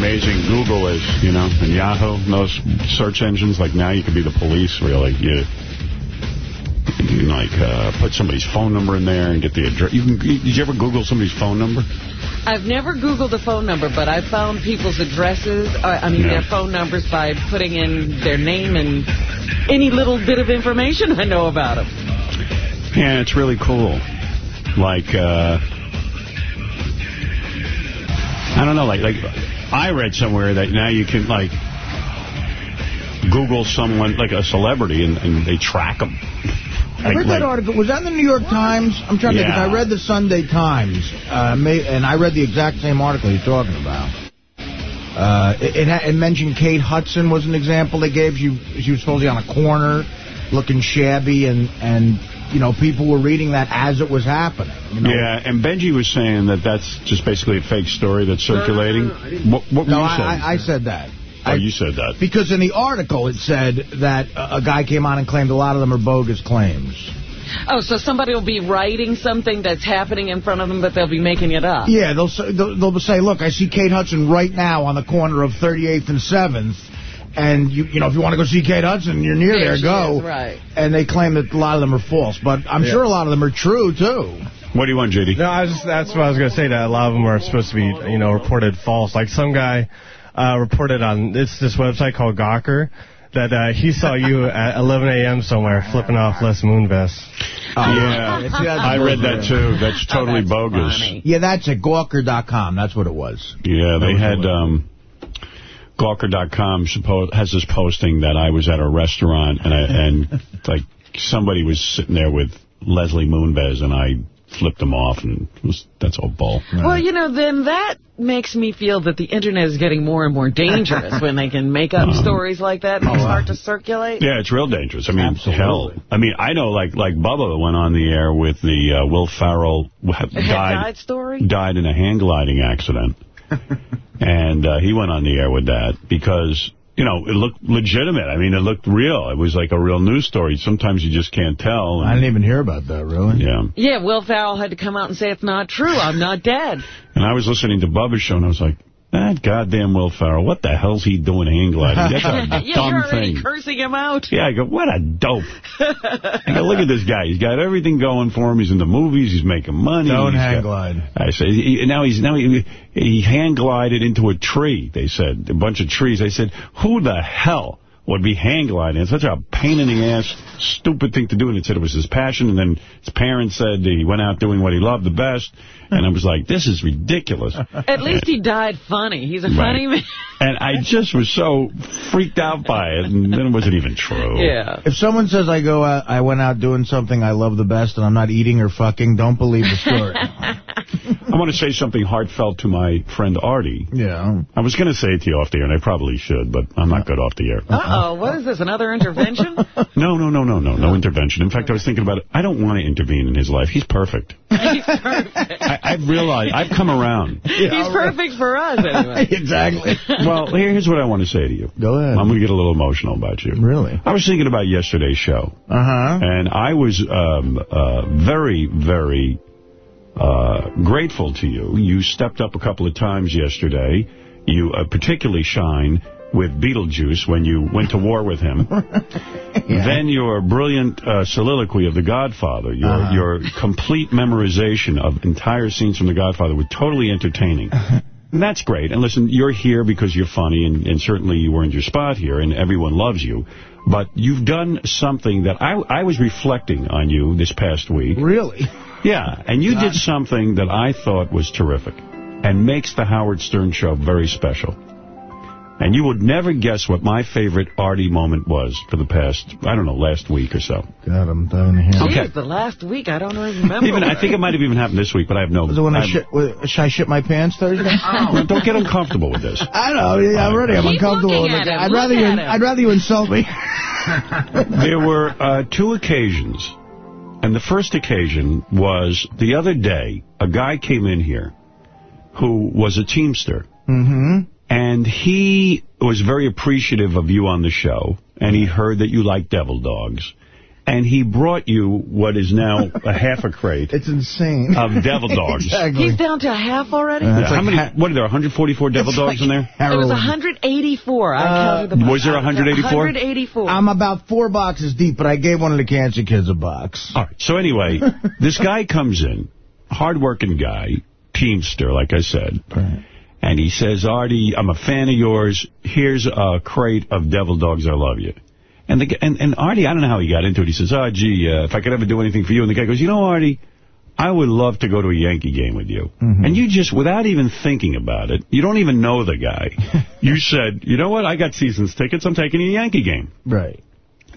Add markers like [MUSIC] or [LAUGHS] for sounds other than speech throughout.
talking about how amazing Google is, you know, and Yahoo, and those search engines. Like, now you could be the police, really. You, you can, like, uh, put somebody's phone number in there and get the address. You can, did you ever Google somebody's phone number? I've never Googled a phone number, but I've found people's addresses, uh, I mean, Yeah. their phone numbers by putting in their name and any little bit of information I know about them. Yeah, it's really cool. Like, uh, I don't know, like, like I read somewhere that now you can, like, Google someone, like a celebrity, and, and they track them. I read that article. Was that in the New York Times? I'm trying to think. Yeah. I read the Sunday Times, uh, may, and I read the exact same article you're talking about. Uh, it, it, it mentioned Kate Hudson was an example they gave. She, she was supposedly on a corner, looking shabby, and, and you know, people were reading that as it was happening. You know? Yeah, and Benji was saying that that's just basically a fake story that's circulating. What, what were No, you I, saying? I, I said that. oh, you said that. Because in the article it said that a, a guy came on and claimed a lot of them are bogus claims. Oh, so somebody will be writing something that's happening in front of them, but they'll be making it up. Yeah, they'll say, they'll, they'll say, look, I see Kate Hudson right now on the corner of 38th and 7th. And, you you know, if you want to go see Kate Hudson, you're near There there, go. is, right. And they claim that a lot of them are false. But I'm Yeah. sure a lot of them are true, too. What do you want, JD? No, I was just, that's what I was going to say, that a lot of them are supposed to be, you know, reported false. Like some guy uh, reported on this, this website called Gawker that uh, he saw you [LAUGHS] at 11 a.m. somewhere flipping off Les Moonves. [LAUGHS] yeah, I read that too. That's totally bogus. Yeah, that's at Gawker.com. That's what it was. Yeah, they was had the um, Gawker.com suppo- has this posting that I was at a restaurant and I, and like somebody was sitting there with Leslie Moonves and I flipped him off and was, that's all bull. Well, you know, then that makes me feel that the Internet is getting more and more dangerous when they can make up [LAUGHS] stories like that and they start to circulate. Yeah, it's real dangerous. I mean, Absolutely. hell. I mean, I know, like, like Bubba went on the air with the uh, Will Ferrell wh- [LAUGHS] Head died died story? died in a hang gliding accident, [LAUGHS] and uh, he went on the air with that because you know it looked legitimate. I mean, it looked real. It was like a real news story. Sometimes you just can't tell. I didn't even hear about that, really. yeah, Yeah, Will Ferrell had to come out and say it's not true. I'm not dead. and I was listening to Bubba's show, and I was like. That goddamn Will Ferrell, what the hell's he doing hang gliding? [LAUGHS] That's a yeah, dumb you're already thing. cursing him out. Yeah, I go, what a dope. [LAUGHS] I go, look at this guy. He's got everything going for him. He's in the movies. He's making money. Don't He's hang got- glide. I say, he, now he's now he, he hand glided into a tree. They said a bunch of trees. They said, who the hell would be hang gliding? It's such a pain in the ass, stupid thing to do. And it said it was his passion. And then his parents said he went out doing what he loved the best. And I was like, this is ridiculous. At least he died funny. He's a funny man. And I just was so freaked out by it. And then it wasn't even true. Yeah. If someone says I go out, I went out doing something I love the best and I'm not eating or fucking, don't believe the story. [LAUGHS] I want to say something heartfelt to my friend Artie. yeah. I was going to say it to you off the air, and I probably should, but I'm not good off the air. Uh-oh, what is this, another intervention? No, no, no, no, no, no intervention. In fact, I was thinking about it. I don't want to intervene in his life. He's perfect. [LAUGHS] He's perfect. I, I've realized, I've come around. [LAUGHS] He's perfect for us, [LAUGHS] anyway. exactly. [LAUGHS] Well, here- here's what I want to say to you. Go ahead. I'm going to get a little emotional about you. Really? I was thinking about yesterday's show, Uh-huh. and I was um, uh, very, very uh, grateful to you. You stepped up a couple of times yesterday. You uh, particularly shine with Beetlejuice when you went to war with him. [LAUGHS] Then your brilliant uh, soliloquy of The Godfather, your Uh-huh. your complete memorization of entire scenes from The Godfather were totally entertaining. And that's great. And listen, you're here because you're funny, and, and certainly you earned your spot here, and everyone loves you. But you've done something that I, I was reflecting on you this past week. Really? Yeah, and you did something that I thought was terrific and makes the Howard Stern Show very special. And you would never guess what my favorite Artie moment was for the past, I don't know, last week or so. God, I'm dying to hear. Jeez, the last week, I don't even [LAUGHS] remember. Even I think it might have even happened this week, but I have no... Was it when I, I'm- shit, was- should I shit my pants Thursday? [LAUGHS] No, don't get uncomfortable with this. [LAUGHS] I know. yeah, I'm ready. I'm Keep uncomfortable. with at it. him. I'd Look rather you. him. I'd rather you insult me. There were uh, two occasions, and the first occasion was the other day, a guy came in here who was a Teamster, mm-hmm. And he was very appreciative of you on the show, and he heard that you like devil dogs. and he brought you what is now a half a crate. It's insane. Of devil [LAUGHS] dogs. exactly. He's down to a half already? Uh, How many? What are there? 144 devil dogs like in there? [LAUGHS] There was 184. I uh, counted the Was there 184? 184. I'm about four boxes deep, but I gave one of the cancer kids a box. All right. So anyway, [LAUGHS] this guy comes in, hardworking guy, teamster, like I said. Right. And he says, Artie, I'm a fan of yours. Here's a crate of devil dogs. I love you. And, the, and, and Artie, I don't know how he got into it. He says, oh, gee, uh, if I could ever do anything for you. And the guy goes, you know, Artie, I would love to go to a Yankee game with you. Mm -hmm. And you just, without even thinking about it, you don't even know the guy. [LAUGHS] you said, you know what, I got seasons tickets. I'm taking you a Yankee game. Right.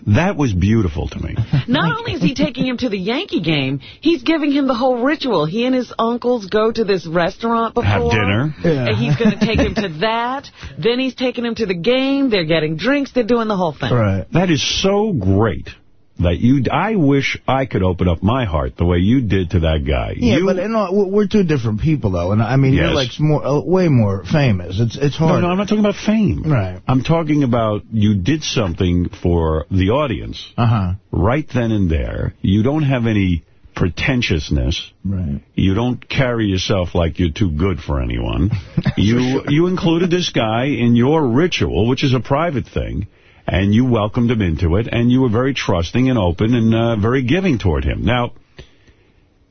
That was beautiful to me. [LAUGHS] Not only is he taking him to the Yankee game, he's giving him the whole ritual. He and his uncles go to this restaurant before. Have dinner. Yeah. And he's going to take him to [LAUGHS] that. Then he's taking him to the game. They're getting drinks. They're doing the whole thing. Right. That is so great that you, I wish I could open up my heart the way you did to that guy. Yeah, you, but you know, we're two different people, though. And I mean, yes. you're like more, uh, way more famous. It's it's hard. No, no, I'm not talking about fame. Right. I'm talking about you did something for the audience. Uh-huh. Right then and there. You don't have any pretentiousness. Right. You don't carry yourself like you're too good for anyone. [LAUGHS] you sure. you included this guy in your ritual, which is a private thing and you welcomed him into it, and you were very trusting and open and uh, very giving toward him. Now,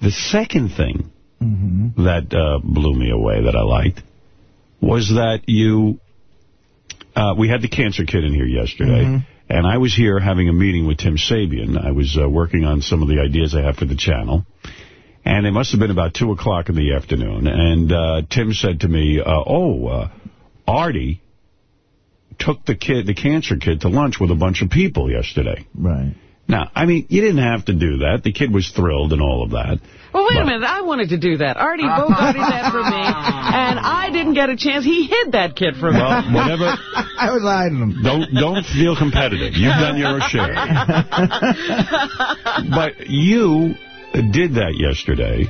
the second thing mm -hmm. that uh, blew me away that I liked was that you, uh, we had the cancer kid in here yesterday, mm -hmm. and I was here having a meeting with Tim Sabean. I was uh, working on some of the ideas I have for the channel. And it must have been about 2 o'clock in the afternoon. And uh, Tim said to me, uh, oh, Artie took the kid, the cancer kid, to lunch with a bunch of people yesterday. Right. Now, I mean, you didn't have to do that. The kid was thrilled and all of that. Well, wait but, a minute. I wanted to do that. Artie Bogarted that for me, [LAUGHS] and I didn't get a chance. He hid that kid from well, me. Well, whatever. [LAUGHS] I was hiding him. Don't, don't feel competitive. You've done your share. [LAUGHS] but you did that yesterday.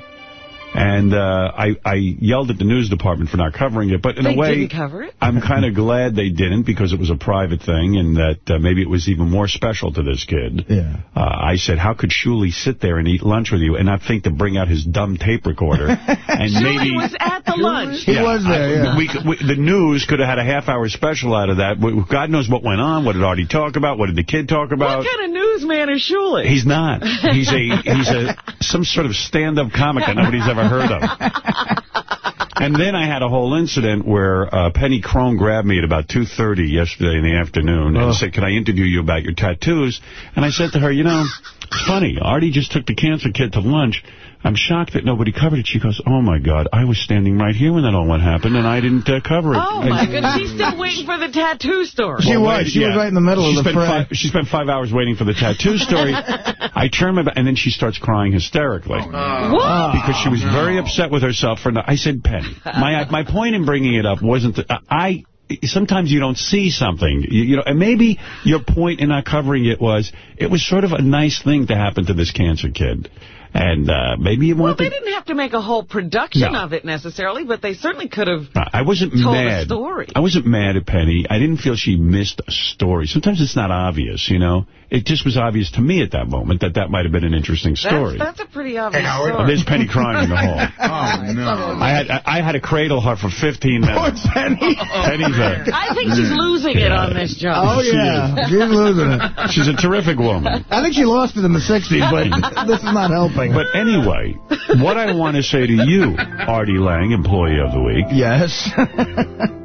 And uh, I, I yelled at the news department for not covering it. But in they a way, didn't cover it? I'm kind of [LAUGHS] glad they didn't because it was a private thing and that uh, maybe it was even more special to this kid. Yeah. Uh, I said, how could Shuli sit there and eat lunch with you and not think to bring out his dumb tape recorder? [LAUGHS] and Shuli maybe was at the lunch. He was there, yeah. I, we, we, the news could have had a half-hour special out of that. God knows what went on. What did Artie talk about? What did the kid talk about? What kind of newsman is Shuli? He's not. He's a he's a [LAUGHS] some sort of stand-up comic that nobody's ever heard of. [LAUGHS] and then I had a whole incident where uh, Penny Crone grabbed me at about 2.30 yesterday in the afternoon and said, can I interview you about your tattoos? And I said to her, you know, it's funny. Artie just took the cancer kid to lunch. I'm shocked that nobody covered it. She goes, oh, my God, I was standing right here when that all went happened, and I didn't uh, cover it. Oh, my goodness. She's still waiting for the tattoo story. She well, was. She yeah. was right in the middle she of the fray. Five, she spent five hours waiting for the tattoo story. [LAUGHS] I turn my back, and then she starts crying hysterically. Oh, no. What? Because she was oh, no. very upset with herself. for. Not, I said, Penny, my, my point in bringing it up wasn't... that I sometimes you don't see something, you, you, know, and maybe your point in not covering it was, it was sort of a nice thing to happen to this cancer kid. And uh, maybe you want Well, they didn't have to make a whole production no. of it necessarily, but they certainly could have I wasn't told mad. a story. I wasn't mad at Penny. I didn't feel she missed a story. Sometimes it's not obvious, you know. It just was obvious to me at that moment that that might have been an interesting story. That's, that's a pretty obvious hey, story. There's Penny crying in the hall. [LAUGHS] oh, no. I had I, I had to cradle her for 15 minutes. Poor Penny. [LAUGHS] Penny's a... [LAUGHS] I think she's losing yeah. it on this job. Oh, yeah. She she's losing it. She's a terrific woman. I think she lost it in the 60s, but this is not helping. But anyway, what I want to say to you, Artie Lange, Employee of the Week. Yes. [LAUGHS]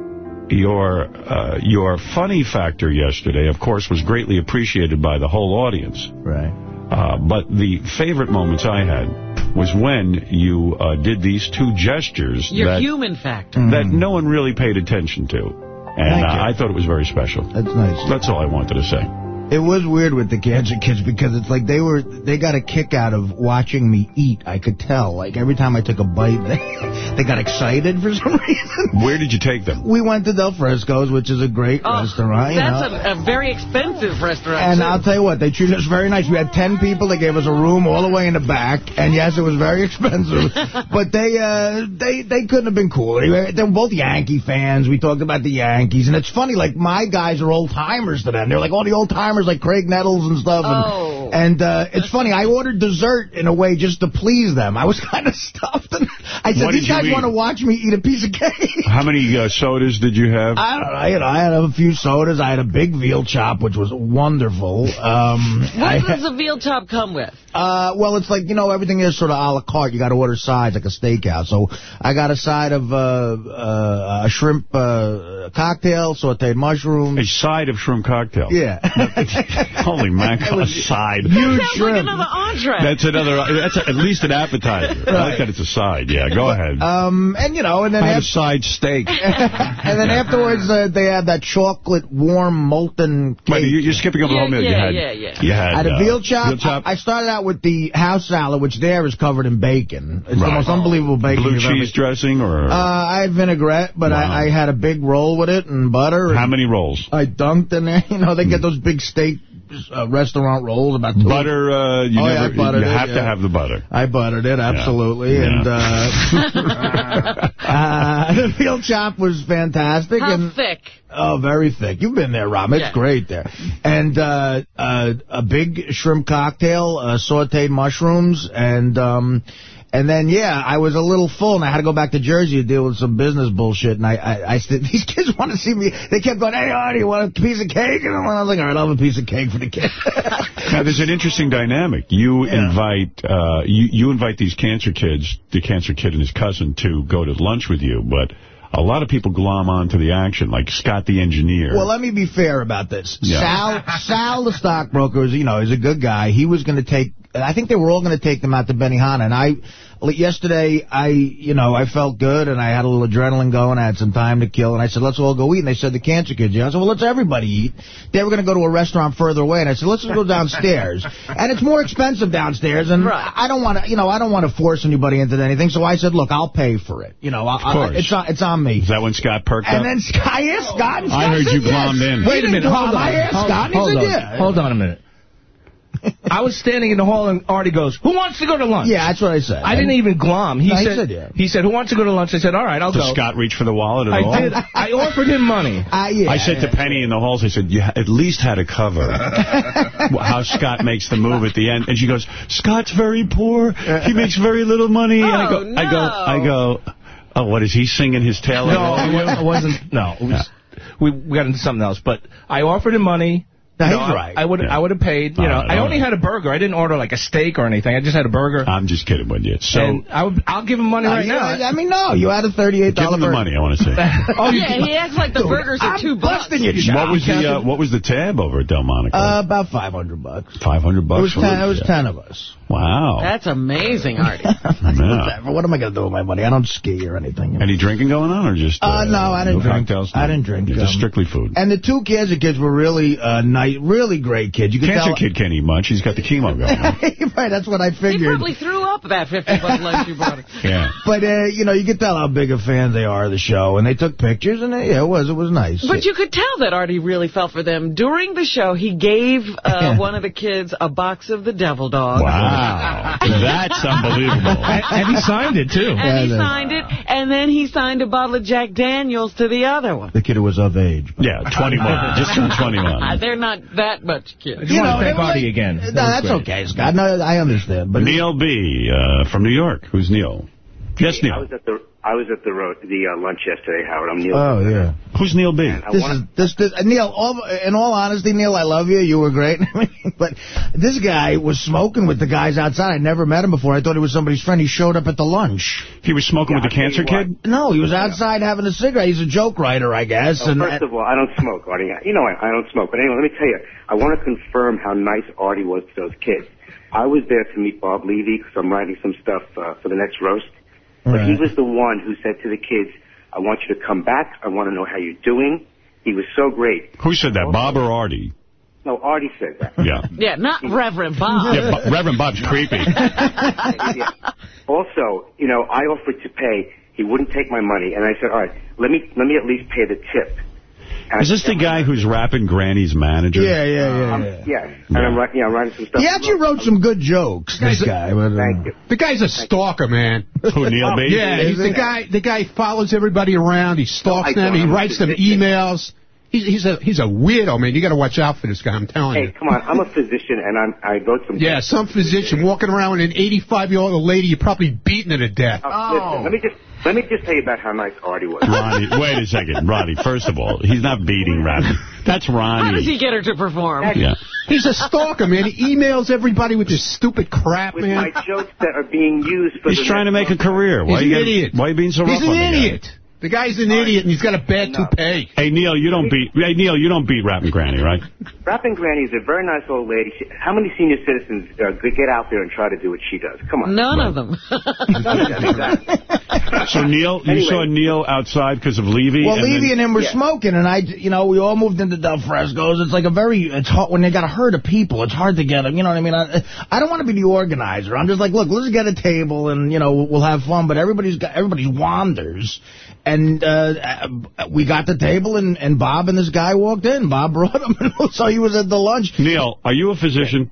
your uh, your funny factor yesterday, of course, was greatly appreciated by the whole audience. Right. Uh, but the favorite moments I had was when you uh, did these two gestures. Your that, human factor. That mm. no one really paid attention to. And uh, I thought it was very special. That's nice. That's all I wanted to say. It was weird with the cancer kids because it's like they were they got a kick out of watching me eat. I could tell. Like every time I took a bite, [LAUGHS] they, they got excited for some [LAUGHS] reason. Where did you take them? We went to Del Fresco's, which is a great oh, restaurant. That's you know? a, a, very expensive restaurant. And too. I'll tell you what, they treated us very nice. We had 10 people. They gave us a room all the way in the back. And yes, it was very [LAUGHS] expensive. but they uh, they they couldn't have been cooler. They were, they were both Yankee fans. We talked about the Yankees. And it's funny, like my guys are old timers to them. They're like, all oh, the old timers performers like Craig Nettles and stuff. And, Oh. and uh, it's funny, I ordered dessert in a way just to please them. I was [LAUGHS] kind of stuffed. And I said, What these you guys want to watch me eat a piece of cake. How many uh, sodas did you have? I don't know. You know, I had a few sodas. I had a big veal chop, which was wonderful. Um, [LAUGHS] I What does a veal chop come with? uh, well, it's like, you know, everything is sort of a la carte. You got to order sides like a steakhouse. So I got a side of uh, uh, a shrimp uh, cocktail, sauteed mushrooms. A side of shrimp cocktail. Yeah. Holy mackerel, a side. Huge Sounds like another entree. That's another, that's at least an appetizer. I like that it's a side. Yeah, go ahead. Um, and, you know, and then I had a side steak. [LAUGHS] and then afterwards uh, they had that chocolate warm molten cake. Wait, you- you're skipping over the whole meal. you yeah, had, yeah, yeah. You had, I had a uh, veal chop. Veal chop. I, I started out with the house salad, which there is covered in bacon. It's the Right. most unbelievable bacon Blue you've ever cheese dressing or Uh, I had vinaigrette, but Wow. I, I had a big roll with it and butter. how and many rolls? I dunked in there. [LAUGHS] You know, they get those big steak uh, restaurant rolls about two. Butter, uh, you Oh, yeah, never, I buttered you it, have to yeah. have the butter. I buttered it, absolutely. Yeah. And uh, [LAUGHS] uh, [LAUGHS] the veal chop was fantastic. How and thick? Oh, very thick. You've been there, Rob. It's Yeah. great there. And uh, uh, a big shrimp cocktail, uh, sauteed mushrooms, and um, and then yeah, I was a little full, and I had to go back to Jersey to deal with some business bullshit. And I, I, I said, [LAUGHS] these kids want to see me. They kept going, "Hey, Artie, you want a piece of cake?" And I was like, "All right, I'll have a piece of cake for the kid." [LAUGHS] Now, there's an interesting dynamic. You Yeah. invite uh, you, you invite these cancer kids, the cancer kid and his cousin, to go to lunch with you, but a lot of people glom onto the action, like Scott the engineer. Well, let me be fair about this. Yeah. Sal, Sal, the stockbroker, is you know, is a good guy. He was going to take. I think they were all going to take them out to Benihana, and I. Yesterday, I, you know, I felt good, and I had a little adrenaline going. I had some time to kill, and I said, let's all go eat. And they said, the cancer kids, yeah. I said, well, let's everybody eat. They were going to go to a restaurant further away, and I said, let's just go downstairs. [LAUGHS] and it's more expensive downstairs, and Right. I don't want to, you know, I don't want to force anybody into anything. So I said, look, I'll pay for it. You know, I, I, it's on, it's on me. Is that when Scott perked And up? then Scott, I asked Scott. and I heard said you yes. glommed in. Wait a minute, hold on. I asked hold, Scott, and he hold said on. yeah. Hold on a minute. I was standing in the hall and Artie goes, who wants to go to lunch? Yeah, that's what I said. I didn't even glom. He No, he said, said yeah. he said, who wants to go to lunch? I said, all right, I'll Does go. Scott reach for the wallet at all? I did. I offered him money. [LAUGHS] Uh, yeah, I said to Penny in the halls, I said, you at least had a cover. [LAUGHS] How Scott makes the move at the end. And she goes, Scott's very poor. He makes very little money. and I go, Oh, I go, I go, oh, what, is he singing his tail No, off? I wa- I wasn't. No, it was, we, we got into something else. But I offered him money. No, he's I- right. I would Yeah. I would have paid. You All know, right, I only right. had a burger. I didn't order like a steak or anything. I just had a burger. I'm just kidding with you. So, and I would, I'll give him money No, right you- now. I mean, no, you had a $38 give him the money, I want to say. oh, Yeah, he acts like the burgers are I'm two bucks. busting your chops. What was the uh, what was the tab over at Delmonico? Uh, about 500 bucks. 500 It bucks. was, ten, it was yeah. 10 of us. Wow. That's amazing, Artie. [LAUGHS] Whatever. What am I going to do with my money? I don't ski or anything. Any drinking going on, or just Uh, no, I didn't no drink. cocktails? I didn't drink, Yeah, just um, strictly food. And the two cancer kids were really uh, nice, really great kids. You could Cancer tell. kid can't eat much. He's got the chemo going. on. [LAUGHS] right, that's what I He figured. probably threw up that 50 buck lunch you bought him. [LAUGHS] Yeah. But uh, you know, you could tell how big a fan they are of the show, and they took pictures, and uh, yeah, it was it was nice. But you could tell that Artie really felt for them. During the show, he gave uh, one of the kids a box of the Devil Dog. Wow. That's unbelievable. [LAUGHS] and, and he signed it too. And he signed it, and then he signed a bottle of Jack Daniels to the other one. the kid who was of age. Yeah, 21. [LAUGHS] Just turned 21. Uh, [LAUGHS] they're not that much I kids. just want to thank it was Artie like- again. No, That that's great. okay, Scott. No, I understand. But Neil B. Uh, from New York. Who's Neil? Yes, I Neil. was at the I was at the road the uh, lunch yesterday, Howard. I'm Neil. oh yeah. Who's Neil B? I This wanna- is this, this uh, Neil. All, in all honesty, Neil, I love you. You were great. [LAUGHS] but this guy was smoking with the guys outside. I never met him before. I thought he was somebody's friend. He showed up at the lunch. He was smoking Yeah, with the cancer you kid? No, he was outside having a cigarette. He's a joke writer, I guess. Oh, and first of all, I don't smoke, Artie. You know I, I don't smoke. But anyway, let me tell you, I want to confirm how nice Artie was to those kids. I was there to meet Bob Levy because I'm writing some stuff uh, for the next roast. But he was the one who said to the kids, I want you to come back. I want to know how you're doing. He was so great. Who said that, Bob or Artie? No, Artie said that. Yeah. Yeah, not Reverend Bob. yeah Bo- Reverend Bob's creepy. [LAUGHS] Yeah. Also, you know, I offered to pay. He wouldn't take my money, and I said, "All right, let me let me at least pay the tip." And Is this the guy who's rapping Granny's manager? yeah, yeah, yeah. Um, yeah. yes, and I'm writing. Yeah, I'm writing some stuff. He actually wrote some good jokes. This guy. But, uh, Thank you. The guy's a stalker, man. [LAUGHS] Who, Neil B? Yeah, he's the guy. The guy follows everybody around. He stalks I them. He writes them emails. He's, he's a he's a weirdo, man. You got to watch out for this guy. I'm telling Hey, you. Hey, come on. I'm a physician, and I'm I wrote some. Yeah, some physician walking around with an 85 year old lady, you're probably beating her to death. Oh, Listen, let me just let me just tell you about how nice Artie was. Ronnie, [LAUGHS] wait a second. Ronnie, first of all, he's not beating Ronnie. That's Ronnie. How does he get her to perform? Yeah. He's a stalker, man. He emails everybody with this stupid crap, With man. my jokes that are being used for He's the trying to make a career. Why He's you an getting- idiot. Why are you being so He's rough an on the guy? Idiot. The guy's an idiot, and he's got a bad No. toupee. Hey Neil, you don't beat. Hey Neil, you don't beat Rapping Granny, right? Rapping Granny is a very nice old lady. She, how many senior citizens uh, get out there and try to do what she does? Come on. None of them. [LAUGHS] So Neil, you Anyway. saw Neil outside because of Levy. Well, and Levy then- and him were yeah. smoking, and I, you know, we all moved into Del Fresco's. It's like a very, it's hard when they got a herd of people. It's hard to get them. You know what I mean? I, I don't want to be the organizer. I'm just like, look, let's get a table, and you know, we'll have fun. But everybody's got everybody's wanders, and uh, we got the table, and and Bob and this guy walked in. Bob brought him, [LAUGHS] and so he was at the lunch. Neil, are you a physician?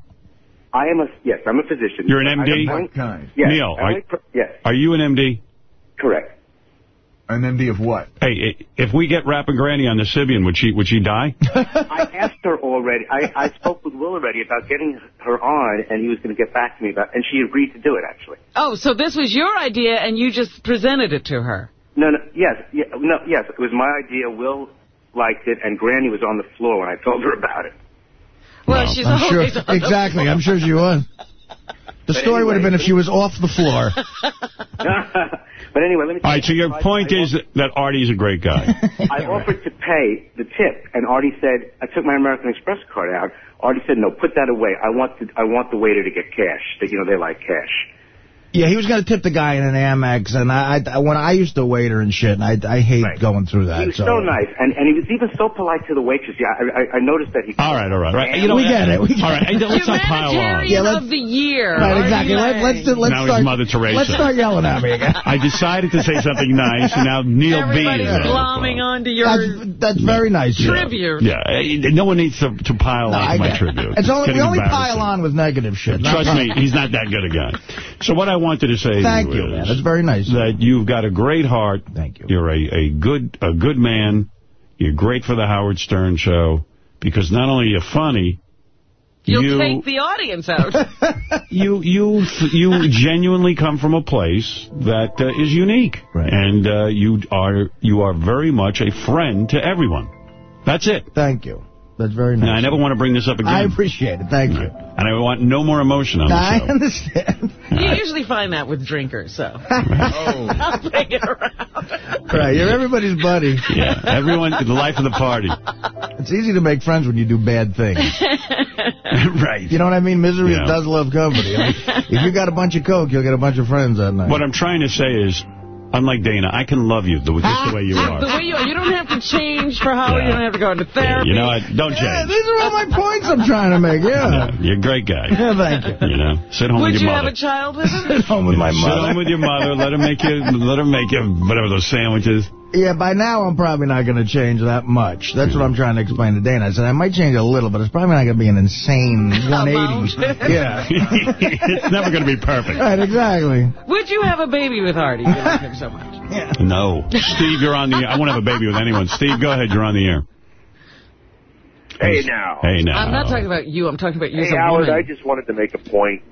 I am a yes. I'm a physician. You're an MD? I- What kind? Yes. Neil, I are- yes. Are you an MD? Correct. An MD of what? Hey, if we get Rapping Granny on the Sybian, would she would she die? [LAUGHS] I asked her already. I, I spoke with Will already about getting her on, and he was going to get back to me about, and she agreed to do it actually. oh, so this was your idea, and you just presented it to her. No, no, yes, yeah, no, yes. It was my idea. Will liked it, and Granny was on the floor when I told her about it. Well, she's I'm sure, always on the exactly. I'm sure she was. The But story would have been if she was off the floor. [LAUGHS] but anyway, let me. All right, so your I- point I is that, that Artie's a great guy. [LAUGHS] I offered to pay the tip, and Artie said, I took my American Express card out. Artie said, no, put that away. I want the, I want the waiter to get cash. They, you know, they like cash. Yeah, he was going to tip the guy in an Amex, and I, I when I used to waiter and shit, and I, I hate going through that. He was so nice, and, and he was even so polite to the waitress. Yeah, I, I, I noticed that he... All right, all right, all right. You know, We get it. We get all right, it. hey, let's not pile on. Yeah, let's- of the year. Right, exactly. you Let, let's saying? let's Now he's start. Mother Teresa. Let's start yelling at me again. [LAUGHS] I decided to say something nice, and now Neil B Everybody's is on the glomming phone. onto your That's, that's very nice. yeah. tribute. Yeah, eh, no one needs to, to pile No, on I my tribute. It's only, we only pile on with negative shit. Trust me, he's not that good a guy. So what I wanted to say Thank to you, is man. That's very nice. that you've got a great heart. Thank you. You're a, a good a good man. You're great for the Howard Stern show because not only you're you funny, You'll you take the audience out. [LAUGHS] you you you genuinely come from a place that uh, is unique, Right. and uh, you are you are very much a friend to everyone. That's it. Thank you. That's very nice. Now, I never want to bring this up again. I appreciate it. Thank you. And I want no more emotion on the I show. understand. [LAUGHS] you usually find that with drinkers, so I'll bring it around. right, you're everybody's buddy. Yeah, everyone, the life of the party. It's easy to make friends when you do bad things. [LAUGHS] right. You know what I mean? Misery Yeah. does love company. Like, if you got a bunch of coke, you'll get a bunch of friends that night. What I'm trying to say is, unlike Dana, I can love you the, just the way you are. [LAUGHS] The are. way you are, you don't have to change for Howard. You don't have to go into Yeah, therapy. you know what? Don't yeah, change. these are all my points I'm trying to make. Yeah, Yeah. you're a great guy. Yeah, thank you. You know, sit home Would with you your have a child with him? [LAUGHS] At home with my mother. Sit home with your mother. Let her make you. Let her make you whatever those sandwiches. Yeah, by now I'm probably not going to change that much. That's what I'm hmm. trying to explain to Dana. I said I might change a little, but it's probably not going to be an insane [LAUGHS] 180. [LAUGHS] Yeah. it's never going to be perfect. Right, exactly. Would you have a baby with Artie? You like him so much. [LAUGHS] No, Steve, you're on the. air. I won't have a baby with anyone. Steve, go ahead. You're on the air. Hey, now. Hey now. I'm not talking about you. I'm talking about you Hey, as a Howard, woman. I just wanted to make a point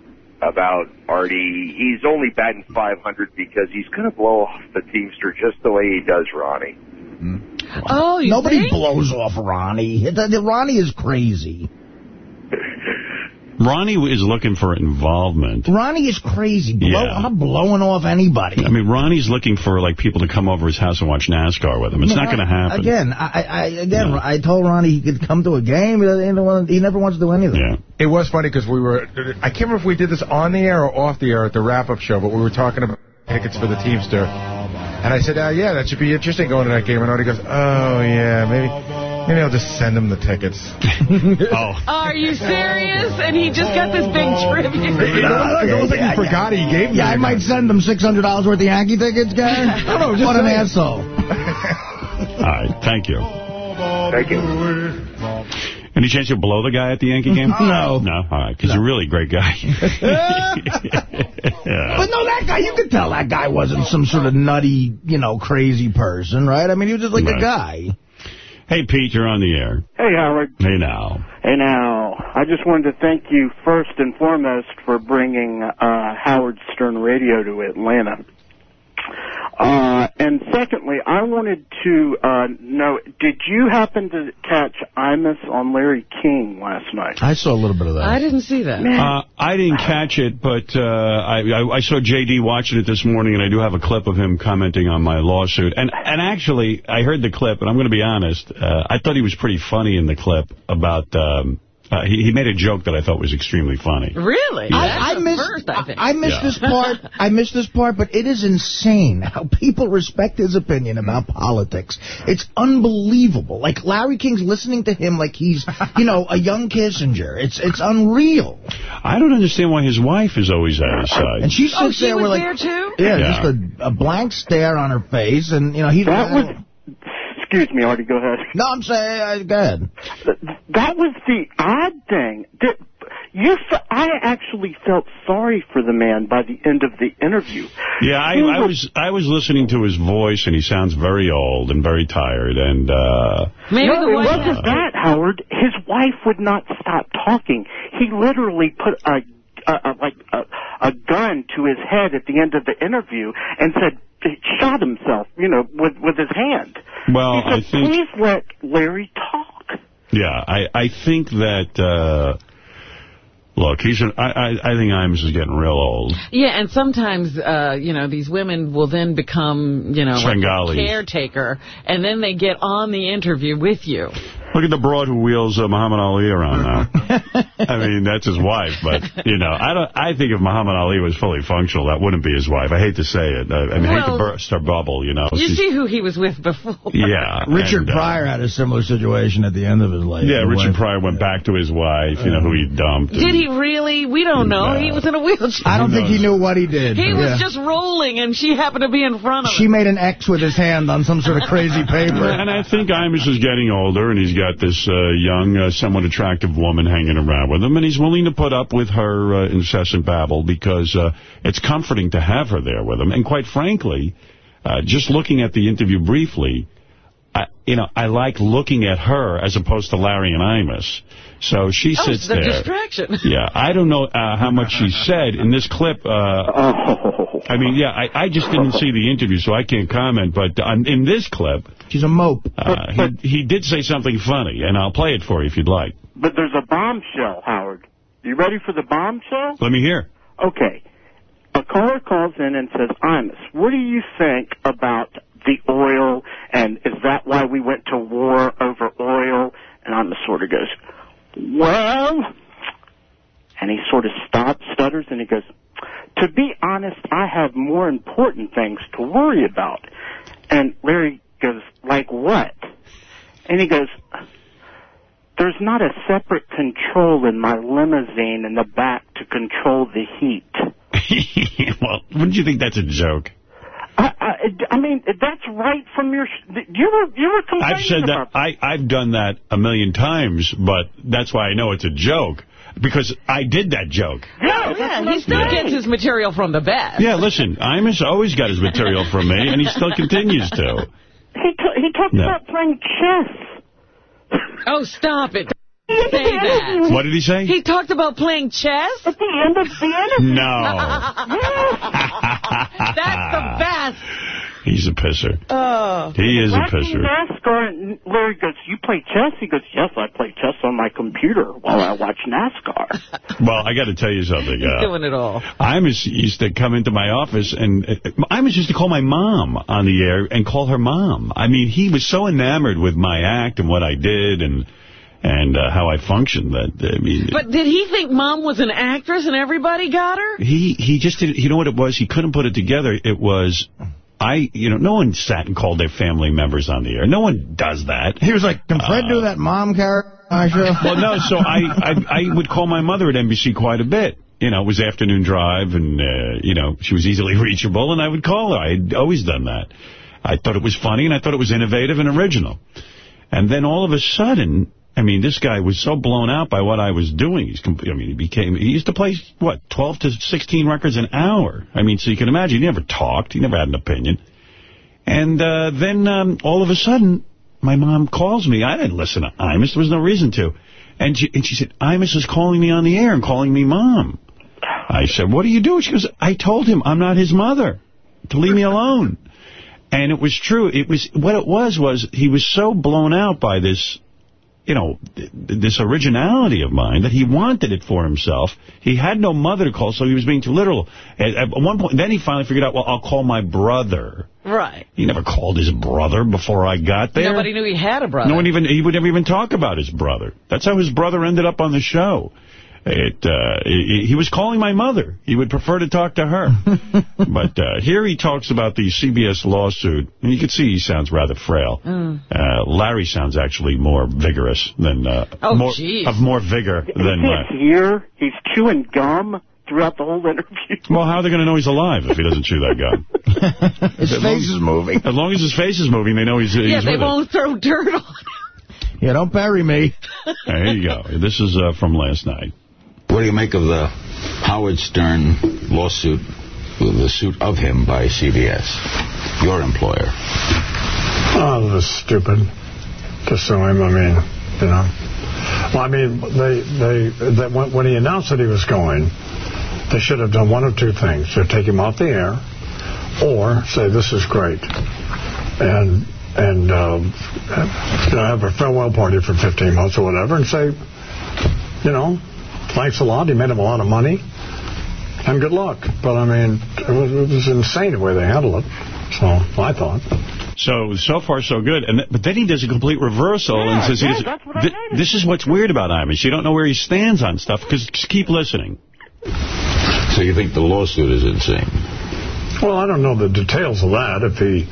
about Artie. He's only batting 500 because he's going to blow off the Teamster just the way he does Ronnie. oh, you Nobody think? blows off Ronnie. It- it- Ronnie is crazy. [LAUGHS] Ronnie is looking for involvement. Ronnie is crazy. Blow, Yeah. I'm blowing off anybody. I mean, Ronnie's looking for like people to come over his house and watch NASCAR with him. It's not going to happen. Again, I, I again, Yeah. I told Ronnie he could come to a game. He, doesn't wanna- he never wants to do anything. Yeah. It was funny because we were, I can't remember if we did this on the air or off the air at the wrap-up show, but we were talking about tickets for the Teamster. And I said, uh, yeah, that should be interesting going to that game. And Artie goes, oh, yeah, maybe maybe I'll just send him the tickets. [LAUGHS] Oh. Are you serious? And he just got this big tribute. It almost, it almost like he forgot he gave me Yeah, I might send him $600 worth of Yankee tickets, guy. [LAUGHS] No, no, just what an asshole. [LAUGHS] All right. Thank you. Thank you. Any chance you'll blow the guy at the Yankee game? No. No? All right. Because you're really a great guy. yeah. But no, that guy, you could tell that guy wasn't some sort of nutty, you know, crazy person, right? I mean, he was just like Right. a guy. Hey, Pete, you're on the air. Hey, Howard. Hey, now. Hey, now. I just wanted to thank you first and foremost for bringing uh, Howard Stern Radio to Atlanta. Uh, and secondly, I wanted to uh, know, did you happen to catch Imus on Larry King last night? I saw a little bit of that. I didn't see that. Uh, I didn't catch it, but uh, I, I, I saw J.D. watching it this morning, and I do have a clip of him commenting on my lawsuit. And and actually, I heard the clip, and I'm going to be honest, uh, I thought he was pretty funny in the clip about... Um, uh, he, he made a joke that I thought was extremely funny. Really? Yeah. I, I missed. first, I. I missed Yeah. this part. I missed this part, but it is insane [LAUGHS] how people respect his opinion about politics. It's unbelievable. Like Larry King's listening to him like he's, you know, a young Kissinger. It's it's unreal. I don't understand why his wife is always at his side. And she sits Oh, she there was with like, there, too? yeah, Yeah. just a, a blank stare on her face, and you know he's. That was, excuse me, Artie, go ahead. No, I'm saying, uh, go ahead. That was the odd thing. That you, f- I actually felt sorry for the man by the end of the interview. Yeah, I, I was I was listening to his voice, and he sounds very old and very tired. And uh, Maybe no, the it wasn't that, Howard. His wife would not stop talking. He literally put a, a, a like a, a gun to his head at the end of the interview and said he shot himself, you know, with with his hand. Well, he I said, think "Please let Larry talk." yeah, I I think that. Uh, Look, he's an, I, I, I think Imus is getting real old. Yeah, and sometimes, uh, you know, these women will then become, you know, like a caretaker, and then they get on the interview with you. Look at the broad who wheels uh, Muhammad Ali around now. [LAUGHS] I mean, that's his wife, but, you know, I don't. I think if Muhammad Ali was fully functional, that wouldn't be his wife. I hate to say it. I, I mean, I hate to burst her bubble, you know. You She's- see who he was with before. [LAUGHS] yeah. Richard and, uh, Pryor had a similar situation at the end of his life. Yeah, His Richard wife- Pryor went back to his wife, you know, who he dumped. Did he really? We don't know. No. He was in a wheelchair. I don't think he knew what he did. He was just rolling, and she happened to be in front of She him. She made an X with his hand on some sort of crazy [LAUGHS] paper. And I think Imus is getting older, and he's got this uh, young, uh, somewhat attractive woman hanging around with him, and he's willing to put up with her uh, incessant babble because uh, it's comforting to have her there with him. And quite frankly, uh, just looking at the interview briefly, I, you know, I like looking at her as opposed to Larry and Imus. So she Oh, sits it's a there. distraction. [LAUGHS] Yeah, I don't know uh, how much she said in this clip. Uh, Oh. [LAUGHS] I mean, yeah, I, I just didn't see the interview, so I can't comment. But um, in this clip, She's a mope. uh, he, he did say something funny, and I'll play it for you if you'd like. But there's a bombshell, Howard. You ready for the bombshell? Let me hear. Okay. A caller calls in and says, Imus, what do you think about the oil, and is that why we went to war over oil? And Imus sort of goes, well, and he sort of stops, stutters, and he goes, to be honest, I have more important things to worry about. And Larry goes, like what? And he goes, there's not a separate control in my limousine in the back to control the heat. [LAUGHS] well, wouldn't you think that's a joke? I, I, I mean, that's right from your. You were you were complaining I've said about that. I, I've done that a million times, but that's why I know it's a joke. Because I did that joke. Yeah, oh, Yeah, he still gets his material from the best. Yeah, listen, Imus always got his material from me, and he still [LAUGHS] continues to. He t- he talked No. about playing chess. Oh, stop it. Don't Say [LAUGHS] that. What did he say? He talked about playing chess? At the end of the interview. No. [LAUGHS] [LAUGHS] That's the best. He's a pisser. Oh. He is a Watching pisser. NASCAR, and Larry goes, "You play chess?" He goes, "Yes, I play chess on my computer while I watch NASCAR." Well, I got to tell you something. He's Uh, doing it all. Imus used to come into my office, and uh, Imus used to call my mom on the air and call her mom. I mean, he was so enamored with my act and what I did and and uh, how I functioned that, I mean... But did he think Mom was an actress and everybody got her? He he just didn't, you know what it was? He couldn't put it together. It was, I, you know, no one sat and called their family members on the air. No one does that. He was like, can Fred do that mom character on my show? Well, no, so I, I, I would call my mother at NBC quite a bit. You know, it was afternoon drive, and, uh, you know, she was easily [LAUGHS] reachable, and I would call her. I had always done that. I thought it was funny, and I thought it was innovative and original. And then all of a sudden, I mean, this guy was so blown out by what I was doing. He's, I mean, he became, he used to play, what, 12 to 16 records an hour. I mean, so you can imagine, he never talked, he never had an opinion. And uh, then um, all of a sudden, my mom calls me. I didn't listen to Imus. There was no reason to. And she, and she said, Imus is calling me on the air and calling me mom. I said, what are you doing? She goes, I told him I'm not his mother, to leave me alone. And it was true. It was What it was was he was so blown out by this you know, this originality of mine that he wanted it for himself. He had no mother to call, so he was being too literal. At, at one point, then he finally figured out, well, I'll call my brother. Right. He never called his brother before I got there. Nobody knew he had a brother. No one even, he would never even talk about his brother. That's how his brother ended up on the show. It, uh, he, he was calling my mother. He would prefer to talk to her. [LAUGHS] but uh, here he talks about the CBS lawsuit. And you can see he sounds rather frail. Mm. Uh, Larry sounds actually more vigorous than... Uh, Oh, more. Of more vigor He than... can't Uh, hear. He's chewing gum throughout the whole interview. [LAUGHS] well, how are they going to know he's alive if he doesn't chew that gum? [LAUGHS] His face is moving. As long as his face is moving, they know he's, he's yeah, they with won't throw dirt on him. Yeah, don't bury me. There you go. This is uh, from last night. What do you make of the Howard Stern lawsuit, the suit of him by CBS, your employer? Oh, that's stupid to sue him. I mean, you know. Well, I mean, they they that when, when he announced that he was going, they should have done one of two things: to take him off the air, or say this is great, and and uh, you know have a farewell party for 15 months or whatever, and say, you know, thanks a lot. He made him a lot of money, and good luck. But I mean, it was, it was insane the way they handled it. So I thought. So, so far, so good. And But then he does a complete reversal and Yeah, says he doesn't- that's what I Th- This is what's weird about Amish. You don't know where he stands on stuff, because just keep listening. So you think the lawsuit is insane? Well, I don't know the details of that. If he,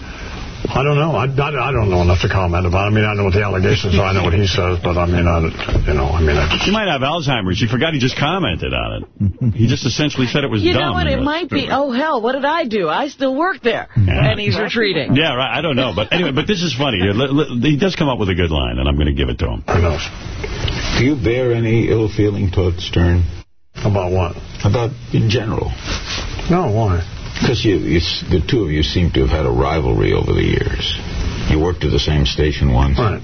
I don't know. I, I, I don't know enough to comment about. it. I mean, I know what the allegations are. I know what he says, but I mean, I, you know, I mean, I just, You might have Alzheimer's. You forgot he just commented on it. He just essentially said it was You dumb. know what? It might be, oh, hell, what did I do? I still work there. And he's retreating. Yeah, right. I don't know. But anyway, but this is funny. He he does come up with a good line, and I'm going to give it to him. Who knows? Do you bear any ill feeling toward Stern? About what? About in general. No, why? Because you, you, the two of you seem to have had a rivalry over the years. You worked at the same station once. Right.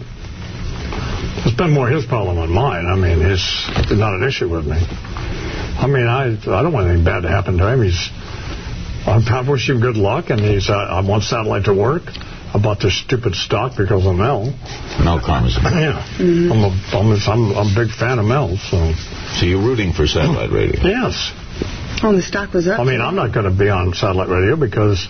It's been more his problem than mine. I mean, it's not an issue with me. I mean, I I don't want anything bad to happen to him. He's, I, I wish him good luck, and he's, uh, I want Satellite to work. I bought this stupid stock because of Mel. Mel Karmazin. Yeah. I'm, a, I'm, a, I'm, I'm a big fan of Mel, so. So you're rooting for satellite radio? Yes. Oh, the stock was up. I mean, I'm not going to be on satellite radio because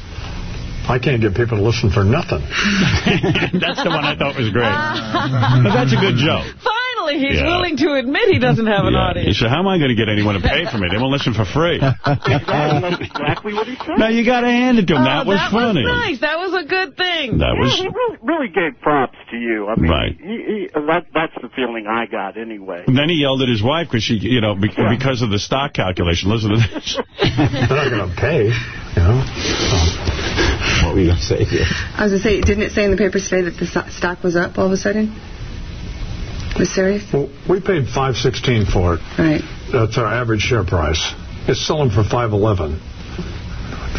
I can't get people to listen for nothing. [LAUGHS] that's the one I thought was great. [LAUGHS] But that's a good joke. Finally, he's Yeah. willing to admit he doesn't have an Yeah. He audience. said, how am I going to get anyone to pay for me? They won't listen for free. That's [LAUGHS] exactly what he said. No, you got to hand it to him. Oh, that was that funny. was nice. That was a good thing. That Yeah, was... he really, really gave props to you. I mean, Right. he, he, uh, that, that's the feeling I got anyway. And then he yelled at his wife because she, you know, be because of the stock calculation. Listen to this. [LAUGHS] [LAUGHS] They're not going to pay, you know. What were you going to say here? I was going to say, didn't it say in the papers today that the stock was up all of a sudden? Was serious? Well, we paid 516 for it. Right. That's our average share price. It's selling for 511.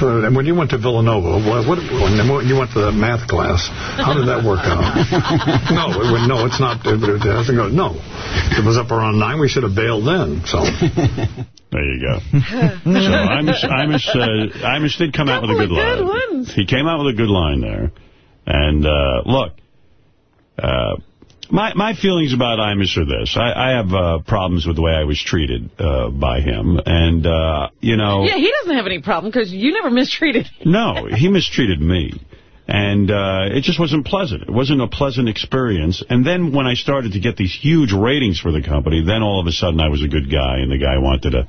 And when you went to Villanova, what, what, when you went to that math class, how did that work out? [LAUGHS] no, it, would- no, it's not. It, it hasn't go. No, it was up around nine. We should have bailed then. So [LAUGHS] There you go. [LAUGHS] so Amish, Amish, uh, Amish did come out with a good Couple line. good ones. He came out with a good line there. And uh, look, uh, my my feelings about Amish are this. I, I have uh, problems with the way I was treated uh, by him. And, uh, you know... Yeah, he doesn't have any problem because you never [LAUGHS] mistreated him. No, he mistreated me. And uh, it just wasn't pleasant. It wasn't a pleasant experience. And then when I started to get these huge ratings for the company, then all of a sudden I was a good guy, and the guy wanted to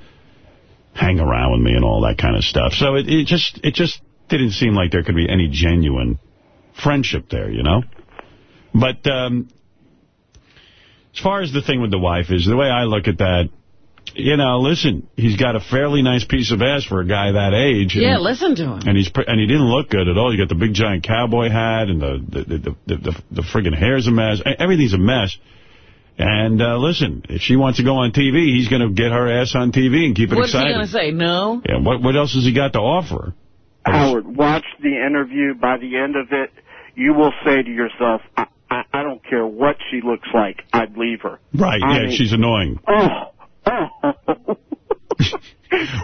hang around with me and all that kind of stuff. So it, it just it just didn't seem like there could be any genuine friendship there, you know? But um, as far as the thing with the wife is, the way I look at that, you know, listen, he's got a fairly nice piece of ass for a guy that age. and- Yeah, listen to him. and he's and he didn't look good at all. You got the big giant cowboy hat and the the the the, the, the friggin' hair's a mess. Everything's a mess. And uh, listen, if she wants to go on TV, he's going to get her ass on TV and keep it What's he going to say? No? Yeah, what what else has he got to offer? Howard, watch the interview. By the end of it, you will say to yourself, I, I, I don't care what she looks like. I'd leave her. Right, I yeah, mean- she's annoying. Oh, [LAUGHS] oh.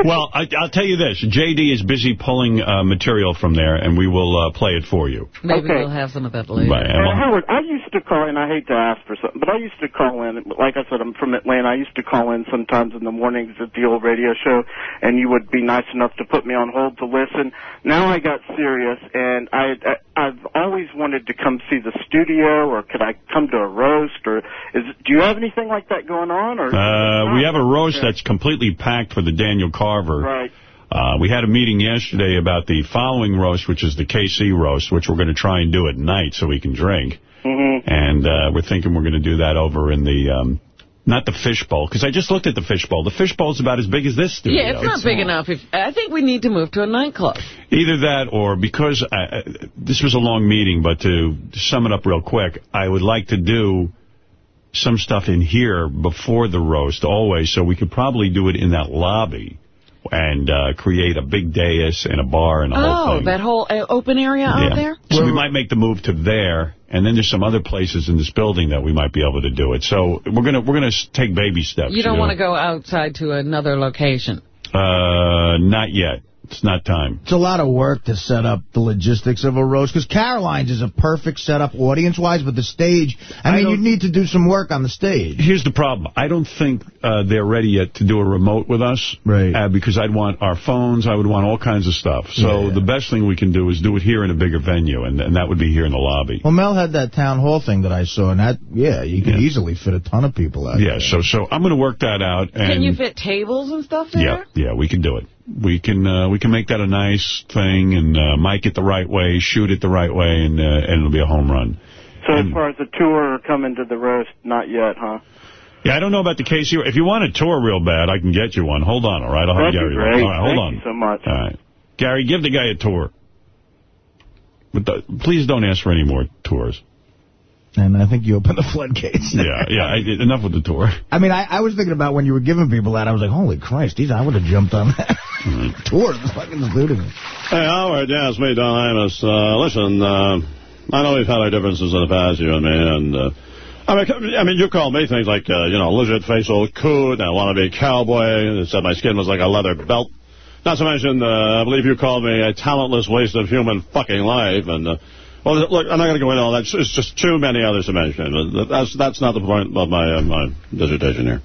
well, I, I'll tell you this. JD is busy pulling uh, material from there, and we will uh, play it for you. Maybe Okay. we'll have some of that later. Right, and And we'll- Howard, I used to call in. I hate to ask for something, but I used to call in. Like I said, I'm from Atlanta. I used to call in sometimes in the mornings at the old radio show, and you would be nice enough to put me on hold to listen. Now I got serious, and I, I I've always wanted to come see the studio, or could I come to a roast, or is do you have anything like that going on? Or Uh, we have a roast that's completely packed for the Daniel Carver. Right. Uh, we had a meeting yesterday about the following roast, which is the KC roast, which we're going to try and do at night so we can drink. Mm-hmm. And uh, we're thinking we're going to do that over in the, um, not the fishbowl, because I just looked at the fishbowl. The fishbowl's about as big as this studio. Yeah, it's not big enough. If I think we need to move to a nightclub. Either that or because I, I- this was a long meeting, but to sum it up real quick, I would like to do some stuff in here before the roast always, so we could probably do it in that lobby and uh, create a big dais and a bar and a whole Oh, that whole uh, open area out there? So we might make the move to there, and then there's some other places in this building that we might be able to do it. So we're gonna we're gonna take baby steps. You don't know? want to go outside to another location. Uh, not yet. It's not time. It's a lot of work to set up the logistics of a roast, because Caroline's is a perfect setup audience-wise, but the stage, I, mean, you need to do some work on the stage. Here's the problem. I don't think uh, they're ready yet to do a remote with us. Right. Uh, because I'd want our phones. I would want all kinds of stuff. So the best thing we can do is do it here in a bigger venue, and, and that would be here in the lobby. Well, Mel had that town hall thing that I saw, and that, yeah, you could easily fit a ton of people out Yeah, so so I'm going to work that out. And Can you fit tables and stuff there? Yeah, yeah, we can do it. We can uh, we can make that a nice thing and uh, mic it the right way, shoot it the right way, and uh, and it'll be a home run. So as far as the tour coming to the roast, not yet, huh? Yeah, I don't know about the KC. If you want a tour real bad, I can get you one. Hold on, all right? I'll have Gary. great. All right, hold Thank on. you so much. All right. Gary, give the guy a tour. But the, please don't ask for any more tours. And I think you opened the floodgates. Yeah, yeah. I, enough with the tour. I mean, I, I was thinking about when you were giving people that, I was like, holy Christ, these, I would have jumped on that. [LAUGHS] Tour, the fucking ludicrous. Hey, Howard, yeah, it's me, Don Imus. Uh, listen, uh, I know we've had our differences in the past, you and me, and, uh, I mean, I mean, you called me things like, uh, you know, lizard face old coot, and I want to be a cowboy, and said my skin was like a leather belt. Not to mention, uh, I believe you called me a talentless waste of human fucking life, and, uh, well, look, I'm not going to go into all that. It's just too many others to mention. That's that's not the point of my uh, my dissertation here.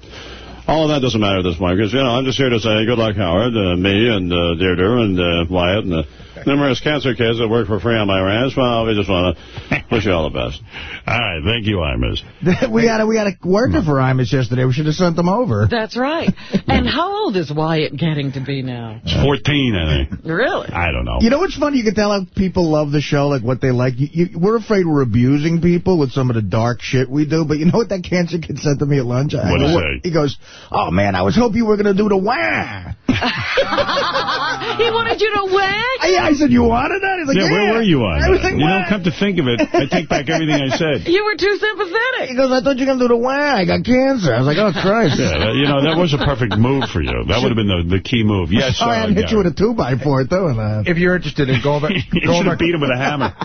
All of that doesn't matter at this point, because, you know, I'm just here to say good luck, Howard, uh, me and uh, Deirdre and uh, Wyatt and the [LAUGHS] numerous cancer kids that work for free on my ranch. Well, we just want to wish you all the best. [LAUGHS] All right, thank you, Imus. [LAUGHS] we had a, we had a worker mm. for Imus yesterday. We should have sent them over. That's right. and how old is Wyatt getting to be now? It's 14, I think. Really? I don't know. You know what's funny? You can tell how people love the show, like what they like. You, you, we're afraid we're abusing people with some of the dark shit we do, but you know what that cancer kid said to me at lunch? I What'd he say? He goes, oh, man, I was hoping you were going to do the wah. he wanted you to whack? Yeah, I said, you wanted that? He's like, yeah, yeah, where were you on I was that? like, You wah. know, come to think of it, I take back everything I said. [LAUGHS] You were too sympathetic. He goes, I thought you were going to do the wah. I got cancer. I was like, oh, Christ. Yeah, that, you know, that was a perfect move for you. That would have been the, the key move. Yes, [LAUGHS] Sorry, I uh, hit you with a two-by-four doing that. If you're interested in going back... [LAUGHS] You going should have back beat him with a hammer.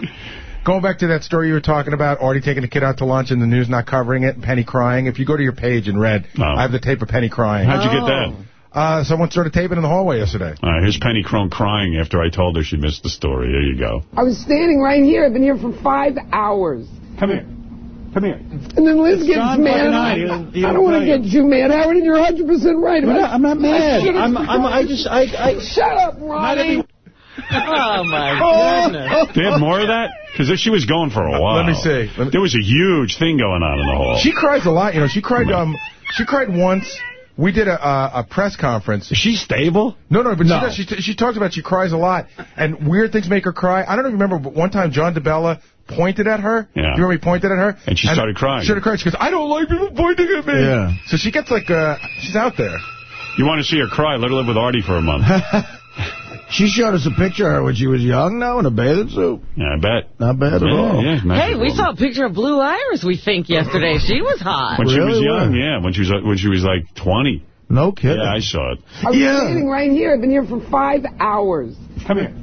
Going back to that story you were talking about, Artie taking the kid out to lunch and the news not covering it, and Penny crying. If you go to your page and read, I have the tape of Penny crying. How'd you get that? Uh, someone started taping in the hallway yesterday. All right, here's Penny Crone crying after I told her she missed the story. Here you go. I was standing right here. I've been here for five hours. Come here. Come here. And then Liz gets John, mad. why I, not? You- you I don't want to get you mad, Howard, and you're 100% right. I'm not- I'm not mad. should've- I'm- I'm- I just- I- I- Shut up, Ronnie. Oh, my [LAUGHS] goodness. They had more of that? Because she was going for a while. Let me see. Let me- There was a huge thing going on in the hall. She cries a lot. You know, she cried. Um, she cried once. We did a a, a press conference. Is she stable? No, no, but No. she does. She, she talks about she cries a lot, and weird things make her cry. I don't even remember, but one time John DeBella pointed at her. Yeah. You remember he pointed at her? And she started crying. She started crying. She goes, I don't like people pointing at me. Yeah. So she gets like, uh, she's out there. You want to see her cry? Let her live with Artie for a month. [LAUGHS] She showed us a picture of her when she was young, though, in a bathing suit. Yeah, I bet. Not bad at all. yeah, nice Hey, we woman. saw a picture of Blue Iris, we think, yesterday. [LAUGHS] She was hot. When she was young, Where? yeah. When she was uh, when she was like 20. No kidding. Yeah, I saw it. I was Yeah. standing right here. I've been here for five hours. Come here.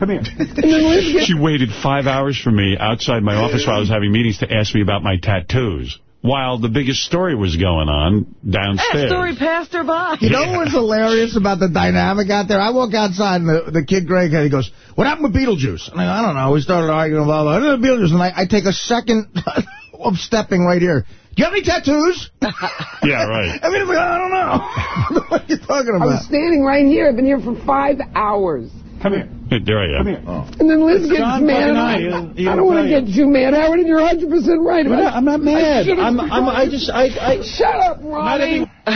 Come here. And then Liz gets She waited five hours for me outside my office while I was having meetings to ask me about my tattoos. While the biggest story was going on downstairs. That story passed her by. You know what's hilarious about the dynamic out there? I walk outside and the, the kid Greg, he goes, what happened with Beetlejuice? And I, go, I don't know. We started arguing about blah, blah, Beetlejuice. And I, I take a second [LAUGHS] of stepping right here. Do you have any tattoos? [LAUGHS] Yeah, right. I mean, I don't know. [LAUGHS] what are you talking about? I was standing right here. I've been here for five hours. Come here. There I am. And then Liz gets John mad. fucking I, I, don't you- you want to get you mad, Howard, and you're 100% right. I'm not, I'm not mad. I'm, I'm, I just, I, I... Shut up, Ronnie. [LAUGHS]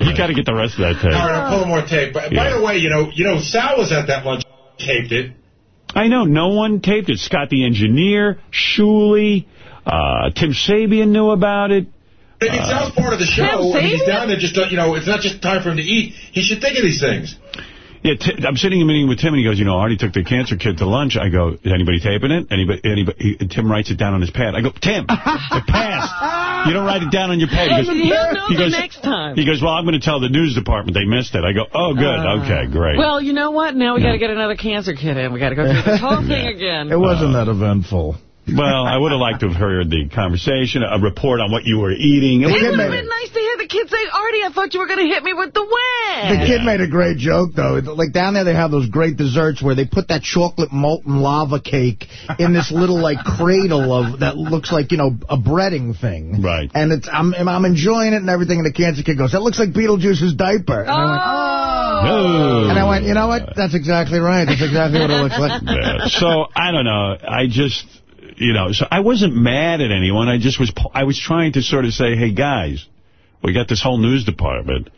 You got to get the rest of that tape. All right, I'm pulling more tape. But Yeah. by the way, you know, you know, Sal was at that lunch, taped it. I know. No one taped it. Scott the engineer, Shuli, uh, Tim Sabean knew about it. I mean, Sal's part of the show. I mean, he's down there just, you know, it's not just time for him to eat. He should think of these things. Yeah, t I'm sitting in a meeting with Tim, and he goes, you know, I already took the cancer kid to lunch. I go, is anybody taping it? Anybody? anybody? He, Tim writes it down on his pad. I go, Tim, it passed. You don't write it down on your pad. He goes, He'll know he the goes, next time. He goes, well, I'm going to tell the news department they missed it. I go, oh, good, Uh, okay, great. Well, you know what? Now we got to get another cancer kid in. We got to go through this whole [LAUGHS] thing again. It wasn't that eventful. Well, I would have liked to have heard the conversation, a report on what you were eating. It It would would've have been- been nice to hear the kid say, Artie, I thought you were going to hit me with the wind. The kid made a great joke, though. Like, down there, they have those great desserts where they put that chocolate molten lava cake in this little, like, cradle of that looks like, you know, a breading thing. Right. And it's I'm I'm enjoying it and everything, and the cancer kid goes, that looks like Beetlejuice's diaper. And I went, oh! No. And I went, you know what? That's exactly right. That's exactly what it looks like. Yeah. So, I don't know. I just, you know, so I wasn't mad at anyone. I just was, I was trying to sort of say, hey, guys, we got this whole news department.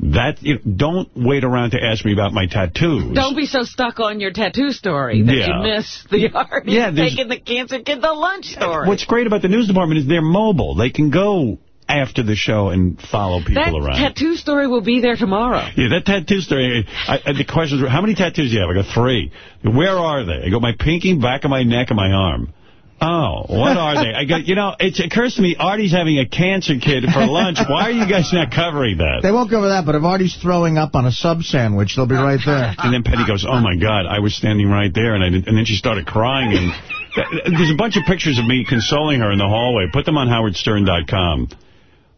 That, you know, don't wait around to ask me about my tattoos. Don't be so stuck on your tattoo story that Yeah. you miss the Artie Yeah, taking the cancer kid to lunch story. What's great about the news department is they're mobile. They can go after the show and follow people that around. tattoo story will be there tomorrow. Yeah, that tattoo story, I, I, the questions were, how many tattoos do you have? I go, three. Where are they? I go, my pinky, back of my neck, and my arm. Oh, what are they? I got, you know, it occurs to me, Artie's having a cancer kid for lunch. Why are you guys not covering that? They won't cover that, but if Artie's throwing up on a sub sandwich, they'll be right there. And then Penny goes, oh, my God, I was standing right there. And I did, and then she started crying. And there's a bunch of pictures of me consoling her in the hallway. Put them on howardstern.com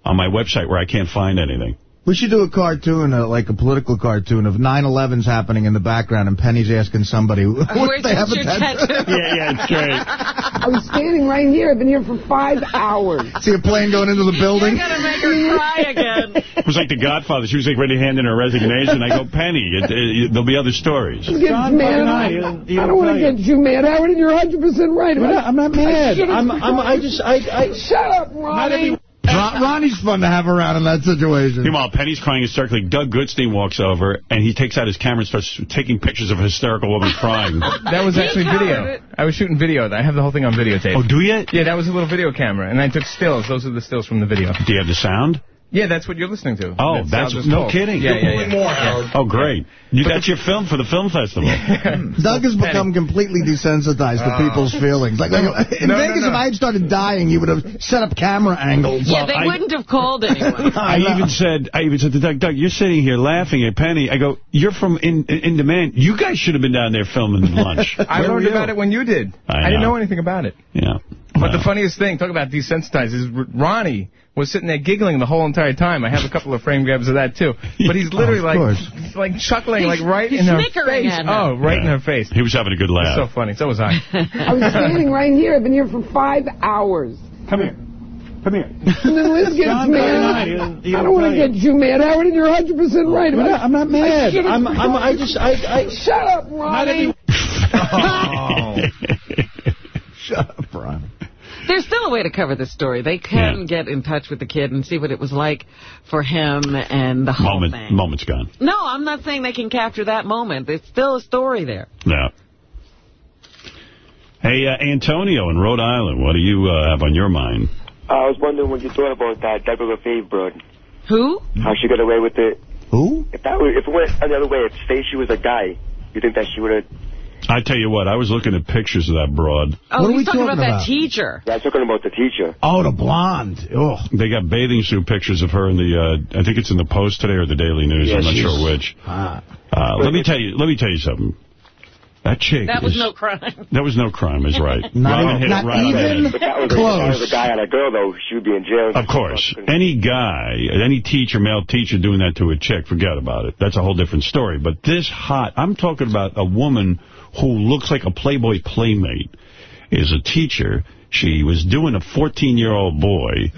on my website where I can't find anything. We should do a cartoon, uh, like a political cartoon, of 9-11's happening in the background, and Penny's asking somebody, [LAUGHS] would Where's they have a your tattoo? tattoo? Yeah, yeah, it's great. I was standing right here. I've been here for five hours. See a plane going into the building? You're going to make her cry again. It was like The Godfather. She was like ready to hand in her resignation. I go, Penny, it, it, there'll be other stories. Gets mad. I, I don't want to get you mad, Howard, and you're 100% right. I'm not, I'm not mad. should've- I'm, I'm, I just, I, I... Shut up, Ronnie. Ron, Ronnie's fun to have around in that situation. Meanwhile, Penny's crying hysterically. Doug Goodstein walks over, and he takes out his camera and starts taking pictures of a hysterical woman crying. [LAUGHS] That was actually video. I was shooting video. I have the whole thing on videotape. Oh, do you? Yeah, that was a little video camera, and I took stills. Those are the stills from the video. Do you have the sound? Yeah, that's what you're listening to. Oh, That that's no told. kidding. Yeah, yeah, yeah. more, Howard. Oh, great. You, that's your film for the film festival. [LAUGHS] Hmm. Doug has become completely desensitized to ah. people's feelings. Like, like in No, no, Vegas, no. if I had started dying, you would have set up camera angles. Yeah, they I- wouldn't have called [LAUGHS] anyone. I even said, I even said to Doug, Doug, you're sitting here laughing at Penny. I go, you're from In, in Demand. You guys should have been down there filming lunch. [LAUGHS] I learned about it when you did. I didn't know. know anything about it. Yeah. But the funniest thing, talk about desensitized, is Ronnie was sitting there giggling the whole entire time. I have a couple of frame grabs of that, too. But he's [LAUGHS] oh, literally Of like course. like chuckling, He's- like right in her face. Oh, right in her face. He was having a good laugh. so funny. So was I. [LAUGHS] I was standing right here. I've been here for five hours. Come here. Come here. And then Liz gets John, mad. John, I don't want to get you mad, Howard, and you're 100% right. I'm not, I'm not mad. should've- I'm, I'm, I just, I, I... Shut up, Ronnie. [LAUGHS] oh. Shut up, Ronnie. There's still a way to cover this story. They can get in touch with the kid and see what it was like for him and the whole Moment, thing. moment's gone. No, I'm not saying they can capture that moment. There's still a story there. Yeah. Hey, uh, Antonio in Rhode Island, what do you uh, have on your mind? I was wondering what you thought about that Debra Lafave broad. Who? How she got away with it. Who? If that were, if it went another way, if Stacey was a guy, you think that she would have... I tell you what, I was looking at pictures of that broad. Oh, What are he's we talking about, talking that teacher. Yeah, I was talking about the teacher. Oh, the blonde. Oh. They got bathing suit pictures of her in the, uh, I think it's in the Post today or the Daily News. Yeah, I'm not sure which. Uh, let me tell you, let me tell you something. That chick That was is- no crime. That was no crime, is right. [LAUGHS] Not Robin even- hit not right even head. That was, a, if that was a guy and a girl, though, she would be in jail. Of course. Any guy, any teacher, male teacher doing that to a chick, forget about it. That's a whole different story. But this hot, I'm talking about a woman who looks like a Playboy playmate, is a teacher. She was doing a 14-year-old boy.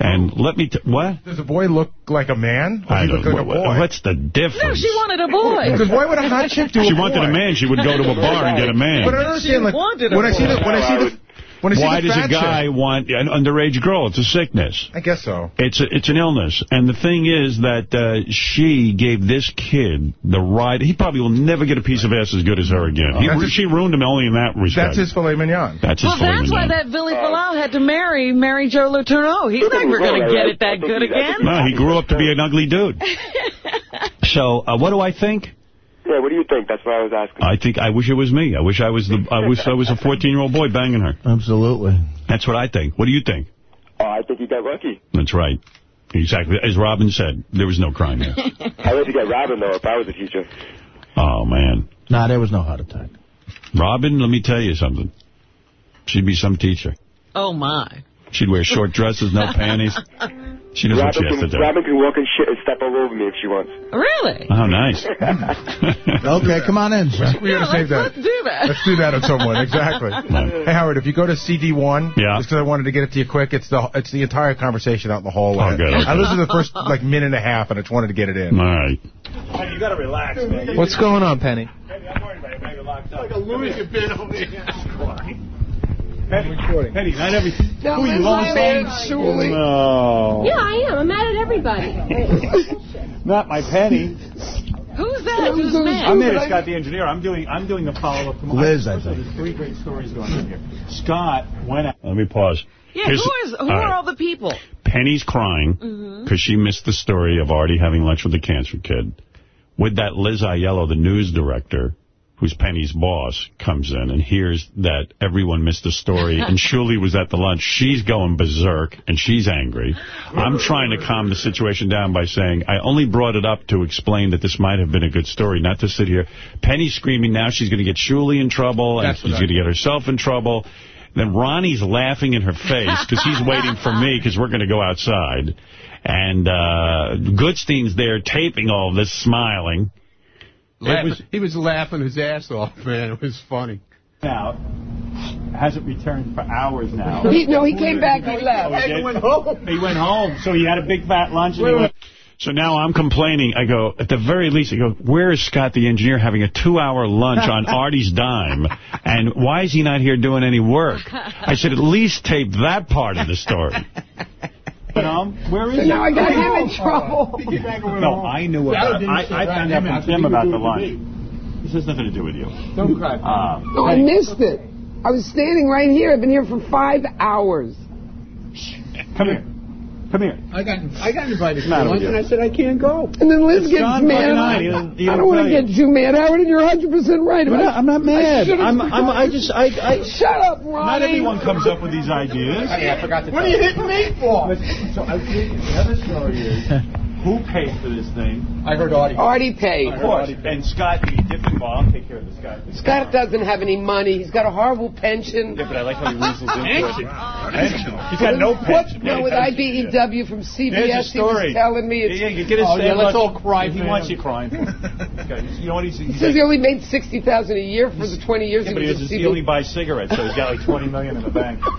And let me, t what? Does a boy look like a man? Or I he don't, look like a boy? what's the difference? No, she wanted a boy. [LAUGHS] Because why would a hot chick do She a boy? wanted a man. She would go to a bar and get a man. But I don't understand, like, when I see the, when I see the, when I see Why does a guy chick- want an underage girl? It's a sickness. I guess so. It's a, it's an illness. And the thing is that uh, she gave this kid the ride. He probably will never get a piece of ass as good as her again. He, That's his- she ruined him only in that respect. That's his filet mignon. That's his filet. Well, filet that's why that Billy Bilal had to marry Mary Jo Letourneau. He's never going to get it that good again. No, he grew up to be an ugly dude. [LAUGHS] So, uh, what do I think? Yeah, what do you think? That's what I was asking. I think I wish it was me. I wish I was the I wish I was a 14-year-old boy banging her. Absolutely. That's what I think. What do you think? Oh, I think you got lucky. That's right. Exactly. As Robin said, there was no crime there. I would to get Robin, though, if I was a teacher. Oh, man. Nah, there was no heart attack. Robin, let me tell you something. She'd be some teacher. Oh, my. She'd wear short dresses, no [LAUGHS] panties. She knows what she Robin has to do. Robin can walk and shit and step all over me if she wants. Really? Oh, nice. Hmm. [LAUGHS] Okay, come on in, sir. We gotta save that. Let's do that. Let's do that [LAUGHS] on someone, exactly. Hey, Howard, if you go to CD1, Yeah. just because I wanted to get it to you quick, it's the it's the entire conversation out in the hallway. Oh, good, okay. I listened to the first like minute and a half, and I just wanted to get it in. All right. You got to relax, man. What's going on, Penny? Like a lunatic been over here. Penny, Penny, not every... No, Who, you Liz, lost I'm mad on? at Shuli. No. Yeah, I am. I'm mad at everybody. [LAUGHS] Not my Penny. Who's that? Who's mad? I'm there, Scott the engineer. I'm doing I'm doing the follow-up tomorrow. Liz, I There's think. three great stories going on here. Scott went out... Let me pause. Yeah, Here's- who is? Who all are all the people? Penny's crying mm-hmm. because she missed the story of Artie having lunch with the cancer kid. With that, Liz Aiello, the news director, who's Penny's boss, comes in and hears that everyone missed the story [LAUGHS] and Shuli was at the lunch. She's going berserk and she's angry. I'm trying to calm the situation down by saying I only brought it up to explain that this might have been a good story, not to sit here. Penny's screaming now she's going to get Shuli in trouble and she's going to get herself in trouble. Then Ronnie's laughing in her face because he's waiting for me because we're going to go outside. And uh, Goodstein's there taping all this, smiling. Laughing- was- he was laughing his ass off, man. It was funny. Out. Hasn't returned for hours now. [LAUGHS] He, no, he came back. He left. Oh, he did? He went home. So he had a big fat lunch. And he went, so now I'm complaining. I go, at the very least, I go, where is Scott the engineer having a two-hour lunch on [LAUGHS] Artie's dime? And why is he not here doing any work? I said, at least tape that part of the story. [LAUGHS] You know, where is So he? now I got him in trouble. [LAUGHS] No, I knew about it. I, I found out from Tim about the lunch. This has nothing to do with you. Don't cry. Uh, No, I missed it. I was standing right here. I've been here for five hours. come here. Come here. I got I got invited to matter with lunch, and I said I can't go. And then Liz It's gets John mad. fucking I, He doesn't- he I don't want to get you mad, Howard, and you're 100% right. I'm not, I'm not mad. should've I'm, I'm, I just, I, I, Shut up, Ronnie. not everyone comes up with these ideas. I forgot to. What are you hitting me for? So I think the other story is, [LAUGHS] who paid for this thing? I heard Artie. Artie paid. Of course. And Scott, the different, I'll take care of this guy. Scott doesn't have any money. He's got a horrible pension. Yeah, but I like how he weasels into Pension? it. Pension. He's got no What? pension. No, with IBEW from CBS, he was telling me it's Yeah, you get his Oh, yeah, let's all cry He wants you crying. [LAUGHS] You know what he's, He says like, he only made 60,000 a year for the twenty years yeah, he but he, was has, at he only buys cigarettes, so he's got like 20 million in the bank. [LAUGHS]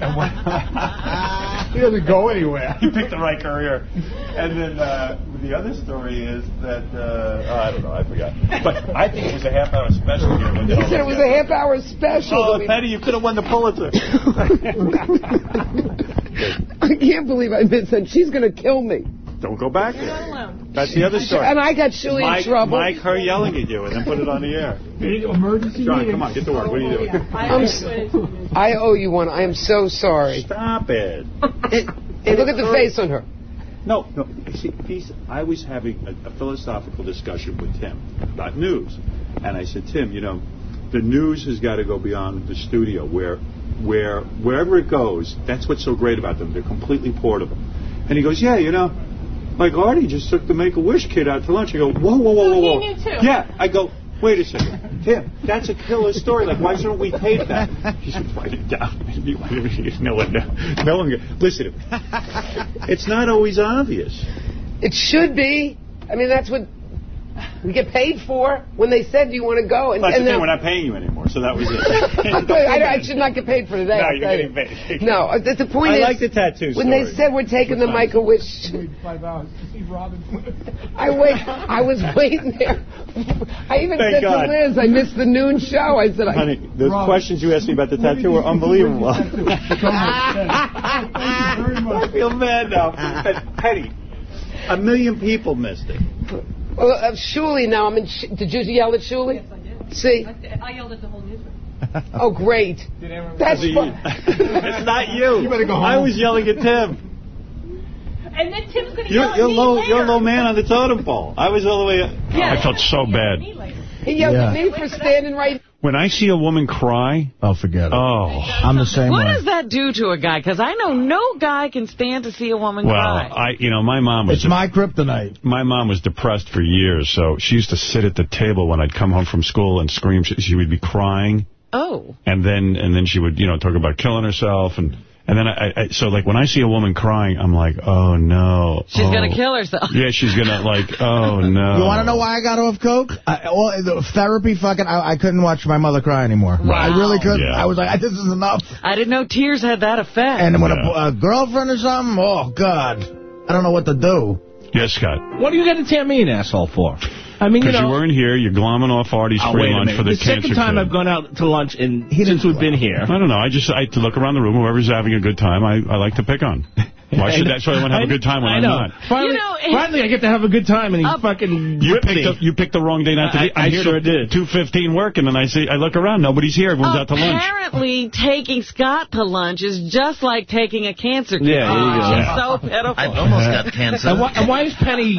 And when, [LAUGHS] He doesn't go anywhere. he picked the right career. And then uh, uh, the other story is that, uh, oh, I don't know, I forgot. But I think it was a half hour special here. He said it was a half hour special. Oh, that we- Penny, you could have won the Pulitzer. [LAUGHS] I can't believe I missed that. She's going to kill me. Don't go back there. That's the other story. And I got Shirley Mike, in trouble. Mike, her yelling at you, and then put it on the air. Emergency John, meeting. come on, get to work. What are you doing? I'm s- I owe you one. I am so sorry. Stop it. And look at the face on her. No, no. See, he's, I was having a, a philosophical discussion with Tim about news, and I said, Tim, you know, the news has got to go beyond the studio, where, where, wherever it goes, that's what's so great about them. They're completely portable. And he goes, yeah, you know, like Artie just took the Make a Wish kid out to lunch. I go, whoa, whoa, whoa, whoa, whoa. he knew too. Yeah, I go. Wait a second. Tim, that's a killer story. Like, why shouldn't we tape that? He said, write it down. no one, no one, listen, [LAUGHS] it's not always obvious. It should be. I mean, that's what we get paid for when they said, do you want to go? And, That's and the thing, then- we're not paying you anymore, so that was it. [LAUGHS] I, I should not get paid for today. No, you're getting paid. No, uh, the, the point I is... like the tattoo When they said we're taking the Make-A-Wish... Five hours to see Robin. [LAUGHS] I wait. I was waiting there. I even Thank said God. to Liz, I missed the noon show. I said, I... Honey, the questions you asked me about the tattoo were unbelievable. [LAUGHS] I feel bad now. And Penny, a million people missed it. Well, uh, Shuli now. I'm in. Sh- did you yell at Shuli? Yes, I did. See? I yelled at the whole newsroom. Oh, great. [LAUGHS] That's That's fun. [LAUGHS] it's not you. You better go home. I was yelling at Tim. And then Tim's going to You're, yell at you're me low. later. You're low man on the totem pole. I was all the way. Up. Yeah. I felt so bad. He yelled Yeah. at me for standing right. When I see a woman cry, oh, forget it. Oh, I'm the same What way. does that do to a guy? Because I know no guy can stand to see a woman Well, cry. I, you know, my mom was. It's my kryptonite. My mom was depressed for years, so she used to sit at the table when I'd come home from school and scream. She, she would be crying, Oh. and then and then she would, you know, talk about killing herself, and and then I, I so like when I see a woman crying, I'm like, oh no, She's oh. going to kill herself. Yeah, she's gonna like, oh [LAUGHS] no. You want to know why I got off coke? I, well, the therapy, fucking, I, I couldn't watch my mother cry anymore. Wow. I really couldn't. Yeah. I was like, this is enough. I didn't know tears had that effect. And when Yeah. a, a girlfriend or something, oh God, I don't know what to do. Yes, Scott. What are you going to tear me an asshole for? I mean, you know. Because you, weren't here, you're glomming off Artie's Oh, free wait a lunch minute. for the, the cancer second time kid. I've gone out to lunch in, since we've been here. I don't know. I just I to look around the room. Whoever's having a good time, I, I like to pick on. Why should that? So I want to have a good time when I I'm not. Finally, You know, it- finally, I get to have a good time, and he fucking You picked, me. the, you picked the wrong day not to I- be. I'm I sure to, did. 2.15 working, and I see, I look around. Nobody's here. Everyone's out to lunch. Apparently, taking Scott to lunch is just like taking a cancer kid. Yeah, there you to go. lunch. Yeah. So pitiful. I almost got cancer. And why, and why is Penny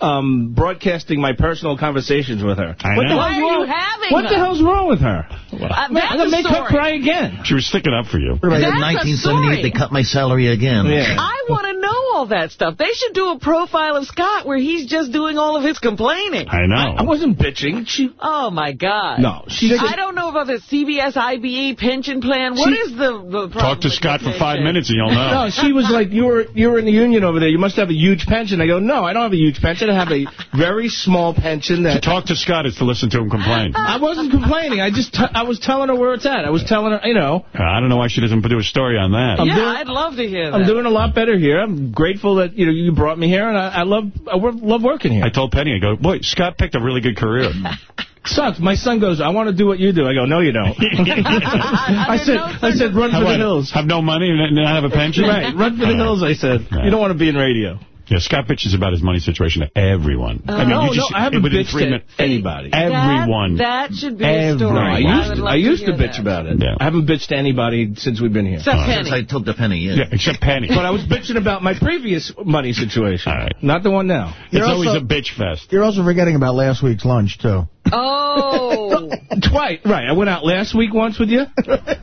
um, broadcasting my personal conversations with her? I what know. The Why hell's are you wrong? having What the hell's wrong with her? Uh, I'm gonna a make her cry again. She was sticking up for you. What about That's in a 1978 they cut my salary again? Yeah. I want to know all that stuff. They should do a profile of Scott where he's just doing all of his complaining. I know. I wasn't bitching. She. Oh, my God. No, she. I don't know about the CBS IBE pension plan. What She- is the, the problem Talk to Scott for five minutes and you'll know. No, she was like, you were you were in the union over there. You must have a huge pension. I go, no, I don't have a huge pension. I have a very small pension. That To talk to Scott is to listen to him complain. [LAUGHS] I wasn't complaining. I just t I was telling her where it's at. I was telling her, you know, Uh, I don't know why she doesn't do a story on that. I'm yeah, doing- I'd love to hear that. I'm doing a lot better here. I'm grateful that you know you brought me here, and I, I love I love working here. I told Penny, I go, boy, Scott picked a really good career. [LAUGHS] Sucks. My son goes, I want to do what you do. I go, no, you don't. [LAUGHS] [LAUGHS] I said, I said, run for the what? hills. Have no money and not have a pension? Right, run for the hills. I said, Right. you don't want to be in radio. Yeah, Scott bitches about his money situation to everyone. Uh, I mean, no, you just, no, I haven't bitched three to minutes, anybody. Everyone. That, that should be a story. I I used would to, I used to, hear bitch that. about it. Yeah. I haven't bitched to anybody since we've been here. Except Since I Penny. took the penny, yeah. Yeah, except Penny. But I was bitching about my previous money situation, All right. not the one now. It's You're always also- a bitch fest. You're also forgetting about last week's lunch, too. Oh. [LAUGHS] Twice, right? I went out last week once with you,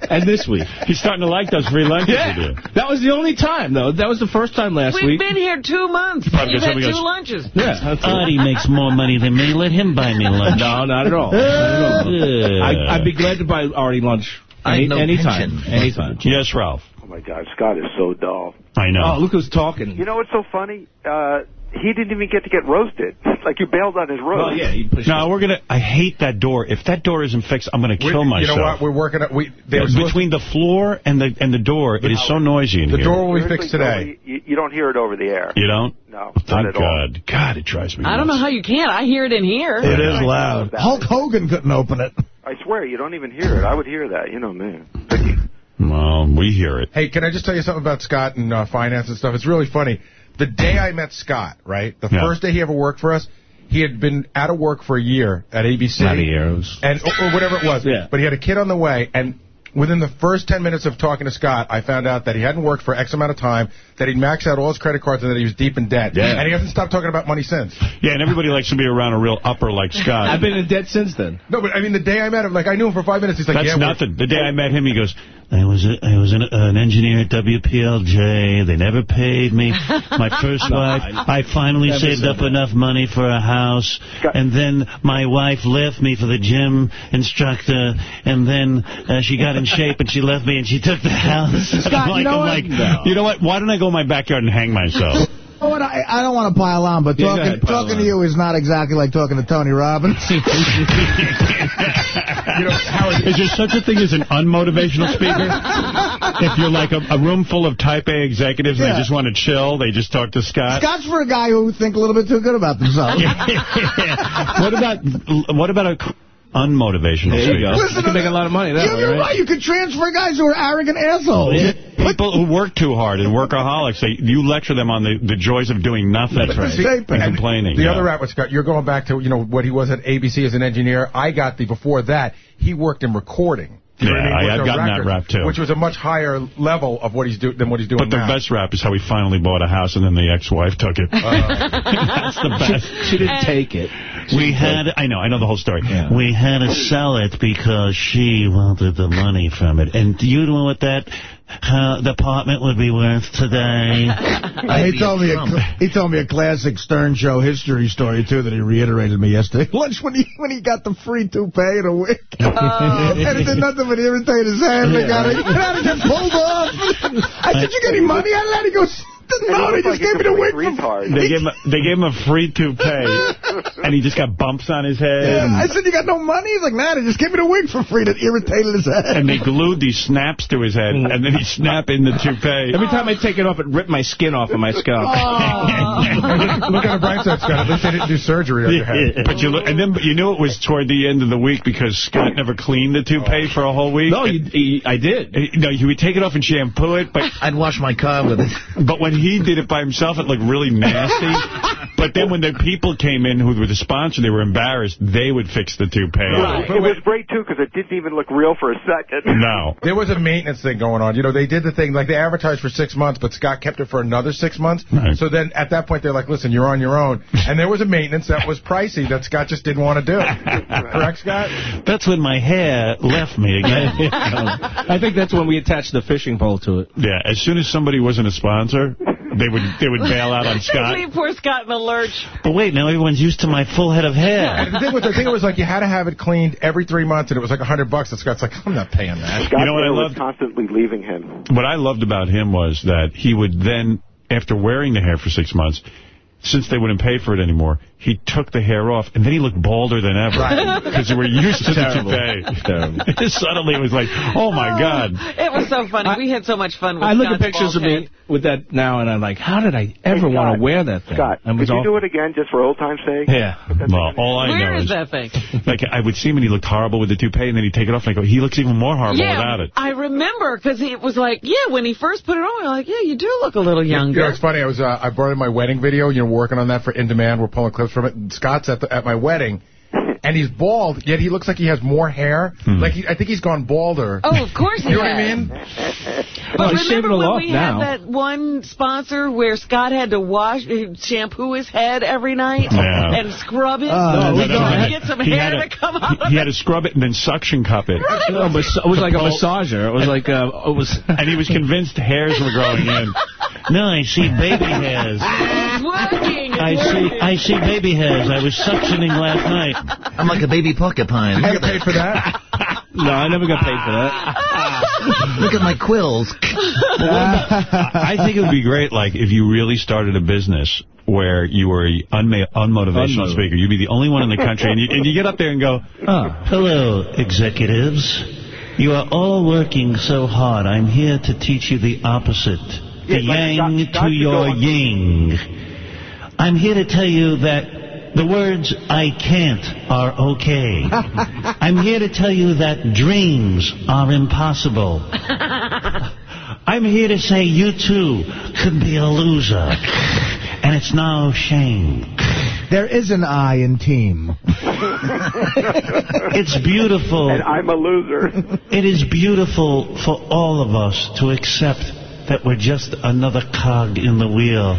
and this week. He's starting to like those free lunches with Yeah, you. that was the only time though. That was the first time last week. We've been here two months. Probably You've had two goes, lunches. Yeah, that's it. Artie makes more money than me. Let him buy me lunch. No, not at all. [LAUGHS] Not at all. I, I'd be glad to buy Artie lunch any, had no anytime. pension. Anytime. Yes, Ralph. Oh my God, Scott is so dull. I know. Oh, look who's talking. You know what's so funny? Uh, he didn't even get to get roasted. [LAUGHS] like you bailed on his roast. Well, yeah, he No, we're gonna. I hate that door. If that door isn't fixed, I'm gonna kill myself. You know what? We're working. at- We they were Between the floor and the and the door, it is so noisy in the here. The door will be Seriously, fixed today. You, you don't hear it over the air. You don't? No, Thank not at all. God. God, it drives me. I don't know how you can. I hear it in here. It is I loud. Hulk. Hogan couldn't open it. I swear, you don't even hear it. I would hear that. You know me. Well, we hear it. Hey, can I just tell you something about Scott and uh, finance and stuff? It's really funny. The day I met Scott, right, the Yeah. first day he ever worked for us, he had been out of work for a year at ABC. Not a year, it was- And, or, or whatever it was. Yeah. But he had a kid on the way, and within the first 10 minutes of talking to Scott, I found out that he hadn't worked for X amount of time, that he'd maxed out all his credit cards, and that he was deep in debt. Yeah. And he hasn't stopped talking about money since. Yeah, and everybody likes to be around a real upper like Scott. I've been in debt since then. No, but I mean, the day I met him, like, I knew him for five minutes. He's like, That's yeah, nothing. The day I met him, he goes, I was a, I was an, an engineer at WPLJ. They never paid me. [LAUGHS] My first No, wife, I- I, finally saved up that. enough money for a house, and then my wife left me for the gym instructor, and then uh, she got in shape and she left me and she took the house. Scott, [LAUGHS] I'm you like, know I'm what? like, You know what? Why don't I go in my backyard and hang myself? You know what, I, I don't want to pile on, but talking ahead, talking on. to you is not exactly like talking to Tony Robbins. [LAUGHS] You know, Howard, is there such a thing as an unmotivational speaker? [LAUGHS] if you're like a, a room full of type A executives and Yeah. they just want to chill, they just talk to Scott. Scott's for a guy who think a little bit too good about themselves. [LAUGHS] what about what about a unmotivational There you speaker? go. You can make a lot of money that You- way, You're right? right. You could transfer guys who are arrogant assholes. People who work too hard and workaholics, they, you lecture them on the, the joys of doing nothing That's right. and complaining. The yeah. other rap was Scott. You're going back to you know what he was at ABC as an engineer. I got the before that he worked in recording. You know Yeah, what mean? I- Worked I've on gotten that rap, too. which was a much higher level of what he's do than what he's doing But the now. best rap is how he finally bought a house and then the ex-wife took it. Uh. [LAUGHS] That's the best. She didn't take it. We had, I know, I know the whole story. We had to sell it because she wanted the money from it. And do you know what that uh, the apartment would be worth today? [LAUGHS] he told me a, he told me a classic Stern Show history story too that he reiterated me yesterday. [LAUGHS] Lunch when he when he got the free toupee and a wig, and it did nothing but irritate his head. They got it. It had to get pulled off. [LAUGHS] I said, "You got any money I let that?" He goes, "No, they just gave me the wig." for They gave, him a, they gave him a free toupee, [LAUGHS] and he just got bumps on his head. Yeah, I said, "You got no money?" He's like, "Nah, they just gave me the wig for free." That irritated his head. and they glued these snaps to his head, and then he [LAUGHS] snap in the toupee. Every time I take it off, it ripped my skin off of my scalp. [LAUGHS] Look at the bright side, Scott. At least they didn't do surgery on your head. But you look, and then you knew it was toward the end of the week because Scott never cleaned the toupee for a whole week. No, you, he, I did. No, he would take it off and shampoo it, but I'd wash my car with it. But when he did it by himself, it looked really nasty. [LAUGHS] but then when the people came in who were the sponsor, they were embarrassed. They would fix the toupee. It was great, too, because it didn't even look real for a second. No. There was a maintenance thing going on. You know, they did the thing, like they advertised for six months, but Scott kept it for another six months. So then at that point, they're like, listen, you're on your own. And there was a maintenance that was pricey that Scott just didn't want to do. Correct, Scott? That's when my hair left me again. [LAUGHS] I think that's when we attached the fishing pole to it. Yeah, as soon as somebody wasn't a sponsor, they would they would bail out on [LAUGHS] They Scott. leave poor Scott in the lurch. But wait, now everyone's used to my full head of hair. And the thing was, the thing was like you had to have it cleaned every three months, and it was like a hundred bucks. And Scott's like, I'm not paying that. Scott You know what I Taylor was loved? constantly leaving him. What I loved about him was that he would then, after wearing the hair for six months, since they wouldn't pay for it anymore, he took the hair off, and then he looked balder than ever. Right. [LAUGHS] Because they were used to the Terrible. toupee. [LAUGHS] Suddenly it was like, oh, my God. It was so funny. we had so much fun with I look at pictures of me with that now, and I'm like, how did I ever Hey, want to wear that thing? Scott, I could you all- do it again just for old time's sake? Yeah. Well, all I Where know is is, that thing? [LAUGHS] like, I would see him and he looked horrible with the toupee, and then he'd take it off, and I go, he looks even more horrible yeah, without it. I remember because it was like, yeah, when he first put it on, we were like, yeah, you do look a little younger. You know, it's funny. I was uh, I brought in my wedding video. You know, working on that for In Demand. We're pulling clips from it. Scott's at the, at my wedding, and he's bald. Yet he looks like he has more hair. Like he, I think he's gone balder. Oh, of course [LAUGHS] he You know what I mean? But Well, remember when off we now. had that one sponsor where Scott had to wash, uh, shampoo his head every night Yeah. and scrub it No, to no, no, no. get some He hair had to to- come out of He it. had to scrub it and then suction cup it. No, but it was like a massager. It was like uh, it was. And he was convinced hairs were growing in. No, I see baby hairs. It's working. It's I see. I see baby hairs. I was suctioning last night. I'm like a baby porcupine. You get paid for that? No, I never got paid for that. [LAUGHS] Look at my quills. I think it would be great, like, if you really started a business where you were an unma- unmotivational Unmotivated. speaker. You'd be the only one in the country, and you, and you get up there and go, Oh, hello, executives. You are all working so hard. I'm here to teach you the opposite. The Yeah, yang Scott- Scott to your ying. I'm here to tell you that the words I can't are okay. [LAUGHS] I'm here to tell you that dreams are impossible. [LAUGHS] I'm here to say you too could be a loser. And it's no shame. There is an I in team. [LAUGHS] It's beautiful. And I'm a loser. It is beautiful for all of us to accept that we're just another cog in the wheel.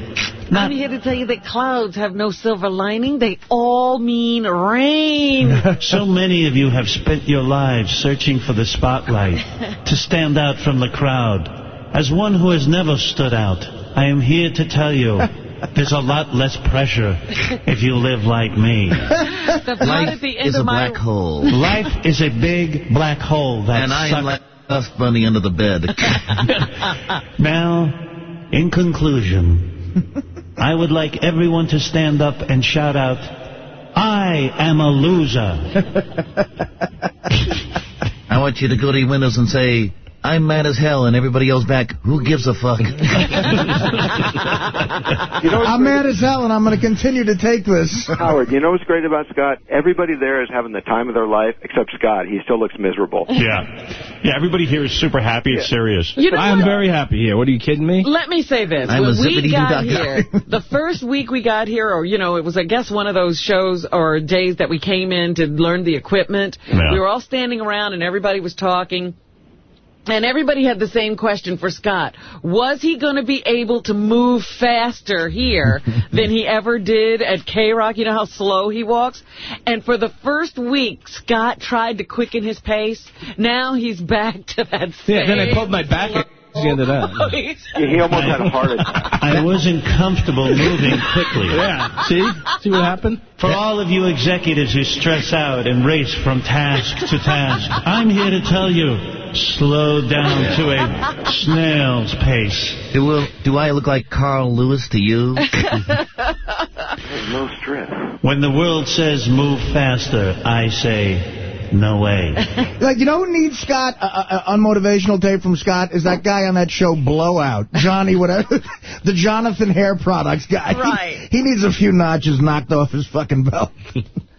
I'm here to tell you that clouds have no silver lining. They all mean rain. [LAUGHS] [LAUGHS] So many of you have spent your lives searching for the spotlight, [LAUGHS] to stand out from the crowd. As one who has never stood out, I am here to tell you there's a lot less pressure if you live like me. The part at the end of my hole. Life is a big black hole that And I am sucks- dust bunny under the bed. [LAUGHS] Now, in conclusion, I would like everyone to stand up and shout out, I am a loser. [LAUGHS] I want you to go to your windows and say, I'm mad as hell, and everybody else back, who gives a fuck? [LAUGHS] I'm mad as hell, and I'm going to continue to take this. Howard, you know what's great about Scott? Everybody there is having the time of their life, except Scott. He still looks miserable. Yeah. Yeah, everybody here is super happy. It's serious. You know I'm what? very happy here. What are you kidding me? Let me say this. I'm a when we zippity-doo-dah got guy. here, the first week we got here, or, you know, it was, I guess, one of those shows or days that we came in to learn the equipment. Yeah. We were all standing around and everybody was talking. And everybody had the same question for Scott. Was he going to be able to move faster here [LAUGHS] than he ever did at K-Rock? You know how slow he walks? And for the first week, Scott tried to quicken his pace. Now he's back to that same... Yeah, then I pulled my back at the end of that. [LAUGHS] He almost had a heart attack. [LAUGHS] I wasn't comfortable moving quickly. Yeah, see? See what happened? For all of you executives who stress out and race from task to task, I'm here to tell you, slow down to a snail's pace. Do, uh, do I look like Carl Lewis to you? no stress. When the world says move faster, I say, no way. [LAUGHS] Like, you know who needs Scott? Uh, uh, unmotivational tape from Scott is that guy on that show, Blowout. Johnny, [LAUGHS] whatever. the Jonathan Hair Products guy. He- Right. He, needs a few notches knocked off his fucking belt. [LAUGHS]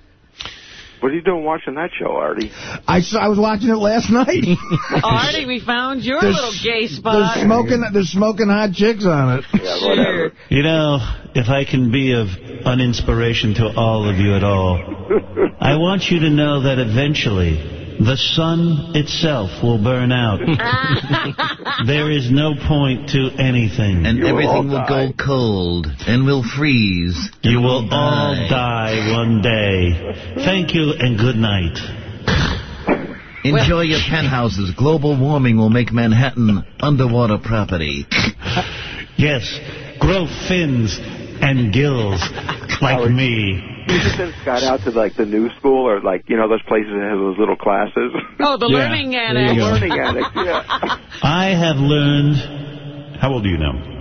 What are you doing watching that show, Artie? I, I was watching it last night. [LAUGHS] Artie, we found your There's- little gay spot. They're smoking, they're smoking hot chicks on it. Yeah, whatever. You know, if I can be of uninspiration to all of you at all, [LAUGHS] I want you to know that eventually the sun itself will burn out. [LAUGHS] [LAUGHS] there is no point to anything. And You everything all will go cold and will freeze. You and will we'll all die. die one day. Thank you and good night. Enjoy your penthouses. Global warming will make Manhattan underwater property. Yes, grow fins and gills like me. [LAUGHS] You should send Scott out to like the new school or like you know those places that have those little classes. Oh, the Yeah, learning there annex. you go. Learning annex. Yeah. [LAUGHS] I have learned, How old are you now?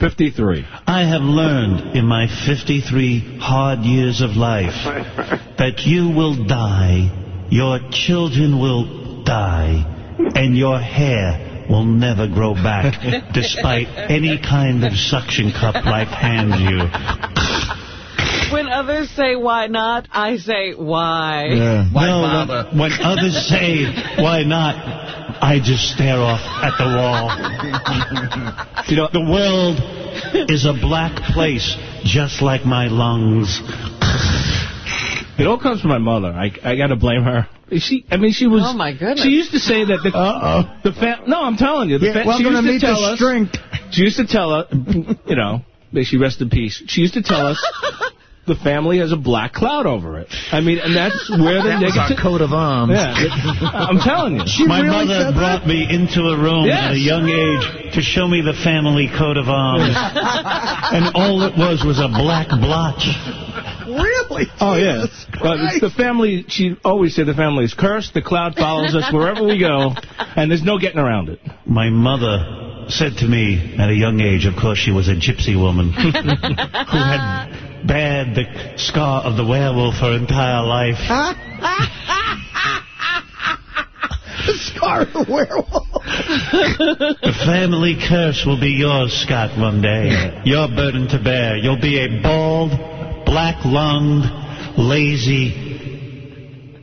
53. I have learned in my 53 hard years of life [LAUGHS] that you will die, your children will die, and your hair will never grow back, despite any kind of suction cup life hands you. When others say why not, I say why. no, when, when others say, why not, I just stare off at the wall. you know, the world is a black place, just like my lungs. It all comes from my mother. I I got to blame her. She, I mean, she was. Oh, my goodness. She used to say that the Uh-oh. the fam. No, I'm telling you, the Yeah, fa- welcome she used to to meet tell the us. strength. She used to tell us, you know, may she rest in peace. She used to tell us. The family has a black cloud over it. I mean, and that's where the That was our negative. coat of arms. Yeah, I'm telling you. She my really mother said brought me into a room Yes. at a young age to show me the family coat of arms. [LAUGHS] and all it was was a black blotch. Really? Oh, yeah. Jesus But it's the family, she always said the family is cursed. The cloud follows us wherever we go, and there's no getting around it. My mother said to me at a young age, of course she was a gypsy woman, [LAUGHS] who had bared the scar of the werewolf her entire life. [LAUGHS] the scar of the werewolf. The family curse will be yours, Scott, one day. Your burden to bear. You'll be a bald, black-lunged, lazy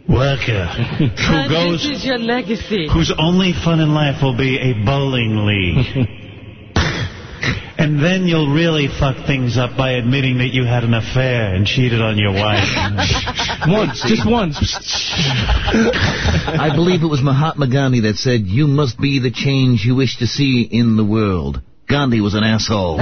worker [LAUGHS] who But goes this is your legacy. whose only fun in life will be a bowling league. [LAUGHS] and then you'll really fuck things up by admitting that you had an affair and cheated on your wife. [LAUGHS] Once, just once. I believe it was Mahatma Gandhi that said, you must be the change you wish to see in the world. Gandhi was an asshole.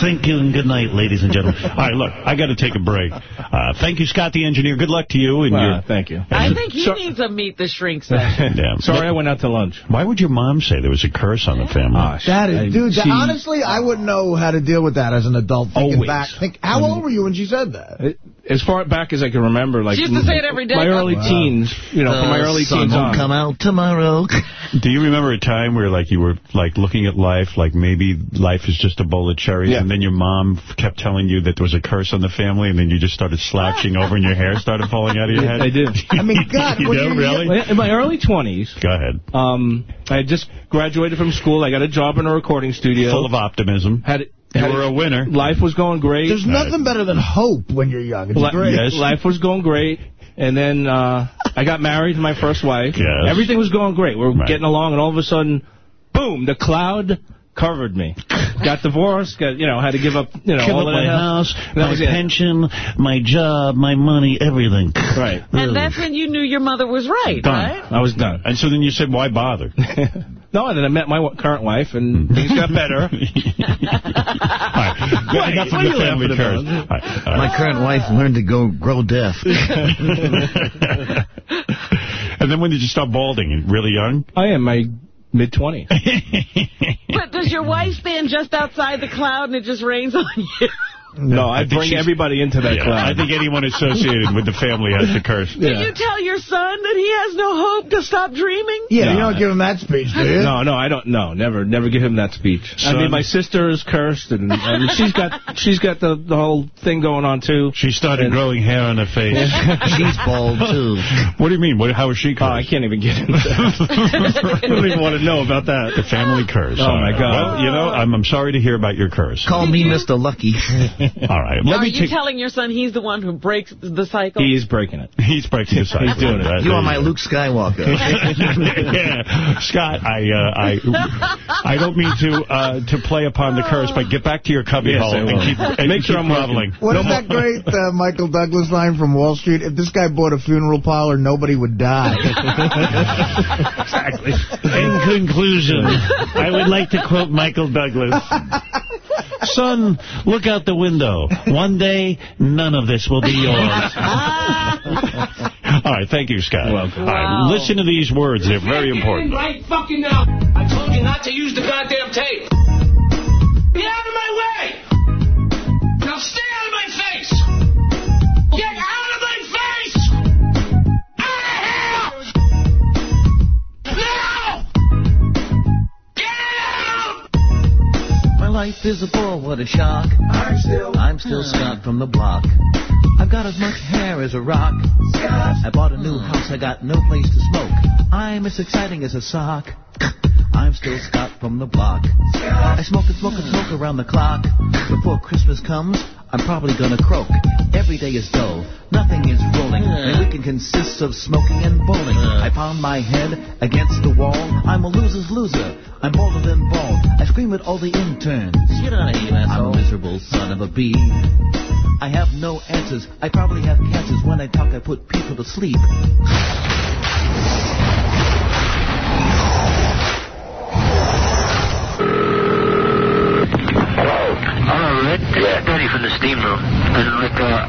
Thank you and good night, ladies and gentlemen. [LAUGHS] All right, look, I got to take a break. Uh, thank you, Scott the engineer. Good luck to you. And Uh, your, thank you. I think he needs a meet the shrink session. [LAUGHS] Yeah. Sorry I went out to lunch. Why would your mom say there was a curse on the family? That is, dude, that, honestly, I wouldn't know how to deal with that as an adult. Thinking Always. back, think, how old were you when she said that? As far back as I can remember, like She used to say it every day. my early Wow. teens, you know, from my early sun teens won't on. come out tomorrow. Do you remember a time where, like, you were, like, looking at life, like maybe life is just a bowl of cherries, Yeah. And then your mom kept telling you that there was a curse on the family, and then you just started slouching over and your hair started falling out of your [LAUGHS] head? I did. I mean, [LAUGHS] God, you when do, you're- really? In my early 20s, Go ahead. um, I had just graduated from school. I got a job in a recording studio. Full of optimism. Had You were a winner. Life was going great. There's nothing better than hope when you're young. It's Li- great. Yes. Life was going great. And then uh, I got married to my first wife. Yes. Everything was going great. We were Right. getting along, and all of a sudden, boom, the cloud covered me. [LAUGHS] got divorced, got, you know, had to give up, you know, Give all up of my that. house, That my was it. pension, my job, my money, everything. Right. And that's when you knew your mother was right, Done. right? I was done. And so then you said, why bother? [LAUGHS] no, and then I met my current wife, and mm. things got better. [LAUGHS] All right. [LAUGHS] What- Enough what of are the you family laughing curse. about? All right, all right. My current wife learned to go grow deaf. and then when did you stop balding? Really young? I am my mid-20s. [LAUGHS] But does your wife stand just outside the cloud and it just rains on you? No, I, I bring everybody into that Yeah, cloud. I think anyone associated with the family has the curse. Did you tell your son that he has no hope to stop dreaming? Yeah, No, you don't give him that speech, do you? No, no, I don't. No, never, never give him that speech. I mean, my sister is cursed, and, and she's got she's got the the whole thing going on too. She started And- growing hair on her face. [LAUGHS] She's bald, too. What do you mean? What, how is she Oh, I can't even get into that. [LAUGHS] I don't even want to know about that. The family curse. Oh, my. God. Well, you know, I'm, I'm sorry to hear about your curse. Call me Mr. Lucky. [LAUGHS] [LAUGHS] All right. Let Are me you take... telling your son he's the one who breaks the cycle? He's breaking it. He's breaking the cycle. He's doing it. Right, You are my. Luke Skywalker. [LAUGHS] yeah. Scott, I, uh, I, I don't mean to uh, to play upon the curse, but get back to your cubby Yes, hole I and will. keep and Make sure I'm groveling. What is that great uh, Michael Douglas line from Wall Street? If this guy bought a funeral parlor, nobody would die. [LAUGHS] exactly. In conclusion, I would like to quote Michael Douglas. [LAUGHS] Son, look out the window. One day, none of this will be yours. [LAUGHS] All right, thank you, Scott. welcome. All right, listen to these words. They're very important. Right fucking now. I told you not to use the goddamn tape. Get out of my way! Life is a bore, what a shock. I'm still. I'm still Scott from the block. I've got as much hair as a rock. I bought a new house, I got no place to smoke. I'm as exciting as a sock. I'm still Scott from the block. I smoke and smoke and smoke around the clock. Before Christmas comes, I'm probably gonna croak. Every day is dull, nothing is rolling. My weekend consists of smoking and bowling. I pound my head against the wall. I'm a loser's loser. I'm bolder than bald. I scream at all the interns. Get out of here, asshole. I'm a miserable son of a bee. I have no answers. I probably have cancers. When I talk, I put people to sleep. Red. From the steam room. I'd like, uh,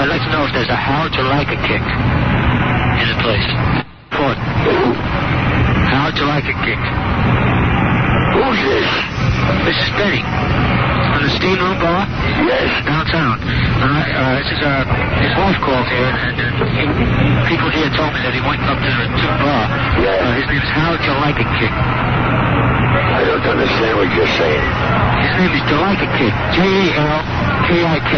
I'd like to know if there's a how to like a kick in the place. Ford. How to like a kick. Who's this? This is Benny. From the steam room bar? Yes. Downtown. Uh, uh, this is, uh, his wife called here, and, and he, people here told me that he went up to the bar. Uh, his name's How to Like a Kick. Don't understand what you're saying. His name is Jalika Kid. J-A-L-K-I-K.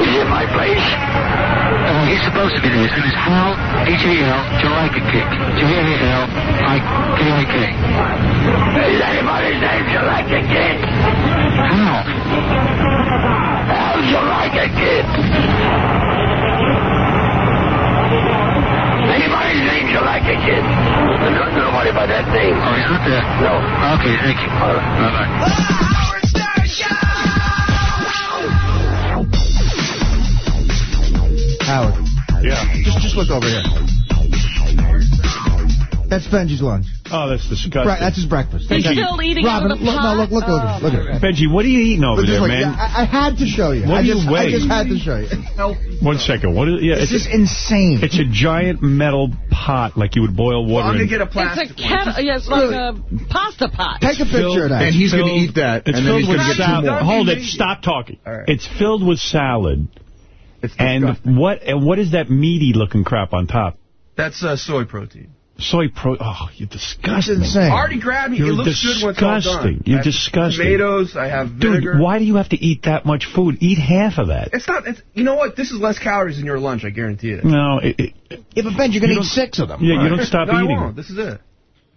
Is it my place? Uh, he's supposed to be there. His name is Hal, H-A-L, Jalika Kid. J-A-L-I-K-I-K. Is anybody's name Jalika Kid? Hal. Hal Jalika Anybody's name Jalika Kid? There's nobody by that name. Oh, he's not there? No. Okay, thank you. All right. Bye-bye. Howard. Yeah. Just, just look over here. That's Benji's lunch. Oh, that's disgusting. Right, that's his breakfast. He's That's- still eating Robin, out of the look, no, pot? look, look, look, at- look at it. Benji, what are you eating over there, look, man? I, I had to show you. What I do you just, weigh? I just had to show you. One second. What is? Yeah, This it's is insane. It's a giant metal pot, like you would boil water in. It's a kettle. Yes, like a pasta pot. Take a picture of that. And he's gonna eat that, It's and then filled he's with gonna get two salad. Hold it. Stop talking. It's filled with salad. and what? And what is that meaty looking crap on top? That's uh, soy protein. Soy pro. Oh, you're disgusting. Already grabbed me. You're it looks good when it's all disgusting. done. You're I have disgusting. Tomatoes. I have vinegar. Dude, why do you have to eat that much food? Eat half of that. It's not. It's, you know what? This is less calories than your lunch. I guarantee it. No, it, it, Yeah, but Ben, you're going You to eat six of them. Yeah, you don't [LAUGHS] stop no, eating. I won't. This is it.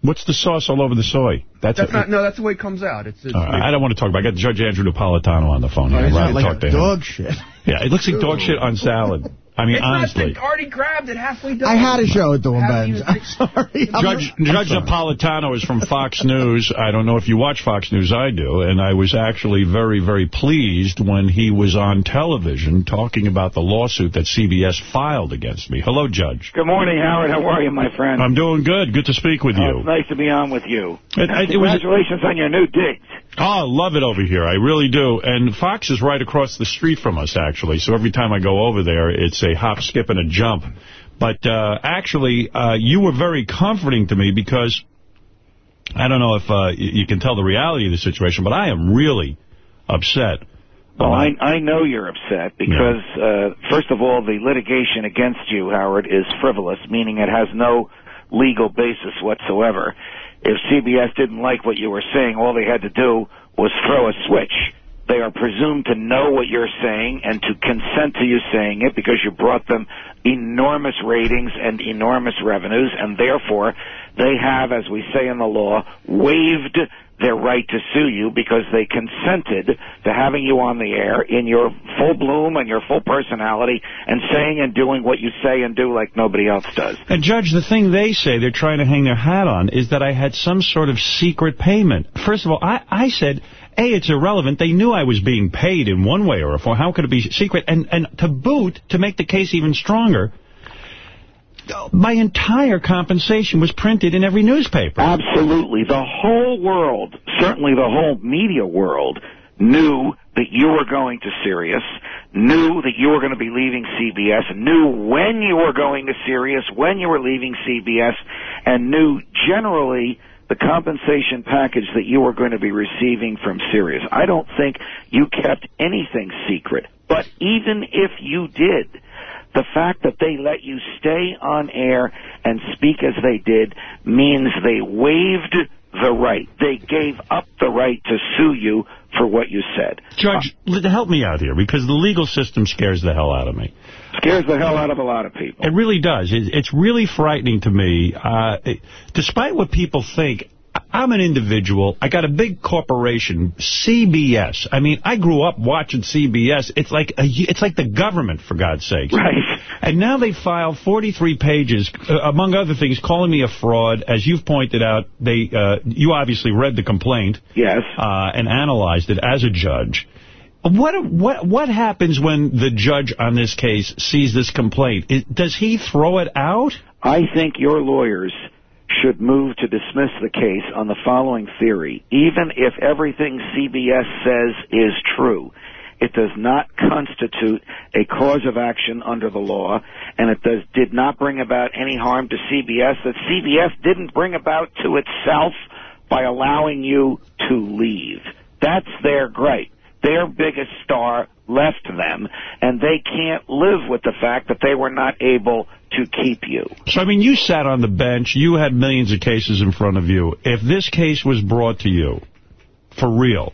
What's the sauce all over the soy? That's, That's it. not. No, that's the way it comes out. It's. it's All right, I don't want to talk about. I got Judge Andrew Napolitano on the phone. Oh, here. he's I'd rather like talk a to him. dog shit. Yeah, it looks like dog shit on salad. [LAUGHS] I mean, it's honestly. Not, already grabbed it halfway done. I had a show at the him, Haven't Ben. even- I'm sorry. I'm Judge I'm Judge sorry. Napolitano is from Fox News. I don't know if you watch Fox News. I do. And I was actually very, very pleased when he was on television talking about the lawsuit that CBS filed against me. Hello, Judge. Good morning, Howard. How are you, my friend? I'm doing good. Good to speak with Oh, you. it's nice to be on with you. It- it- it was- Congratulations on your new digs. Oh, I love it over here. I really do. And Fox is right across the street from us, actually. So every time I go over there, it's a hop, skip, and a jump. But uh, actually, uh, you were very comforting to me because I don't know if uh, you can tell the reality of the situation, but I am really upset. Well, I, I know you're upset because, uh, first of all, the litigation against you, Howard, is frivolous, meaning it has no legal basis whatsoever. If CBS didn't like what you were saying, all they had to do was throw a switch. They are presumed to know what you're saying and to consent to you saying it because you brought them enormous ratings and enormous revenues, and therefore they have, as we say in the law, waived their right to sue you because they consented to having you on the air in your full bloom and your full personality and saying and doing what you say and do like nobody else does. And, Judge, the thing they say they're trying to hang their hat on is that I had some sort of secret payment. First of all, I, I said, A, it's irrelevant. They knew I was being paid in one way or a form. How could it be secret? And, and to boot, to make the case even stronger, my entire compensation was printed in every newspaper. Absolutely. The whole world, certainly the whole media world, knew that you were going to Sirius, knew that you were going to be leaving CBS, knew when you were going to Sirius, when you were leaving CBS, and knew generally the compensation package that you were going to be receiving from Sirius. I don't think you kept anything secret. But even if you did, the fact that they let you stay on air and speak as they did means they waived the right. They gave up the right to sue you for what you said. Judge, l- help me out here, because the legal system scares the hell out of me. Scares the hell out of a lot of people. It really does. It, it's really frightening to me. Uh, it- despite what people think, I'm an individual. I got a big corporation, CBS. I mean, I grew up watching CBS. It's like a, it's like the government, for God's sake. Right. And now they filed 43 pages, uh, among other things, calling me a fraud. As you've pointed out, they uh, you obviously read the complaint. Yes. Uh, and analyzed it as a judge. What what what happens when the judge on this case sees this complaint? Does he throw it out? I think your lawyers should move to dismiss the case on the following theory. Even if everything CBS says is true, it does not constitute a cause of action under the law, and it does, did not bring about any harm to CBS that CBS didn't bring about to itself by allowing you to leave. That's their gripe. Their biggest star left them, and they can't live with the fact that they were not able to keep you. So, I mean, you sat on the bench. You had millions of cases in front of you. If this case was brought to you, for real,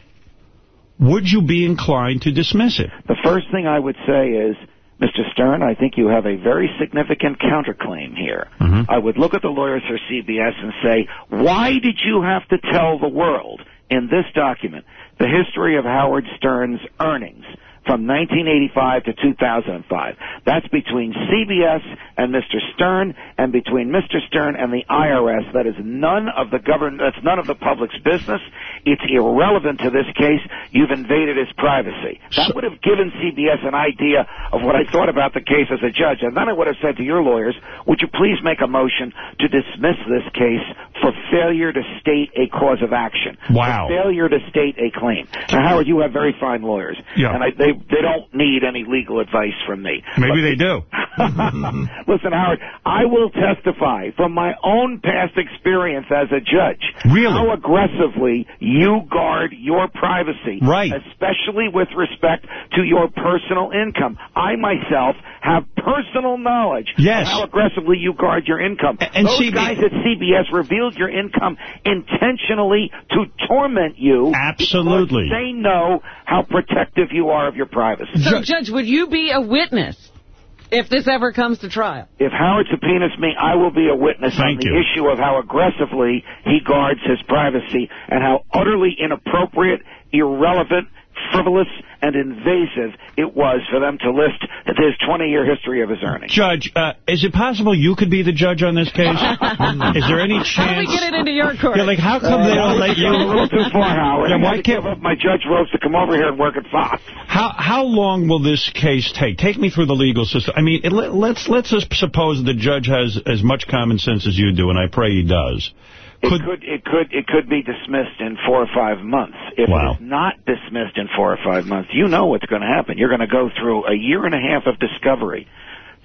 would you be inclined to dismiss it? The first thing I would say is, Mr. Stern, I think you have a very significant counterclaim here. Mm-hmm. I would look at the lawyers for CBS and say, why did you have to tell the world in this document the history of Howard Stern's earnings from 1985 to 2005. That's between CBS and Mr. Stern, and between Mr. Stern and the IRS. That is none of the government. That's none of the public's business. It's irrelevant to this case. You've invaded his privacy. That would have given CBS an idea of what I thought about the case as a judge, and then I would have said to your lawyers, "Would you please make a motion to dismiss this case for failure to state a cause of action, Wow. for failure to state a claim." Now, Howard, you have very fine lawyers, Yeah. and I, they they don't need any legal advice from me. Maybe they do. [LAUGHS] Listen, Howard, I will testify from my own past experience as a judge. Really? How aggressively you guard your privacy. Right. Especially with respect to your personal income. I myself have personal knowledge Yes. of how aggressively you guard your income. and Those CB guys at CBS revealed your income intentionally to torment you. Absolutely. They know how protective you are of your privacy. So, Judge, would you be a witness if this ever comes to trial? If Howard subpoenas me, I will be a witness on the you. issue of how aggressively he guards his privacy and how utterly inappropriate, irrelevant, frivolous, and invasive it was for them to list his 20-year history of his earnings. Judge, uh, is it possible you could be the judge on this case? [LAUGHS] is there any chance? How do we get it into your court? Yeah, like how come they don't let you? You're [LAUGHS] a little too far, Howard. Yeah, why can't? give up my judge robes to come over here and work at Fox. How how long will this case take? Take me through the legal system. I mean, it, let, let's let's just suppose the judge has as much common sense as you do, and I pray he does. It could it could it could be dismissed in four or five months. If Wow. it's not dismissed in four or five months, you know what's going to happen. You're going to go through a year and a half of discovery.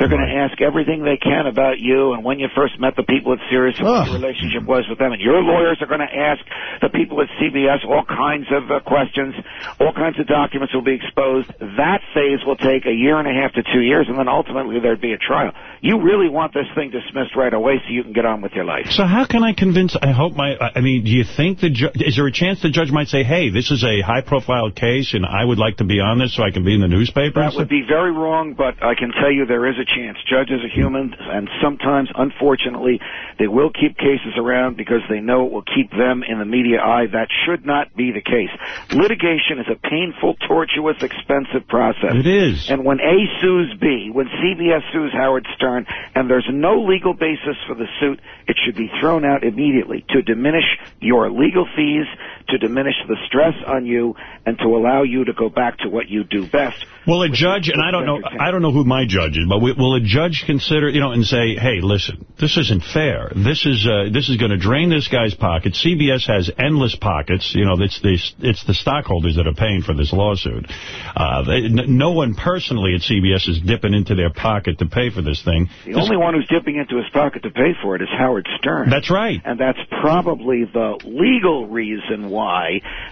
They're going to ask everything they can about you and when you first met the people at Sirius and what your relationship was with them. And your lawyers are going to ask the people at CBS all kinds of uh, questions. All kinds of documents will be exposed. That phase will take a year and a half to two years, and then ultimately there'd be a trial. You really want this thing dismissed right away so you can get on with your life. So how can I convince? I hope my. I I mean, do you think the judge? Is there a chance the judge might say, "Hey, this is a high-profile case, and I would like to be on this so I can be in the newspaper"? That would be very wrong, but I can tell you there is a chance. Judges are human, and sometimes, unfortunately, they will keep cases around because they know it will keep them in the media eye. That should not be the case. Litigation is a painful, tortuous, expensive process. It is. And when A sues B, when CBS sues Howard Stern, and there's no legal basis for the suit, it should be thrown out immediately to diminish your legal fees, to diminish the stress on you, and to allow you to go back to what you do best, Will a judge, and I don't know, I don't know who my judge is, but will a judge consider, you know, and say, hey, listen, this isn't fair. This is uh, this is going to drain this guy's pocket. CBS has endless pockets. You know, it's the it's the stockholders that are paying for this lawsuit. Uh, they, no one personally at CBS is dipping into their pocket to pay for this thing. The only one who's dipping into his pocket to pay for it is Howard Stern. That's right. And that's probably the legal reason why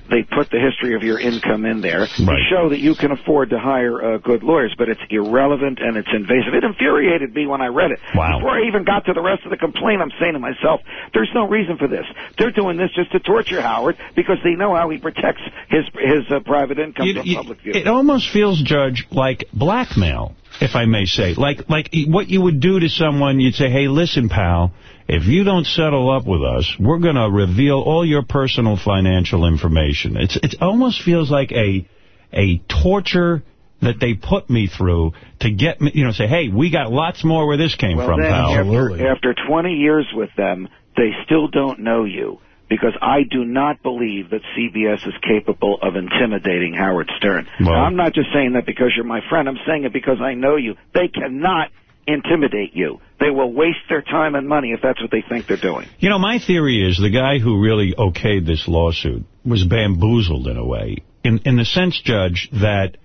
they put the history of your income in there to show that you can afford to hire uh, good lawyers. But it's irrelevant and it's invasive. It infuriated me when I read it. Wow. Before I even got to the rest of the complaint, I'm saying to myself, there's no reason for this. They're doing this just to torture Howard because they know how he protects his his uh, private income You- from you- public view. It almost feels, Judge, like blackmail, if I may say. Like like what you would do to someone, you'd say, hey, listen, pal, if you don't settle up with us, we're going to reveal all your personal financial information. It's It almost feels like a a torture that they put me through to get me, you know, say, hey, we got lots more where this came Well, from, then, pal. After, after 20 years with them, they still don't know you because I do not believe that CBS is capable of intimidating Howard Stern. Well- Now, I'm not just saying that because you're my friend. I'm saying it because I know you. They cannot intimidate you. They will waste their time and money if that's what they think they're doing. You know, my theory is the guy who really okayed this lawsuit was bamboozled in a way. In in the sense, Judge, that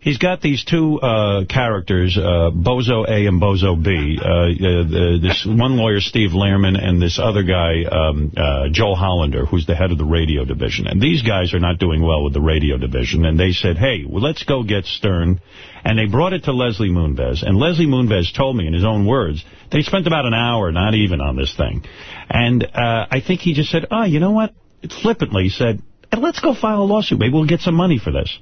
he's got these two uh, characters, uh, Bozo A and Bozo B. Uh, uh, this one lawyer, Steve Lehrman, and this other guy, um, uh, Joel Hollander, who's the head of the radio division. And these guys are not doing well with the radio division. And they said, hey, well, let's go get Stern. And they brought it to Leslie Moonves. And Leslie Moonves told me in his own words, they spent about an hour, not even, on this thing. And uh, I think he just said, oh, you know what? Flippantly said, "Hey, let's go file a lawsuit. Maybe we'll get some money for this.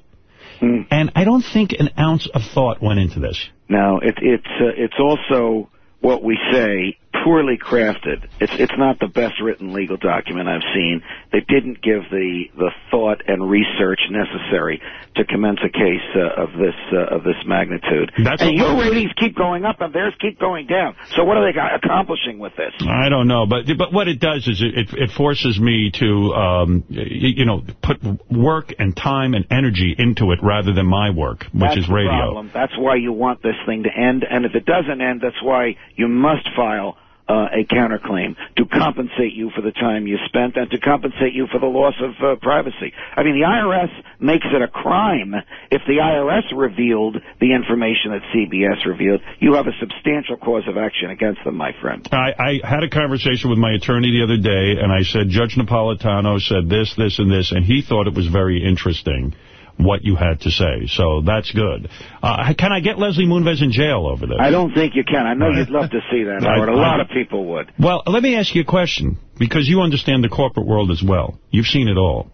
And I don't think an ounce of thought went into this. Now, it, it's uh, it's also what we say poorly crafted. It's it's not the best written legal document I've seen. They didn't give the the thought and research necessary to commence a case uh, of this uh, of this magnitude. That's and your ratings keep going up, and theirs keep going down. So what are they accomplishing with this? I don't know, but but what it does is it, it forces me to, um, you know, put work and time and energy into it rather than my work, which That's is the radio. problem. That's why you want this thing to end, and if it doesn't end, that's why you must file uh, a counterclaim to compensate you for the time you spent and to compensate you for the loss of uh, privacy. I mean, the IRS makes it a crime if the IRS revealed the information that CBS revealed. You have a substantial cause of action against them, my friend. I, I had a conversation with my attorney the other day, and I said, Judge Napolitano said this, this, and this, and he thought it was very interesting what you had to say. So that's good. Uh, can I get Leslie Moonves in jail over this? I don't think you can. I know you'd love to see that, [LAUGHS] I- Howard. A I- lot of people would. Well, let me ask you a question, because you understand the corporate world as well. You've seen it all.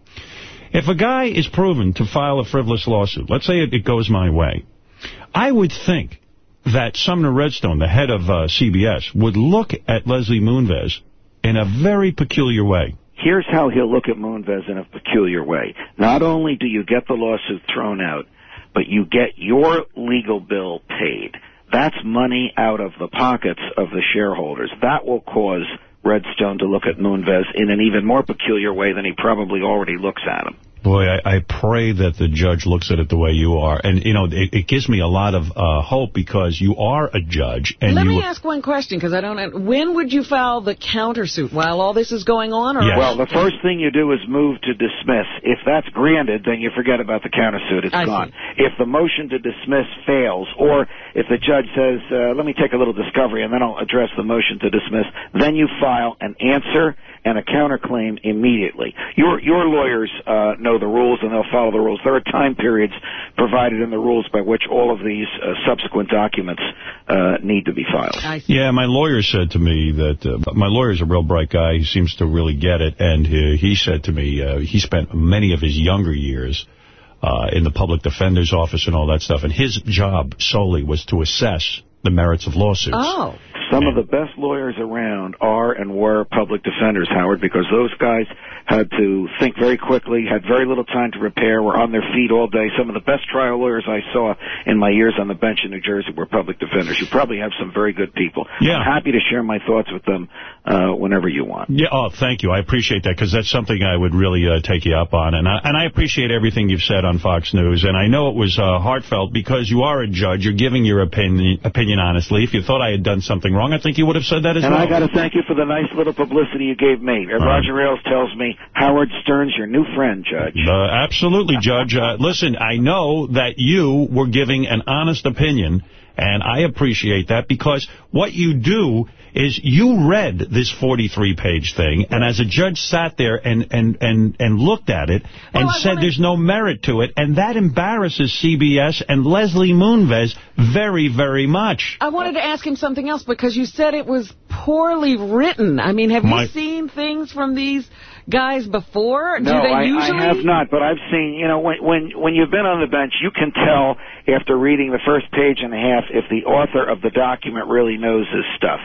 If a guy is proven to file a frivolous lawsuit, let's say it, it goes my way, I would think that Sumner Redstone, the head of uh, CBS, would look at Leslie Moonves in a very peculiar way. Here's how he'll look at Moonves in a peculiar way. Not only do you get the lawsuit thrown out, but you get your legal bill paid. That's money out of the pockets of the shareholders. That will cause Redstone to look at Moonves in an even more peculiar way than he probably already looks at him. Boy, I, I pray that the judge looks at it the way you are. And, you know, it, it gives me a lot of uh, hope because you are a judge. and Let you me ask one question, because I don't... When would you file the countersuit? While all this is going on? Or Well, the first thing you do is move to dismiss. If that's granted, then you forget about the countersuit. It's I gone. If the motion to dismiss fails, or if the judge says, uh, let me take a little discovery and then I'll address the motion to dismiss, then you file an answer and a counterclaim immediately. Your your lawyers uh, know the rules and they'll follow the rules. There are time periods provided in the rules by which all of these uh, subsequent documents uh, need to be filed. Yeah, my lawyer said to me that, uh, my lawyer's a real bright guy. He seems to really get it. And he, he said to me, uh, he spent many of his younger years uh, in the public defender's office and all that stuff. And his job solely was to assess the merits of lawsuits. Oh. Some of the best lawyers around are and were public defenders, Howard, because those guys had to think very quickly, had very little time to prepare, were on their feet all day. Some of the best trial lawyers I saw in my years on the bench in New Jersey were public defenders. You probably have some very good people. Yeah. I'm happy to share my thoughts with them uh, whenever you want. Yeah, oh, thank you. I appreciate that because that's something I would really uh, take you up on. And I, and I appreciate everything you've said on Fox News. And I know it was uh, heartfelt because you are a judge. You're giving your opinion, opinion honestly. If you thought I had done something wrong, I think you would have said that as and well. I got to thank you for the nice little publicity you gave me. Roger Ailes tells me Howard Stern's your new friend, Judge. Uh, absolutely, Judge. Uh, listen, I know that you were giving an honest opinion, and I appreciate that because what you do is you read this 43-page thing, and as a judge sat there and, and, and, and looked at it and said there's no merit to it, and that embarrasses CBS and Leslie Moonves very, very much. I wanted to ask him something else because you said it was poorly written. I mean, have My- you seen things from these guys before? No, Do they I, usually? I have not, but I've seen, you know, when, when, when you've been on the bench, you can tell after reading the first page and a half if the author of the document really knows his stuff.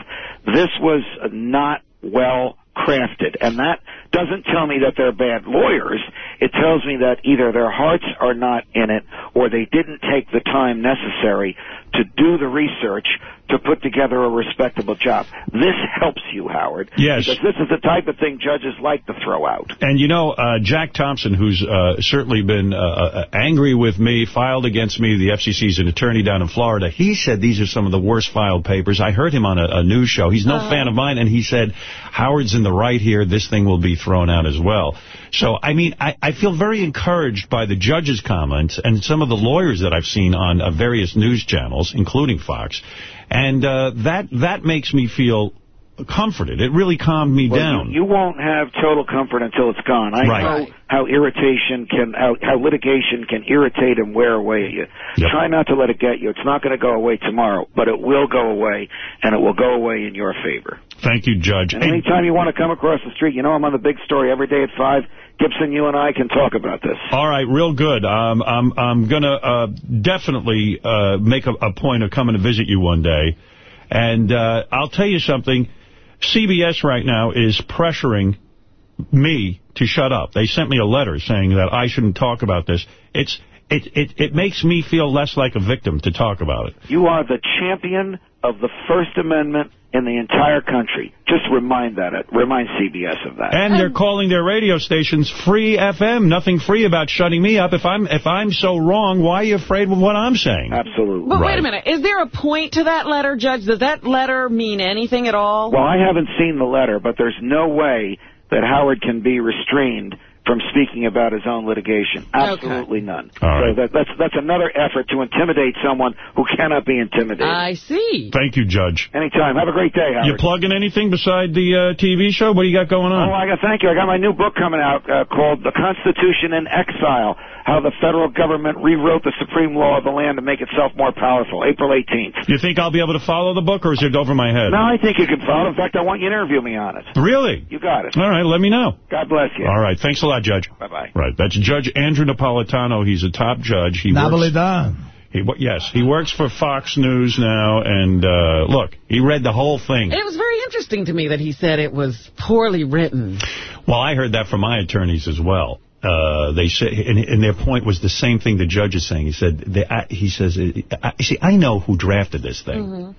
This was not well crafted, and that doesn't tell me that they're bad lawyers. It tells me that either their hearts are not in it or they didn't take the time necessary to do the research to put together a respectable job. This helps you, Howard. Yes. Because this is the type of thing judges like to throw out. And, you know, uh, Jack Thompson, who's uh, certainly been uh, uh, angry with me, filed against me, the FCC's an attorney down in Florida, he said these are some of the worst filed papers. I heard him on a, a news show. He's no Uh-huh. fan of mine, and he said, Howard's in the right here. This thing will be thrown out as well. So, I mean, I, I feel very encouraged by the judge's comments and some of the lawyers that I've seen on uh, various news channels, including Fox. And uh, that that makes me feel comforted. It really calmed me Well, down. You, you won't have total comfort until it's gone. I Right. know how irritation can, how, how litigation can irritate and wear away at you. Try not to let it get you. It's not going to go away tomorrow, but it will go away, and it will go away in your favor. Thank you, Judge. And anytime you want to come across the street, you know I'm on the big story every day at 5. Gibson, you and I can talk about this. All right, real good. Um, I'm I'm going to uh, definitely uh, make a, a point of coming to visit you one day. And uh, I'll tell you something. CBS right now is pressuring me to shut up. They sent me a letter saying that I shouldn't talk about this. It's it it it makes me feel less like a victim to talk about it. You are the champion of the First Amendment in the entire country. Just remind that. It remind CBS of that. And they're um, calling their radio stations free FM. Nothing free about shutting me up. If I'm if I'm so wrong, why are you afraid of what I'm saying? Absolutely. But wait a minute. Is there a point to that letter, Judge? Does that letter mean anything at all? Well, I haven't seen the letter, but there's no way that Howard can be restrained from speaking about his own litigation. Absolutely none. All right. So that, that's that's another effort to intimidate someone who cannot be intimidated. I see. Thank you, Judge. Anytime. Have a great day, Howard. You plugging anything beside the uh, TV show? What do you got going on? Oh, I got thank you. I got my new book coming out uh, called The Constitution in Exile: How the Federal Government Rewrote the Supreme Law of the Land to Make Itself More Powerful. April 18th. You think I'll be able to follow the book, or is it over my head? No, I think you can follow. In fact, I want you to interview me on it. Really? You got it. All right, let me know. God bless you. All right, thanks a lot, Judge. Bye-bye. Right, that's Judge Andrew Napolitano. He's a top judge. He works, Napolitano. he, yes, he works for Fox News now, and uh, look, he read the whole thing. It was very interesting to me that he said it was poorly written. Well, I heard that from my attorneys as well. Uh, they said, and, and their point was the same thing the judge is saying. He said, they, I, he says, uh, I, see, I know who drafted this thing. Mhm.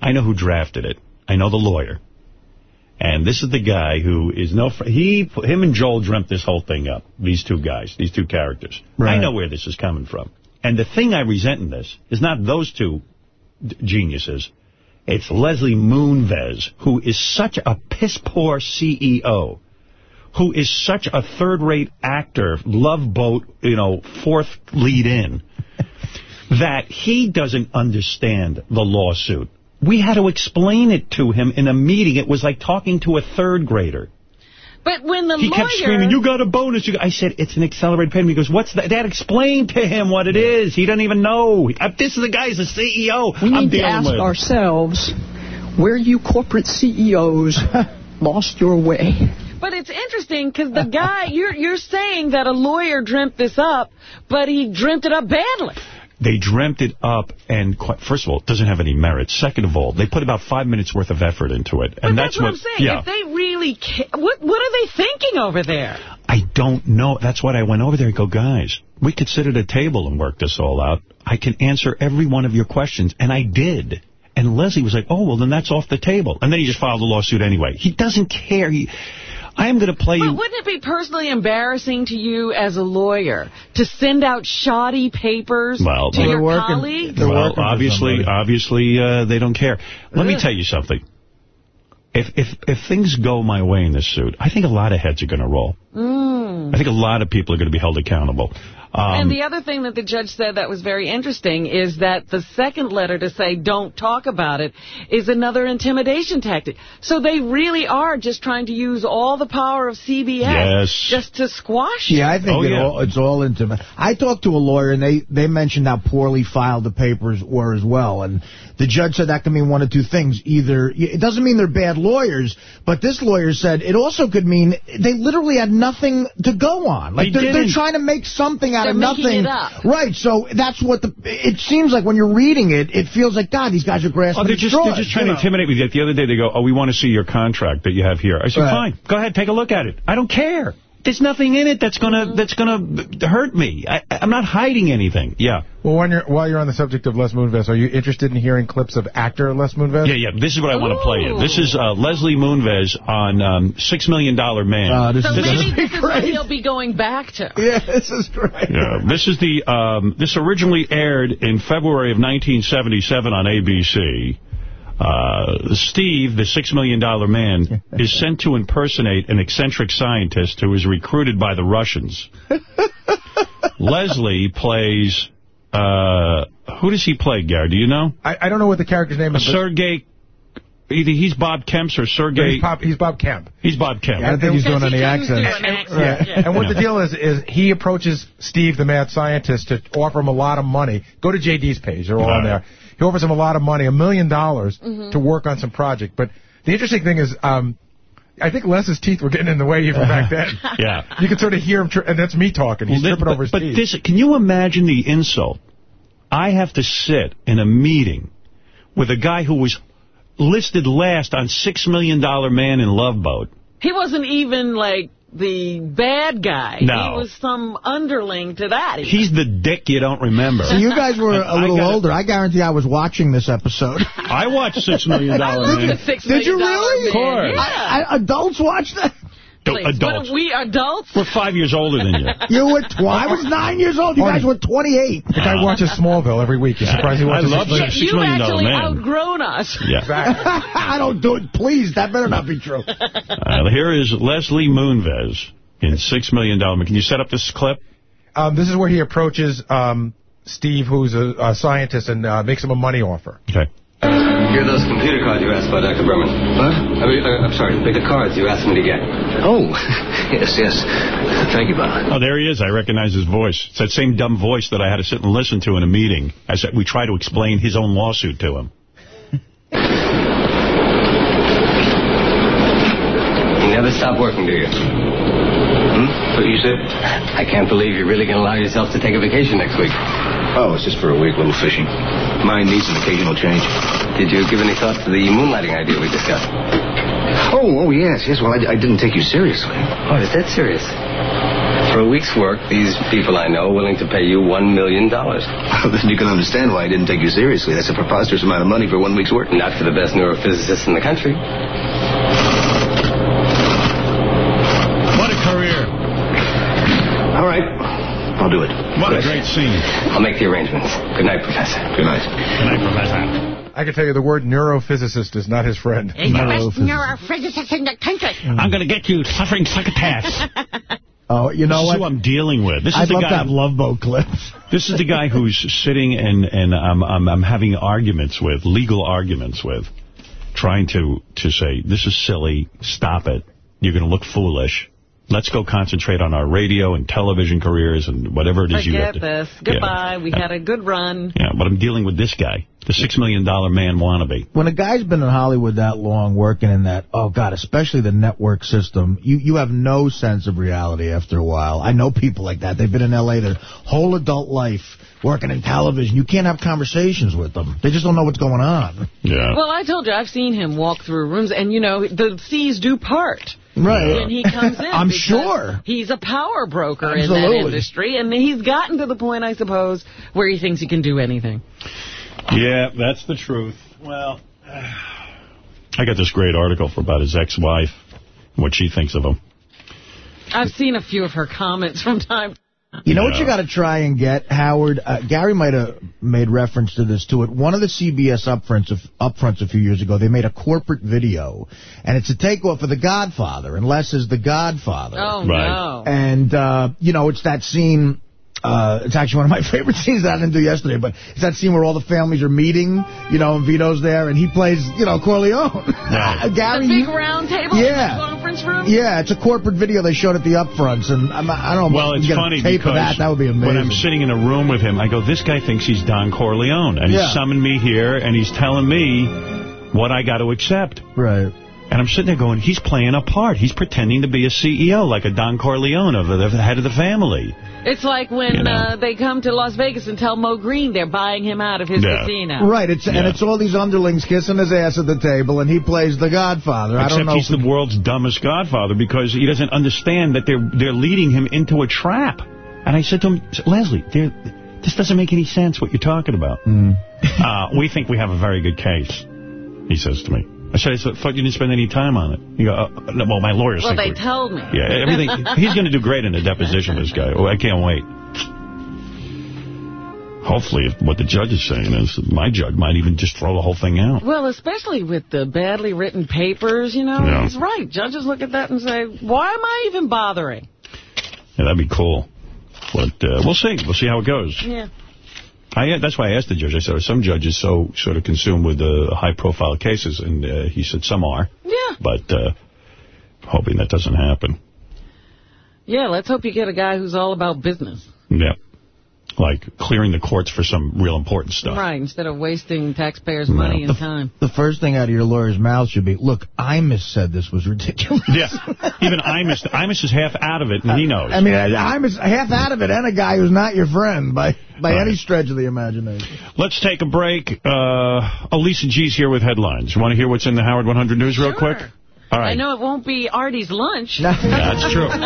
I know who drafted it. I know the lawyer. And this is the guy who is no... Fr he, him and Joel dreamt this whole thing up. These two guys, these two characters. Right. I know where this is coming from. And the thing I resent in this is not those two d- geniuses. It's Leslie Moonves, who is such a piss-poor CEO, who is such a third-rate actor, love boat, you know, fourth lead in, [LAUGHS] that he doesn't understand the lawsuit. We had to explain it to him in a meeting. It was like talking to a third grader. But when the He lawyer... kept screaming, you got a bonus. You got... I said, it's an accelerated payment. He goes, what's that? Dad, explain to him what it is. He doesn't even know. Uh, This is the guy, he's the CEO We I'm need to ask with. ourselves where you corporate CEOs [LAUGHS] lost your way. But it's interesting because the guy, you're you're saying that a lawyer dreamt this up, but he dreamt it up badly. They dreamt it up, and quite, first of all, it doesn't have any merit. Second of all, they put about five minutes worth of effort into it. and That's, what, I'm saying. Yeah. If they really ca what what are they thinking over there? I don't know. That's what I went over there and go, guys, we could sit at a table and work this all out. I can answer every one of your questions. And I did. And Leslie was like, oh, well, then that's off the table. And then he just filed a lawsuit anyway. He doesn't care. He, I am going to play But you. wouldn't it be personally embarrassing to you as a lawyer to send out shoddy papers Well, to your working- colleagues? well, obviously, obviously, uh, they don't care. Let me tell you something. If if if things go my way in this suit, I think a lot of heads are going to roll. Mm. I think a lot of people are going to be held accountable. Um, and the other thing that the judge said that was very interesting is that the second letter to say don't talk about it is another intimidation tactic. So they really are just trying to use all the power of CBS Yes. just to squash it. Yeah, I think Oh, it yeah. all, it's all intimate. I talked to a lawyer, and they, they mentioned how poorly filed the papers were as well. And the judge said that can mean one of two things. Either it doesn't mean they're bad lawyers, but this lawyer said it also could mean they literally had nothing to go on. Like They they're, they're trying to make something out They're of nothing. it up. Right. So that's what the. It seems like when you're reading it, it feels like God, these guys are grasping Oh, they're at just, straws, they're just trying you to know. intimidate me. Like the other day, they go, oh, we want to see your contract that you have here. I said, Right. fine, go ahead, take a look at it. I don't care. There's nothing in it that's gonna that's gonna hurt me. I, I'm not hiding anything. Yeah, Well, when you're, while you're on the subject of Les Moonves, are you interested in hearing clips of actor Les Moonves? yeah, yeah. This is what I want to play you. This is uh, Leslie Moonves on um, Six Million Dollar Man. Uh, this So is maybe this is what [LAUGHS] he'll be going back to. [LAUGHS] Yeah, this is great. Yeah, this is the um, this originally aired in February of 1977 on ABC. Uh, Steve, the Six Million Dollar Man, is sent to impersonate an eccentric scientist who is recruited by the Russians. [LAUGHS] Leslie plays. Uh, who does he play, Gary? Do you know? I, I don't know what the character's name is. but- Sergey. Either he's Bob Kemps or Sergey. He's Bob, he's Bob Kemp. He's Bob Kemp. I don't think he's doing any couldn't accent. do an accent, Right. yeah. And what the deal is, is he approaches Steve, the mad scientist, to offer him a lot of money. Go to JD's page. They're all on there. He offers him a lot of money, a million dollars, Mm-hmm. to work on some project. But the interesting thing is, um, I think Les's teeth were getting in the way even back then. [LAUGHS] Yeah. You can sort of hear him, tri- and that's me talking. He's Well, tripping but, over his but teeth. this, can you imagine the insult? I have to sit in a meeting with a guy who was listed last on Six Million Dollar Man in Love Boat. He wasn't even, like, the bad guy. No. He was some underling to that. even. He's the dick you don't remember. So you guys were [LAUGHS] a little gotta- older. I guarantee I was watching this episode. I watched Six Million Dollar Man. Six Did you Million Dollar really? Man, Of course. yeah. I, I, adults watch that? Please, adults. What, we adults? We're five years older than you. [LAUGHS] You were tw I was nine years old. You guys were 28. The guy watches Smallville every week. You're surprised he watches I love Six that. Million- Six You've actually Man. outgrown us. Yeah. [LAUGHS] I don't do it. Please, that better not be true. [LAUGHS] Uh, here is Leslie Moonves in Six Million Dollar Man. Can you set up this clip? Um, this is where he approaches um, Steve, who's a, a scientist, and uh, makes him a money offer. Okay. Here are those computer cards you asked about, Dr. Berman. What? I mean, uh, I'm sorry, the cards you asked me to get. Oh, [LAUGHS] yes, yes. Thank you, Bob. Oh, there he is. I recognize his voice. It's that same dumb voice that I had to sit and listen to in a meeting. I said we try to explain his own lawsuit to him. You never stop working, do you? Hmm? What you said? I can't believe you're really going to allow yourself to take a vacation next week. Oh, it's just for a week, little fishing. Mine needs an occasional change. Did you give any thought to the moonlighting idea we discussed? Oh, oh, yes, yes. Well, I, I didn't take you seriously. Oh, is that serious? For a week's work, these people I know are willing to pay you $1 million. dollars. Well, [LAUGHS] then you can understand why I didn't take you seriously. That's a preposterous amount of money for one week's work. Not for the best neurophysicist in the country. I'll do it. What a great scene. I'll make the arrangements. Good night, Professor. Good night. Good night, Professor. I can tell you the word neurophysicist is not his friend. He's the best neurophysicist in the country. I'm going to get you suffering succotash. [LAUGHS] Oh, you know what? this what? is who I'm dealing with. This is I'd the love guy. to have Love Boat clips. [LAUGHS] This is the guy who's sitting and and I'm, I'm I'm having arguments with, legal arguments with, trying to to say this is silly. Stop it. You're going to look foolish. Let's go concentrate on our radio and television careers and whatever it is you have Forget to. this. Goodbye. We Yeah. had a good run. Yeah, but I'm dealing with this guy, the Six Million Dollar Man wannabe. When a guy's been in Hollywood that long, working in that, oh, God, especially the network system, you, you have no sense of reality after a while. I know people like that. They've been in L.A. their whole adult life working in television. You can't have conversations with them. They just don't know what's going on. Yeah. Well, I told you, I've seen him walk through rooms, and, you know, the seas do part. Right. When he comes in. [LAUGHS] I'm sure. He's a power broker in that industry, and he's gotten to the point, I suppose, where he thinks he can do anything. Yeah, that's the truth. Well, [SIGHS] I got this great article for about his ex-wife, what she thinks of him. I've seen a few of her comments from time You know what you got to try and get, Howard? Uh, Gary might have made reference to this, too. At one of the CBS upfronts, of, upfronts a few years ago, they made a corporate video, and it's a takeoff of The Godfather, and Les is The Godfather. Oh, Right. no. And, uh, you know, it's that scene... Uh, it's actually one of my [LAUGHS] favorite scenes that I didn't do yesterday, but it's that scene where all the families are meeting, you know, and Vito's there, and he plays, you know, Corleone. [LAUGHS] Gary, the big round table Yeah. in the conference room? yeah, it's a corporate video they showed at the upfronts, and I'm, I don't know. Well, if it's we get a funny tape because of that. That would be amazing. when I'm sitting in a room with him, I go, this guy thinks he's Don Corleone. And Yeah. he's summoned me here, and he's telling me what I got to accept. Right. And I'm sitting there going, he's playing a part. He's pretending to be a CEO, like a Don Corleone, of the, the head of the family. It's like when You know. uh, they come to Las Vegas and tell Moe Greene they're buying him out of his Yeah. casino. Right, it's and it's all these underlings kissing his ass at the table, and he plays the Godfather. I don't Except know. he's if the world's dumbest godfather because he doesn't understand that they're they're leading him into a trap. And I said to him, Leslie, this doesn't make any sense what you're talking about. Mm. Uh, we think we have a very good case, he says to me. I said, I fuck, you didn't spend any time on it. You go, uh, no, well, my lawyers Well, they told me. Yeah, everything. [LAUGHS] he's going to do great in the deposition, this guy. Oh, I can't wait. Hopefully, what the judge is saying is my judge might even just throw the whole thing out. Well, especially with the badly written papers, you know, Yeah. he's right. Judges look at that and say, why am I even bothering? Yeah, that'd be cool. But uh, we'll see. We'll see how it goes. Yeah. I, that's why I asked the judge. I said, are some judges so sort of consumed with uh, high-profile cases? And uh, he said some are. Yeah. But uh, hoping that doesn't happen. Yeah, let's hope you get a guy who's all about business. Yeah. Like clearing the courts for some real important stuff. Right, instead of wasting taxpayers' money and time. The first thing out of your lawyer's mouth should be, look, Imus said this was ridiculous. Yeah. Even Imus, Imus is half out of it, and he knows. I mean, Imus half out of it, and a guy who's not your friend. By by any stretch of the imagination. Let's take a break. Uh, Elisa G's here with headlines. You want to hear what's in the Howard 100 News real quick? All right. I know it won't be Artie's lunch. [LAUGHS] That's true. [LAUGHS]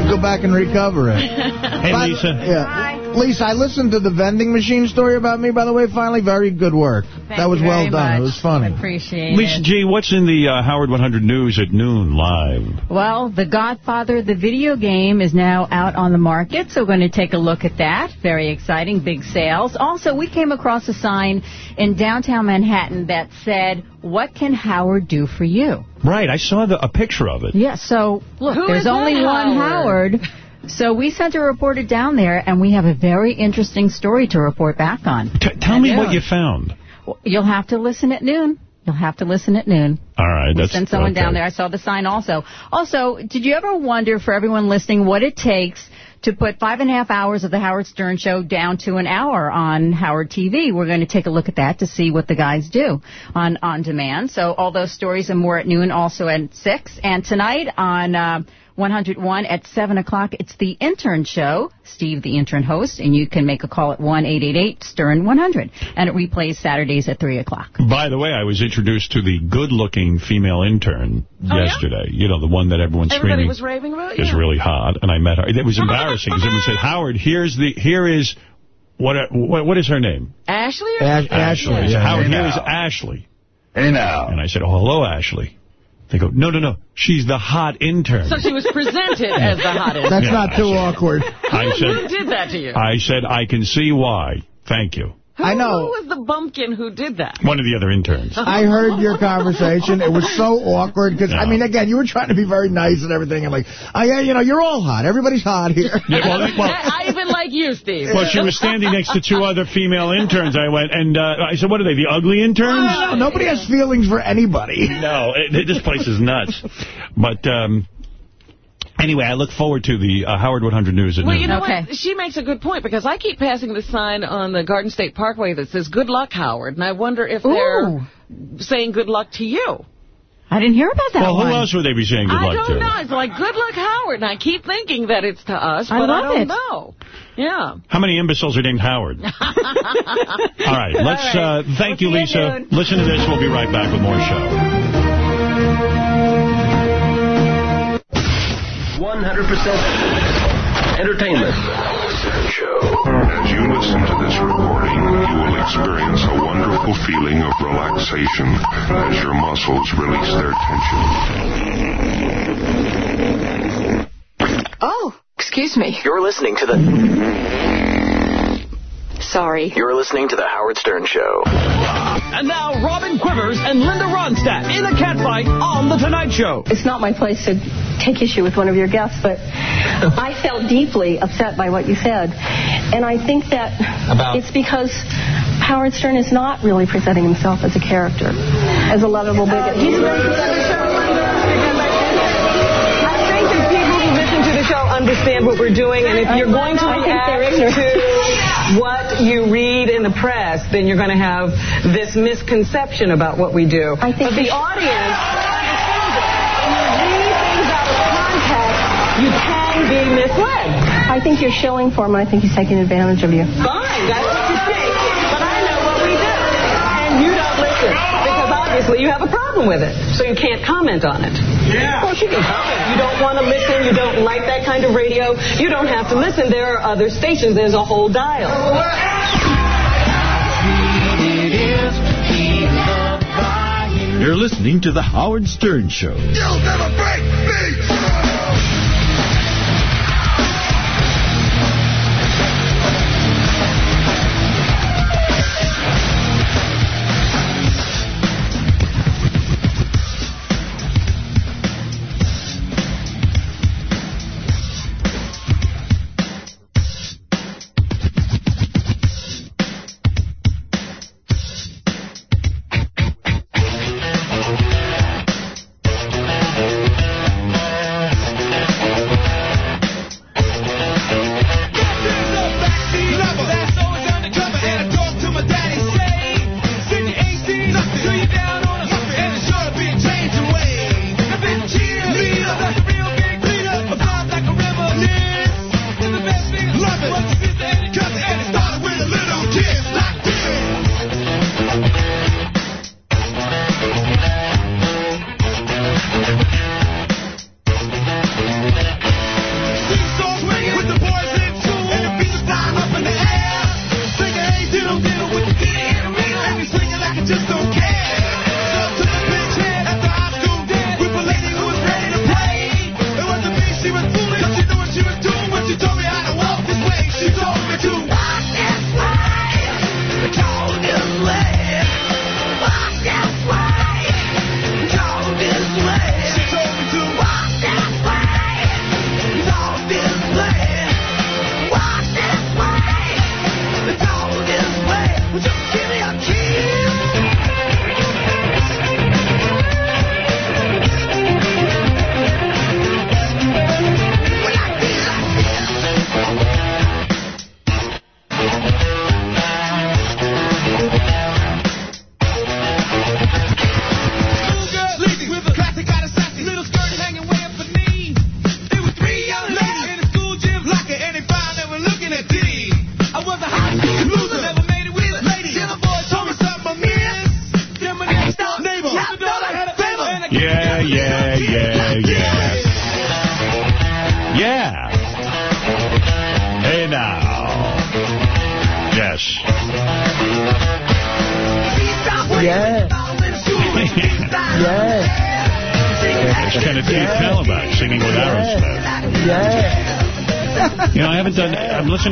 You go back and recover it. Hey, By- Lisa. Yeah. Lisa, I listened to the vending machine story about me, by the way, finally. Very good work. that was well very done. It was funny. Appreciate Lisa it. Lisa G, what's in the uh, Howard 100 News at noon live? Well, The Godfather, the video game, is now out on the market, so we're going to take a look at that. Very exciting, big sales. Also, we came across a sign in downtown Manhattan that said, what can Howard do for you? Right, I saw the, a picture of it. Yeah, so look, Who there's is that only one Howard? So we sent a reporter down there, and we have a very interesting story to report back on. T tell At me what you found. You'll have to listen at noon. You'll have to listen at noon. All right. We that's sent someone okay. down there. I saw the sign also. Also, did you ever wonder, for everyone listening, what it takes to put five and a half hours of the Howard Stern Show down to an hour on Howard TV? We're going to take a look at that to see what the guys do on on demand. So all those stories and more at noon, also at 6. And tonight on... Uh, 101 at 7 o'clock. It's the intern show. Steve, the intern host, and you can make a call at 1-888-STERN-100. And it replays Saturdays at 3 o'clock. By the way, I was introduced to the good-looking female intern Oh, yeah? yesterday. You know, the one that everyone's Everybody screaming was raving about yeah. is really hot, and I met her. It was [LAUGHS] embarrassing. Someone said, Howard, here's the, here is, what, what, what is her name? Ashley? Or Ash- Ashley. I said, yeah. Howard, Hey, here is. Ashley. Hey, now. And I said, oh, hello, Ashley. They go, no, no, no, she's the hot intern. So she was presented [LAUGHS] as the hottest. That's Yeah, not I too said- awkward. I Who did that to you? I said, I can see why. Thank you. Who, I know. Who was the bumpkin who did that? One of the other interns. I heard your conversation. It was so awkward because, I mean, again, you were trying to be very nice and everything. And like, oh, yeah, you know, you're all hot. Everybody's hot here. Yeah, well, well, I, I even like you, Steve. Well, she was standing next to two other female interns. I went, and uh, I said, what are they, the ugly interns? No, nobody has feelings for anybody. No, it, this place is nuts. But um, anyway, I look forward to the uh, Howard 100 News at Well, noon. you know Okay. what? She makes a good point because I keep passing the sign on the Garden State Parkway that says "Good luck, Howard," and I wonder if they're saying "Good luck" to you. I didn't hear about that well, one. who else would they be saying good I luck to? I don't know. It's like "Good luck, Howard," and I keep thinking that it's to us, I but love I don't it. know. Yeah. How many imbeciles are named Howard? [LAUGHS] All right, let's All right. Uh, thank We'll you, see you Lisa. Listen to this. We'll be right back with more show. 100% entertainment. As you listen to this recording, you will experience a wonderful feeling of relaxation as your muscles release their tension. Oh, excuse me. You're listening to the Sorry. You're listening to the Howard Stern Show. And now, Robin Quivers and Linda Ronstadt in a catfight on The Tonight Show. It's not my place to take issue with one of your guests, but [LAUGHS] I felt deeply upset by what you said. And I think that About? it's because Howard Stern is not really presenting himself as a character, as a lovable bigot. Uh, he's very I think that people who listen to the show understand what we're doing, and if you're going to I think react to what you read in the press, then you're going to have this misconception about what we do. I think but the audience understands it. When you read things out of context, you can be misled. I think you're shilling for him. I think he's taking advantage of you. Fine, that's what you think. But I know what we do. And you don't listen. Because obviously you have a problem with it. So you can't comment on it. Yeah. Of course you can comment. You don't want to listen. You don't like that kind of radio. You don't have to listen. There are other stations. There's a whole dial. You're listening to The Howard Stern Show. You'll never break me!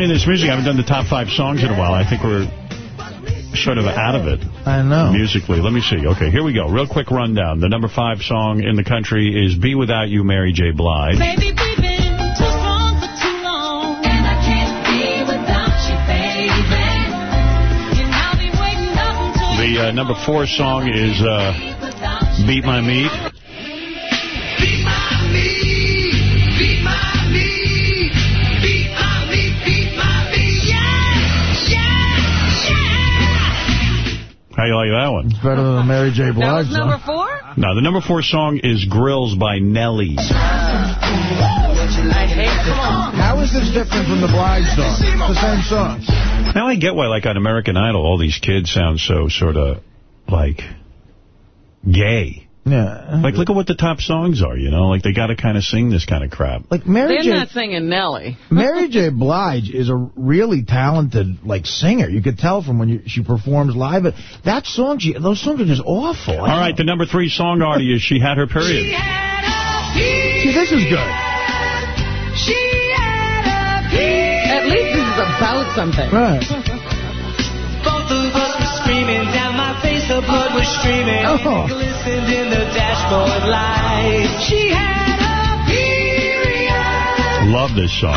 I'm listening to this music, I haven't done the top five songs in a while. I think we're sort of out of it. I know. Musically. Let me see. Okay, here we go. Real quick rundown. The number five song in the country is Be Without You, Mary J. Blige. Baby, we've been too strong for too long. And I can't be without you, baby. And I'll be waiting up until The uh, number four song is uh, Beat My Meat. How you like that one? It's better than Mary J. Blige That was number four? Now, the number four song is Grills by Nelly. I hate this song. How is this different from the Blige song? It's the same song. Now I get why, like, on American Idol, all these kids sound so sort of, like, gay. Yeah. Like, look at what the top songs are, you know? Like, they got to kind of sing this kind of crap. Like Mary They're J. not singing Nelly. [LAUGHS] Mary J. Blige is a really talented, like, singer. You could tell from when you, she performs live. But that song, she, those songs are just awful. All right, the number three song artist is She Had Her Period. See, this is good. she At least this is about something. Right. The blood was streaming. Oh. Glistened in the dashboard light. She had a period. Love this song.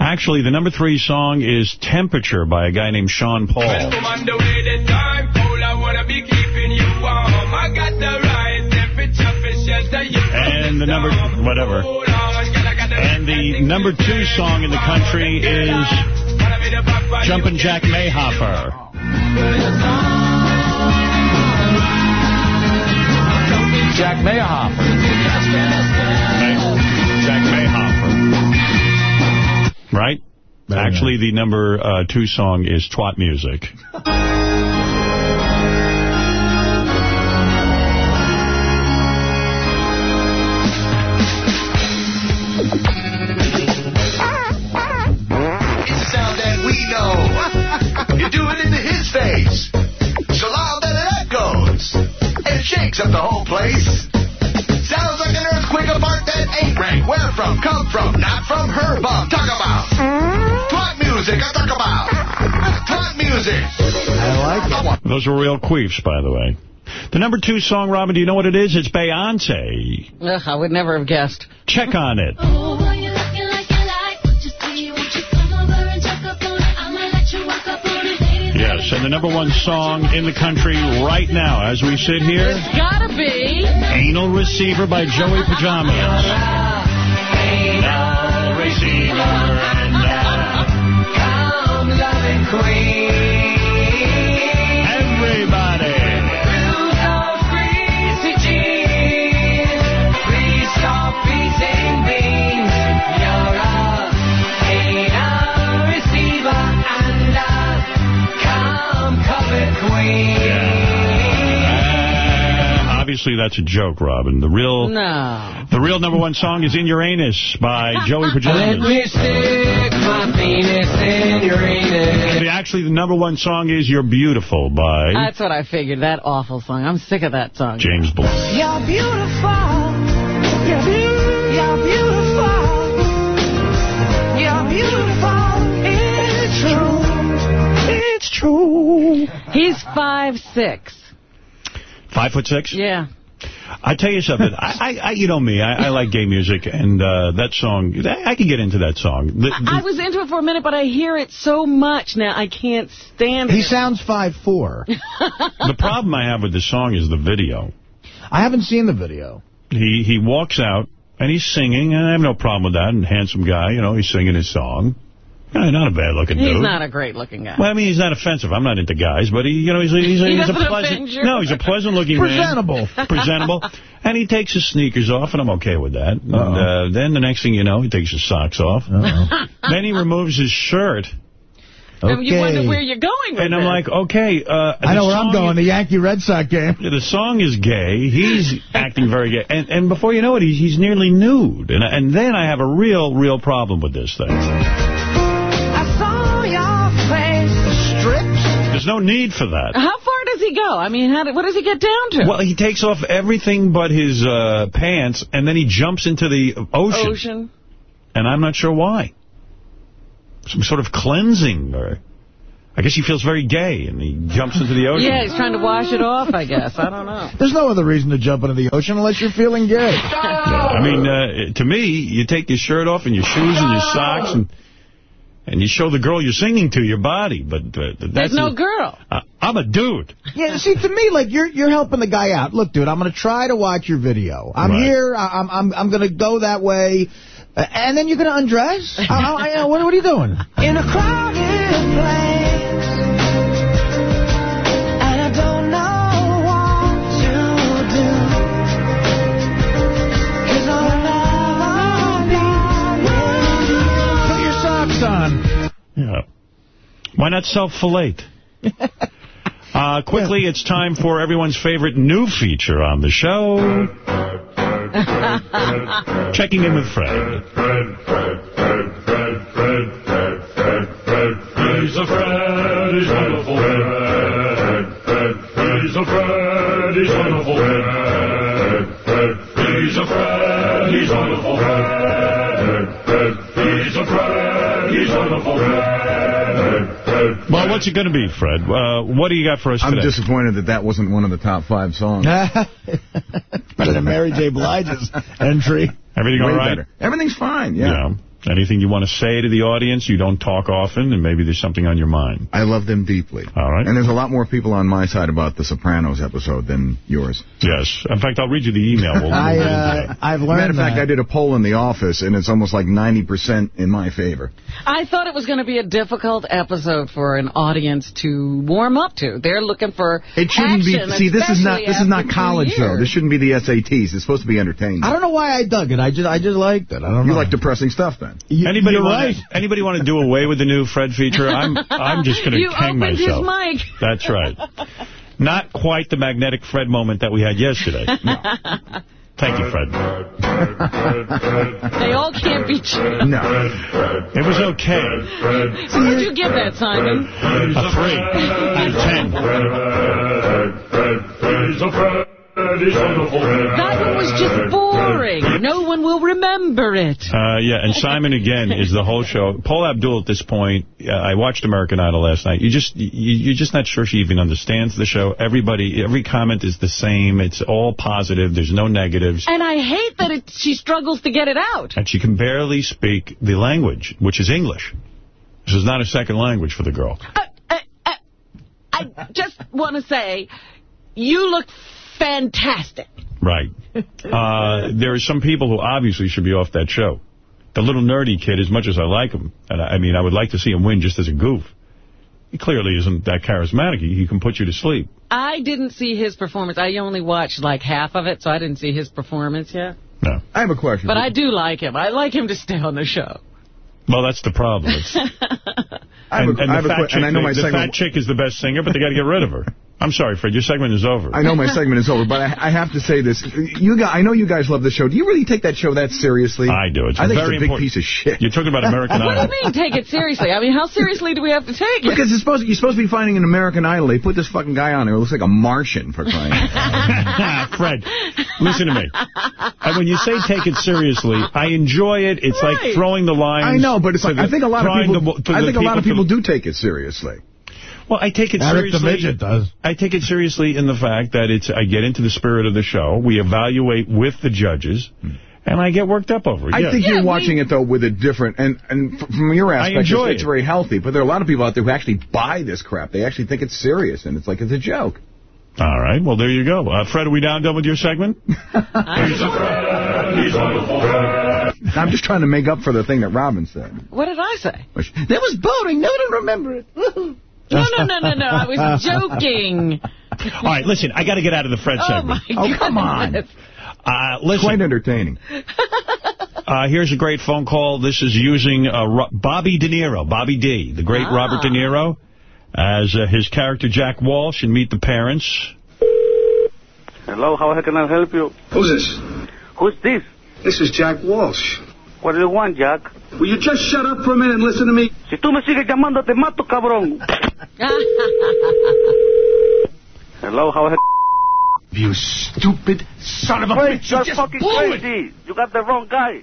Actually, the number three song is Temperature by a guy named Sean Paul. Commando with the time cold, I wanna be keeping you warm. I got the right temperature for shelter you. And the number, whatever. And the number two song in the country is Jumpin' Jack Mayhoffer. Jack Mayerhoff. Jack Mayhopper. Right? Actually, the number uh, two song is Twat Music. [LAUGHS] it his face. So loud that it echoes. And it shakes up the whole place. Sounds like an earthquake apart that ain't right. Where from? Come from? Not from her bum. Talk about. Twat music. I talk about. Twat music. I like it. Those are real queefs, by the way. The number two song, Robin, do you know what it is? It's Beyonce. Ugh, I would never have guessed. Check on it. Oh, Yes, and the number one song in the country right now, as we sit here, It's gotta be. Anal Receiver by Joey Pajamas. Anal Receiver and uh, Come, loving queen. Come covered queen. Uh, obviously, that's a joke, Robin. The real, No. the real number one song is "In Your Anus" by [LAUGHS] Joey Let me stick my penis in your anus. The- Actually, the number one song is "You're Beautiful" by That's what I figured. That awful song. I'm sick of that song. James Blunt. You're beautiful. True. He's five six. Five foot six. Yeah. I tell you something. I, I, I you know me. I, I like gay music, and uh, that song. I, I can get into that song. The- the- I was into it for a minute, but I hear it so much now I can't stand He it. He sounds five four. [LAUGHS] the problem I have with the song is the video. I haven't seen the video. He he walks out and he's singing, and I have no problem with that. And handsome guy, you know, he's singing his song. Yeah, not a bad looking He's dude. not a great looking guy. Well, I mean, he's not offensive. I'm not into guys, but he, you know, he's a, he's a, [LAUGHS] He he's a pleasant. No, he's a pleasant looking Presentable. man. [LAUGHS] Presentable. And he takes his sneakers off, and I'm okay with that. And uh, then the next thing you know, he takes his socks off. [LAUGHS] then he removes his shirt. Okay. And you wonder where you're going with And I'm this. like, okay. Uh, I know where I'm song going, the Yankee Red Sox game. The song is gay. He's acting very gay. And, and before you know it, he's, he's nearly nude. And, and then I have a real, real problem with this thing. There's no need for that. How far does he go? I mean, how do, what does he get down to? Well, he takes off everything but his uh, pants, and then he jumps into the ocean. Ocean. And I'm not sure why. Some sort of cleansing. Or I guess he feels very gay, and he jumps into the ocean. Yeah, he's trying to wash it off, I guess. I don't know. There's no other reason to jump into the ocean unless you're feeling gay. I mean, uh, to me, you take your shirt off and your shoes and your socks, and and you show the girl you're singing to your body. But uh, that's There's no girl. Uh, I'm a dude. Yeah, see, to me, like, you're you're helping the guy out. Look, dude, I'm going to try to watch your video. I'm Right. here. I- I'm I'm I'm going to go that way. Uh, and then you're going to undress? I, I, I- what, what are you doing? In a crowded place. Yeah. Why not self-fillet? [LAUGHS] Uh, quickly, it's time for everyone's favorite new feature on the show. Checking in with Fred. He's a Fred, he's wonderful Fred. Fred, he's a Fred, he's wonderful Fred. Fred, he's a Fred, he's wonderful Fred. Fred, he's wonderful Fred. Fred, Well, what's it going to be, Fred? Uh, what do you got for us I'm today? disappointed that that wasn't one of the top five songs. [LAUGHS] Better than Mary J. Blige's entry. Everything Way all right? better. Everything's fine, yeah. Anything you want to say to the audience? You don't talk often, and maybe there's something on your mind. I love them deeply. All right. And there's a lot more people on my side about the Sopranos episode than yours. Yes. In fact, I'll read you the email. We'll, I, we'll get uh, that. I've learned Matter of fact, that. I did a poll in the office, and it's almost like 90% in my favor. I thought it was going to be a difficult episode for an audience to warm up to. They're looking for It shouldn't action, be. See, this is not this is not after two college though. This shouldn't be the SATs. It's supposed to be entertaining. I don't know why I dug it. I just I just liked it. I don't You know. like depressing stuff then? You- Anybody you're want right. anybody want to do away with the new Fred feature? I'm I'm just going You to hang opened his myself. mic. That's right. Not quite the magnetic Fred moment that we had yesterday. Thank you, Fred. They all can't be true. No. It was okay. So what'd you give that, Simon? A three out of ten. That one was just boring. No one will remember it. Uh, yeah, and Simon, again, is the whole show. Paula Abdul, at this point, uh, I watched American Idol last night. You just, you, you're just not sure she even understands the show. Everybody, every comment is the same. It's all positive. There's no negatives. And I hate that it, she struggles to get it out. And she can barely speak the language, which is English. This is not a second language for the girl. I just want to say, you look fantastic. Right. Uh, there are some people who obviously should be off that show. The little nerdy kid, as much as I like him, and I, I mean, I would like to see him win just as a goof. He clearly isn't that charismatic. He, he can put you to sleep. I didn't see his performance. I only watched like half of it, so I didn't see his performance yet. No. I have a question. But I do like him. I like him to stay on the show. Well, that's the problem. [LAUGHS] I have and, a- and I have the a fat que- chick, and I know my the, the fat chick is the best singer, but they got to get rid of her. I'm sorry, Fred. Your segment is over. I know my segment is over, but I, I have to say this. You guys, I know you guys love the show. Do you really take that show that seriously? I do. It's I think very it's a big important. piece of shit. You're talking about American [LAUGHS] Idol. What do Idol. you mean, take it seriously? I mean, how seriously do we have to take it? Because it's supposed you're supposed to be finding an American Idol. They put this fucking guy on there who looks like a Martian for crying. out loud. [LAUGHS] Fred, listen to me. And when you say take it seriously, I enjoy it. It's like throwing the lines. I know, but it's like the- I think a lot of people. to- to I think a lot of people the- do take it seriously. Well, I take it Eric the seriously. Midget does. I take it seriously in the fact that it's. I get into the spirit of the show. We evaluate with the judges, and I get worked up over it. I yeah. think you're watching it though with a different and and from your aspect, it's, enjoy it's it. very healthy. But there are a lot of people out there who actually buy this crap. They actually think it's serious, and it's like it's a joke. All right. Well, there you go. Uh, Fred, are we now done with your segment? [LAUGHS] I'm just trying to make up for the thing that Robin said. What did I say? There was boring. No one didn't remember it. [LAUGHS] No, no, no, no, no. I was [LAUGHS] joking. All right. Listen, I got to get out of the Fred Oh, segment. my Oh, come on. goodness. Uh, listen. Quite entertaining. [LAUGHS] Uh, here's a great phone call. This is using uh, Bobby De Niro, Bobby D, the great Ah. Robert De Niro, as uh, his character Jack Walsh in Meet the Parents. Hello, how can I help you? Who's this? Who's this? This is Jack Walsh. What do you want, Jack? Will you just shut up for a minute and listen to me? Si tú me sigues llamando, te mato, cabrón. [LAUGHS] Hello, how are You You stupid son of a Wait, bitch. you're You fucking blew it. crazy. You got the wrong guy.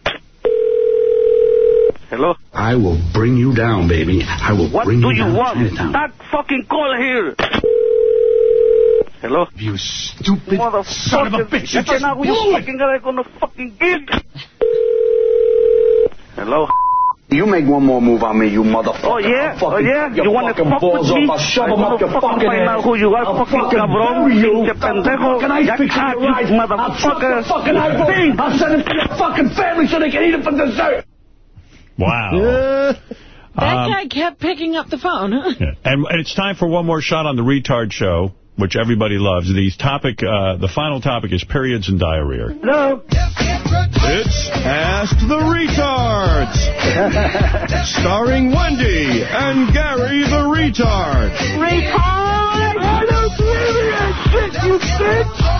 Hello? I will bring you down, baby. I will What bring do you you down. want? Chinatown. That fucking call here. Hello? You stupid Motherfucker. son of a bitch. You That's just not who blew you it. fucking guy gonna fucking get. Hello? You make one more move on me, you motherfucker. Oh, yeah? I'll fucking Oh, yeah? You wanna fucking fuck balls with me? off. I'll shove I'm them up gonna your fucking fucking find out who you are, I'll fucking fucking cabrón, bury you. pinche pendejo. Fucking ice Ya pick to cállate, your eyes. I'll chop motherfucker. your fucking eyeballs. I'll send it to your fucking family so they can eat it for dessert. Wow. That Um, guy kept picking up the phone. Yeah. And, and it's time for one more shot on the retard show, which everybody loves. The topic, uh, the final topic is periods and diarrhea. No. It's Ask the Retards. [LAUGHS] Starring Wendy and Gary the Retard. Retard! I don't believe in that shit, you bitch!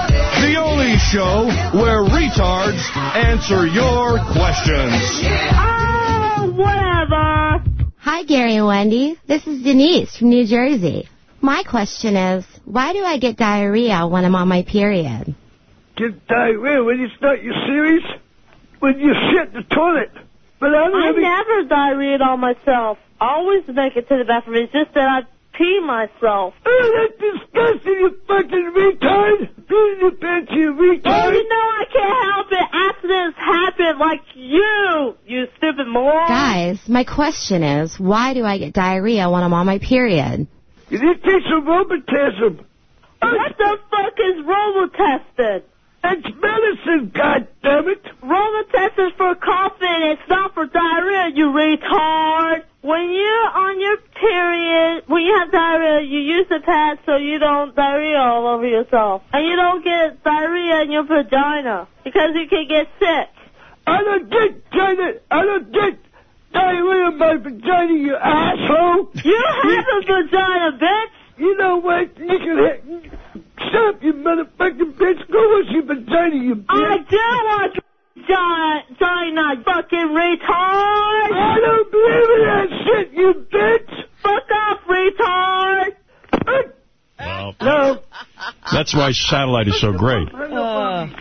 The only show where retards answer your questions. Oh, whatever! Hi, Gary and Wendy. This is Denise from New Jersey. My question is, why do I get diarrhea when I'm on my period? Get diarrhea when you start your series? When you shit the toilet. But I'm I having... never diarrhea on myself. I always make it to the bathroom. It's just that I pee myself. Oh, that's disgusting, you fucking retard! Pee in your pants, you retard! Well, you know I can't help it. Accidents happen like you, you stupid moron. Guys, my question is, why do I get diarrhea when I'm on my period? You need to take some rheumatism. What the fuck is Robitussin? It's medicine, goddammit! Robitussin is for coughing. It's not for diarrhea, you retard. When you're on your period, when you have diarrhea, you use the pad so you don't diarrhea all over yourself. And you don't get diarrhea in your vagina because you can get sick. I don't get China. I don't get diarrhea in my vagina, you asshole. You have a vagina, bitch. You know what? You can hit. Shut up, you motherfucking bitch. Go wash your vagina, you bitch. I do want vagina, vagina, fucking retard. I don't believe in that shit, you bitch. Fuck off, retard. Uh, well, No. That's why satellite is so great.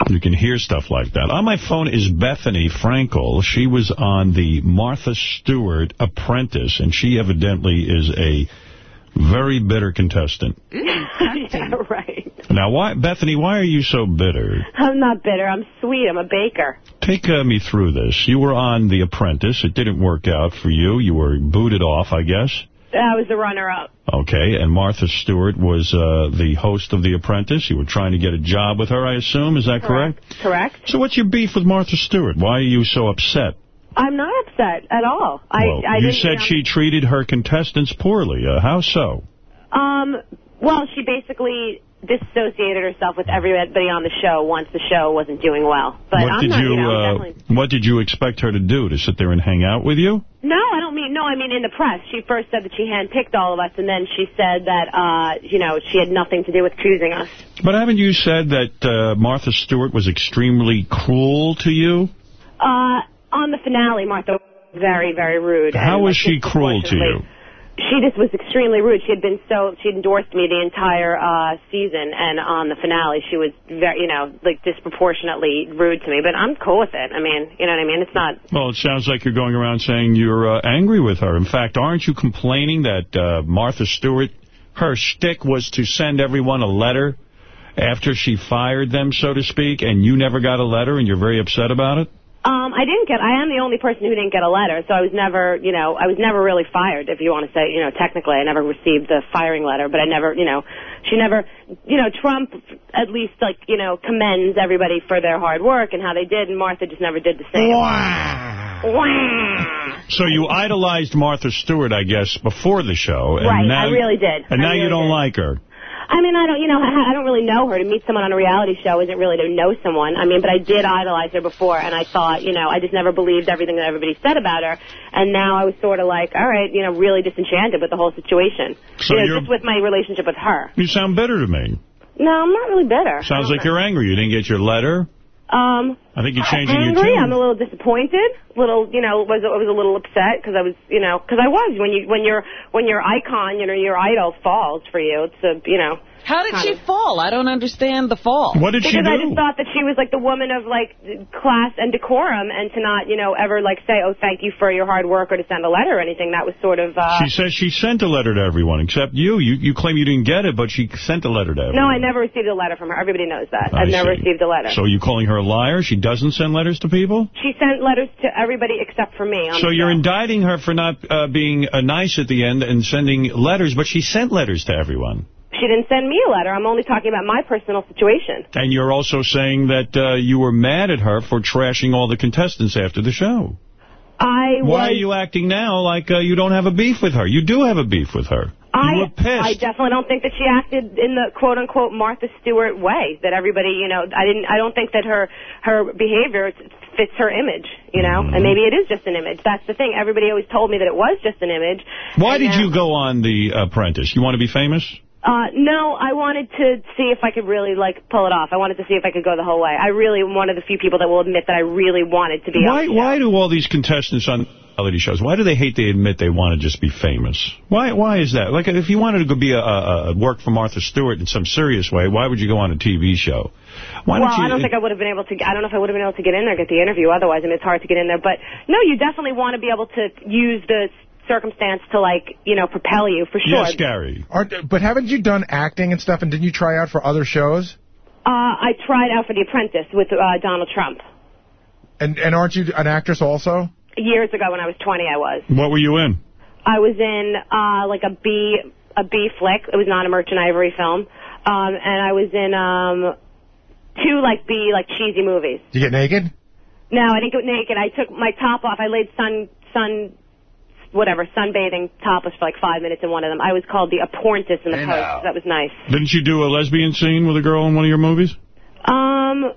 You can hear stuff like that. On my phone is Bethenny Frankel. She was on the Martha Stewart Apprentice, and she evidently is a very bitter contestant. [LAUGHS] yeah, [LAUGHS] right. Now, why, Bethenny, why are you so bitter? I'm not bitter. I'm sweet. I'm a baker. Take uh, me through this. You were on The Apprentice. It didn't work out for you. You were booted off, I guess. I was the runner-up. Okay, and Martha Stewart was uh, the host of The Apprentice. You were trying to get a job with her, I assume. Is that correct? Correct. So what's your beef with Martha Stewart? Why are you so upset? I'm not upset at all. Well, I you didn't, said know- she treated her contestants poorly. Uh, how so? Um. Well, she basically disassociated herself with everybody on the show once the show wasn't doing well. But what I'm did not, you, you know, uh, definitely. What did you expect her to do? To sit there and hang out with you? No, I don't mean no. I mean in the press. She first said that she handpicked all of us, and then she said that uh, you know she had nothing to do with choosing us. But haven't you said that uh, Martha Stewart was extremely cruel to you? Uh, on the finale, Martha was very, very rude. How was she cruel to you? She just was extremely rude. She had been so, she endorsed me the entire uh season, and on the finale, she was very, you know, like disproportionately rude to me. But I'm cool with it. I mean, you know what I mean? It's not. Well, it sounds like you're going around saying you're uh, angry with her. In fact, aren't you complaining that uh, Martha Stewart, her shtick was to send everyone a letter after she fired them, so to speak, and you never got a letter and you're very upset about it? Um, I didn't get. I am the only person who didn't get a letter, so I was never, you know, I was never really fired. If you want to say, you know, technically, I never received the firing letter, but I never, you know, she never, you know, Trump at least like, you know, commends everybody for their hard work and how they did, and Martha just never did the same. Wow. So you idolized Martha Stewart, I guess, before the show. And Right, now, I really did. And I now you don't did. like her. I mean, I don't, you know, I, I don't really know her. To meet someone on a reality show isn't really to know someone. I mean, but I did idolize her before, and I thought, you know, I just never believed everything that everybody said about her. And now I was sort of like, all right, you know, really disenchanted with the whole situation. So you know, just with my relationship with her. You sound bitter to me. No, I'm not really bitter. Sounds like you're angry. You didn't get your letter. Um, I think you're changing angry. your I'm a little disappointed. Little, you know, was I was a little upset because I was, you know, because I was when you when your when your icon, you know, your idol falls for you. It's a, you know. How did she of- fall? I don't understand the fall. What did because I just thought that she was like the woman of like class and decorum, and to not, you know, ever like say, "Oh, thank you for your hard work," or to send a letter or anything. That was sort of. uh She says she sent a letter to everyone except you. You you claim you didn't get it, but she sent a letter to everyone. No, I never received a letter from her. Everybody knows that. I I've never received a letter. So you calling her a liar? She doesn't send letters to people? she sent letters to everybody except for me. On So the you're show. indicting her for not uh, being uh, nice at the end and sending letters, but she sent letters to everyone. She didn't send me a letter. I'm only talking about my personal situation. And you're also saying that uh, you were mad at her for trashing all the contestants after the show. I Why are you acting now like uh, you don't have a beef with her? You do have a beef with her. I, you were pissed. I definitely don't think that she acted in the quote unquote Martha Stewart way. That everybody, you know, I didn't. I don't think that her her behavior fits her image. You know, Mm-hmm. and maybe it is just an image. That's the thing. Everybody always told me that it was just an image. Why And did now- you go on The Apprentice? You want to be famous? Uh, no, I wanted to see if I could really, like, pull it off. I wanted to see if I could go the whole way. I really am one of the few people that will admit that I really wanted to be Why, why do all these contestants on reality shows, why do they hate they admit they want to just be famous? Why Why is that? Like, if you wanted to go be a, a, a work for Martha Stewart in some serious way, why would you go on a TV show? Why well, don't you... I don't think I would have been able to. I don't know if I would have been able to get in there, get the interview. Otherwise, I mean, it's hard to get in there. But no, you definitely want to be able to use the circumstance to, like, you know, propel you for sure. Yes, Gary. Aren't, but haven't you done acting and stuff, and didn't you try out for other shows? Uh, I tried out for The Apprentice with uh, Donald Trump And and aren't you an actress also? years ago when I was 20. I was. What were you in? I was in uh, like a B a B flick. It was not a Merchant Ivory film, um, and I was in um, two like B like cheesy movies. Did you get naked? No, I didn't get naked. I took my top off. I laid sun sun whatever sunbathing topless for like five minutes in one of them. I was called the Apprentice in the Hey, post. now. That was nice. Didn't you do a lesbian scene with a girl in one of your movies? Um,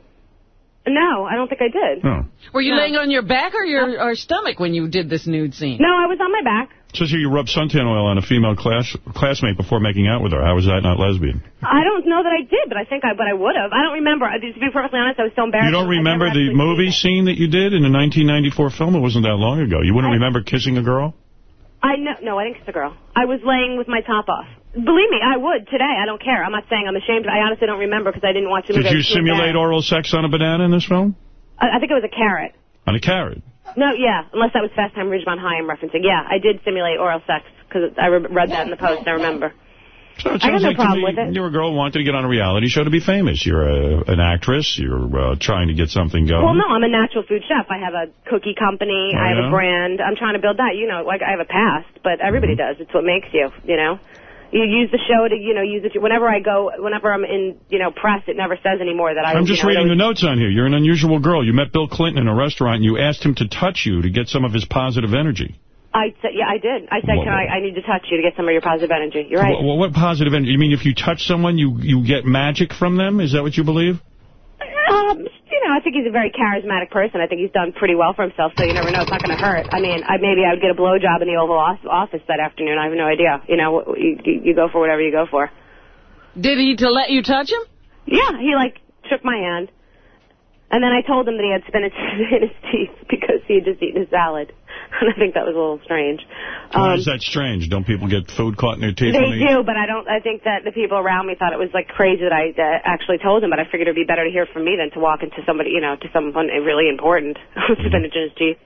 no, I don't think I did. Oh. Were you No. laying on your back or your or stomach when you did this nude scene? No, I was on my back. Says here you rubbed suntan oil on a female class classmate before making out with her. How was that not lesbian? I don't know that I did, but I think I, but I would have. I don't remember. To be perfectly honest, I was so embarrassed. You don't remember the movie scene that you did in the 1994 film? It wasn't that long ago. You wouldn't remember kissing a girl? I know. No, I didn't kiss a girl. I was laying with my top off. Believe me, I would today. I don't care. I'm not saying I'm ashamed. I honestly don't remember because I didn't watch the Did movie. You simulate oral sex on a banana in this film? I, I think it was a carrot. On a carrot? No, yeah, unless that was Fast Time Ridgemont High I'm referencing. Yeah, I did simulate oral sex because I re- read that in the post. and I remember. So it I sounds no like problem me with it. You're a girl who wanted to get on a reality show to be famous. You're a, an actress. You're uh, trying to get something going. Well, no, I'm a natural food chef. I have a cookie company. Oh, I have yeah? a brand. I'm trying to build that. You know, like I have a past, but everybody Mm-hmm. does. It's what makes you. You know, you use the show to, you know, use it. Whenever I go, whenever I'm in, you know, press, it never says anymore that I. I'm just you know, reading the notes on here. You're an unusual girl. You met Bill Clinton in a restaurant and you asked him to touch you to get some of his positive energy. I said, yeah, I did. I said, Wha- can I? I need to touch you to get some of your positive energy. You're right. What, what positive energy? You mean if you touch someone, you, you get magic from them? Is that what you believe? Um, you know, I think he's a very charismatic person. I think he's done pretty well for himself, so you never know. It's not going to hurt. I mean, I, maybe I would get a blowjob in the Oval Os- Office that afternoon. I have no idea. You know, you, you you go for whatever you go for. Did he to let you touch him? Yeah, he, like, shook my hand. And then I told him that he had spinach [LAUGHS] in his teeth because he had just eaten a salad. [LAUGHS] And I think that was a little strange. Why Um, is that strange? Don't people get food caught in their teeth? They do, but I don't. I think that the people around me thought it was like crazy that I uh, actually told them. But I figured it'd be better to hear from me than to walk into somebody, you know, to someone really important [LAUGHS] with spinach in his teeth.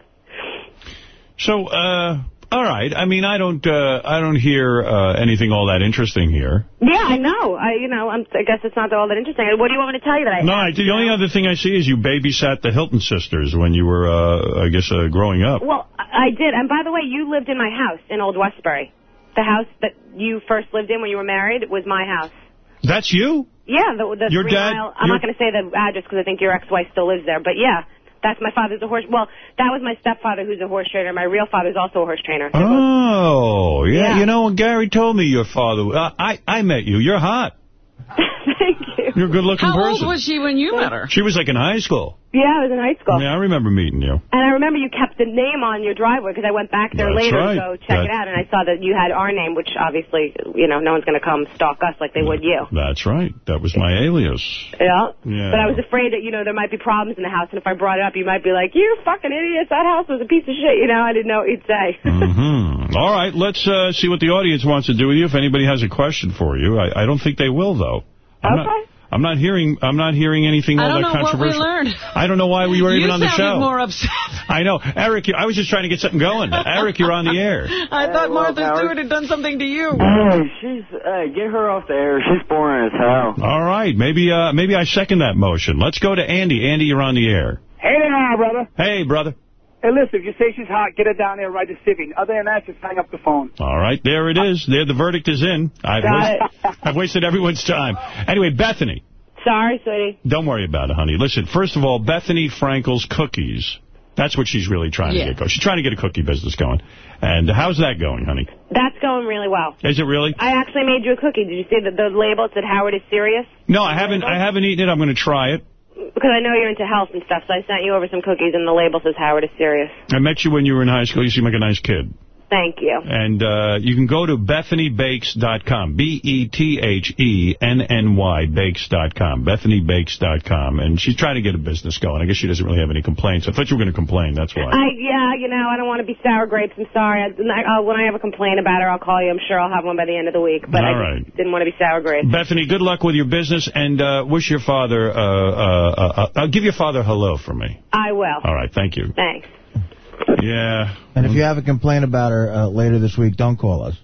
So, uh, all right. I mean, I don't, uh, I don't hear uh, anything all that interesting here. Yeah, I know. I, you know, I'm, I guess it's not all that interesting. What do you want me to tell you that I? No, I, the only other thing I see is you babysat the Hilton sisters when you were, uh, I guess, uh, growing up. Well, I I did. And by the way, you lived in my house in Old Westbury. The house that you first lived in when you were married was my house. That's you? Yeah, the, the Your three dad- mile. I'm your- not going to say the address because I think your ex-wife still lives there. But yeah, that's my father's a horse. Well, that was my stepfather who's a horse trainer. My real father's also a horse trainer. Oh, yeah. Yeah. You know, Gary told me your father. Uh, I I met you. You're hot. [LAUGHS] Thank you. You're a good-looking person. How person. old was she when you met her? She was like in high school. Yeah, I was in high school. Yeah, I remember meeting you. And I remember you kept the name on your driveway because I went back there That's later right. to go check That- it out, and I saw that you had our name, which obviously, you know, no one's going to come stalk us like they would you. That's right. That was my alias. Yeah. Yeah. But I was afraid that, you know, there might be problems in the house, and if I brought it up, you might be like, you fucking idiots, that house was a piece of shit, you know? I didn't know what you'd say. hmm [LAUGHS] All right, let's uh, see what the audience wants to do with you. If anybody has a question for you, I, I don't think they will, though. I'm Okay. Not, I'm not hearing. I'm not hearing anything I all don't that know what we controversial. learned. I don't know why we were you even on the sounded show. more upset. [LAUGHS] I know, Eric. I was just trying to get something going. Eric, you're on the [LAUGHS] air. I thought Martha Howard. Stewart had done something to you. Hey, she's, uh, get her off the air. She's boring as hell. All right, maybe uh, maybe I second that motion. Let's go to Andy. Andy, you're on the air. Hey there, brother. Hey, brother. Hey, listen, if you say she's hot, get her down there, right to Civvy. Other than that, just hang up the phone. All right, there it is. There, the verdict is in. I've, Got wasted, I've wasted everyone's time. Anyway, Bethenny. Sorry, sweetie. Don't worry about it, honey. Listen, first of all, Bethenny Frankel's cookies. That's what she's really trying Yeah. to get going. She's trying to get a cookie business going. And how's that going, honey? That's going really well. Is it really? I actually made you a cookie. Did you see that the label it said Howard is serious? No, I haven't. I haven't eaten it. I'm going to try it. Because I know you're into health and stuff, so I sent you over some cookies, and the label says Howard is serious. I met you when you were in high school. You seem like a nice kid. Thank you. And uh, you can go to BethennyBakes.com, B-E-T-H-E-N-N-Y, Bakes.com, BethennyBakes.com. And she's trying to get a business going. I guess she doesn't really have any complaints. I thought you were going to complain. That's why. I yeah, you know, I don't want to be sour grapes. I'm sorry. I, I, when I have a complaint about her, I'll call you. I'm sure I'll have one by the end of the week. But I All just right. didn't want to be sour grapes. Bethenny, good luck with your business, and uh, wish your father, uh, uh, uh, uh, give your father hello for me. I will. All right, thank you. Thanks. Yeah. And if you have a complaint about her uh, later this week, don't call us.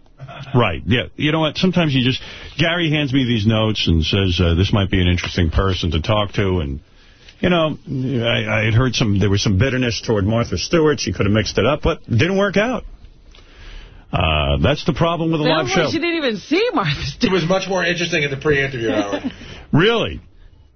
Right, yeah. You know what, sometimes you just, Gary hands me these notes and says, uh, this might be an interesting person to talk to, and, you know, I, I had heard some, there was some bitterness toward Martha Stewart. She could have mixed it up, but it didn't work out. Uh, that's the problem with a live show. she didn't even see Martha Stewart. It was much more interesting in the pre-interview hour. [LAUGHS] Really?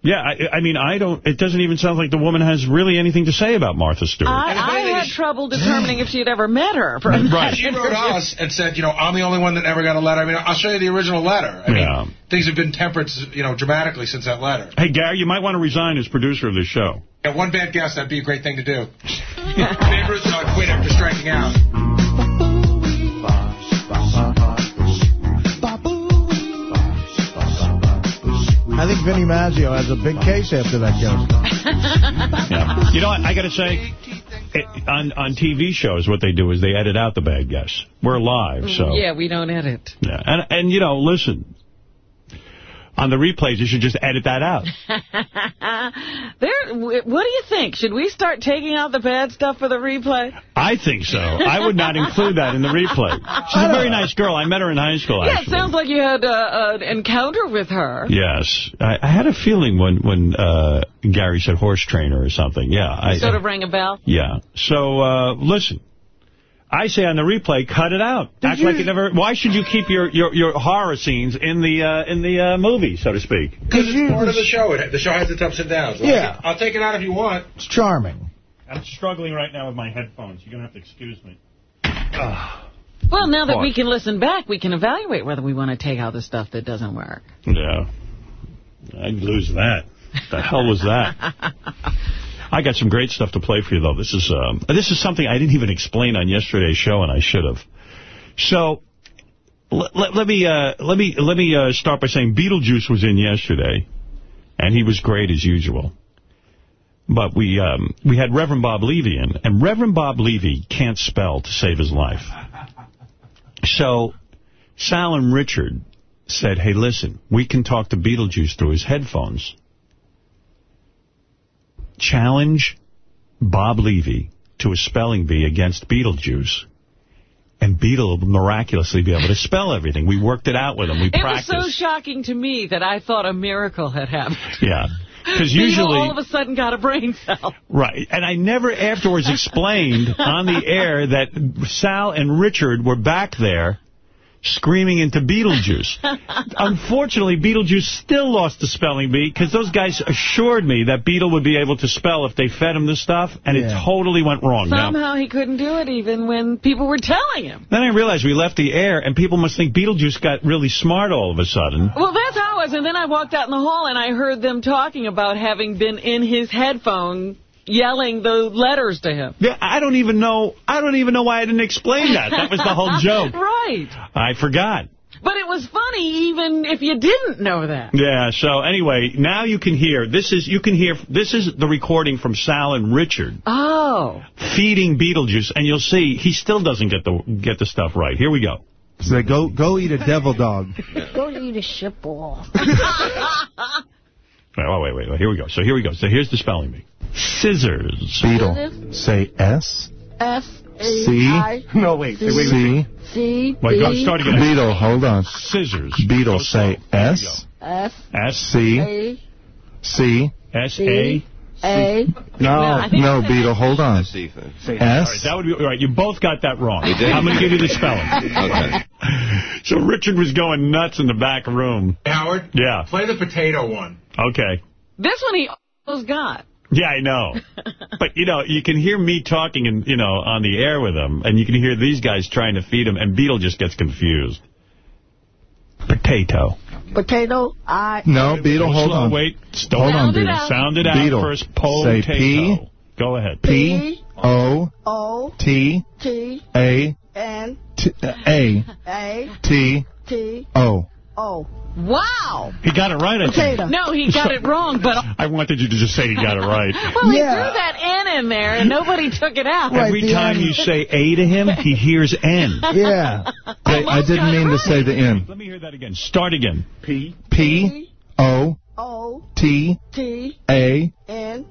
Yeah, I, I mean, I don't, it doesn't even sound like the woman has really anything to say about Martha Stewart. I, I had trouble determining if she had ever met her. For Right. She wrote us and said, you know, I'm the only one that never got a letter. I mean, I'll show you the original letter. I mean, Yeah. things have been tempered, you know, dramatically since that letter. Hey, Gary, you might want to resign as producer of this show. Yeah, one bad guess, that'd be a great thing to do. Babe Ruth uh, quit after striking out. I think Vinny Mazzio has a big case after that joke. [LAUGHS] Yeah. You know what, I got to say, it, on, on TV shows, what they do is they edit out the bad guess. We're live, so... Yeah, we don't edit. Yeah. And, and, you know, listen, on the replays, you should just edit that out. [LAUGHS] there. What do you think? Should we start taking out the bad stuff for the replay? I think so. I would not include that in the replay. [LAUGHS] She's a very nice girl. I met her in high school, Yeah, it sounds like you had uh, an encounter with her. Yes. I, I had a feeling when, when uh, Gary said horse trainer or something. Yeah. I, sort of rang a bell. Yeah. So, uh, listen. I say on the replay, cut it out. Act like it never... Why should you keep your, your, your horror scenes in the uh, in the uh, movie, so to speak? Because it's part of the show. It, the show has its ups and downs. Well, Yeah. I'll take it out if you want. It's charming. I'm struggling right now with my headphones. You're going to have to excuse me. Well, now that we can listen back, we can evaluate whether we want to take out the stuff that doesn't work. Yeah. I'd lose that. The hell was that? [LAUGHS] I got some great stuff to play for you, though. This is um, this is something I didn't even explain on yesterday's show, and I should have. So, let, let, me uh, let me let me uh, start by saying Beetlejuice was in yesterday, and he was great as usual. But we um, we had Reverend Bob Levy in, and Reverend Bob Levy can't spell to save his life. So Sal and Richard said, hey, listen, we can talk to Beetlejuice through his headphones. Challenge Bob Levy to a spelling bee against Beetlejuice. And Beetle will miraculously be able to spell everything. We worked it out with him. We It was so shocking to me that I thought a miracle had happened. yeah. Because usually... all of a sudden got a brain cell. Right. And I never afterwards explained on the air that Sal and Richard were back there screaming into Beetlejuice. [LAUGHS] Unfortunately, Beetlejuice still lost the spelling bee because those guys assured me that Beetle would be able to spell if they fed him the stuff, and it totally went wrong. Now, Somehow he couldn't do it even when people were telling him. then I realized we left the air, and people must think Beetlejuice got really smart all of a sudden. Well, that's how it was, and then I walked out in the hall and I heard them talking about having been in his headphone yelling the letters to him. Yeah, I don't even know. I don't even know why I didn't explain that. That was the whole [LAUGHS] joke. right. I forgot. But it was funny even if you didn't know that. Yeah, so anyway, now you can hear, this is, you can hear, this is the recording from Sal and Richard Oh. feeding Beetlejuice, and you'll see he still doesn't get the get the stuff right. Here we go. Say, go, go eat a devil dog. [LAUGHS] Go eat a shit ball. [LAUGHS] Oh, wait, wait, wait, here we go. So here we go. So here's the spelling bee. Scissors. Beetle. Say S. F C. A I No, wait. Wait, wait, C C Wait, go, B start again. Beetle, hold on. Scissors. Beetle, say S. F S. C. A C. S A. A No, no, Beetle, hold on. All right, S. that would be all right. You both got that wrong. We did. I'm going to give you the spelling. [LAUGHS] Okay. So Richard was going nuts in the back room. Howard? Yeah. Play the potato one. Okay. This one he almost got. Yeah, I know. [LAUGHS] but, you know, you can hear me talking, and you know, on the air with him, and you can hear these guys trying to feed him, and Beetle just gets confused. Potato. potato I No, Beetle, hold on. Wait. Stop. Hold on, Beetle. Sound it out Beetle. first. Say P. Go ahead. P. O. O T. T A. N T, A. A T. T O. O. Wow. He got it right, I think. No, he got it wrong, but... [LAUGHS] I wanted you to just say he got it right. [LAUGHS] Well, he threw that N in there, and nobody took it out. Every the time N. you say A to him, he hears N. [LAUGHS] Yeah. I, I didn't mean to say the N. Let me hear that again. Start again. P. P. O. O T. T A. N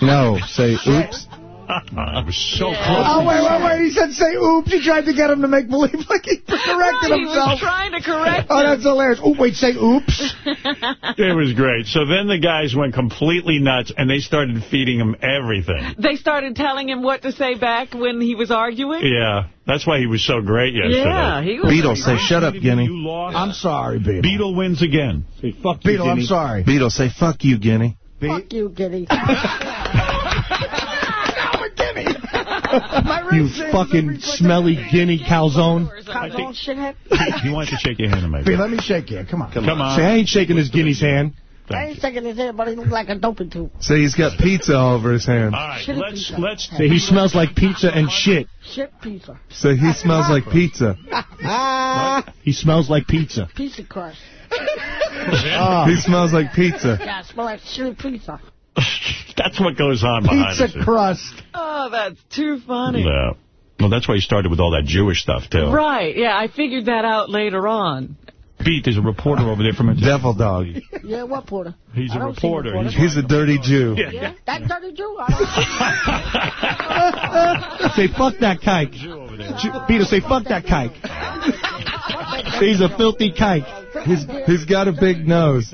No, say oops. I was so Yeah. close. Oh, wait, wait, wait. He said say oops. He tried to get him to make believe like he [LAUGHS] corrected Right, he himself. was trying to correct Oh, that's hilarious. Oh, wait, say oops. [LAUGHS] It was great. So then the guys went completely nuts, and they started feeding him everything. They started telling him what to say back when he was arguing? Yeah, that's why he was so great yesterday. Yeah, he was... Beetle, say shut up, Guinea. You lost. I'm sorry, Beetle. Beetle wins again. Say fuck you, Beetle, I'm Guinea. sorry. Beetle, say fuck you, Guinea. Fuck you, Giddy. [LAUGHS] You fucking smelly Guinea calzone. I think shithead. he wants to shake your hand and make Beetle, let me shake you. Come on. Come on. Say I ain't shaking this Guinea's hand. I ain't shaking his hand, but he looks like a dopey tooth. Say he's got pizza all over his hand. All right, Shitty let's pizza. let's. Say he smells like pizza and shit. Shit pizza. Say he smells like pizza. [LAUGHS] He smells like pizza. Pizza crust. [LAUGHS] Ah. He smells like pizza. Yeah, it smell like shitty pizza. [LAUGHS] That's what goes on behind the Pizza scenes. crust. Oh, that's too funny. Yeah. Well, that's why he started with all that Jewish stuff too. Right, yeah, I figured that out later on. Pete, there's a reporter over there from a Devil dog. [LAUGHS] Yeah, what porter? He's I a don't reporter. reporter. He's He's a dirty Jew. Yeah, that dirty Jew. I [LAUGHS] Say fuck that kike. Ju- Peter, say fuck that kike. [LAUGHS] He's a filthy kike. He's, he's got a big nose.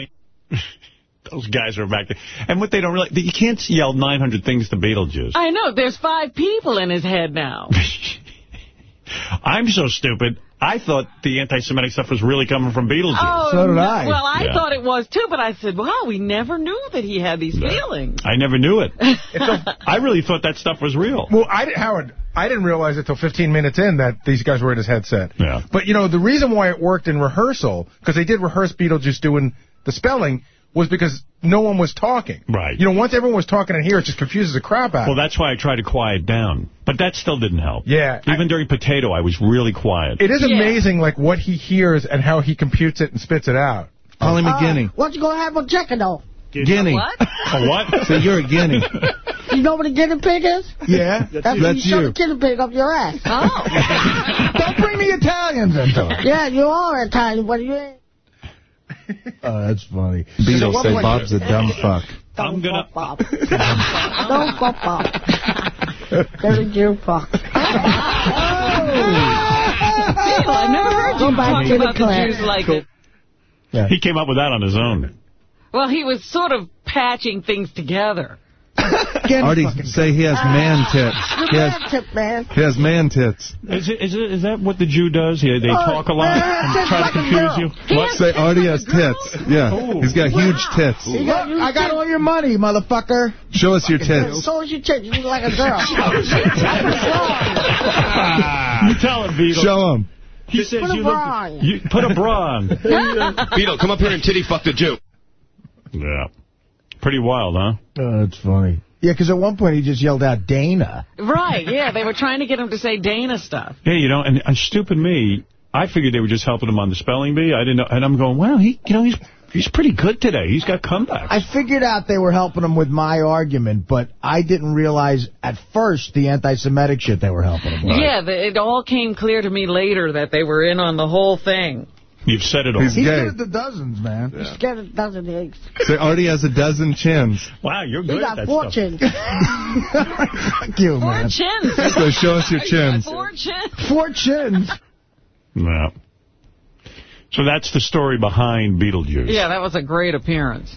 Those guys are back there. And what they don't realize, you can't yell 900 things to Beetlejuice. I know, there's five people in his head now. [LAUGHS] I'm so stupid. I thought the anti-Semitic stuff was really coming from Beetlejuice. Oh, So did. I. Well, I Yeah. thought it was too, but I said, wow, we never knew that he had these feelings. I never knew it. [LAUGHS] I really thought that stuff was real. Well, I didn't, Howard, I didn't realize it till 15 minutes in that these guys were in his headset. Yeah. But, you know, the reason why it worked in rehearsal, because they did rehearse Beetlejuice doing the spelling, was because no one was talking. Right. You know, once everyone was talking in here, it just confuses the crap out Well, of that's why I tried to quiet down. But that still didn't help. Yeah. Even during Potato, I was really quiet. It is Yeah. amazing, like, what he hears and how he computes it and spits it out. Call him a Uh, guinea. what you gonna have for chicken, though? Guinea. What? A what? [LAUGHS] So you're a guinea. [LAUGHS] You know what a guinea pig is? Yeah. That's when That's you shove you. a guinea pig up your ass. [LAUGHS] Don't bring the Italians into it. Yeah, you are Italian, but you ain't. [LAUGHS] Oh, that's funny. Beetle, what say Bob's a dumb [LAUGHS] fuck. I'm gonna... Pop. Don't pop pop. Dirty Jew fuck. [LAUGHS] Oh! I've never heard Go you back talk to the about the class. Jews like it. He came up with that on his own. Well, he was sort of patching things together. Artie, say [LAUGHS] he has man tits. He has, Man tip, man. he has man tits. Is, it, is, it, is that what the Jew does? He, they Oh, talk a lot and try to like a confuse you? What? Say Artie has tits. Yeah, he's got huge tits. You got, I got all your money, motherfucker. Show us your tits. So is your chick. You look like a girl. [LAUGHS] you tell him, Beetle. Show him. He Just says put a you bra look. on. You put a bra on. [LAUGHS] Beetle, come up here and titty fuck the Jew. Yeah. Pretty wild, huh? Oh, that's funny. Yeah, because at one point he just yelled out Dana. Right, yeah. They were trying to get him to say Dana stuff. Yeah, you know, and, and stupid me, I figured they were just helping him on the spelling bee. I didn't know, and I'm going, wow, he, you know, he's he's pretty good today. He's got comebacks. I figured out they were helping him with my argument, but I didn't realize at first the anti-Semitic shit they were helping him with. Yeah, the, it all came clear to me later that they were in on the whole thing. You've said it all. He's good at the dozens, man. He's got a dozen eggs. So Artie has a dozen chins. Wow, you're good He got four chins. [LAUGHS] Fuck you, Four man. chins. So show us your [LAUGHS] chins. Four chins. Four chins. Yeah. So that's the story behind Beetlejuice. Yeah, that was a great appearance.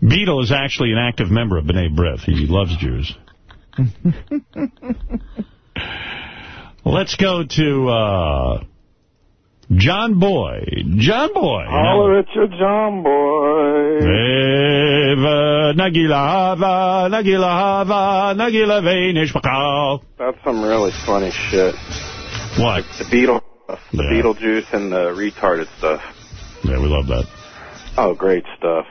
Beetle is actually an active member of B'nai B'rith. He loves Jews. [LAUGHS] Let's go to uh, John Boy. John Boy. Holler at your John boy. Eva Nagila Hava, Nagila Hava, Nagila Veinish That's some really funny shit. What? The Beetle stuff. The Yeah. Beetlejuice and the retarded stuff. Yeah, we love that. Oh, great stuff.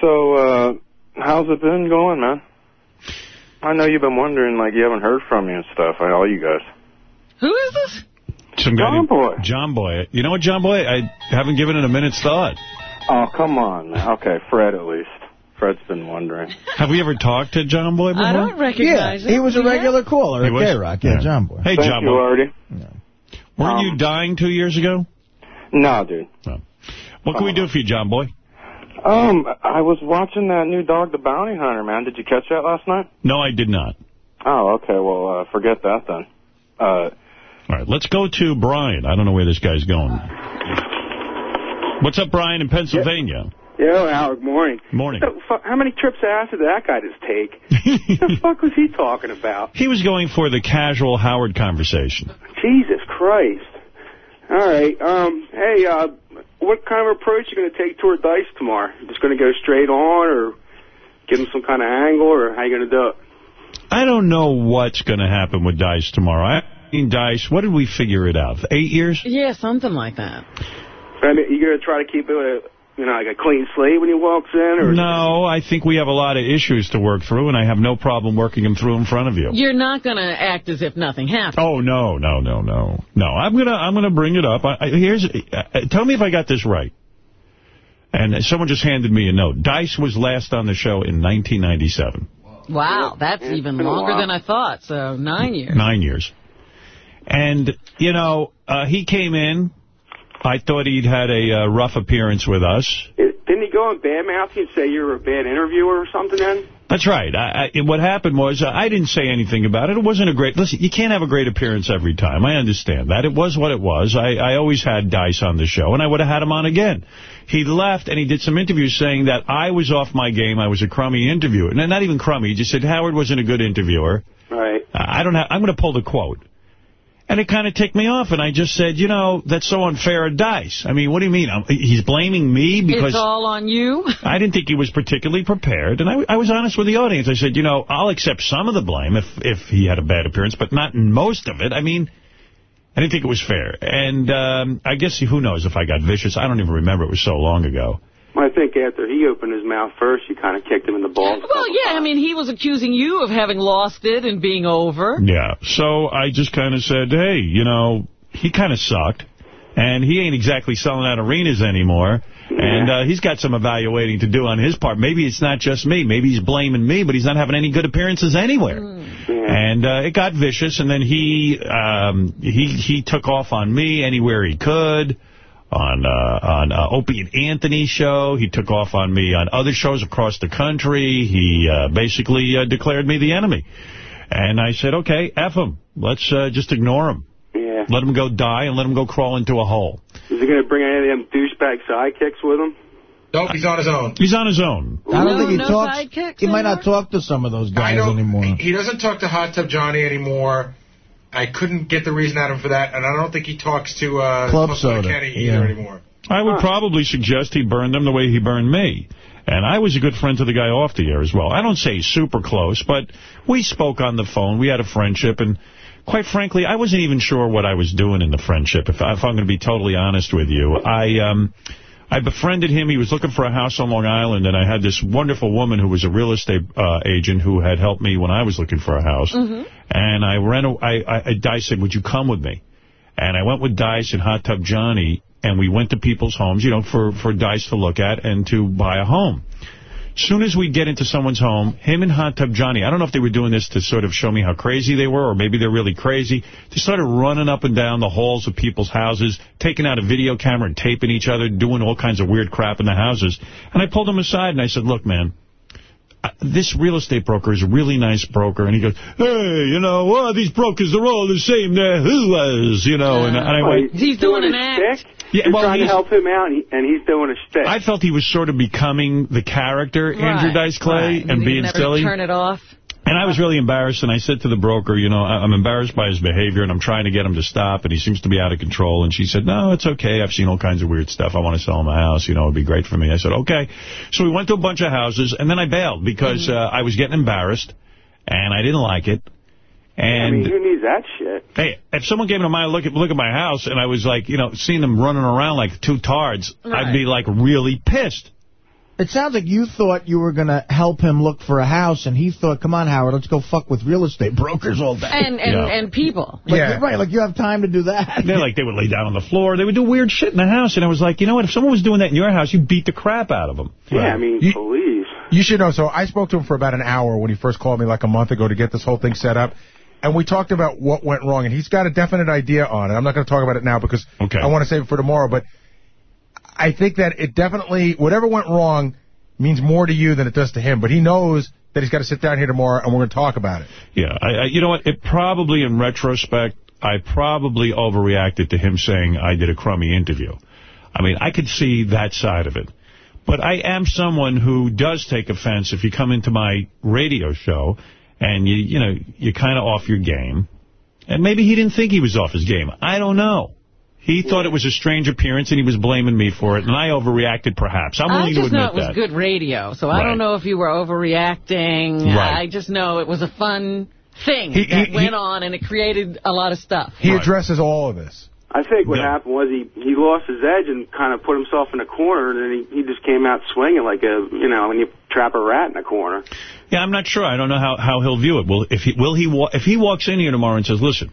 So, uh, how's it been going, man? I know you've been wondering, like, you haven't heard from me and stuff, I- all you guys. Who is this? Some guy John Boy. John Boy. You know what, John Boy? I haven't given it a minute's thought. Oh, come on. Okay, Fred at least. Fred's been wondering. Have we ever talked to John Boy before? I don't recognize Yeah, he was a regular caller He at? K-Rock. Yeah, Yeah. John Boy. Hey, Thank John you, Boy. Artie. Weren't Um, you dying two years ago? No, dude. What can we do for you, John Boy? Um, I was watching that new Dog the Bounty Hunter, man. Did you catch that last night? No, I did not. Oh, okay. Well, uh, forget that then. Uh, All right, let's go to Brian. I don't know where this guy's going. What's up, Brian, in Pennsylvania? Yo, Howard, morning. Morning. Fuck, how many trips acid did that guy just take? what [LAUGHS] the fuck was he talking about? He was going for the casual Howard conversation. Jesus Christ. All right. Um. Hey, uh, what kind of approach are you going to take toward Dice tomorrow? Just going to go straight on, or give him some kind of angle, or how you going to do it? I don't know what's going to happen with Dice tomorrow. I Dice, what did we figure it out? Eight years? Yeah, something like that. I mean, you going to try to keep it, a, you know, like a clean slate when he walks in, or No, I think we have a lot of issues to work through, and I have no problem working them through in front of you. You're not going to act as if nothing happened. Oh no, no, no, no, no! I'm gonna, I'm gonna bring it up. I, I, here's, uh, tell me if I got this right. And someone just handed me a note. Dice was last on the show in 1997, Wow, that's even longer than I thought. So nine years. nine years. And you know, uh, he came in. I thought he'd had a uh, rough appearance with us. didn't he go on badmouth you and say you were a bad interviewer or something? Then That's right. I, I, what happened was uh, I didn't say anything about it. It wasn't a great... Listen, you can't have a great appearance every time. I understand that. It was what it was. I, I always had Dice on the show, and I would have had him on again. He left, and he did some interviews saying that I was off my game. I was a crummy interviewer. No, not even crummy. He just said Howard wasn't a good interviewer. right. I don't have... I'm going to pull the quote. And it kind of ticked me off, and I just said, you know, that's so unfair of Dice. I mean, what do you mean? I'm, he's blaming me because... It's all on you? I didn't think he was particularly prepared, and I, I was honest with the audience. I said, you know, I'll accept some of the blame if, if he had a bad appearance, but not most of it. I mean, I didn't think it was fair. And um, I guess, who knows if I got vicious. I don't even remember. It was so long ago. I think after he opened his mouth first, you kind of kicked him in the balls. Well, yeah, I mean, he was accusing you of having lost it and being over. Yeah. So I just kind of said, hey, you know, he kind of sucked. And he ain't exactly selling out arenas anymore. And uh, he's got some evaluating to do on his part. Maybe it's not just me. Maybe he's blaming me, but he's not having any good appearances anywhere. And uh, it got vicious, and then he um, he he took off on me anywhere he could. On uh, on uh, Opie and Anthony's show, he took off on me on other shows across the country. He uh, basically uh, declared me the enemy, and I said, "Okay, f him. Let's uh, just ignore him. Yeah. Let him go die, and let him go crawl into a hole." Is he going to bring any of them douchebag sidekicks with him? Nope, he's on his own. He's on his own. I don't No- think he no talks. sidekicks He might not talk to some of those guys anymore. He doesn't talk to Hot Tub Johnny anymore. I couldn't get the reason out of him for that, and I don't think he talks to uh, Club Club Soda, Kenny yeah. either anymore. I would probably suggest he burned them the way he burned me. And I was a good friend to the guy off the air as well. I don't say super close, but we spoke on the phone. We had a friendship, and quite frankly, I wasn't even sure what I was doing in the friendship, if, if I'm going to be totally honest with you. I um, I befriended him. He was looking for a house on Long Island, and I had this wonderful woman who was a real estate uh, agent who had helped me when I was looking for a house. Mm-hmm. And I ran. a- I, I, I Dice said, "Would you come with me?" And I went with Dice and Hot Tub Johnny, and we went to people's homes, you know, for for Dice to look at and to buy a home. Soon as we get into someone's home, him and Hot Tub Johnny, I don't know if they were doing this to sort of show me how crazy they were, or maybe they're really crazy. They started running up and down the halls of people's houses, taking out a video camera and taping each other, doing all kinds of weird crap in the houses. And I pulled them aside and I said, look, man, uh, this real estate broker is a really nice broker. And he goes, hey, you know, well, these brokers are all the same. They're whoas, you know. And, and I went, He's doing an act. Yeah, You're well, trying to help him out, and, he, and he's doing a shtick. I felt he was sort of becoming the character, Andrew Dice Clay, right. and You being never silly. turn it off. And I was really embarrassed, and I said to the broker, you know, I- I'm embarrassed by his behavior, and I'm trying to get him to stop, and he seems to be out of control. And she said, no, it's okay. I've seen all kinds of weird stuff. I want to sell him a house. You know, it'd be great for me. I said, okay. So we went to a bunch of houses, and then I bailed because uh, I was getting embarrassed, and I didn't like it. I And mean, who needs that shit? Hey, if someone came to a mind look at look at my house and I was like, you know, seeing them running around like two tards, I'd be like really pissed. It sounds like you thought you were going to help him look for a house, and he thought, come on, Howard, let's go fuck with real estate brokers all day. And and, Yeah. and people. Like, Yeah. Right, like you have time to do that. [LAUGHS] They're like, they would lay down on the floor. They would do weird shit in the house. And I was like, you know what? If someone was doing that in your house, you'd beat the crap out of them. Yeah, I mean, You- police. You should know. So I spoke to him for about an hour when he first called me like a month ago to get this whole thing set up. And we talked about what went wrong. And he's got a definite idea on it. I'm not going to talk about it now because Okay. I want to save it for tomorrow. But I think that it definitely, whatever went wrong means more to you than it does to him. But he knows that he's got to sit down here tomorrow and we're going to talk about it. Yeah, I, I, you know what? It probably, in retrospect, I probably overreacted to him saying I did a crummy interview. I mean, I could see that side of it. But I am someone who does take offense if you come into my radio show and you, you know, you're kind of off your game. And maybe he didn't think he was off his game. I don't know. He thought it was a strange appearance and he was blaming me for it, and I overreacted perhaps. I'm I willing to just know admit it was that. good radio, so I don't know if you were overreacting. Right. I just know it was a fun thing He- that he- went he- on, and it created a lot of stuff. He addresses all of this. I think what happened was he he lost his edge and kind of put himself in a corner, and then he, he just came out swinging like a you know when you trap a rat in a corner. Yeah, I'm not sure. I don't know how, how he'll view it. Well, if he will he wa if he walks in here tomorrow and says, "Listen,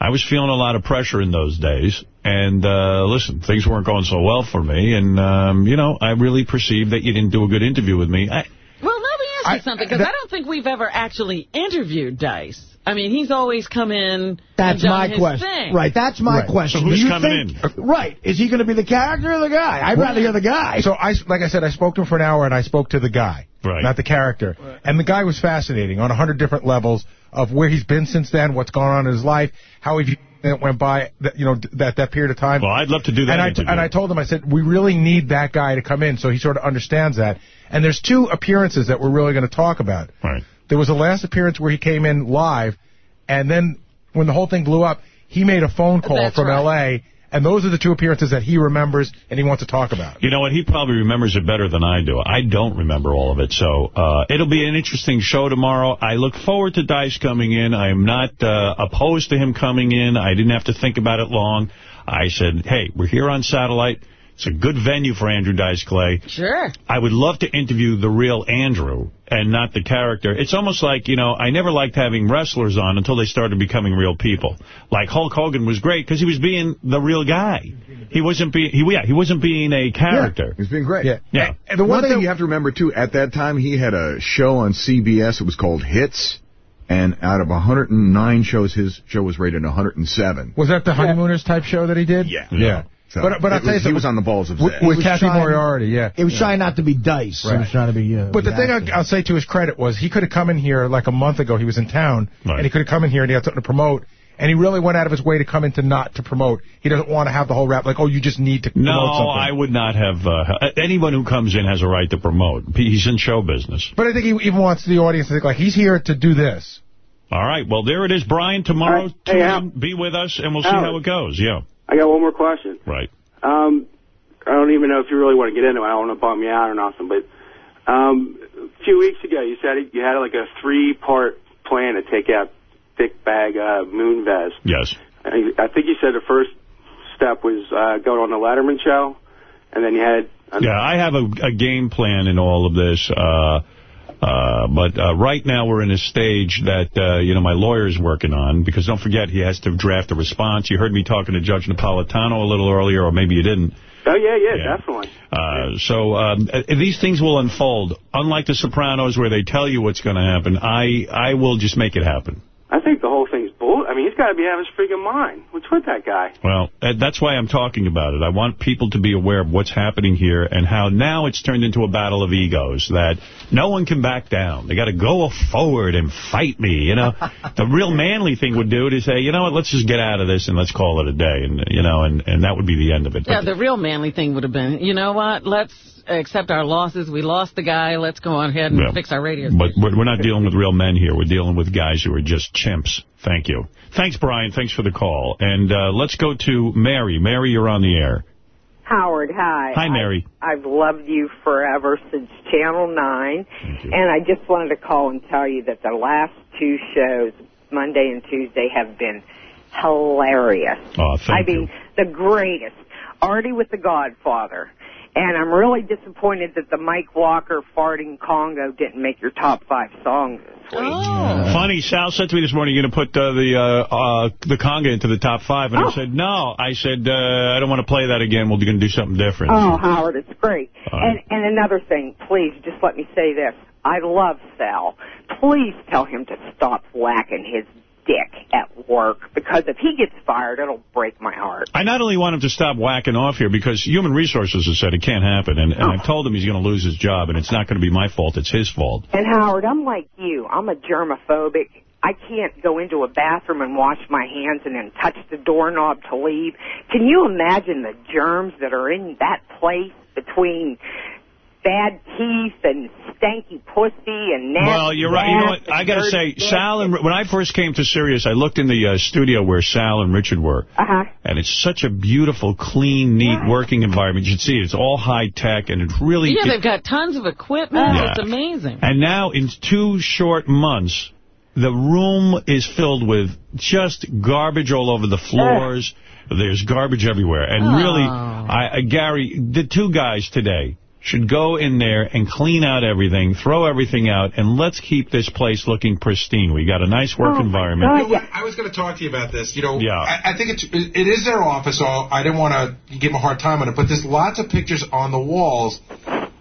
I was feeling a lot of pressure in those days, and uh, listen, things weren't going so well for me, and um, you know, I really perceived that you didn't do a good interview with me." I, Well, let me ask you something, because I don't think we've ever actually interviewed Dice. I mean, he's always come in That's and done my his question. thing. Right, that's my Right. question. So who's Do you coming think, uh, Right, is he going to be the character or the guy? I'd rather hear the guy. So, I, like I said, I spoke to him for an hour, and I spoke to the guy, Right. not the character. And the guy was fascinating on a hundred different levels of where he's been since then, what's gone on in his life, how he it went by, that, you know, that that period of time. well, I'd love to do that and I, and I told him, I said, we really need that guy to come in so he sort of understands that. And there's two appearances that we're really going to talk about. Right. There was the last appearance where he came in live, and then when the whole thing blew up, he made a phone call That's from right. L.A., and those are the two appearances that he remembers and he wants to talk about. You know what? He probably remembers it better than I do. I don't remember all of it. So uh, it'll be an interesting show tomorrow. I look forward to Dice coming in. I am not uh, opposed to him coming in. I didn't have to think about it long. I said, hey, we're here on satellite. It's a good venue for Andrew Dice Clay. Sure. I would love to interview the real Andrew and not the character. It's almost like, you know, I never liked having wrestlers on until they started becoming real people. Like Hulk Hogan was great because he was being the real guy. He wasn't being, he, yeah, he wasn't being a character. He's been great. Yeah. Yeah. And the one one thing thing you have to remember, too, at that time, he had a show on CBS. It was called Hits. And out of 109 shows, his show was rated 107. was that the honeymooners type show that he did? Yeah. Yeah. So but but I'll tell you was- he was on the balls of with, Zed. with was Kathy trying- Moriarty. Yeah. It was trying not to be Dice. It Right. was trying to be. Uh, But the be thing acting. I, I'll say to his credit was he could have come in here like a month ago. He was in town, Right. and he could have come in here and he had something to promote. And he really went out of his way to come in to not to promote. He doesn't want to have the whole rap like, oh, you just need to No, promote something. I would not have, uh, anyone who comes in has a right to promote. He's in show business. But I think he even wants the audience to think like he's here to do this. All right, well, there it is. Brian, tomorrow, All right. Hey, tune be with us, and we'll see Al. how it goes. Yeah, I got one more question. right. Um, I don't even know if you really want to get into it. I don't want to bum you out or nothing, but um, a few weeks ago you said you had like a three-part plan to take out thick bag uh, Moonves. Yes. I, I think you said the first step was uh, going on the Letterman show, and then you had. Yeah, I have a, a game plan in all of this. Uh, uh, but uh, right now we're in a stage that, uh, you know, my lawyer's working on, because don't forget, he has to draft a response. You heard me talking to Judge Napolitano a little earlier, or maybe you didn't. Oh yeah, yeah, Yeah. definitely. Uh, so um, uh, these things will unfold. Unlike The Sopranos, where they tell you what's going to happen, I, I will just make it happen. I think the whole thing's bull. I mean, he's got to be out of his freaking mind. What's with that guy? Well, uh, that's why I'm talking about it. I want people to be aware of what's happening here and how now it's turned into a battle of egos, that no one can back down. They got to go forward and fight me, you know. [LAUGHS] the real manly thing would do to say, you know what, let's just get out of this and let's call it a day, and you know, and, and that would be the end of it. Yeah, the real manly thing would have been, you know what, let's accept our losses. We lost the guy. Let's go on ahead and Yeah. fix our radio But we're we're not dealing with real men here. We're dealing with guys who are just chimps. Thank you. Thanks, Brian. Thanks for the call. And uh, let's go to Mary. Mary, you're on the air. Howard, hi. Hi, Mary. I, I've loved you forever since Channel 9. And I just wanted to call and tell you that the last two shows, Monday and Tuesday, have been hilarious. Oh, thank I mean, the greatest. Artie with The Godfather. And I'm really disappointed that the Mike Walker farting conga didn't make your top five songs this week. Funny, Sal said to me this morning, you're going to put uh, the uh, uh, the conga into the top five. And I said, no. I said, uh, I don't want to play that again. We're going to do something different. Oh, Howard, it's great. All And and another thing, please, just let me say this. I love Sal. Please tell him to stop whacking his dick at work because if he gets fired, it'll break my heart. I not only want him to stop whacking off here because Human Resources has said it can't happen. And, and I've told him he's going to lose his job. And it's not going to be my fault. It's his fault. And Howard, I'm like you. I'm a germophobic. I can't go into a bathroom and wash my hands and then touch the doorknob to leave. Can you imagine the germs that are in that place between bad teeth and stanky pussy and nasty Well, you're right. You know what? ass I got to say, dirty Sal and when I first came to Sirius, I looked in the uh, studio where Sal and Richard were. Uh-huh. And it's such a beautiful, clean, neat working environment. You should see it. It's all high tech, and it's really... Yeah, it- they've got tons of equipment. Yeah. It's amazing. and now, in two short months, the room is filled with just garbage all over the floors. There's garbage everywhere. And Oh. really, I, I, Gary, the two guys today should go in there and clean out everything, throw everything out, and let's keep this place looking pristine. We got a nice work Oh, environment. You know? I was going to talk to you about this. You know, Yeah. I, I think it's it is their office. So I didn't want to give them a hard time on it, but there's lots of pictures on the walls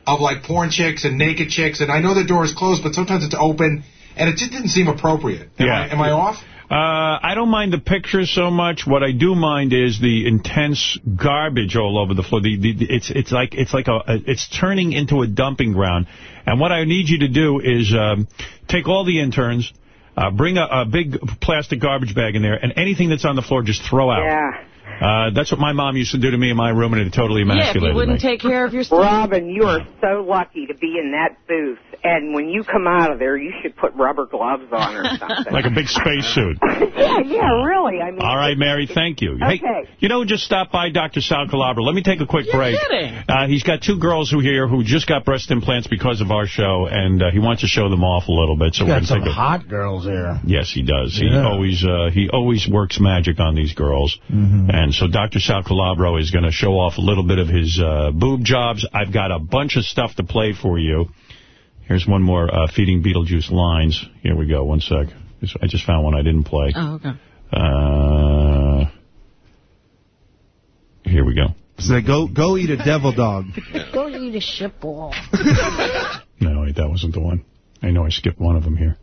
of like porn chicks and naked chicks, and I know the door is closed, but sometimes it's open, and it just didn't seem appropriate. Am, Yeah. I, am I off? Uh, I don't mind the pictures so much. What I do mind is the intense garbage all over the floor. The, the, the- it's it's like it's like a, a it's turning into a dumping ground. And what I need you to do is um, take all the interns, uh, bring a, a big plastic garbage bag in there, and anything that's on the floor just throw out. Yeah. Uh, that's what my mom used to do to me in my room, and it totally emasculated me. Yeah, if you wouldn't me. take care of your stuff. Robin, you are so lucky to be in that booth. And when you come out of there, you should put rubber gloves on or [LAUGHS] something. like a big spacesuit. [LAUGHS] yeah, yeah, really. I mean, All right, Mary, thank you. Hey, Okay. you know, just stop by Dr. Sal Calabro. Let me take a quick break. kidding. Uh, he's got two girls who here who just got breast implants because of our show, and uh, he wants to show them off a little bit. So You we're got gonna some take a hot girls here. Yes, he does. He always uh, he always works magic on these girls. Mm-hmm. And so Dr. Sal Calabro is going to show off a little bit of his uh, boob jobs. I've got a bunch of stuff to play for you. Here's one more uh, Feeding Beetlejuice lines. Here we go. One sec. I just found one I didn't play. Oh, okay. Uh, here we go. So go go eat a devil dog. [LAUGHS] Go eat a shit ball. [LAUGHS] No, wait, that wasn't the one. I know I skipped one of them here.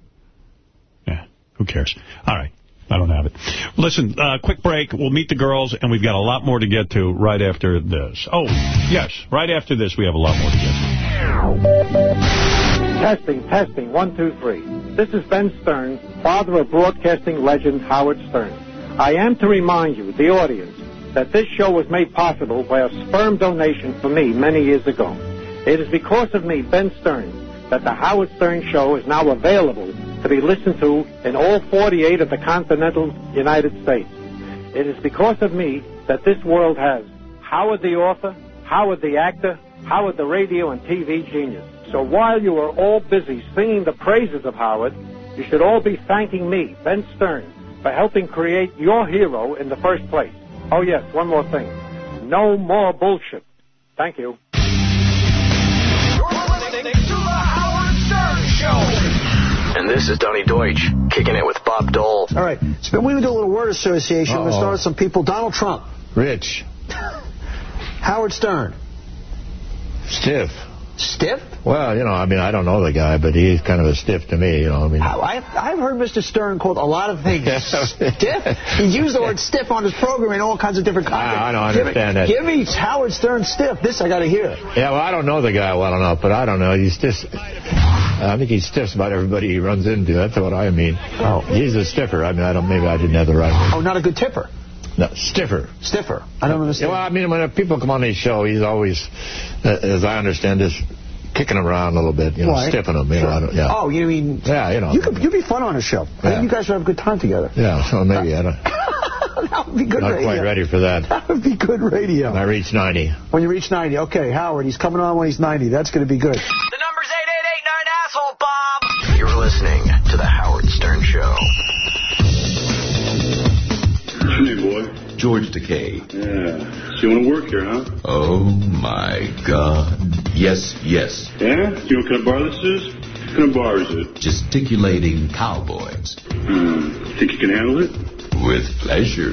Yeah, who cares? All right. I don't have it. Listen, uh, quick break. We'll meet the girls, and we've got a lot more to get to right after this. Oh, yes, right after this, we have a lot more to get to. Testing, testing, one, two, three. This is Ben Stern, father of broadcasting legend Howard Stern. I am to remind you, the audience, that this show was made possible by a sperm donation for me many years ago. It is because of me, Ben Stern, that the Howard Stern Show is now available to be listened to in all 48 of the continental United States. It is because of me that this world has Howard the author, Howard the actor, Howard the radio and TV genius. So while you are all busy singing the praises of Howard, You should all be thanking me, Ben Stern, for helping create your hero in the first place. Oh, yes, one more thing. No more bullshit. Thank you. And this is Donny Deutsch, kicking it with Bob Dole. All right. So we're going to do a little word association. We're going to start with some people. Donald Trump. Rich. [LAUGHS] Howard Stern. Stiff. Stiff? Well, you know, I mean, I don't know the guy, but he's kind of a stiff to me, you know. I mean, I, I've heard Mr. Stern called a lot of things [LAUGHS] stiff. He's used the word stiff on his program in all kinds of different content. I don't Give me- understand that. Give me Howard Stern stiff. This I got to hear. Yeah, well, I don't know the guy well enough, but I don't know. He's just, I think he stiffs about everybody he runs into. That's what I mean. Oh, he's a stiffer. I mean, I don't. Maybe I didn't have the right. Oh, not a good tipper. No, stiffer. Stiffer. I don't understand. Yeah, well, I mean, when people come on his show, he's always, uh, as I understand, is kicking them around a little bit, you know, Why? stiffing them. You know, yeah. Oh, you mean? Yeah, you know. You could you'd be fun on a show. I think you guys would have a good time together. Yeah, so maybe I don't. [LAUGHS] that would be good Not radio. quite ready for that. [LAUGHS] That would be good radio. When I reach 90. When you reach 90. Okay, Howard, he's coming on when he's 90. That's going to be good. You're listening George Takei. Yeah. So you want to work here, huh? Oh, my God. Yes, yes. Yeah? You know what kind of bar this is? What kind of bar is it? Gesticulating cowboys. Hmm. Think you can handle it? With pleasure.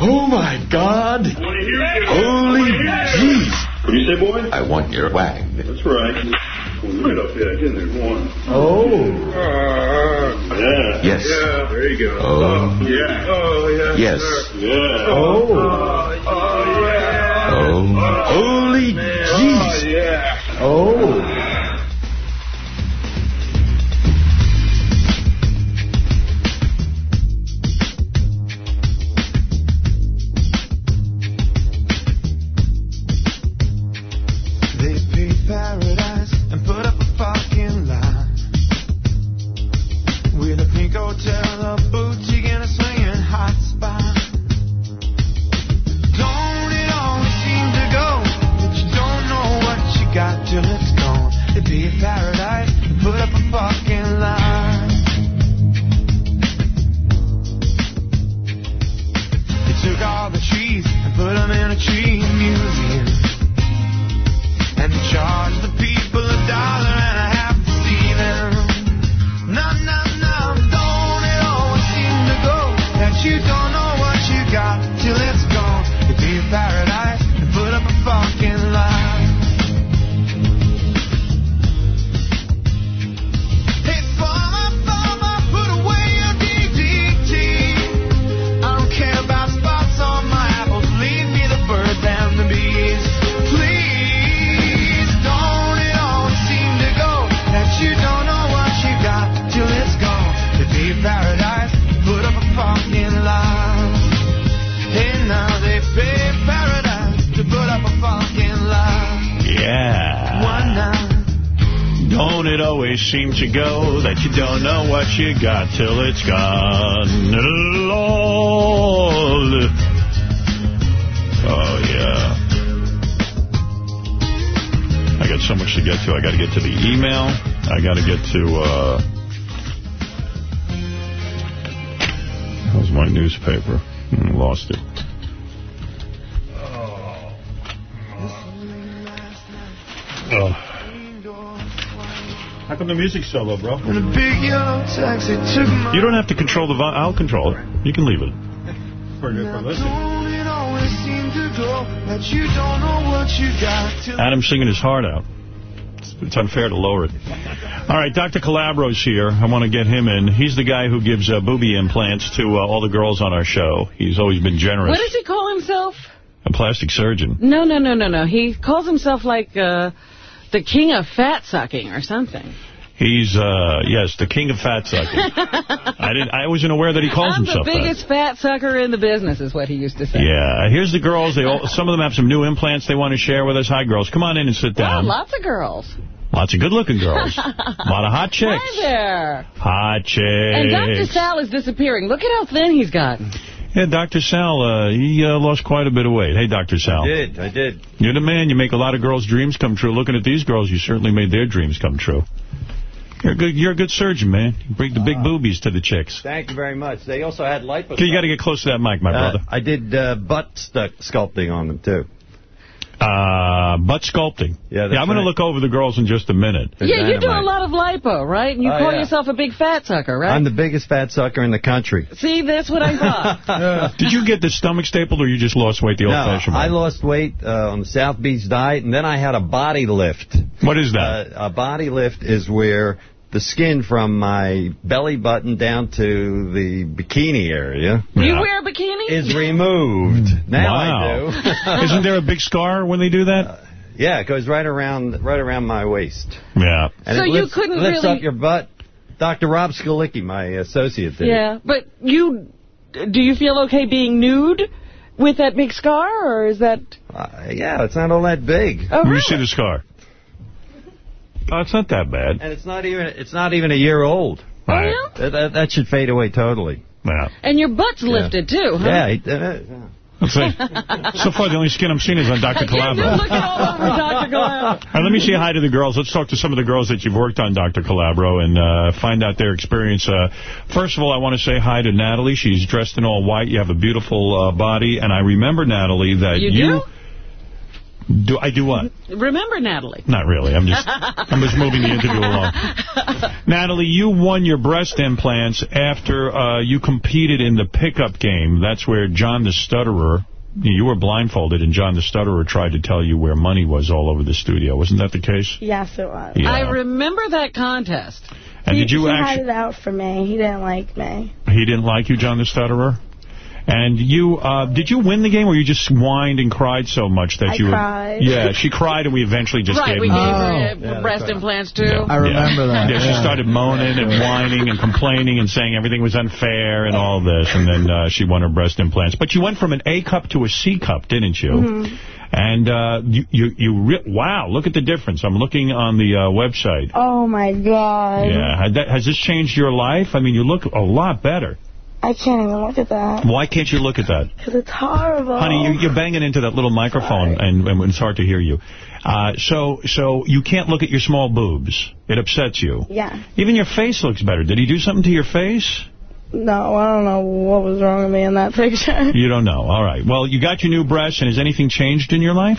Oh, my God. Holy jeez. What do you say, boy? I want your wag. That's right. Going right up there. Get in there. Go on. Oh. Ah. Yeah. Yes. Yeah. There you go. Oh. yeah. Oh, yeah. Yes. sir. Yeah. Oh. Oh, yeah. Oh. Holy jeez. Oh, yeah. Oh. Always seem to go that you don't know what you got till it's gone? Lord. Oh, yeah. I got so much to get to. I got to get to the email. I got to get to, uh... How's my newspaper? Hmm, lost it. Oh. How come the music's so low, bro? And a big taxi took my You don't have to control the volume. I'll control it. You can leave it. [LAUGHS] For, for listening. Don't it always seem to go that you don't know what you got till Adam's singing his heart out. It's, it's unfair to lower it. All right, Dr. Calabro's here. I want to get him in. He's the guy who gives uh, booby implants to uh, all the girls on our show. He's always been generous. What does he call himself? A plastic surgeon. No, no, no, no, no. He calls himself like uh, the king of fat sucking or something. He's, uh, yes, the king of fat sucking. [LAUGHS] I didn't. I wasn't aware that he calls I'm the himself that. biggest fat sucker in the business, is what he used to say. Yeah, here's the girls. They all, Some of them have some new implants they want to share with us. Hi, girls. Come on in and sit Wow, down. lots of girls. Lots of good-looking girls. A [LAUGHS] lot of hot chicks. Hi there. Hot chicks. And Dr. Sal is disappearing. Look at how thin he's gotten. Yeah, Dr. Sal, uh, he uh, lost quite a bit of weight. Hey, Dr. Sal. I did, I did. You're the man. You make a lot of girls' dreams come true. Looking at these girls, you certainly made their dreams come true. You're a good, you're a good surgeon, man. You bring the big boobies to the chicks. Thank you very much. They also had lipo. Okay, you got to get close to that mic, my Uh, brother. I did uh, butt sculpting on them, too. Uh, butt sculpting. Yeah, that's I'm going to look over the girls in just a minute. Yeah, you do a lot of lipo, right? And you Oh, call yeah. yourself a big fat sucker, right? I'm the biggest fat sucker in the country. See, that's what I thought. [LAUGHS] Did you get the stomach stapled or you just lost weight the old-fashioned I way? I lost weight uh, on the South Beach diet, and then I had a body lift. What is that? Uh, a body lift is where the skin from my belly button down to the bikini area You wear a bikini? is removed. Now Wow. I do. [LAUGHS] Isn't there a big scar when they do that? yeah, it goes right around right around my waist. Yeah. And So it you lifts, couldn't lifts really- up your butt. Dr. Rob Skalicki, my associate, did it. Yeah, but you, do you feel okay being nude with that big scar, or is that... Uh, yeah, it's not all that big. Oh, Let me see the scar. Oh, it's not that bad. And it's not even it's not even a year old. Right. That, that, that should fade away totally. Yeah. And your butt's lifted, too, huh? Yeah. it- uh, Let's see. [LAUGHS] So far, the only skin I'm seeing is on Dr. [LAUGHS] Yeah, Calabro. looking all over Dr. Calabro. [LAUGHS] All right, let me say hi to the girls. Let's talk to some of the girls that you've worked on, Dr. Calabro, and uh, find out their experience. Uh, first of all, I want to say hi to Natalie. She's dressed in all white. You have a beautiful uh, body. And I remember, Natalie, that You you... do? I do what? Remember, Natalie? Not really. I'm just [LAUGHS] I'm just moving the interview along. Natalie, you won your breast implants after uh, you competed in the pickup game. That's where John the Stutterer, you were blindfolded, and John the Stutterer tried to tell you where money was all over the studio. Wasn't that the case? Yes, it was. Yeah. I remember that contest. And he, did you he actually... had it out for me. He didn't like me. He didn't like you, John the Stutterer? And you, uh, did you win the game, or you just whined and cried so much that I you... cried. Yeah, she cried, and we eventually just right, gave we gave the- her breast implants, too. Yeah. I remember yeah. that, Yeah, she started moaning and whining and complaining and saying everything was unfair and all this, and then uh, she won her breast implants. But you went from an A cup to a C cup, didn't you? Mhm. And uh, you, you, you re wow, look at the difference. I'm looking on the uh, website. Oh, my God. Yeah, has, that, has this changed your life? I mean, you look a lot better. I can't even look at that. Why can't you look at that? Because it's horrible. Honey, you, you're banging into that little microphone, and, and it's hard to hear you. Uh, so, so you can't look at your small boobs. It upsets you. Yeah. Even your face looks better. Did he do something to your face? No, I don't know what was wrong with me in that [LAUGHS] picture. You don't know. All right. Well, you got your new breasts, and has anything changed in your life?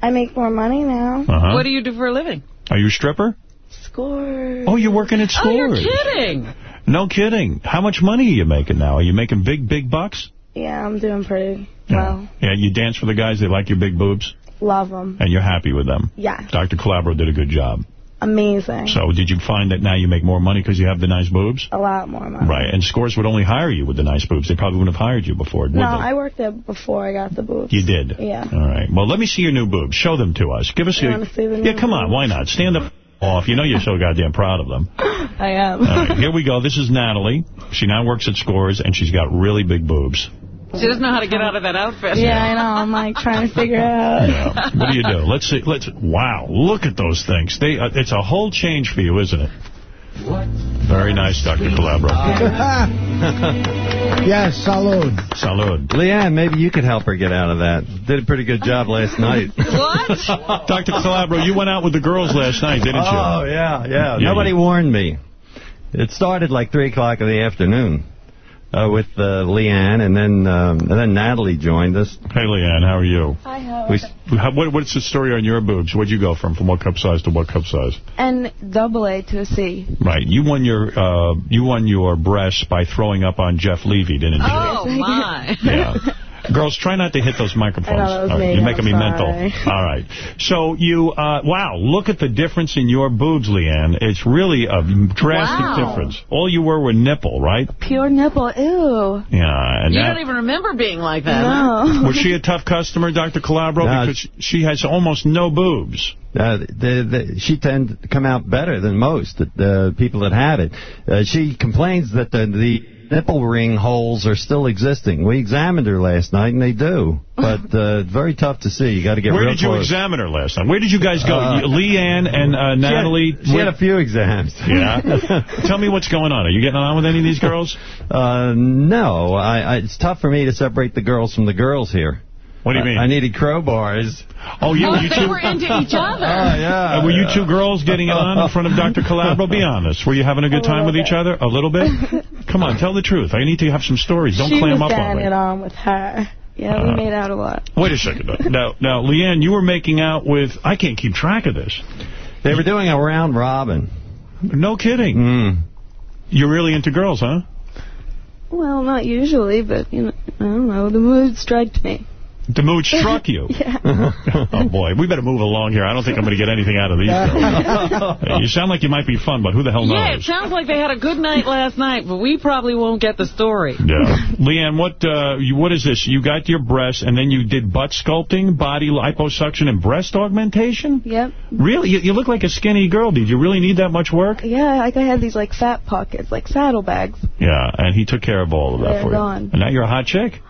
I make more money now. Uh-huh. What do you do for a living? Are you a stripper? Scores. Oh, you're working at Oh, you're Scores. kidding. No kidding. How much money are you making now? Are you making big, big bucks? Yeah, I'm doing pretty well. Yeah, you dance for the guys. They like your big boobs, Love them. and you're happy with them. Yeah, Dr. Calabro did a good job. amazing. So did you find that now you make more money because you have the nice boobs? A lot more money. Right, and Scores would only hire you with the nice boobs. They probably wouldn't have hired you before, No, they? I worked there before I got the boobs. You did? Yeah. All right. Well, let me see your new boobs. Show them to us. Give us You your... wanna see the Yeah, come on. Why not? Stand up off. You know you're so goddamn proud of them. I am. All right, here we go. This is Natalie. She now works at Scores, and she's got really big boobs. She doesn't know how to get out of that outfit. Yeah, I know. I'm like trying to figure out. Yeah. What do you do? Let's see. Let's. Wow. Look at those things. They. Uh, it's a whole change for you, isn't it? Very nice, Dr. Calabro. [LAUGHS] yes, salud. Salud. Leanne, maybe you could help her get out of that. Did a pretty good job last night. [LAUGHS] What? [LAUGHS] Dr. Calabro, you went out with the girls last night, didn't you? Oh, yeah, yeah. Yeah, Nobody you- warned me. It started like 3 o'clock in the afternoon uh, with uh, Leanne, and then um, and then Natalie joined us. Hey, Leanne, how are you? I have. We, how, what, what's the story on your boobs? Where'd you go from? From what cup size to what cup size? And double A to a C. Right. You won your uh, you won your breasts by throwing up on Jeff Levy, didn't you? Oh, my. Yeah. Girls, try not to hit those microphones. Know, that was All right, me. You're making I'm me mental. [LAUGHS] All right. So you, uh, wow, look at the difference in your boobs, Leanne. It's really a drastic Wow. difference. All you were were nipple, right? Pure nipple. Ew. Yeah. And You that, don't even remember being like that. No. [LAUGHS] was she a tough customer, Dr. Calabro? No, because she has almost no boobs. Uh, the, the, she tend to come out better than most the people that have it. Uh, she complains that the, the nipple ring holes are still existing. We examined her last night, and they do. But uh, very tough to see. You got to get rid of it. Where did you close. examine her last time? Where did you guys go? Uh, Leanne and uh, Natalie? She had, she had a few exams. [LAUGHS] Yeah. Tell me what's going on. Are you getting on with any of these girls? Uh, no, I, I, it's tough for me to separate the girls from the girls here. What do you mean? I needed crowbars. Oh, you, Oh, you they two. were into each [LAUGHS] other. Oh, yeah. Uh, were you two girls getting it on in front of Dr. [LAUGHS] Calabro? Be honest. Were you having a good time with each other? A little bit? Come on, tell the truth. I need to have some stories. Don't she clam was up on getting me. it on with her. Yeah, Uh, we made out a lot. Wait a second. Now, now, Leanne, you were making out with... I can't keep track of this. They were doing a round robin. No kidding. Mm. You're really into girls, huh? Well, not usually, but, you know, I don't know. The mood struck me. The mood struck you. [LAUGHS] Yeah. [LAUGHS] oh, boy. We better move along here. I don't think I'm going to get anything out of these [LAUGHS] girls. Hey, you sound like you might be fun, but who the hell knows? Yeah, it sounds like they had a good night last night, but we probably won't get the story. Yeah. Leanne, what uh, you, what is this? You got your breasts, and then you did butt sculpting, body liposuction, and breast augmentation? Yep. Really? You, you look like a skinny girl. Did you really need that much work? Yeah, like I had these like fat pockets, like saddlebags. Yeah, and he took care of all of that They're for you. gone. And now you're a hot chick?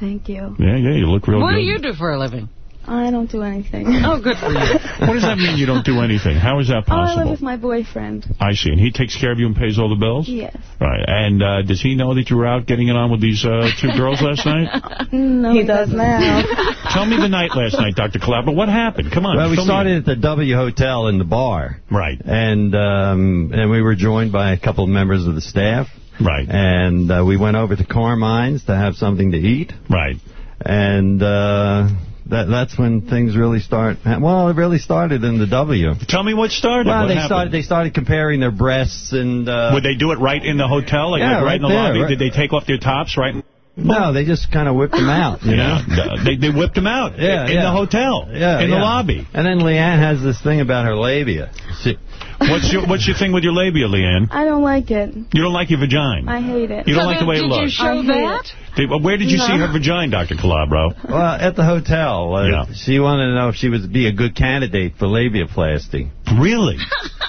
Thank you. Yeah, yeah, you look real what good. do you do for a living? I don't do anything. Oh, good for you. [LAUGHS] What does that mean you don't do anything? How is that possible? Oh, I live with my boyfriend. I see. And he takes care of you and pays all the bills? Yes. Right. And uh, does he know that you were out getting it on with these uh, two girls last [LAUGHS] night? No, he, does now. [LAUGHS] Tell me the night last night, Dr. Calabro. What happened? Come on. Well, we fill me started at the W Hotel in the bar. Right. And um, and we were joined by a couple of members of the staff. Right. And uh, we went over to Carmine's to have something to eat. Right. And uh, that that's when things really start. Well, it really started in the W. Tell me what started. Well, What they happened? started they started comparing their breasts and. Uh, Would they do it right in the hotel? Like, Yeah, like right, right in the there, lobby? right. Did they take off their tops right? No, they just kind of whipped them out. You yeah. know. they, they whipped them out Yeah, in yeah. the hotel. Yeah, In the lobby. And then Leanne has this thing about her labia. She, What's your What's your thing with your labia, Leanne? I don't like it. You don't like your vagina? I hate it. You don't like the way it looks. did looks? you show I that? Did- well, where did you No. see her vagina, Dr. Calabro? well, at the hotel, uh, Yeah. she wanted to know if she would be a good candidate for labiaplasty. Really? [LAUGHS]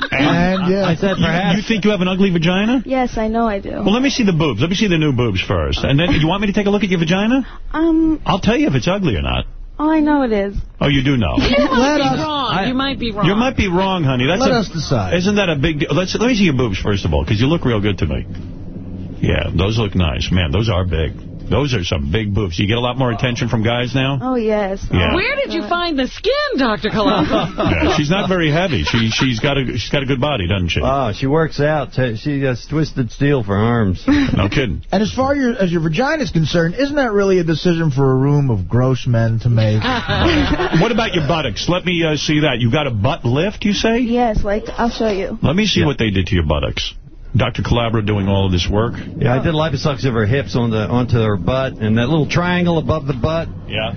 And, yeah. I said You, perhaps. you think you have an ugly vagina? Yes, I know I do. Well, let me see the boobs. Let me see the new boobs first. And then, you want me to take a look at your vagina? Um, I'll tell you if it's ugly or not. oh, I know it is. Oh, you do know. [LAUGHS] You might Let be us- wrong. I- you might be wrong. You might be wrong, honey. That's Let a, us decide. Isn't that a big deal? Let's, let me see your boobs, first of all, because you look real good to me. Yeah, those look nice. Man, those are big. Those are some big boobs. You get a lot more attention from guys now? Oh, yes. Yeah. Where did you find the skin, Dr. Calabro? [LAUGHS] Yeah, she's not very heavy. She she's got a she's got a good body, doesn't she? Oh, she works out. She has twisted steel for arms. No kidding. And as far your, as your vagina is concerned, isn't that really a decision for a room of gross men to make? [LAUGHS] [LAUGHS] What about your buttocks? Let me uh, see that. You got a butt lift, you say? Yes, like, I'll show you. Let me see what they did to your buttocks. Dr. Calabro doing all of this work. Yeah, I did liposuction of her hips on the onto her butt, and that little triangle above the butt, Yeah.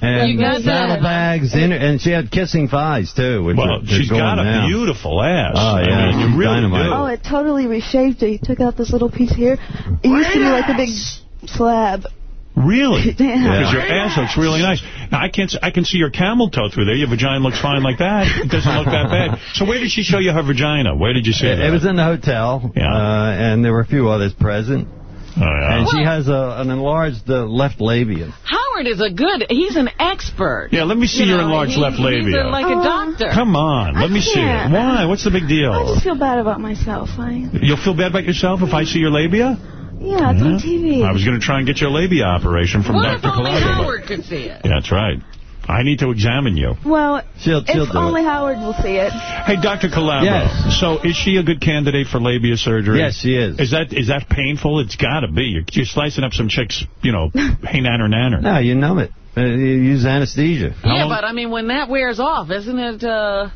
and You saddlebags, in her, and she had kissing thighs too. Which Well, are, they're she's going got a now. beautiful ass. Oh, I yeah, mean, you she's really dynamite. do. Oh, it totally reshaped it. He took out this little piece here. It used to be like a big slab. Really? [LAUGHS] Yeah. Because your ass looks really nice. Now, I can't. I can see your camel toe through there. Your vagina looks fine like that. It doesn't look that bad. [LAUGHS] So where did she show you her vagina? Where did you see It, that? it was in the hotel, Yeah. uh, and there were a few others present. Oh, yeah. And she has a, an enlarged uh, left labia. Howard is a good, he's an expert. Yeah, let me see You your know, enlarged he- left He's labia. a, like a Oh. doctor. Come on, let I me see it. Why? What's the big deal? I deal? just feel bad about myself. I, You'll feel bad about yourself if I see your labia? Yeah, it's on TV. I was going to try and get your labia operation from what Dr. if only Calabro. but- Howard could see it? Yeah, that's right. I need to examine you. well, She'll, she'll if only it. Howard will see it. Hey, Dr. Calabro. Yes. So is she a good candidate for labia surgery? Yes, she is. Is that is that painful? It's got to be. You're, you're slicing up some chicks, you know, [LAUGHS] hey nanner nanner. No, you numb it. Uh, you use anesthesia. How yeah, long- but I mean, when that wears off, isn't it, uh...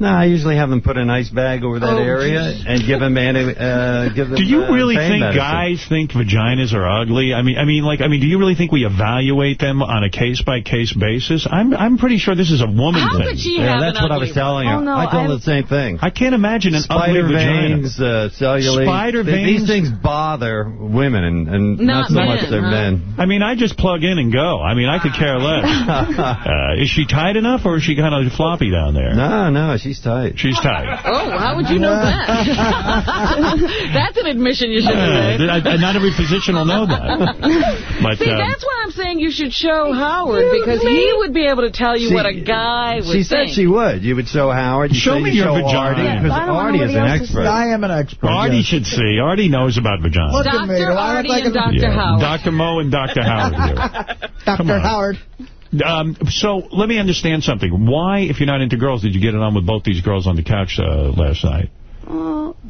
No, I usually have them put an ice bag over that Oh, area geez. and give them anti. Uh, give them. Do you uh, really think medicine. guys think vaginas are ugly? I mean, I mean, like, I mean, do you really think we evaluate them on a case by case basis? I'm, I'm pretty sure this is a woman How thing. could she Yeah, have that's an what I was telling her. Oh, no, I told her I'm- the same thing. I can't imagine an Spider ugly vagina. veins, uh, cellulite. Spider Th- veins? These things bother women and, and Not not, so men, much their huh? men. I mean, I just plug in and go. I mean, I could care less. [LAUGHS] uh, is she tight enough, or is she kind of floppy down there? No, no, she's tight. She's tight. Oh, how would you know that? [LAUGHS] That's an admission you should Uh, have made. I- I- not every physician will know that. [LAUGHS] But See, uh, that's why I'm saying you should show Howard, because he would be able to tell you She- what a guy would She said think. she would. You would show Howard. You Show me you your show vagina. Artie, Yes, because I Artie is an anybody else's expert. I am an expert. Artie yes. should see. Artie knows about vaginas. Look at me. Dr. I look Artie like and a- Dr. Yeah. Howard. Dr. Mo and Dr. Howard [LAUGHS] Dr. Howard. Um, so let me understand something. Why, if you're not into girls, did you get it on with both these girls on the couch uh, last night?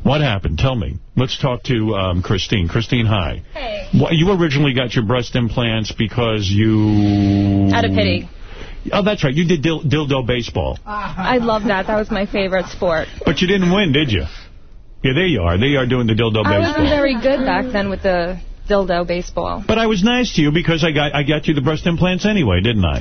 What happened? Tell me. Let's talk to um, Christine. Christine, hi. Hey. Well, you originally got your breast implants because you... Out of pity. Oh, that's right. You did dil dildo baseball. I love that. That was my favorite sport. But you didn't win, did you? Yeah, there you are. There you are doing the dildo I baseball. wasn't very good back then with the dildo baseball. But I was nice to you because I got I got you the breast implants anyway, didn't I?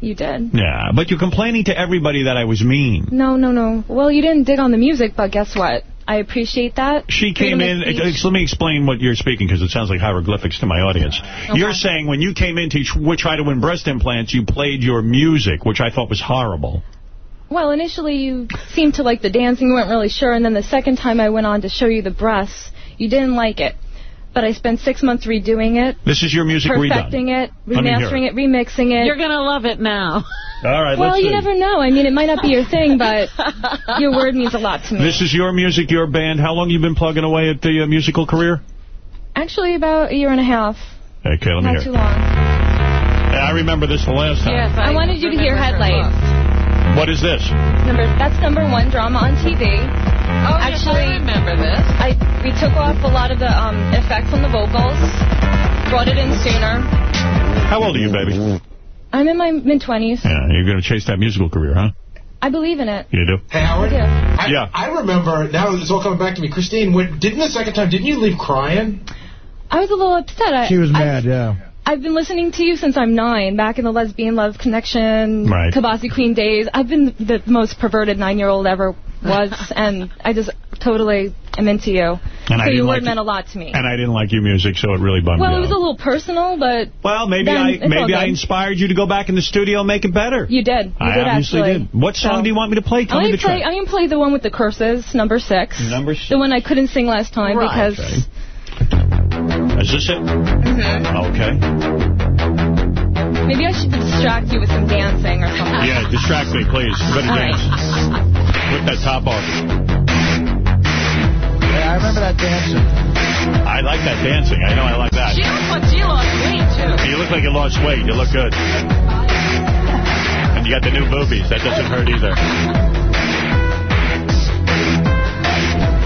You did. Yeah, but you're complaining to everybody that I was mean. No, no, no. Well, you didn't dig on the music, but guess what? I appreciate that. She came Freedom in, let me explain what you're speaking, because it sounds like hieroglyphics to my audience. You're saying when you came in to try to win breast implants, you played your music, which I thought was horrible. Well, initially you seemed to like the dancing, you weren't really sure, and then the second time I went on to show you the breasts, you didn't like it. But I spent six months redoing it, This is your music perfecting redone. it, Let me remastering it. remixing it. You're going to love it now. All right, well, let's you see. never know. I mean, it might not be your thing, but your word means a lot to me. This is your music, your band. How long you been plugging away at the uh, musical career? Actually, about a year and a half. Okay, let me Not hear. too it. long. I remember this the last time. Yes, I, wanted you to hear headlights. What is this? Number that's number one drama on TV. Oh, Actually, yes, I remember this. I we took off a lot of the um, effects on the vocals, brought it in sooner. How old are you, baby? I'm in my mid twenties. Yeah, you're going to chase that musical career, huh? I believe in it. You do? Hey, Howard? I yeah. I remember, now it's all coming back to me. Christine, when, didn't the second time, didn't you leave crying? I was a little upset. I, She was I- mad, yeah. I've been listening to you since I'm nine, back in the Lesbian Love Connection, Right. Kielbasa Queen days. I've been the most perverted nine-year-old ever was, [LAUGHS] and I just totally am into you. And so I didn't your like word meant a lot to me. And I didn't like your music, so it really bummed well, me Well, it was a little personal, but Well, maybe I maybe I inspired you to go back in the studio and make it better. You did. You I did obviously actually. did. What song So- do you want me to play? Tell I'm me the play. track. I'm gonna play the one with the curses, number six. Number six. The one I couldn't sing last time Right. because. Is this it? Mhm. Okay. Maybe I should distract you with some dancing or something. Yeah, distract me, please. You better All right. dance. Put that top off. Yeah, I remember that dancing. I like that dancing. I know I like that. She looks like she lost weight, too. You look like you lost weight. You look good. And you got the new boobies. That doesn't hurt either.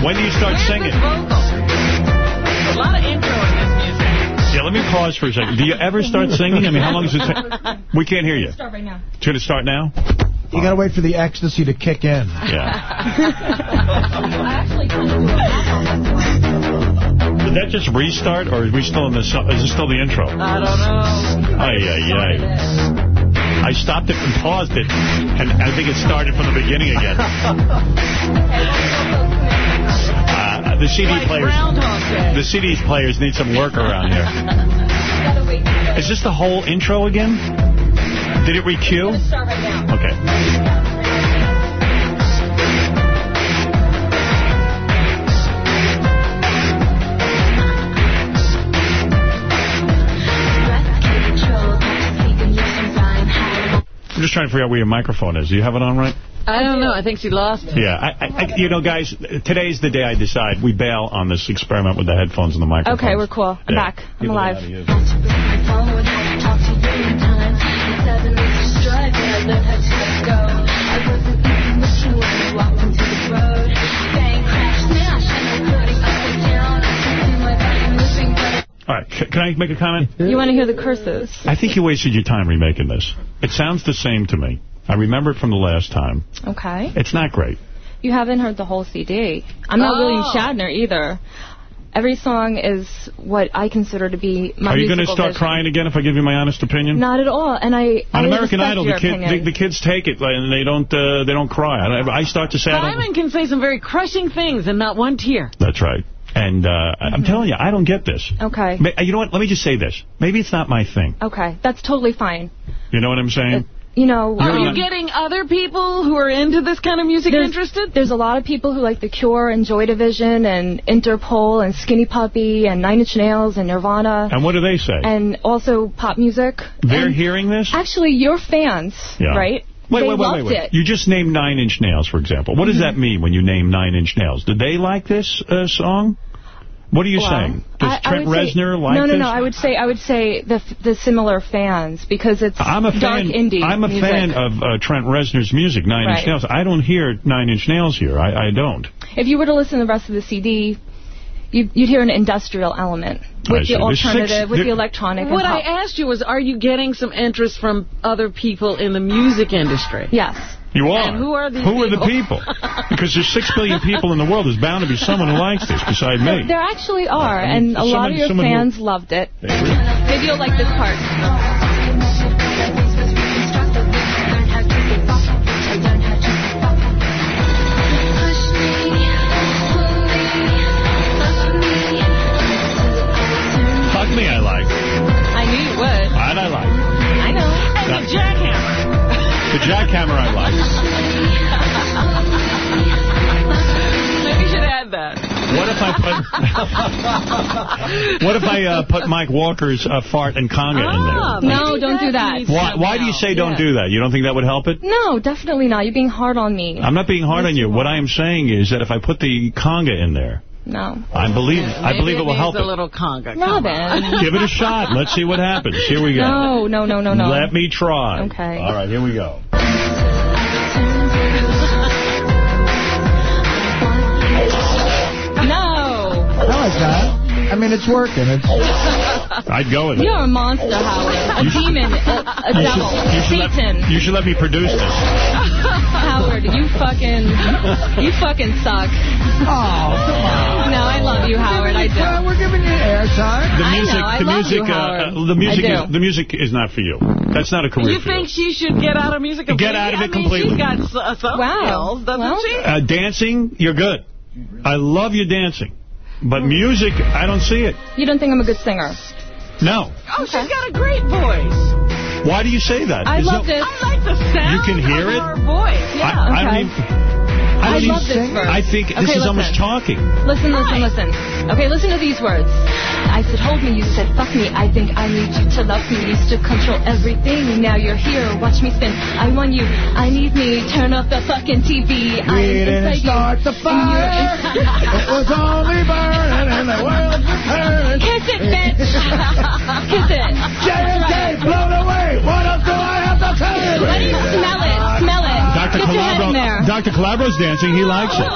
When do you start singing? A lot of intro let me pause for a second. Do you ever start singing? I mean, how long does it take? We can't hear you. Start right now. It's going to start now? You got to wait for the ecstasy to kick in. Yeah. Did that just restart, or are we still in the? Is this still the intro? I don't know. Ay, ay, ay. I stopped it and paused it, and I think it started from the beginning again. [LAUGHS] The CD players, the CD players need some work around here. [LAUGHS] Is this the whole intro again? Did it re-cue? Right. Okay. I'm just trying to figure out where your microphone is. Do you have it on right? I don't know. I think she lost it. Yeah, I, I, I- you know, guys, today's the day I decide we bail on this experiment with the headphones and the microphones. Okay, we're cool. I'm Yeah. back. I'm Get alive. out of here. All right, can I make a comment? You want to hear the curses? I think you wasted your time remaking this. It sounds the same to me. I remember it from the last time. Okay. It's not great. You haven't heard the whole CD. I'm not Oh. William Shatner either. Every song is what I consider to be my Are you going to start vision. crying again if I give you my honest opinion? Not at all. And I I On American Idol, the, kid, the, the kids take it and they don't uh, they don't cry. I, I start to say, I Simon can say some very crushing things and not one tear. that's right. And uh, Mm-hmm. I'm telling you, I don't get this. Okay. You know what? Let me just say this. Maybe it's not my thing. Okay. That's totally fine. You know what I'm saying? You know, Are um, you getting other people who are into this kind of music there's, interested? There's a lot of people who like The Cure and Joy Division and Interpol and Skinny Puppy and Nine Inch Nails and Nirvana. And what do they say? And also pop music. They're And hearing this? Actually, your fans, Yeah. right? Wait, they wait, wait, wait, wait. it. You just named Nine Inch Nails, for example. What does that mean when you name Nine Inch Nails? Did they like this uh, song? What are you Wow. saying? Does I- I Trent say- Reznor like No, no, this? no. I would say I would say the the similar fans because it's I'm a dark fan. indie. I'm a music. fan of uh, Trent Reznor's music, Nine Inch Nails. I don't hear Nine Inch Nails here. I, I don't. If you were to listen to the rest of the CD, you'd, you'd hear an industrial element I with see. the There's six- alternative, with the electronic. What I asked you was, are you getting some interest from other people in the music industry? Yes. You are. And who are these Who are the people? people? [LAUGHS] because there's six billion people in the world. There's bound to be someone who likes this beside me. There actually uh, are, I mean, and a lot of your someone who- fans loved it. Maybe you'll like this part. Fuck me, I like. I knew you would. That I like. I know. And. The jackhammer I like. Maybe you should add that. What if I put? what if I uh, put Mike Walker's uh, fart and conga Ah, in there? No, don't do that. Why, why do you say don't do that? You don't think that would help it? No, definitely not. You're being hard on me. I'm not being hard on you. What I am saying is that if I put the conga in there, No. I believe I believe it will needs help a it. little conga. Come Robin. on. Give it a shot. Let's see what happens. Here we go. No, no, no, no, no. Let me try. Okay. All right, here we go. No. I like that. I mean, it's working. It's I'd go with it. You're a monster, Howard. A demon. A, a You devil. should, you, should Satan. let, you should let me produce this. [LAUGHS] Howard, you fucking, you fucking suck. Oh, come on. No, I love you, Howard. I do. We're giving you airtime. The I music, know, I the love music, you, Howard. uh, the music, is, the music is not for you. That's not a career You for think she should get out of music completely? Get out of it I mean, completely. she's got s- uh, some Wow. skills, doesn't Well- she? Uh, dancing, you're good. I love your dancing. But music, I don't see it. You don't think I'm a good singer? No. Oh, she's got a great voice. Why do you say that? I There's love no- this. I like the sound You can hear of it? her voice. Yeah. I, I don't okay. even... I, I love this verse. I think this Okay, is almost listen. talking. Listen, listen, listen. Okay, listen to these words. I said, hold me. You said, fuck me. I think I need you to love me. Used to control everything. Now you're here. Watch me spin. I want you. I need me. Turn off the fucking TV. I We am didn't start you. the fire. It was only burning and the world was turning. Kiss it, bitch. [LAUGHS] Kiss it. JFK, blown Dr. Calabro's dancing. He likes it.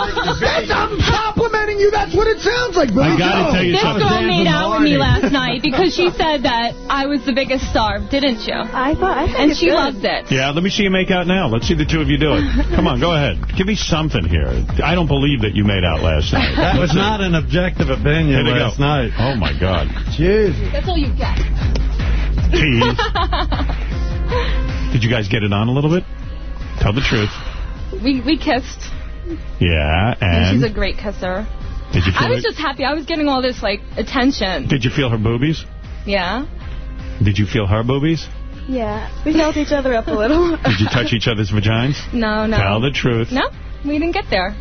I'm complimenting you. That's what it sounds like, Billy I gotta tell you This something. girl made out with me last night because she said that I was the biggest star, didn't you? I thought I think And it's she good. loved it. Yeah, let me see you make out now. Let's see the two of you do it. Come on, go ahead. Give me something here. I don't believe that you made out last night. [LAUGHS] That was not an objective opinion they last go. night. Oh, my God. Jeez. That's all you get. Tease. [LAUGHS] Did you guys get it on a little bit? Tell the truth. We we kissed, Yeah, and and she's a great kisser. did you I was it? just happy. I was getting all this like attention. Did you feel her boobies? Yeah. Did you feel her boobies? Yeah, we held each other up a little. Did you touch [LAUGHS] each other's vaginas? No, no. Tell the truth. No, we didn't get there.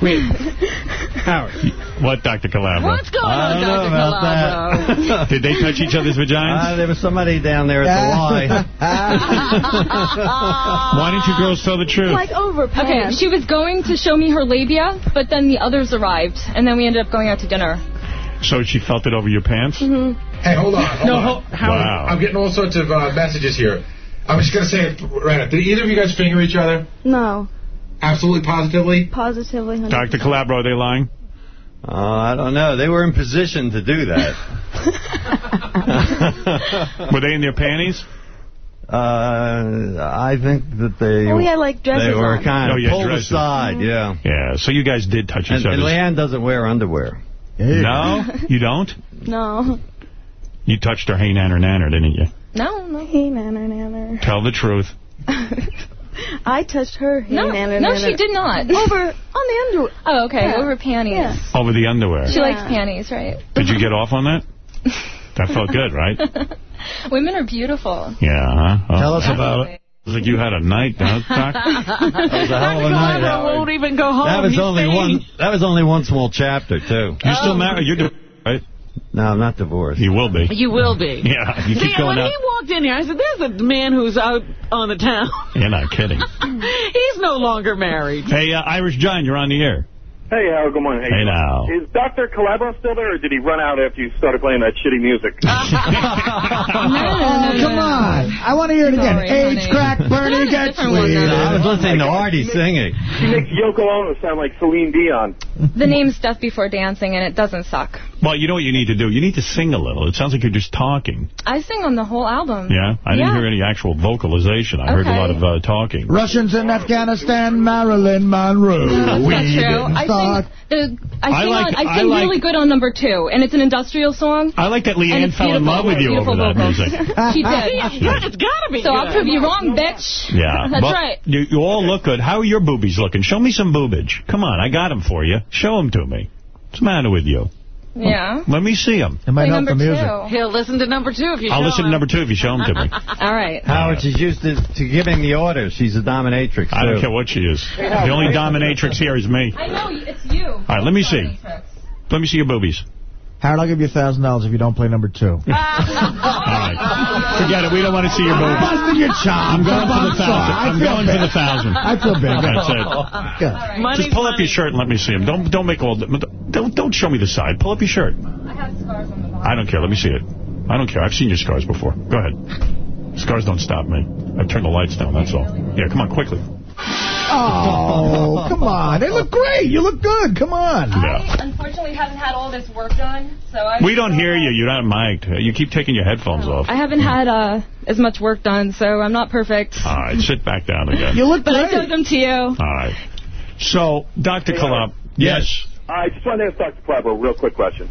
[LAUGHS] Howard. What, Dr. Calabro? What's going on, don't Dr. Calabro? that. [LAUGHS] Did they touch each other's vaginas? Uh, there was somebody down there at the Y. [LAUGHS] Why didn't you girls tell the truth? like over Okay, she was going to show me her labia, but then the others arrived, and then we ended up going out to dinner. So she felt it over your pants? hmm Hey, hold on. Hold No, on. ho- Howard, Wow. I'm getting all sorts of uh, messages here. I'm just going to say it right up. Did either of you guys finger each other? No, Absolutely, positively? positively. 100%. Dr. Calabro, are they lying? Uh, I don't know. They were in position to do that. [LAUGHS] Were they in their panties? Uh, I think that they Oh, we had, like, dresses they were on. kind Oh, of yeah, pulled dresses. aside. Yeah. Yeah, so you guys did touch And, each and other. Leanne doesn't wear underwear. No? You don't? [LAUGHS] No. You touched her hey nanner nanner, didn't you? No, no. Hey, nanner, nanner. Tell the truth. [LAUGHS] I touched her. Hey, No, nanner, no, nanner. she did not. [LAUGHS] Over on the underwear. Oh, okay, Yeah. over panties. Yeah. Over the underwear. She Yeah. likes panties, right? Did you get off on that? [LAUGHS] That felt good, right? [LAUGHS] Women are beautiful. Yeah, huh? Oh. Tell us about it. It's like you had a night, huh, Doc? That was a hell of a night, Calabro Howard. won't even go home. That was He's only staying. one. That was only one small chapter too. You're still oh. married? You're di- right? No, I'm not divorced. You will be. You will be. [LAUGHS] Yeah, you See, keep going when out. he walked in here, I said, there's a man who's out on the town. You're not kidding. [LAUGHS] He's no longer married. Hey, uh, Irish John, you're on the air. Hey, Howard, good morning. Hey, now. Is Dr. Calabro still there, or did he run out after you started playing that shitty music? [LAUGHS] Oh, come on. I want to hear it again. Sorry, Age honey. crack, Bernie gets weed. I was listening to Artie singing. She makes Yoko Ono sound like Celine Dion. The name's Death Before Dancing, and it doesn't suck. Well, you know what you need to do? You need to sing a little. It sounds like you're just talking. I sing on the whole album. Yeah? I didn't Yeah. hear any actual vocalization. I heard a lot of uh, talking. Russians in Afghanistan, Marilyn Monroe. That's we not true. Didn't I start. the, I I like- on, I I like- really good on number two, and it's an industrial song. I like that and Leanne it's fell in love with you over Beautiful that vocals. [LAUGHS] music. she did. Yeah, it's gotta be So good. I'll prove you wrong, bitch. Yeah. [LAUGHS] That's Well, right. You, you all look good. How are your boobies looking? Show me some boobage. Come on, I got them for you. Show them to me. What's the matter with you? Yeah. Let me see him. It might Play help the number music. two. He'll listen to number two if you I'll show listen to him. number two if you show them to me. [LAUGHS] All right. Howard, she's used to, to giving the orders. She's a dominatrix, I don't care what she is. The only dominatrix here is me. I know, it's you. All right, let me see. Let me see your boobies. Howard, I'll give you a $1,000 if you don't play number two. [LAUGHS] All right. Forget it. We don't want to see your boobies. Busted your I'm going for the thousand. I I'm feel going for bad. the thousand. I feel bad. That's it. Good. Money, Just pull up your shirt and let me see them. Don't don't make all the, don't don't show me the side. Pull up your shirt. I have scars on the bottom. I don't care. Let me see it. I don't care. I've seen your scars before. Go ahead. Scars don't stop me. I turn the lights down. That's all. Yeah, come on, quickly. Oh, come on. They look great. You look good. Come on. Yeah. I unfortunately haven't had all this work done, so I. We don't hear you. You're not mic'd. You keep taking your headphones off. I haven't had uh, as much work done, so I'm not perfect. All right, sit back down again. You look But I showed them to you. All right. So, Dr. Kalab, yes. I just wanted to ask Dr. Calabro a real quick question.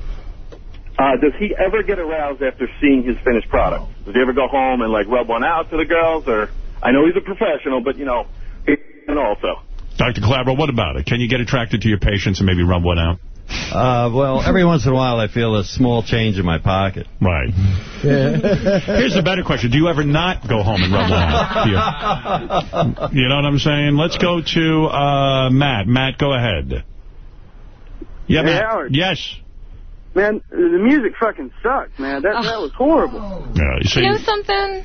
Uh, does he ever get aroused after seeing his finished product? Does he ever go home and, like, rub one out to the girls? Or I know he's a professional, but, you know, and also. Dr. Calabro, what about it? Can you get attracted to your patients and maybe rub one out? Uh, well, every once in a while I feel a small change in my pocket. Right. Here's a better question. Do you ever not go home and rub one out? [LAUGHS] You, you know what I'm saying? Let's go to uh, Matt. Matt, go ahead. Yeah, Hey, Matt. Howard. Yes. Man, the music fucking sucked, man. That that was horrible. Yeah, you see, You know something?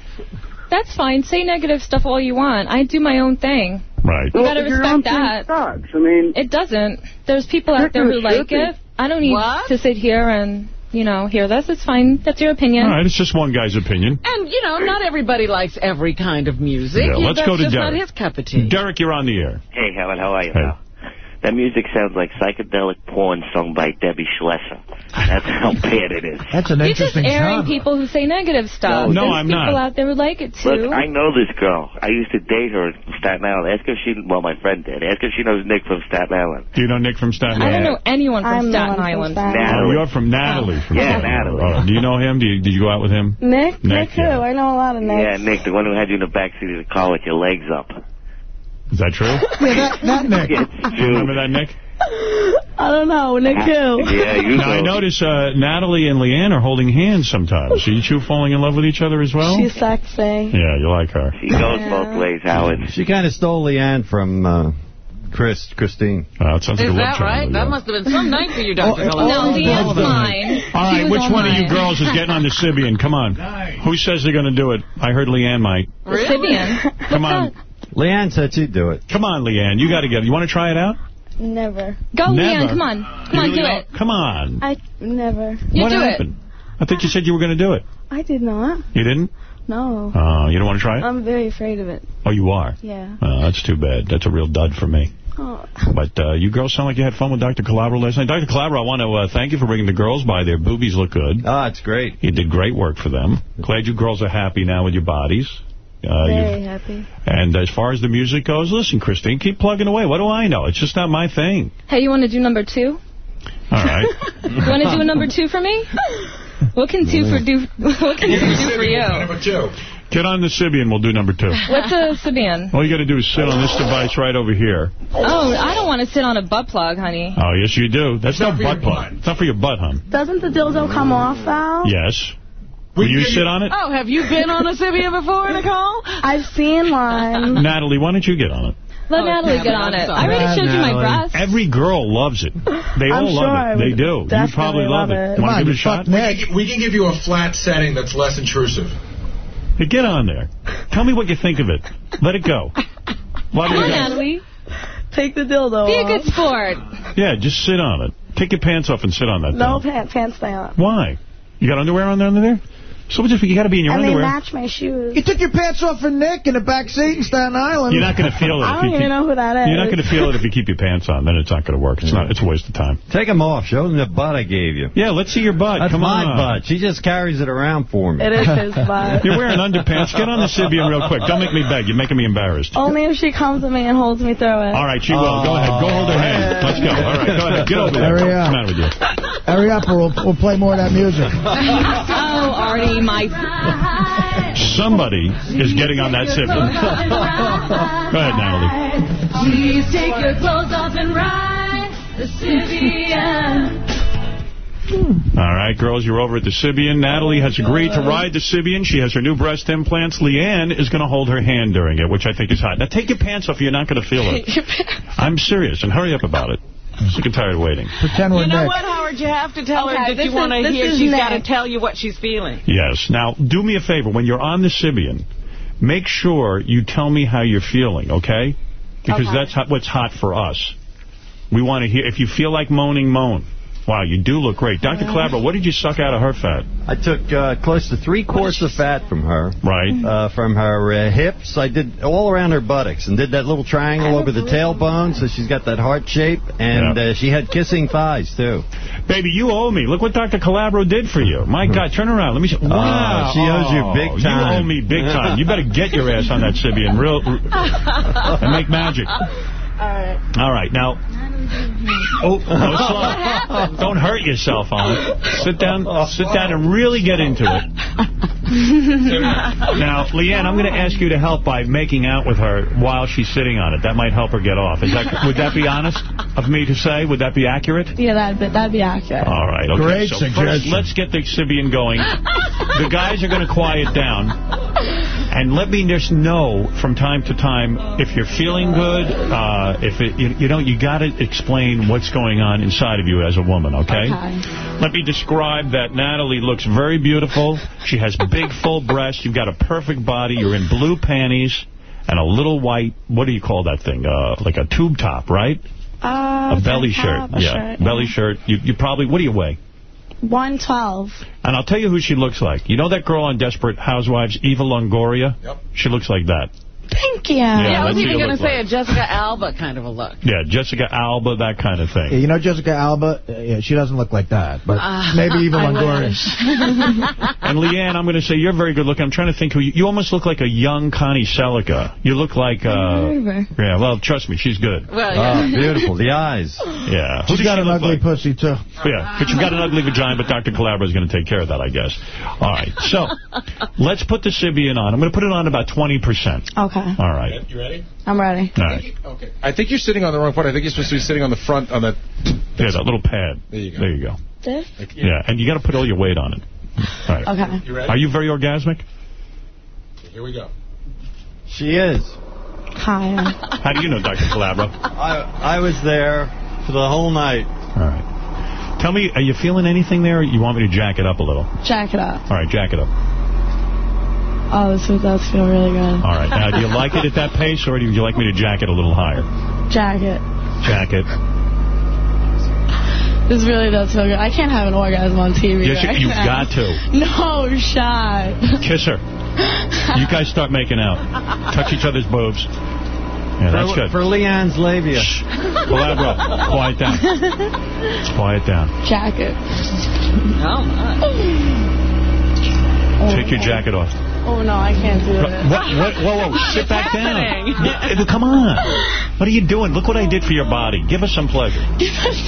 That's fine. Say negative stuff all you want. I do my own thing. Right. You gotta Well, your own respect that. Sucks. I mean, It doesn't. There's people out there who like be. it. I don't need What? to sit here and, you know, hear this. It's fine. That's your opinion. All right, it's just one guy's opinion. And, you know, not everybody likes every kind of music. Yeah, let's That's go to just Derek. not his cup of tea. Derek, you're on the air. Hey, Howard, how are you, Hey. Pal? That music sounds like psychedelic porn sung by Debbie Schlesser. That's how [LAUGHS] bad it is. That's an You're just airing genre. people who say negative stuff. No, no, I'm people not. out there who like it, too. Look, I know this girl. I used to date her in Staten Island. Ask her if she, well, my friend did. Ask her if she knows Nick from Staten Island. Do you know Nick from Staten Island? I don't know anyone from I'm Staten one from Island. Staten Oh, Natalie. you're from Natalie. From Yeah, Staten Island. Natalie. All right. Do you know him? Do you, did you go out with him? Nick? Nick, Nick who? yeah. I know a lot of Nicks. Yeah, Nick, the one who had you in the backseat of the car with your legs up. Is that true? [LAUGHS] Yeah, that, that Nick. Do you remember that, Nick? I don't know. Nick who? Yeah, you Now, I know. notice uh, Natalie and Leanne are holding hands sometimes. Are you two falling in love with each other as well? She's sexy. Yeah, you like her. She goes both ways, Howard. She kind of stole Leanne from uh, Chris, Christine. Uh, it sounds like Is a love that right? triangle, That yeah. must have been some night for you, Dr. Oh, Phillips. No, Oh, Leanne's all mine. All She right, was which all one of you girls is getting on the Sybian? Come on. [LAUGHS] Who says they're going to do it? I heard Leanne might. The Sybian. Come on. [LAUGHS] Leanne said she'd do it. Come on, Leanne. You got to get it. You want to try it out? Never. Go, Never. Leanne. Come on. Come You on, really do don't? it. Come on. I never. You what do happened? I think you said you were going to do it. I did not. You didn't? No. Oh, you don't want to try it? I'm very afraid of it. Oh, you are? Yeah. Oh, that's too bad. That's a real dud for me. Oh. But uh, you girls sound like you had fun with Dr. Calabro last night. Dr. Calabro, I want to uh, thank you for bringing the girls by. Their boobies look good. Ah, it's great. You did great work for them. Glad you girls are happy now with your bodies. Uh, you've- very happy. and as far as the music goes, listen, Christine, keep plugging away. What do I know? It's just not my thing. Hey, you want to do number two? All right. [LAUGHS] You want to do a number two for me? What can two for do? What can two do for you? Number two. Get on the Sybian. We'll do number two. What's a Sybian? All you got to do is sit on this device right over here. Oh, I don't want to sit on a butt plug, honey. Oh, yes, you do. That's not butt plug. It's not for your butt, hon. Doesn't the dildo come off, Val? Yes. Will you sit on it? Oh, have you been on a Sybian before, [LAUGHS] Nicole? I've seen one. [LAUGHS] Natalie, why don't you get on it? Let Oh, Natalie damn get it, on I'm it. sorry. I already showed you my Natalie. breasts. Every girl loves it. They I'm all sure I love it. They do. You probably love love it. it. Want to give it a shot? fuck Nick. We can give you a flat setting that's less intrusive. Hey, get on there. Tell me what you think of it. Let it go. What do Come on. Natalie. Take the dildo Be a good sport. Yeah, just sit on it. Take your pants off and sit on that No thing. pants, pants stay on. Why? You got underwear on there under there? So what if you got to be in your and they underwear. match my shoes. You took your pants off for Nick in the back seat in Staten Island. You're not going to feel it. I don't even keep- know who that is. You're not going to feel it if you keep your pants on. Then it's not going to work. It's not. It's a waste of time. Take them off. Show them the butt I gave you. Yeah, let's see your butt. That's Come my on. butt. She just carries it around for me. It is his [LAUGHS] butt. You're wearing underpants. Get on the Sybian real quick. Don't make me beg. You're making me embarrassed. Only if she comes to me and holds me through it. All right, she will. Go ahead. Go hold her hand. Oh. Let's go. All right, go ahead. Get over there. Hurry What's up. the matter with you? Hurry up or we'll, we'll play more of that music. [LAUGHS] Oh, Artie, my... Somebody is getting on that Sybian. [LAUGHS] Go ahead, Natalie. Please take your clothes off and ride the Sybian. All right, girls, you're over at the Sybian. Natalie has agreed to ride the Sybian. She has her new breast implants. Leanne is going to hold her hand during it, which I think is hot. Now, take your pants off. You're not going to feel it. I'm serious, and hurry up about it. I'm sick and tired of waiting. Pretend we're You know Nick. what, Howard? You have to tell her Okay, that you want to hear. She's got to tell you what she's feeling. Yes. Now, do me a favor. When you're on the Sybian, make sure you tell me how you're feeling, okay? Because Okay. that's hot, what's hot for us. We want to hear. If you feel like moaning, moan. Wow, you do look great. Dr. Calabro, what did you suck out of her fat? I took uh, close to three quarts of fat from her. Right. Uh, from her uh, hips. I did all around her buttocks and did that little triangle over the tailbone so she's got that heart shape. And Yeah. uh, she had kissing thighs, too. Baby, you owe me. Look what Dr. Calabro did for you. My God, turn around. Let me see. Wow. she owes you big time. You time. owe me big time. You better get your ass on that Sybian real, [LAUGHS] and make magic. Alright. All right, now. Oh, no slow. Don't hurt yourself on it. Sit down, sit down and really get into it. [LAUGHS] Now, Leanne, I'm going to ask you to help by making out with her while she's sitting on it. That might help her get off. Is that would that be honest of me to say? Would that be accurate? Yeah, that'd be, that'd be accurate. All right, okay. Great so first, suggestion. let's get the Sybian going. The guys are going to quiet down. [LAUGHS] And let me just know from time to time if you're feeling good, uh, if it, you, you know, you got to explain what's going on inside of you as a woman, okay? Okay. Let me describe that Natalie looks very beautiful. She has big, full breasts. You've got a perfect body. You're in blue panties and a little white, what do you call that thing? Uh, like a tube top, right? Uh, a belly shirt. a yeah, shirt, belly shirt. You, you probably, what do you weigh? 112. And I'll tell you who she looks like. You know that girl on Desperate Housewives, Eva Longoria? Yep. She looks like that. Thank you. Yeah, Yeah, I was even going to say like. a Jessica Alba kind of a look. Yeah, Jessica Alba, that kind of thing. Yeah, thing. you know Jessica Alba? Uh, yeah, she doesn't look like that, but Ah, maybe even [LAUGHS] I Longoria. [LAUGHS] And Leanne, I'm going to say you're very good looking. I'm trying to think who you, you almost look like a young Connie Sellecca. You look like, uh, yeah, well, trust me, she's good. Well, Oh, yeah. beautiful. The eyes. Yeah. Who She's does got she an ugly like? pussy, too. Yeah, but you've got an ugly vagina, but Dr. Calabro is going to take care of that, I guess. All right, so [LAUGHS] let's put the Sybian on. I'm going to put it on about 20%. Okay. All right. You ready? I'm ready. All right. Okay. I think you're sitting on the wrong part. I think you're supposed to be sitting on the front on that. Yeah, that little pad. There you go. There you go. This? Yeah, and you got to put all your weight on it. All right. Okay. You ready? Are you very orgasmic? Here we go. She is. Hi. [LAUGHS] [LAUGHS] How do you know, Dr. Calabro? I, I was there for the whole night. All right. Tell me, are you feeling anything there, or you want me to jack it up a little? Jack it up. All right, jack it up. Oh, this does feel really good. All right. Now, do you like it at that pace, or do you like me to jack it a little higher? Jack it. Jack it. This really does feel good. I can't have an orgasm on TV Yes, you- right you've now. got to. [LAUGHS] No shot. Kiss her. You guys start making out. Touch each other's boobs. Yeah, that's for, good. For Leanne's labia. Calabro, quiet down. Quiet down. Jack it. Oh, my. Take your jacket off. Oh, no, I can't do What, it. what, what, whoa, whoa, sit back happening? down. Yeah, Come on. What are you doing? Look what I did for your body. Give us some pleasure. [LAUGHS]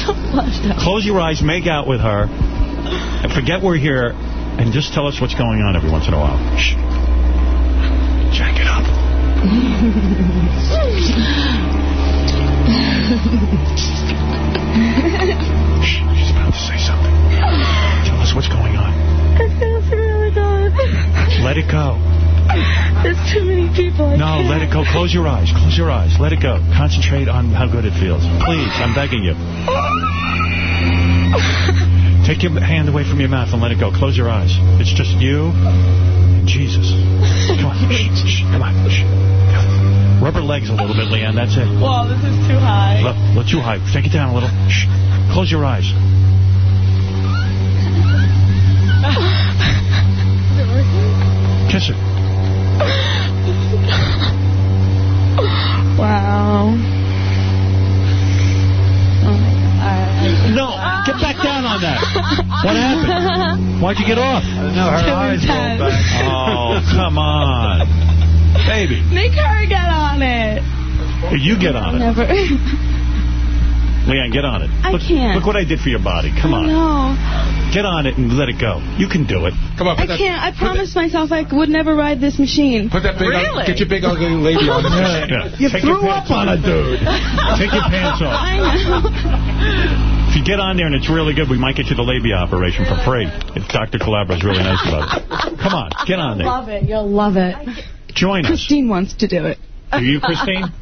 so much. Close your eyes, make out with her, and forget we're here, and just tell us what's going on every once in a while. Shh. Jack it up. [LAUGHS] Let it go. There's too many people. I No, can't. let it go. Close your eyes. Close your eyes. Let it go. Concentrate on how good it feels. Please, I'm begging you. Take your hand away from your mouth and let it go. Close your eyes. It's just you and Jesus. Come on. [LAUGHS] Shh, shh, come on. Shh. Rub her legs a little bit, Leanne. That's it. Well, this is too high. Look, look too high. Take it down a little. Shh. Close your eyes. Wow. No, get back down on that. What happened? Why'd you get off? No, her eyes rolled back. Oh, come on. Baby, Make her get on it. you get on it. Never. Leanne, get on it. I look, can't. Look what I did for your body. Come on. No. Get on it and let it go. You can do it. Come on, I can't. I promised myself I would never ride this machine. Put that big, Really? get your big ugly lady on this [LAUGHS] machine. Yeah. You Take threw your pants up on off. a dude. Take your pants off. [LAUGHS] I know. If you get on there and it's really good, we might get you the labia operation for free. If Dr. Calabro's really nice about it. Come on, get on there. Love it. You'll love it. Join us. Christine wants to do it. Do you, Christine? [LAUGHS]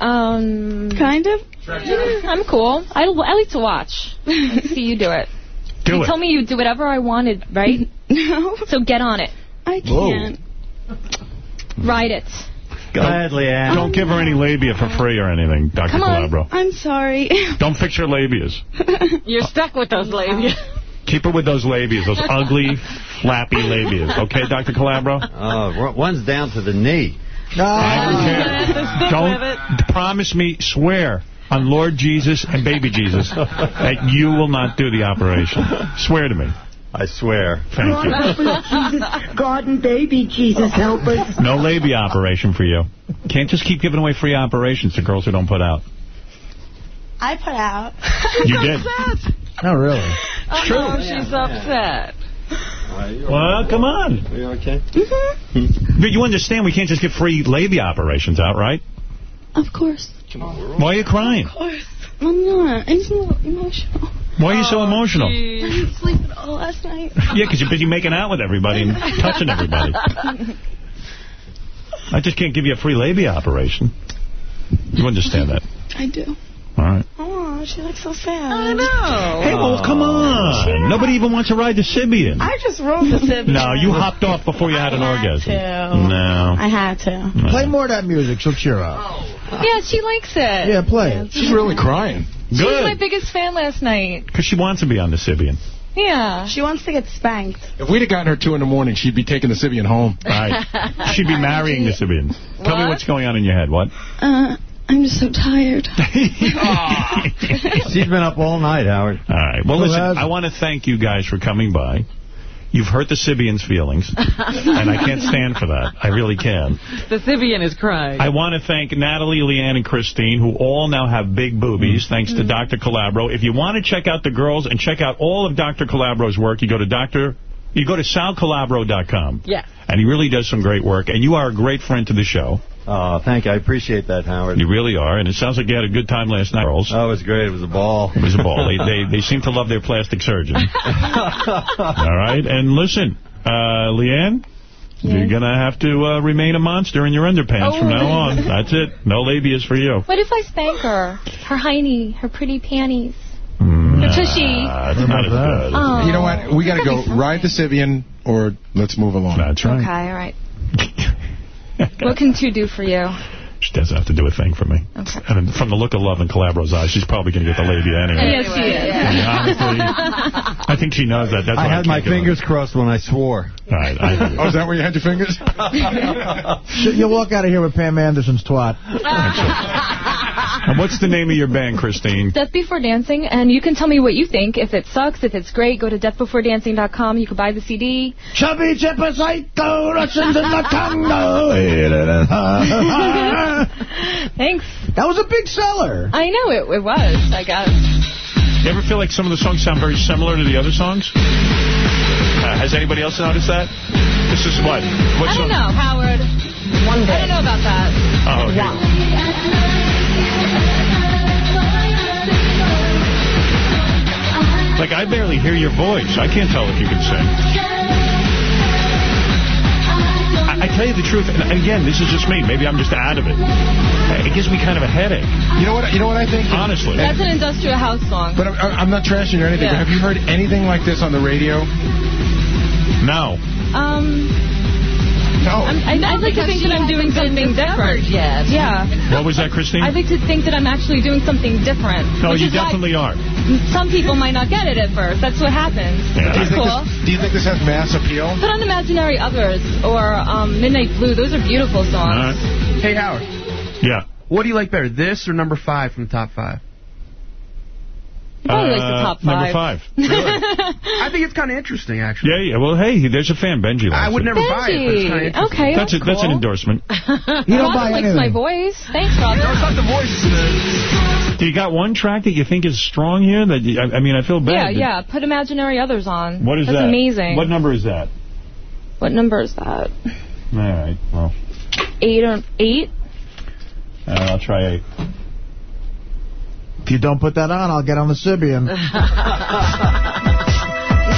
Um, Kind of. Mm, I'm cool. I, I like to watch. I see you do it. [LAUGHS] Do you it. told me you'd do whatever I wanted, right? [LAUGHS] No. So get on it. I can't. Ride it. Gladly, Ann. Don't give her any labia for free or anything, Dr. Come on. Calabro. I'm sorry. [LAUGHS] Don't fix her labias. You're stuck with those labias. Keep her with those labias, those ugly, flappy labias. Okay, Dr. Calabro? Oh, one's down to the knee. No. Don't promise me, swear on Lord Jesus and baby Jesus that you will not do the operation. Swear to me. I swear. Thank you. Jesus, God and baby Jesus, help us. No labia operation for you. Can't just keep giving away free operations to girls who don't put out. I put out. You did. Not really. Oh, she's upset. Well, come on. Are you okay? Mm-hmm. But you understand we can't just give free labia operations out, right? Of course. Why are you crying? Of course. I'm not. I'm just a little emotional. Why are you so emotional? Oh, I didn't sleep at all last night. [LAUGHS] Yeah, because you're busy making out with everybody and touching everybody. [LAUGHS] I just can't give you a free labia operation. You understand that? I do. All right. Oh, she looks so sad. I know. Hey, well, come on. Nobody even wants to ride the Sybian. I just rode the Sybian. No, you hopped off before you had an orgasm. to. No. I had to. Play more of that music. She'll cheer up. Oh. [LAUGHS] Yeah, she likes it. Yeah, play it. She's really crying. She was my biggest fan last night. Because she wants to be on the Sybian. Yeah. She wants to get spanked. If we'd have gotten her two in the morning, she'd be taking the Sybian home. [LAUGHS] Right. She'd be marrying the Sybian. Tell me what's going on in your head. What? Uh, I'm just so tired. [LAUGHS] She's been up all night, Howard. All right. Well, Who listen, hasn't? I want to thank you guys for coming by. You've hurt the Sybian's feelings, and I can't stand for that. I really can. The Sybian is crying. I want to thank Natalie, Leanne, and Christine, who all now have big boobies, mm-hmm. thanks to mm-hmm. Dr. Calabro. If you want to check out the girls and check out all of Dr. Calabro's work, you go to Dr. You go to salcalabro.com. Yeah. And he really does some great work, and you are a great friend to the show. Oh, thank you. I appreciate that, Howard. You really are, and it sounds like you had a good time last night, girls. Oh, it was great. It was a ball. It was a ball. They, they, they seem to love their plastic surgeon. [LAUGHS] All right, and listen, uh, Leanne, you're going to have to uh, remain a monster in your underpants from now on. That's it. No labias for you. What if I spank her? Her hiney, her pretty panties. Nah, Her tushy. It's not as good. Oh. You know what? We got to go ride the Sybian or let's move along. That's right. Okay, all right. [LAUGHS] what can two do for you? She doesn't have to do a thing for me. Okay. And from the look of love in Calabro's eyes, she's probably going to get the labia anyway. Yes, she is. I mean, honestly, I think she knows that. That's I why had my can't on. fingers crossed when I swore. All right. I. Oh, is that where you had your fingers? [LAUGHS] You'll walk out of here with Pam Anderson's twat. And what's the name of your band, Christine? Death Before Dancing, and you can tell me what you think. If it sucks, if it's great, go to deathbeforedancing.com. You can buy the CD. Chubby chipper psycho, Russians in the Congo. [LAUGHS] [LAUGHS] [LAUGHS] Thanks. That was a big seller. I know, it, it was, I guess. You ever feel like some of the songs sound very similar to the other songs? Uh, has anybody else noticed that? This is what? What I don't know, Howard. One day. I don't know about that. Oh, okay. Like, I barely hear your voice. I can't tell if you can sing. I, I tell you the truth, and again, this is just me. Maybe I'm just out of it. It gives me kind of a headache. You know what? You know what I think? Honestly. That's an industrial house song. But I'm, I'm not trashing or anything. Yeah. But have you heard anything like this on the radio? No. Um, No. I'm, I'd, I'd like to think that I'm doing something different. Yet. Yeah. What was that, Christine? I'd like to think that I'm actually doing something different. no, you definitely are. Some people might not get it at first. That's what happens. Do, you cool. this, do you think this has mass appeal? Put on Imaginary Others or um, Midnight Blue. Those are beautiful songs. Hey, Howard. Yeah. What do you like better, this or number five from the top five? Probably like the Uh, top Number five. five. [LAUGHS] I think it's kind of interesting, actually. Yeah, yeah. Well, hey, there's a fan, Benji. I would it. never buy it, but it's kind of interesting. Okay, That's, that's a, that's an endorsement. [LAUGHS] You don't Robin buy likes anything. my voice. Thanks, Robin. No, it's not the voice. Do you got one track that you think is strong here? That you, I, I mean, I feel Yeah, bad. yeah. Put Imaginary Others on. What is That's that? amazing. What number is that? What number is that? All right. Well, Eight or eight? uh, I'll try eight. If you don't put that on, I'll get on the Sybian. [LAUGHS]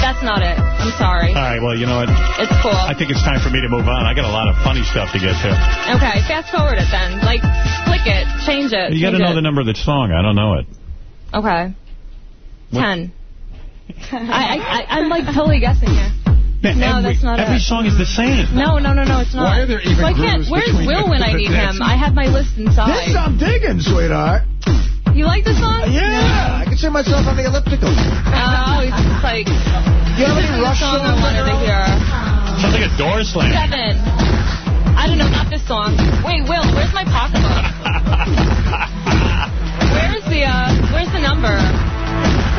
That's not it. I'm sorry. All right. Well, you know what? It's cool. I think it's time for me to move on. I got a lot of funny stuff to get to. Okay, fast forward it then. Like, click it, change it. You got to know it. the number of the song. I don't know it. Okay. What? Ten. I, I, I, I'm like totally guessing here. Man, No, every, that's not every it. song is the same. No, no, no, no, it's not. Why are there even Why can't, Where's Will when I need [LAUGHS] him? I have my list inside. This inside. I'm digging, sweetheart. You like the song? Yeah, I can see myself on the elliptical. Oh, it's just like, You have this any is Rush song I songs wanted to hear. Sounds like a door slam. Seven. I don't know, not this song. Wait, Will, where's my pocketbook? [LAUGHS] Where's the, uh, where's the number?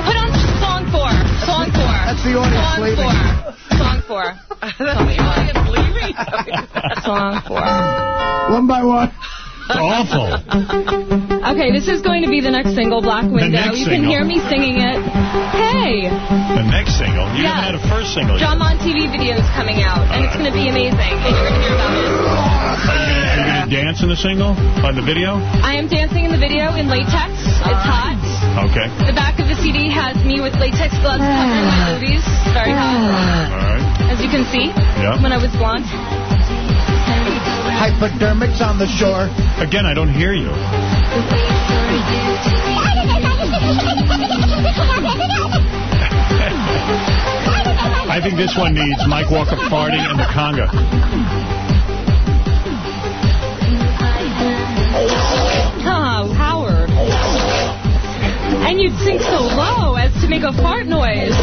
Put on song four. Song four. That's the audience Song leaving. four. Song four. [LAUGHS] Song four. [LAUGHS] Song four. One by one. Awful. Okay, this is going to be the next single, Black Window. You can hear me singing it. Hey! The next single. You Yeah. haven't had a first single yet. John Mon TV video is coming out, and it's going to be amazing. And you're going to hear about it. Are you going to dance in the single? On the video? I am dancing in the video in latex. It's hot. Okay. The back of the CD has me with latex gloves covering my boobies. Very hot, All right. as you can see. Yeah. When I was blonde. Hypodermics on the shore. Again, I don't hear you. I think this one needs Mike Walker farting and the conga. Oh, Howard. And you'd sing so low as to make a fart noise.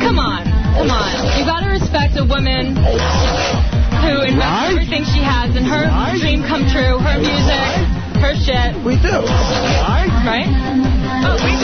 Come on, come on. You gotta respect a woman who invests everything she has in her dream come true, her music, her shit. We do. Right? Oh, we do this to the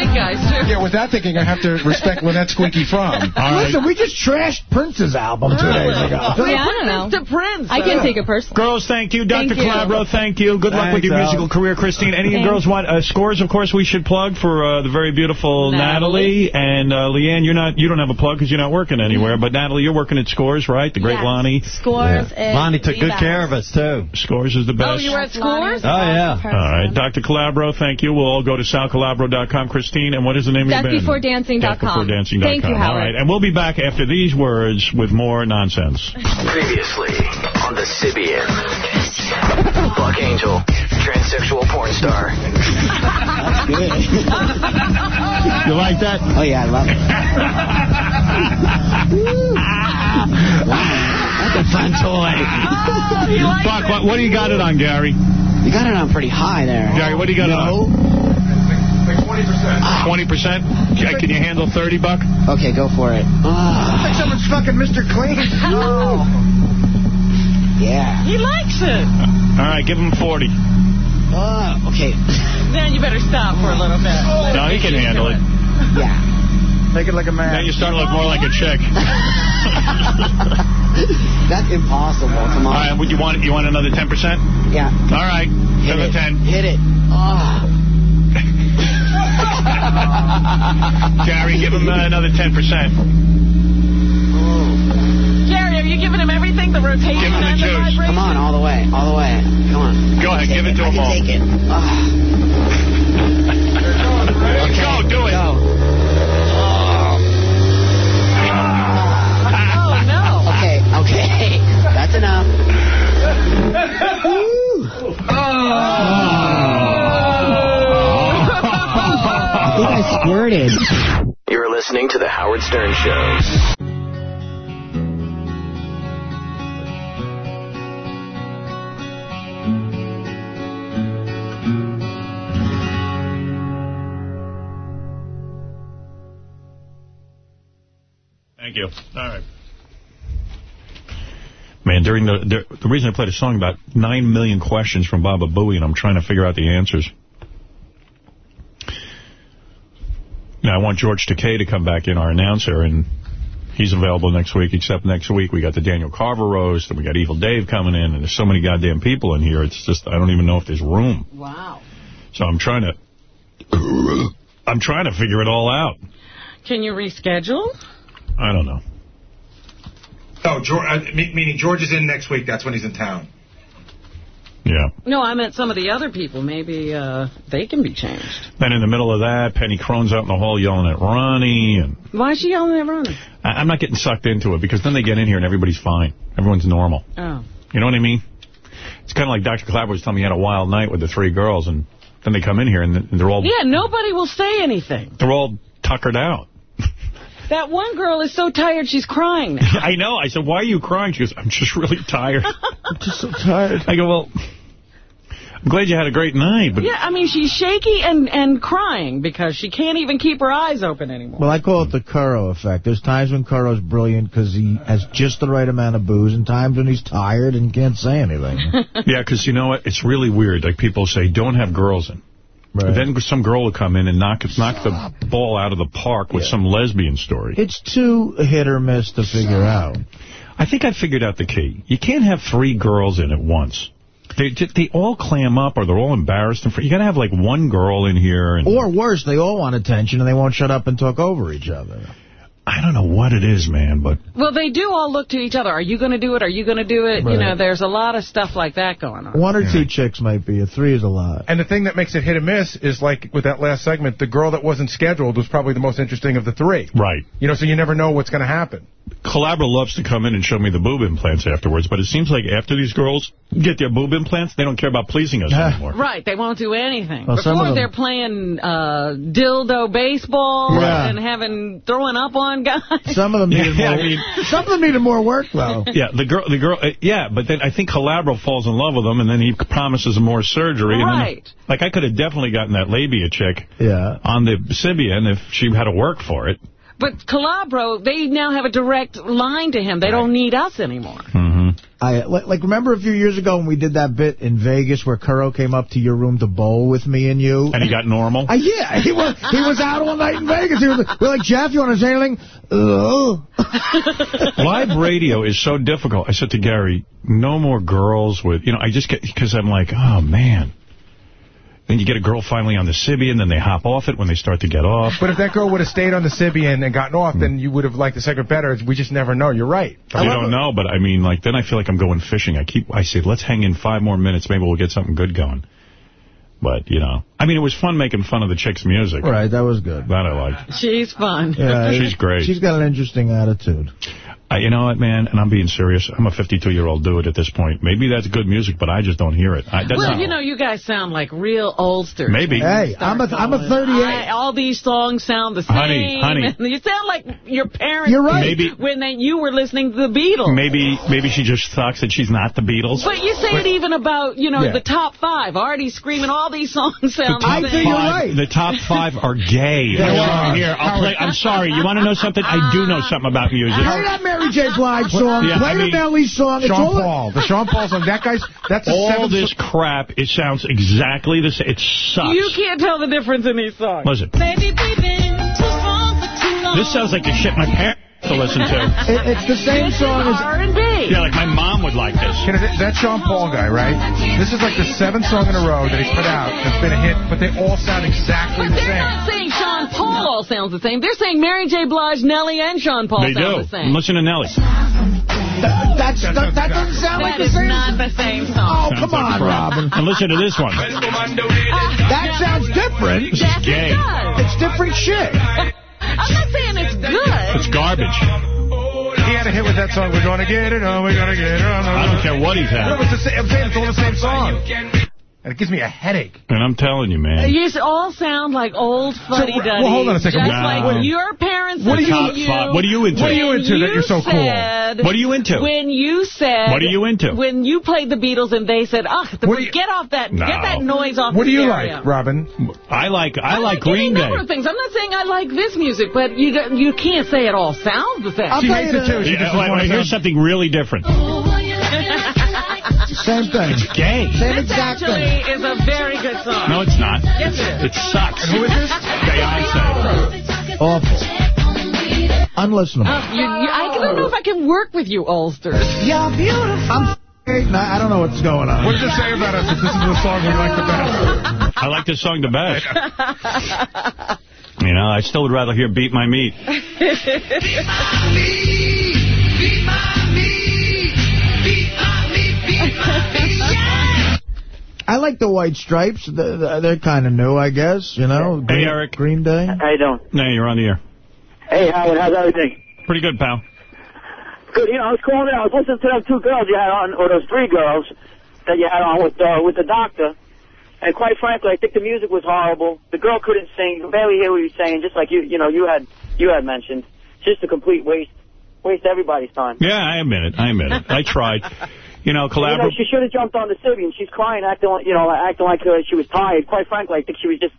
big guys, too. Yeah, with that thinking, I have to respect Lynette Squeaky Fromm. [LAUGHS] Listen, we just trashed Prince's album two days ago. Yeah, I don't know. To Prince. I can take it personally. Girls, thank you. Dr. Thank. Calabro, thank you. Good luck with your musical career, Christine. Any Thanks. girls want uh, scores? Of course, we should plug for uh, the very beautiful Natalie, Natalie. and uh, Leanne. You're not. You don't have a plug because you're not working anywhere. But Natalie, you're working at Scores, right? The great Yes. Lonnie. Scores and Lonnie took good rebounds. care of us, too. Scores is the best. Oh, best. you were at Scores? Oh, yeah. All right, Dr. Calabro, thank you. We'll all go to salcalabro.com. Christine, and what is the name of your band? DeathBeforeDancing.com. DeathBeforeDancing.com. Thank you, All Howard. right, and we'll be back after these words with more nonsense. Previously on the Sybian. Buck Angel, transsexual porn star. That's [LAUGHS] good. You like that? Oh, yeah, I love it. [LAUGHS] That's a fun toy. [LAUGHS] Oh, Buck, what, what do you got it on, Gary? You got it on pretty high there. Gary, what do you got it on? Like 20%. 20%? Yeah, Can you handle 30, Buck? Okay, go for it. Ah, like someone's fucking Mr. Clean. No. [LAUGHS] yeah. He likes it. All right, give him 40. Ah, okay. Then you better stop for a little bit. No, he can handle it. Yeah. Make it like a man. Now you start to look more like a chick. [LAUGHS] That's impossible. Come on. right, would you want you want another 10%? Yeah. All right, Hit another it. 10. Hit it. Ah. [LAUGHS] Gary, give him uh, another 10%. Gary, are you giving him everything? The rotation Give him the and the juice. vibration? Come on, all the way. All the way. Come on. Go ahead, give it to I him can all. take it. Ah. Go, do it. Go. listen up. I think I squirted. You're listening to The Howard Stern Show. Thank you. All right. Man, during the, the reason I played a song about nine million questions from Baba Booey, and I'm trying to figure out the answers. Now, I want George Takei to come back in, our announcer, and he's available next week, except next week we got the Daniel Carver roast, and we got Evil Dave coming in, and there's so many goddamn people in here, it's just, I don't even know if there's room. Wow. So I'm trying to, I'm trying to figure it all out. Can you reschedule? I don't know. Oh, George, uh, meaning George is in next week. That's when he's in town. Yeah. No, I meant some of the other people. Maybe uh, they can be changed. Then in the middle of that, Penny Crone's out in the hall yelling at Ronnie, and Why is she yelling at Ronnie? I- I'm not getting sucked into it, because then they get in here and everybody's fine. Everyone's normal. Oh. You know what I mean? It's kind of like Dr. Calabro was telling me he had a wild night with the three girls, and then they come in here and they're all Yeah, nobody will say anything. they're all tuckered out. That one girl is so tired she's crying now. [LAUGHS] I know. I said, why are you crying? She goes, I'm just really tired. [LAUGHS] I'm just so tired. I go, well, I'm glad you had a great night, but Yeah, I mean, she's shaky and, and crying because she can't even keep her eyes open anymore. Well, I call it the Curro effect. There's times when Curro's brilliant because he has just the right amount of booze, and times when he's tired and can't say anything. [LAUGHS] yeah, because you know what? It's really weird. Like people say, don't have girls in. Right. Then some girl will come in and knock knock the ball out of the park with some lesbian story. It's too hit or miss to figure out. I think I figured out the key. You can't have three girls in at once. They they all clam up or they're all embarrassed. And you got to have like one girl in here. And Or worse, they all want attention and they won't shut up and talk over each other. I don't know what it is, man, but Well, they do all look to each other. Are you going to do it? Are you going to do it? You know, there's a lot of stuff like that going on. One or two chicks might be. A three is a lot. And the thing that makes it hit and miss is like with that last segment, the girl that wasn't scheduled was probably the most interesting of the three. Right. You know, so you never know what's going to happen. Calabro loves to come in and show me the boob implants afterwards, but it seems like after these girls get their boob implants, they don't care about pleasing us anymore. Right, they won't do anything. Well, some of Before them- they're playing uh, dildo baseball Yeah. and having throwing up on guys. [LAUGHS] Some of them [LAUGHS] needed Yeah, more. I mean- [LAUGHS] some of them needed more work, though. Yeah, the girl, the girl, uh, yeah, but then I think Calabro falls in love with them, and then he promises more surgery. And Right. then, like, I could have definitely gotten that labia chick Yeah. on the Sybian if she had to work for it. But Calabro, they now have a direct line to him. They don't need us anymore. Mm-hmm. I like remember a few years ago when we did that bit in Vegas where Curro came up to your room to bowl with me and you. And he got normal? Uh, yeah, he was he was out all night in Vegas. He was, we're like, Jeff, you want to say anything? Live radio is so difficult. I said to Gary, no more girls with, you know, I just get, because I'm like, oh, man. Then you get a girl finally on the Sybian, then they hop off it when they start to get off. But if that girl would have stayed on the Sybian and gotten off, then you would have liked the segment better. We just never know. You're right. You don't know, but I mean, like, then I feel like I'm going fishing. I keep, I say, let's hang in five more minutes. Maybe we'll get something good going. But, you know, I mean, it was fun making fun of the chick's music. Right, that was good. That I liked. She's fun. Yeah, She's great. She's got an interesting attitude. Uh, you know what, man? And I'm being serious. I'm a 52-year-old dude at this point. Maybe that's good music, but I just don't hear it. I, that's well, not, you know, you guys sound like real oldsters. Maybe. Hey, I'm a I'm a 38. I, all these songs sound the same. Honey, honey. [LAUGHS] You sound like your parents You're right. Maybe- when they, you were listening to the Beatles. maybe maybe she just sucks that she's not the Beatles. But you say it even about, you know, Yeah. the top five. Artie screaming all these songs sound top the same. right. The top five are gay. They are. Here, I'll play. I'm sorry. You want to know something? I do know something about music. Play Mary J. Blige song. Yeah, Play I the mean, Nelly song. It's Sean all Paul. The Sean Paul song. That guy's, that's a All this crap, it sounds exactly the same. It sucks. You can't tell the difference in these songs. Listen, Baby, we've been too strong for too long. this sounds like the shit my parents to listen to. [LAUGHS] It, it's the same song as R&B. Yeah, like my mom would like this. Can I- that Sean Paul guy, right? This is like the seventh song in a row that he's put out that's been a hit, but they all sound exactly But the they're same. not saying Sean Paul all sounds the same. They're saying Mary J. Blige, Nelly, and Sean Paul They sound do. the same. Listen to Nelly. that, that's, that, that doesn't sound like the is same. not the same Oh, song. come on, Robin. And listen to this one. That sounds different. This is gay. It's different shit. I'm not saying it's good. It's garbage. He had a hit with that song, We're Gonna Get It On, We're Gonna Get It On. I don't care what he's No, at. it's the same, I'm saying it's all the same song. And it gives me a headache. And I'm telling you, man. You all sound like old fuddy-duddies. well, hold on a second. Just No. like your parents What are you- to you. What are you into? What are you into that you're so cool? What are you into? When you said... What are you into? When you played the Beatles and they said, ah, the, you- get off that, No. get that noise off What do you stereo. like, Robin? I like I, like any Green Day. number of things. I'm not saying I like this music, but you you can't say it all sounds the same. She hates it too. She Yeah, just wait, wants wait, to here's something really different. [LAUGHS] Same thing. It's gay. Same This exact actually thing. is a very good song. No, it's not. Yes, it is. It sucks. who is this? Beyonce. Awful. Unlistenable. Uh, you, you, I don't know if I can work with you, Ulsters. You're beautiful. I'm I don't know what's going on. What does it say about us if this is the song we like the best? [LAUGHS] I like this song the best. You know, I still would rather hear Beat My Meat. [LAUGHS] I like the White Stripes. They're, they're kind of new, I guess. You know, Hey, Green, Eric. Green Day. How you doing? No, you're on the air. Hey, Howard, how's everything? Pretty good, pal. Good. You know, I was calling in. I was listening to those two girls you had on, or those three girls that you had on with uh, with the doctor. And quite frankly, I think the music was horrible. The girl couldn't sing. You could barely hear what he was saying. Just like you, you know, you had you had mentioned. Just a complete waste, waste everybody's time. Yeah, I admit it. I admit it. I tried. [LAUGHS] You know, You know, she should have jumped on the Sybian. She's crying, acting like, you know, acting like uh, she was tired. Quite frankly, I think she was just,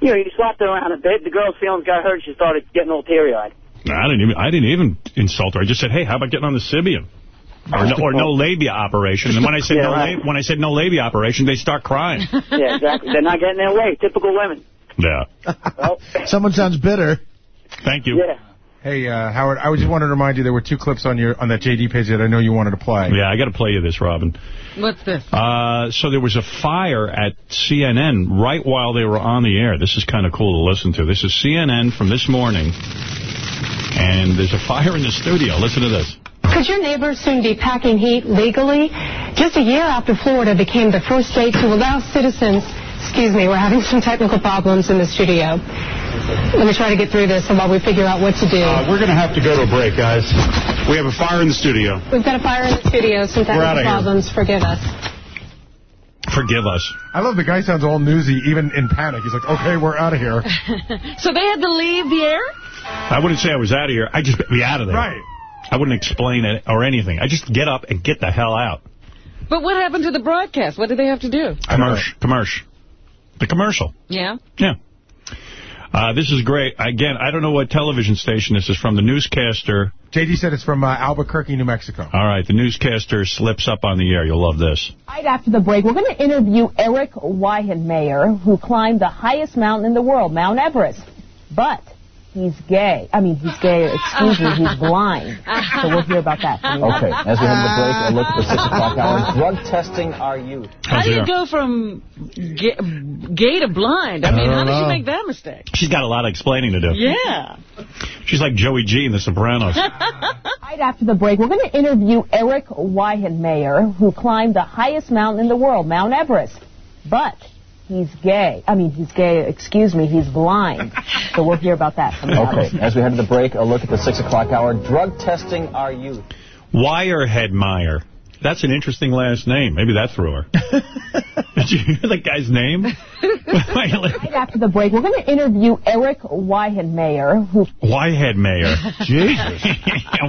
you know, you slapped her around a bit. The girl's feelings got hurt. She started getting all teary-eyed. I didn't even. I didn't even insult her. I just said, "Hey, how about getting on the Sybian? Or no, or no [LAUGHS] labia operation. And when I said Yeah, no, right. la- when I said no labia operation, they start crying. [LAUGHS] Yeah, exactly. They're not getting their way. Typical women. Yeah. Well. [LAUGHS] Someone sounds bitter. Thank you. Yeah. Hey, uh, Howard, I just wanted to remind you there were two clips on your on that JD page that I know you wanted to play. Yeah, I got to play you this, Robin. What's this? Uh, so there was a fire at CNN right while they were on the air. This is kind of cool to listen to. This is CNN from this morning, and there's a fire in the studio. Listen to this. Could your neighbors soon be packing heat legally? Just a year after Florida became the first state to allow citizens, excuse me, we're having some technical problems in the studio. Let me try to get through this and while we figure out what to do. Uh, we're going to have to go to a break, guys. We have a fire in the studio. We've got a fire in the studio, some We're outta technical here. problems, forgive us. Forgive us. I love the guy sounds all newsy, even in panic. He's like, okay, we're out of here. [LAUGHS] so they had to leave the air? I wouldn't say I was out of here. I just be out of there. Right. I wouldn't explain it or anything. I just get up and get the hell out. But what happened to the broadcast? What did they have to do? Commercial. Commercial. The commercial. Yeah? Yeah. Uh, this is great. Again, I don't know what television station this is from. The newscaster. JD said it's from uh, Albuquerque, New Mexico. All right, the newscaster slips up on the air. You'll love this. Right after the break, we're going to interview Eric Weihenmayer, who climbed the highest mountain in the world, Mount Everest. But he's gay. I mean, he's gay. Excuse me, he's [LAUGHS] blind. So we'll hear about that. [LAUGHS] Okay, as we head to the break, a look at the 6 o'clock hour. Uh, Drug testing our youth. How do you go from gay, gay to blind? I mean, I how don't did you know. make that mistake? She's got a lot of explaining to do. Yeah. She's like Joey G in The Sopranos. [LAUGHS] Right after the break, we're going to interview Eric Weihenmayer, who climbed the highest mountain in the world, Mount Everest. But he's gay. I mean, he's gay. Excuse me, he's blind. [LAUGHS] So we'll hear about that. coming up. Okay, as we head to the break, a look at the 6 o'clock hour. Drug testing our youth. Wireheadmeyer. That's an interesting last name. Maybe that threw her. [LAUGHS] Did you hear the guy's name? [LAUGHS] Right after the break, we're going to interview Eric Weihenmayer, who Wireheadmeyer. [LAUGHS] Jesus.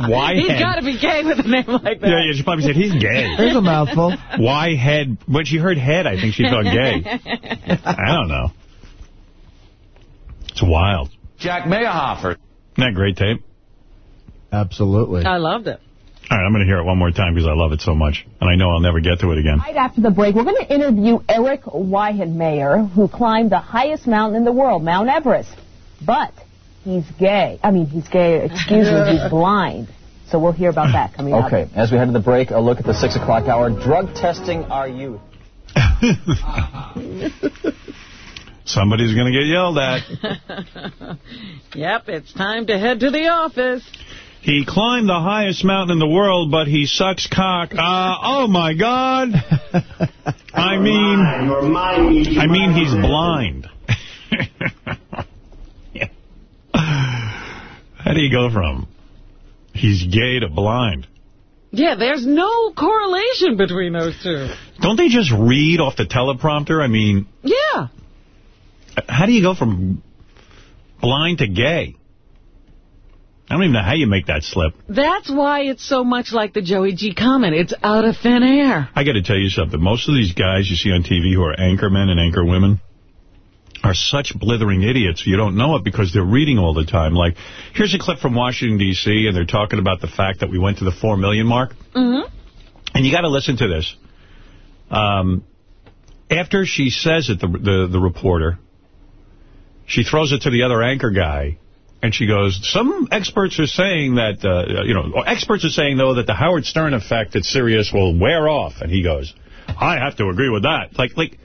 Wirehead. He's got to be gay with a name like that. Yeah, yeah, she probably said, he's gay. There's a mouthful. Why head? When she heard head, I think she thought gay. I don't know. It's wild. Jack Meyerhofer. Isn't that great tape? Absolutely. I loved it. All right, I'm going to hear it one more time because I love it so much. And I know I'll never get to it again. Right after the break, we're going to interview Eric Weihenmayer, who climbed the highest mountain in the world, Mount Everest. But he's gay. I mean, he's gay. Excuse me, he's [LAUGHS] blind. So we'll hear about that coming up. Okay, as we head to the break, a look at the 6 o'clock hour. Drug testing our youth. [LAUGHS] Somebody's going to get yelled at. [LAUGHS] yep, it's time to head to the office. He climbed the highest mountain in the world, but he sucks cock. Uh, oh, my God. [LAUGHS] I mean, I mean he's blind. How do you go from he's gay to blind? Yeah, there's no correlation between those two. Don't they just read off the teleprompter? I mean, Yeah. how do you go from blind to gay? I don't even know how you make that slip. That's why it's so much like the Joey G comment. It's out of thin air. I got to tell you something. Most of these guys you see on TV who are anchormen and anchor women are such blithering idiots. You don't know it because they're reading all the time. Like, here's a clip from Washington, D.C., and they're talking about the fact that we went to the 4 million mark. Mm-hmm. And you got to listen to this. Um, after she says it, the, the, the reporter, she throws it to the other anchor guy, and she goes, some experts are saying that, uh, you know, experts are saying, though, that the Howard Stern effect at Sirius will wear off. And he goes, I have to agree with that. Like, like,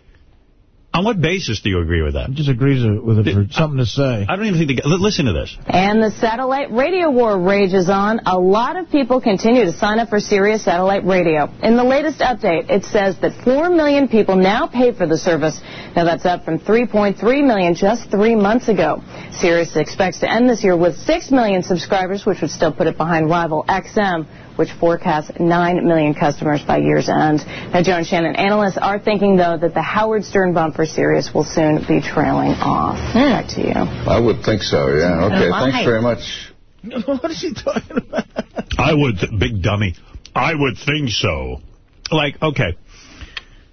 on what basis do you agree with that? Just agrees with it for something to say. I don't even think, the, listen to this. And the satellite radio war rages on. A lot of people continue to sign up for Sirius Satellite Radio. In the latest update, it says that 4 million people now pay for the service. Now that's up from 3.3 million just three months ago. Sirius expects to end this year with 6 million subscribers, which would still put it behind rival XM which forecasts 9 million customers by year's end. Now, Joe and Shannon, analysts are thinking, though, that the Howard Stern bump for Sirius will soon be trailing off. Hmm. Back to you. I would think so, yeah. Okay, Why? thanks very much. [LAUGHS] what is he talking about? I would, th- big dummy. I would think so. Like, okay.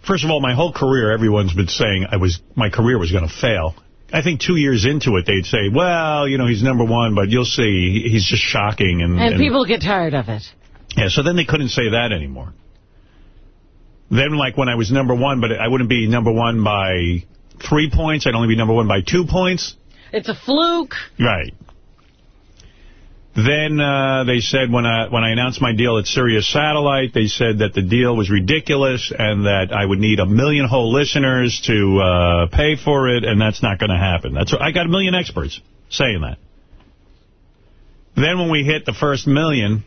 First of all, my whole career, everyone's been saying I was my career was going to fail. I think two years into it, they'd say, well, you know, he's number one, but you'll see, he's just shocking. And, And people get tired of it. Yeah, so then they couldn't say that anymore. Then, like, when I was number one, but I wouldn't be number one by three points. I'd only be number one by two points. It's a fluke. Right. Then uh, they said when I when I announced my deal at Sirius Satellite, they said that the deal was ridiculous and that I would need a million whole listeners to uh, pay for it, and that's not going to happen. That's I got a million experts saying that. Then when we hit the first million,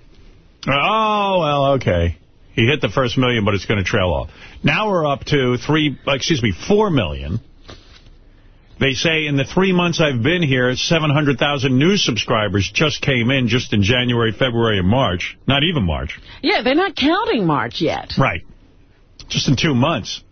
oh well, okay, he hit the first million, but it's going to trail off. Now we're up to three, excuse me, four million. They say in the three months I've been here, 700,000 new subscribers just came in just in January, February, and March. Not even March. Yeah, they're not counting March yet. Right. Just in two months.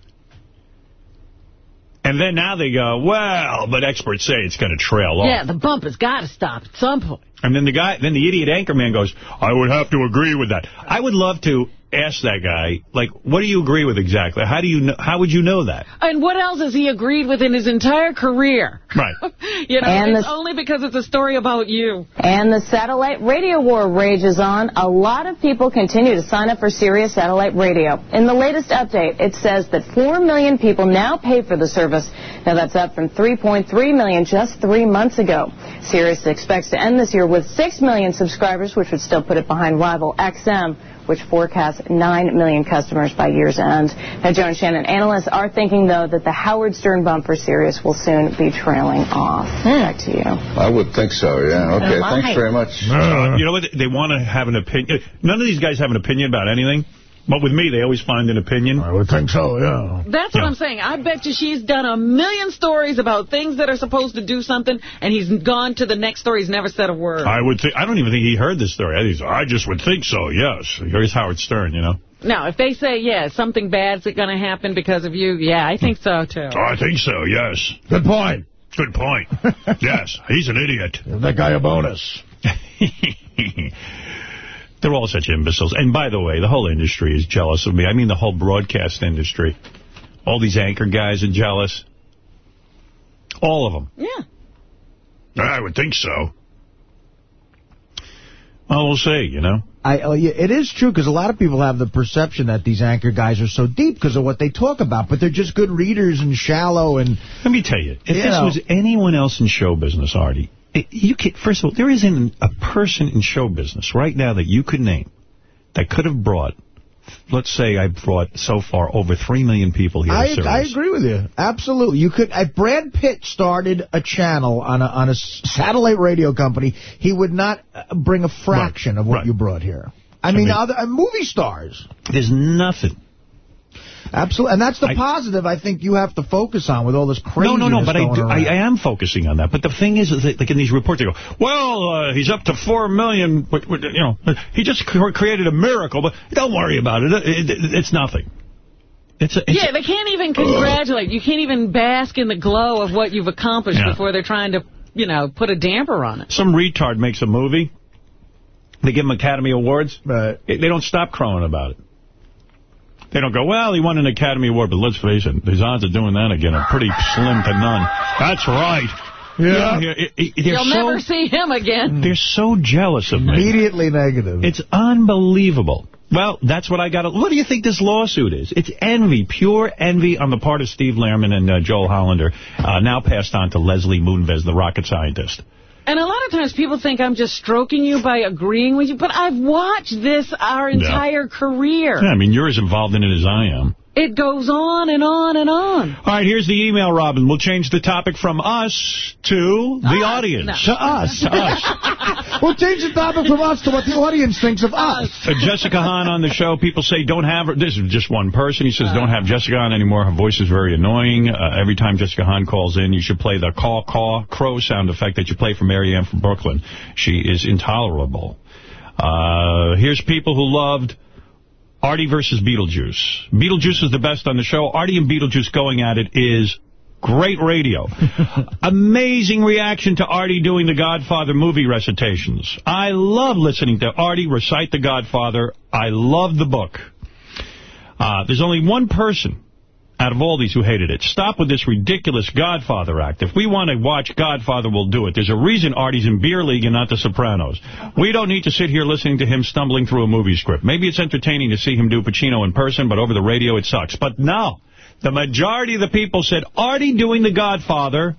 And then now they go, well, but experts say it's going to trail off. Yeah, the bump has got to stop at some point. And then the guy, then the idiot anchorman goes, I would have to agree with that. I would love to ask that guy, like, what do you agree with exactly? How do you know, how would you know that? And what else has he agreed with in his entire career? Right. [LAUGHS] You know, And it's the- only because it's a story about you. And the satellite radio war rages on. A lot of people continue to sign up for Sirius Satellite Radio. In the latest update, it says that 4 million people now pay for the service. Now that's up from 3.3 million just three months ago. Sirius expects to end this year with 6 million subscribers, which would still put it behind rival XM, which forecasts 9 million customers by year's end. Now, Joe and Shannon, analysts are thinking, though, that the Howard Stern bump for Sirius will soon be trailing off. Back to you. I would think so, yeah. Okay, thanks very much. Uh, you know what? They want to have an opinion. None of these guys have an opinion about anything. But with me, they always find an opinion. I would think so, yeah. That's what I'm saying. I bet you she's done a million stories about things that are supposed to do something, and he's gone to the next story. He's never said a word. I would think. I don't even think he heard this story. I, I just would think so. Yes. Here's Howard Stern. You know. Now, if they say, yeah, something bad's going to happen because of you, yeah, I think so, too. I think so. Yes. Good point. Good point. [LAUGHS] yes. He's an idiot. Give that guy a bonus. [LAUGHS] They're all such imbeciles. And by the way, the whole industry is jealous of me. I mean the whole broadcast industry. All these anchor guys are jealous. All of them. Yeah. I would think so. Well, we'll see, you know. I, oh, yeah, it is true, because a lot of people have the perception that these anchor guys are so deep because of what they talk about, but they're just good readers and shallow. and. Let me tell you, if You this know. was anyone else in show business, Artie, it- you could, first of all, there isn't a person in show business right now that you could name that could have brought, let's say I brought so far over 3 million people here I. I agree with you. Absolutely. You could. If Brad Pitt started a channel on a on a satellite radio company, he would not uh, bring a fraction of what you brought here. I mean, mean- other uh, movie stars. There's nothing. Absolutely, and that's the I- positive I think you have to focus on with all this crazy. No, no, no, but I, do, I. I am focusing on that. But the thing is, is that, like in these reports, they go, well, uh, he's up to four million, but, but, you know, he just created a miracle, but don't worry about it. It- it- it's nothing. It's, a, it's Yeah, they can't even congratulate. You can't even bask in the glow of what you've accomplished Yeah. before they're trying to, you know, put a damper on it. some retard makes a movie, they give him Academy Awards, they they don't stop crowing about it. They don't go, well, he won an Academy Award, but let's face it, his odds of doing that again are pretty slim to none. That's right. Yeah. Yeah, it- it- they're You'll so, never see him again. They're so jealous of me. Immediately negative. It's unbelievable. Well, that's what I got. To. What do you think this lawsuit is? It's envy, pure envy on the part of Steve Lehrman and uh, Joel Hollander, uh, now passed on to Leslie Moonves, the rocket scientist. And a lot of times people think I'm just stroking you by agreeing with you, but I've watched this our entire career. Yeah, I mean, you're as involved in it as I am. It goes on and on and on. All right, here's the email, Robin. We'll change the topic from us to the audience. To us. To us. [LAUGHS] we'll change the topic from us to what the audience thinks of us. Uh, Jessica Hahn on the show. People say don't have her. This is just one person. He says don't have Jessica on anymore. Her voice is very annoying. Uh, every time Jessica Hahn calls in, you should play the caw caw crow sound effect that you play for Mary Ann from Brooklyn. She is intolerable. Uh, here's people who loved Artie versus Beetlejuice. Beetlejuice is the best on the show. Artie and Beetlejuice going at it is great radio. [LAUGHS] Amazing reaction to Artie doing the Godfather movie recitations. I love listening to Artie recite the Godfather. I love the book. Uh, there's only one person out of all these who hated it. Stop with this ridiculous Godfather act. If we want to watch Godfather, we'll do it. There's a reason Artie's in Beer League and not The Sopranos. We don't need to sit here listening to him stumbling through a movie script. Maybe it's entertaining to see him do Pacino in person, but over the radio it sucks. But no, the majority of the people said Artie doing The Godfather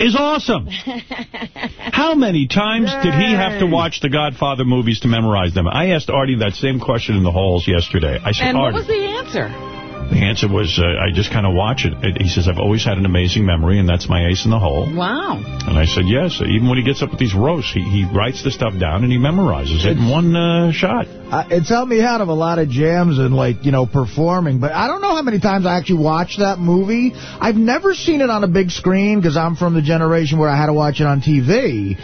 is awesome. [LAUGHS] How many times did he have to watch the Godfather movies to memorize them? I asked Artie that same question in the halls yesterday. I said, And what Artie, was the answer? The answer was, uh, I just kind of watch it. it. He says, I've always had an amazing memory, and that's my ace in the hole. Wow. And I said, yes. Even when he gets up with these roasts, he, he writes the stuff down and he memorizes it in one uh, shot. Uh, it's helped me out of a lot of jams and, like, you know, performing. But I don't know how many times I actually watched that movie. I've never seen it on a big screen because I'm from the generation where I had to watch it on TV.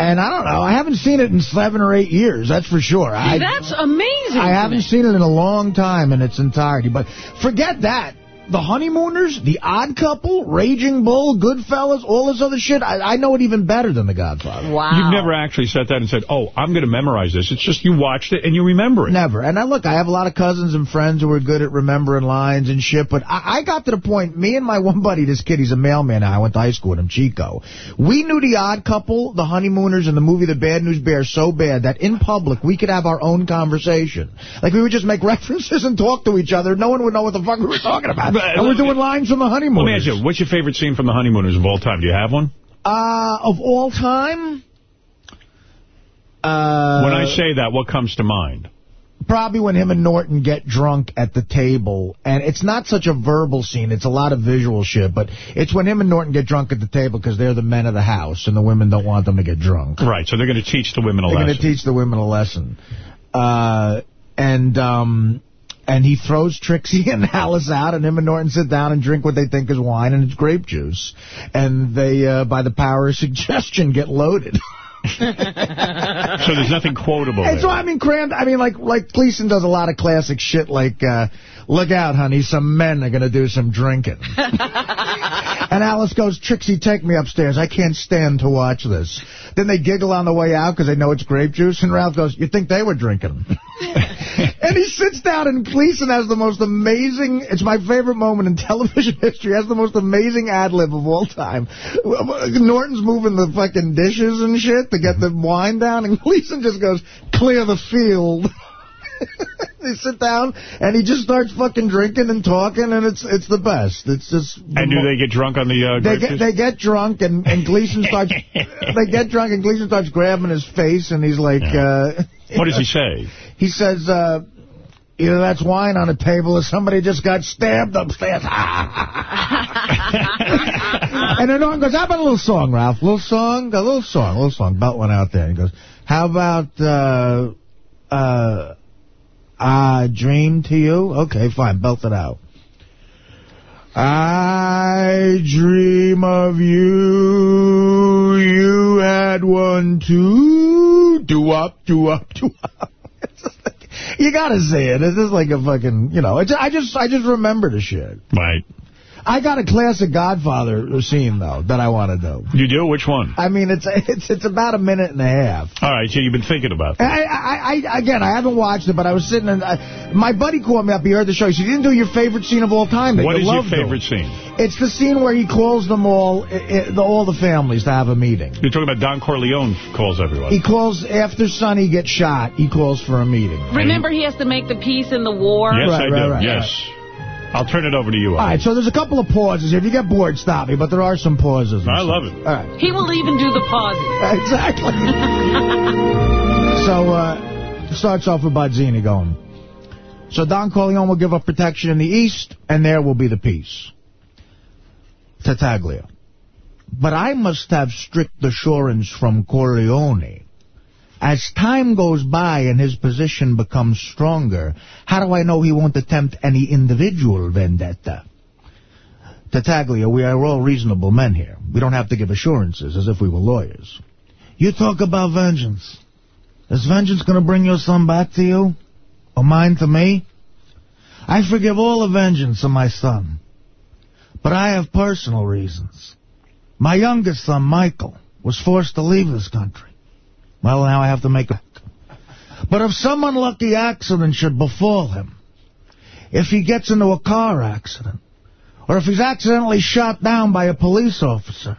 And I don't know. I haven't seen it in seven or eight years. That's for sure. I, That's amazing. I haven't me. seen it in a long time in its entirety. But forget that. The Honeymooners, The Odd Couple, Raging Bull, Goodfellas, all this other shit, I, I know it even better than The Godfather. Wow. You've never actually sat down and said, oh, I'm going to memorize this. It's just you watched it and you remember it. Never. And I look, I have a lot of cousins and friends who are good at remembering lines and shit, but I, I got to the point, me and my [LAUGHS] one buddy, this kid, he's a mailman now, I went to high school with him, Chico. We knew The Odd Couple, The Honeymooners, and the movie The Bad News Bear so bad that in public we could have our own conversation. Like we would just make [LAUGHS] references and talk to each other. No one would know what the fuck we were talking about. And we're doing lines from The Let me ask you, what's your favorite scene from The Honeymooners of all time? Do you have one? Uh, of all time? Uh, when I say that, what comes to mind? probably when him and Norton get drunk at the table. And it's not such a verbal scene. It's a lot of visual shit. But it's when him and Norton get drunk at the table because they're the men of the house and the women don't want them to get drunk. Right, so they're going to teach the women a lesson. They're going to teach the women a lesson. Uh, and... um and he throws Trixie [LAUGHS] and Alice out, and him and Norton sit down and drink what they think is wine, and it's grape juice. And they, uh, by the power of [LAUGHS] suggestion, get loaded. [LAUGHS] so there's nothing quotable And there. so, I mean, Cram, I mean, like, like Gleason does a lot of classic shit like, uh, look out, honey, some men are going to do some drinking. [LAUGHS] and Alice goes, Trixie, take me upstairs. I can't stand to watch this. Then they giggle on the way out because they know it's grape juice. And Ralph goes, you think they were drinking? [LAUGHS] and he sits down and Gleason has the most amazing, it's my favorite moment in [LAUGHS] television history, has the most amazing ad-lib of all time. Norton's moving the fucking dishes and shit to get the mm-hmm. wine down, and Gleason just goes, clear the field. [LAUGHS] they sit down, and he just starts fucking drinking and talking, and it's it's the best. It's just... And do they get drunk on the uh, They get, juice? they get drunk, and, and Gleason starts... [LAUGHS] they get drunk, and Gleason starts grabbing his face, and he's like... Uh, What does he say? [LAUGHS] He says, uh, either that's wine on the table or somebody just got stabbed upstairs. and then Norton goes, how about a little song, Ralph? A little song? A little song, a little song. Belt one out there. And he goes, how about, uh, uh, uh, Dream to You? Okay, fine, belt it out. I dream of you. You had one too. Do up, do up, do up. [LAUGHS] You gotta say it. This is like a fucking, you know. I just, I just remember the shit. Right. I got a classic Godfather scene though that I want to do. You do? Which one? I mean, it's it's it's about a minute and a half. All right, so you've been thinking about that. I, I, I, again, I haven't watched it, but I was sitting and I, my buddy called me up. He heard the show. He said, "You didn't do your favorite scene of all time." That What you is your love doing." favorite scene? It's the scene where he calls them all, i i the, all the families to have a meeting. You're talking about Don Corleone calls everyone. He calls after Sonny gets shot. He calls for a meeting. Remember, he has to make the peace in the war? Yes, Right, I right, do. right, yes. I'll turn it over to you. All right, so there's a couple of pauses. If you get bored, stop me. But there are some pauses. I stuff. love it. All right. He will even do the pauses. [LAUGHS] Exactly. [LAUGHS] so, uh, it starts off with Barzini going. So Don Corleone will give up protection in the east, and there will be the peace. Tattaglia. But I must have strict assurance from Corleone. As time goes by and his position becomes stronger, how do I know he won't attempt any individual vendetta? Tattaglia, we are all reasonable men here. We don't have to give assurances as if we were lawyers. You talk about vengeance. Is vengeance going to bring your son back to you? Or mine to me? I forgive all the vengeance of my son. But I have personal reasons. My youngest son, Michael, was forced to leave this country. Well, now I have to make a... But if some unlucky accident should befall him, if he gets into a car accident, or if he's accidentally shot down by a police officer,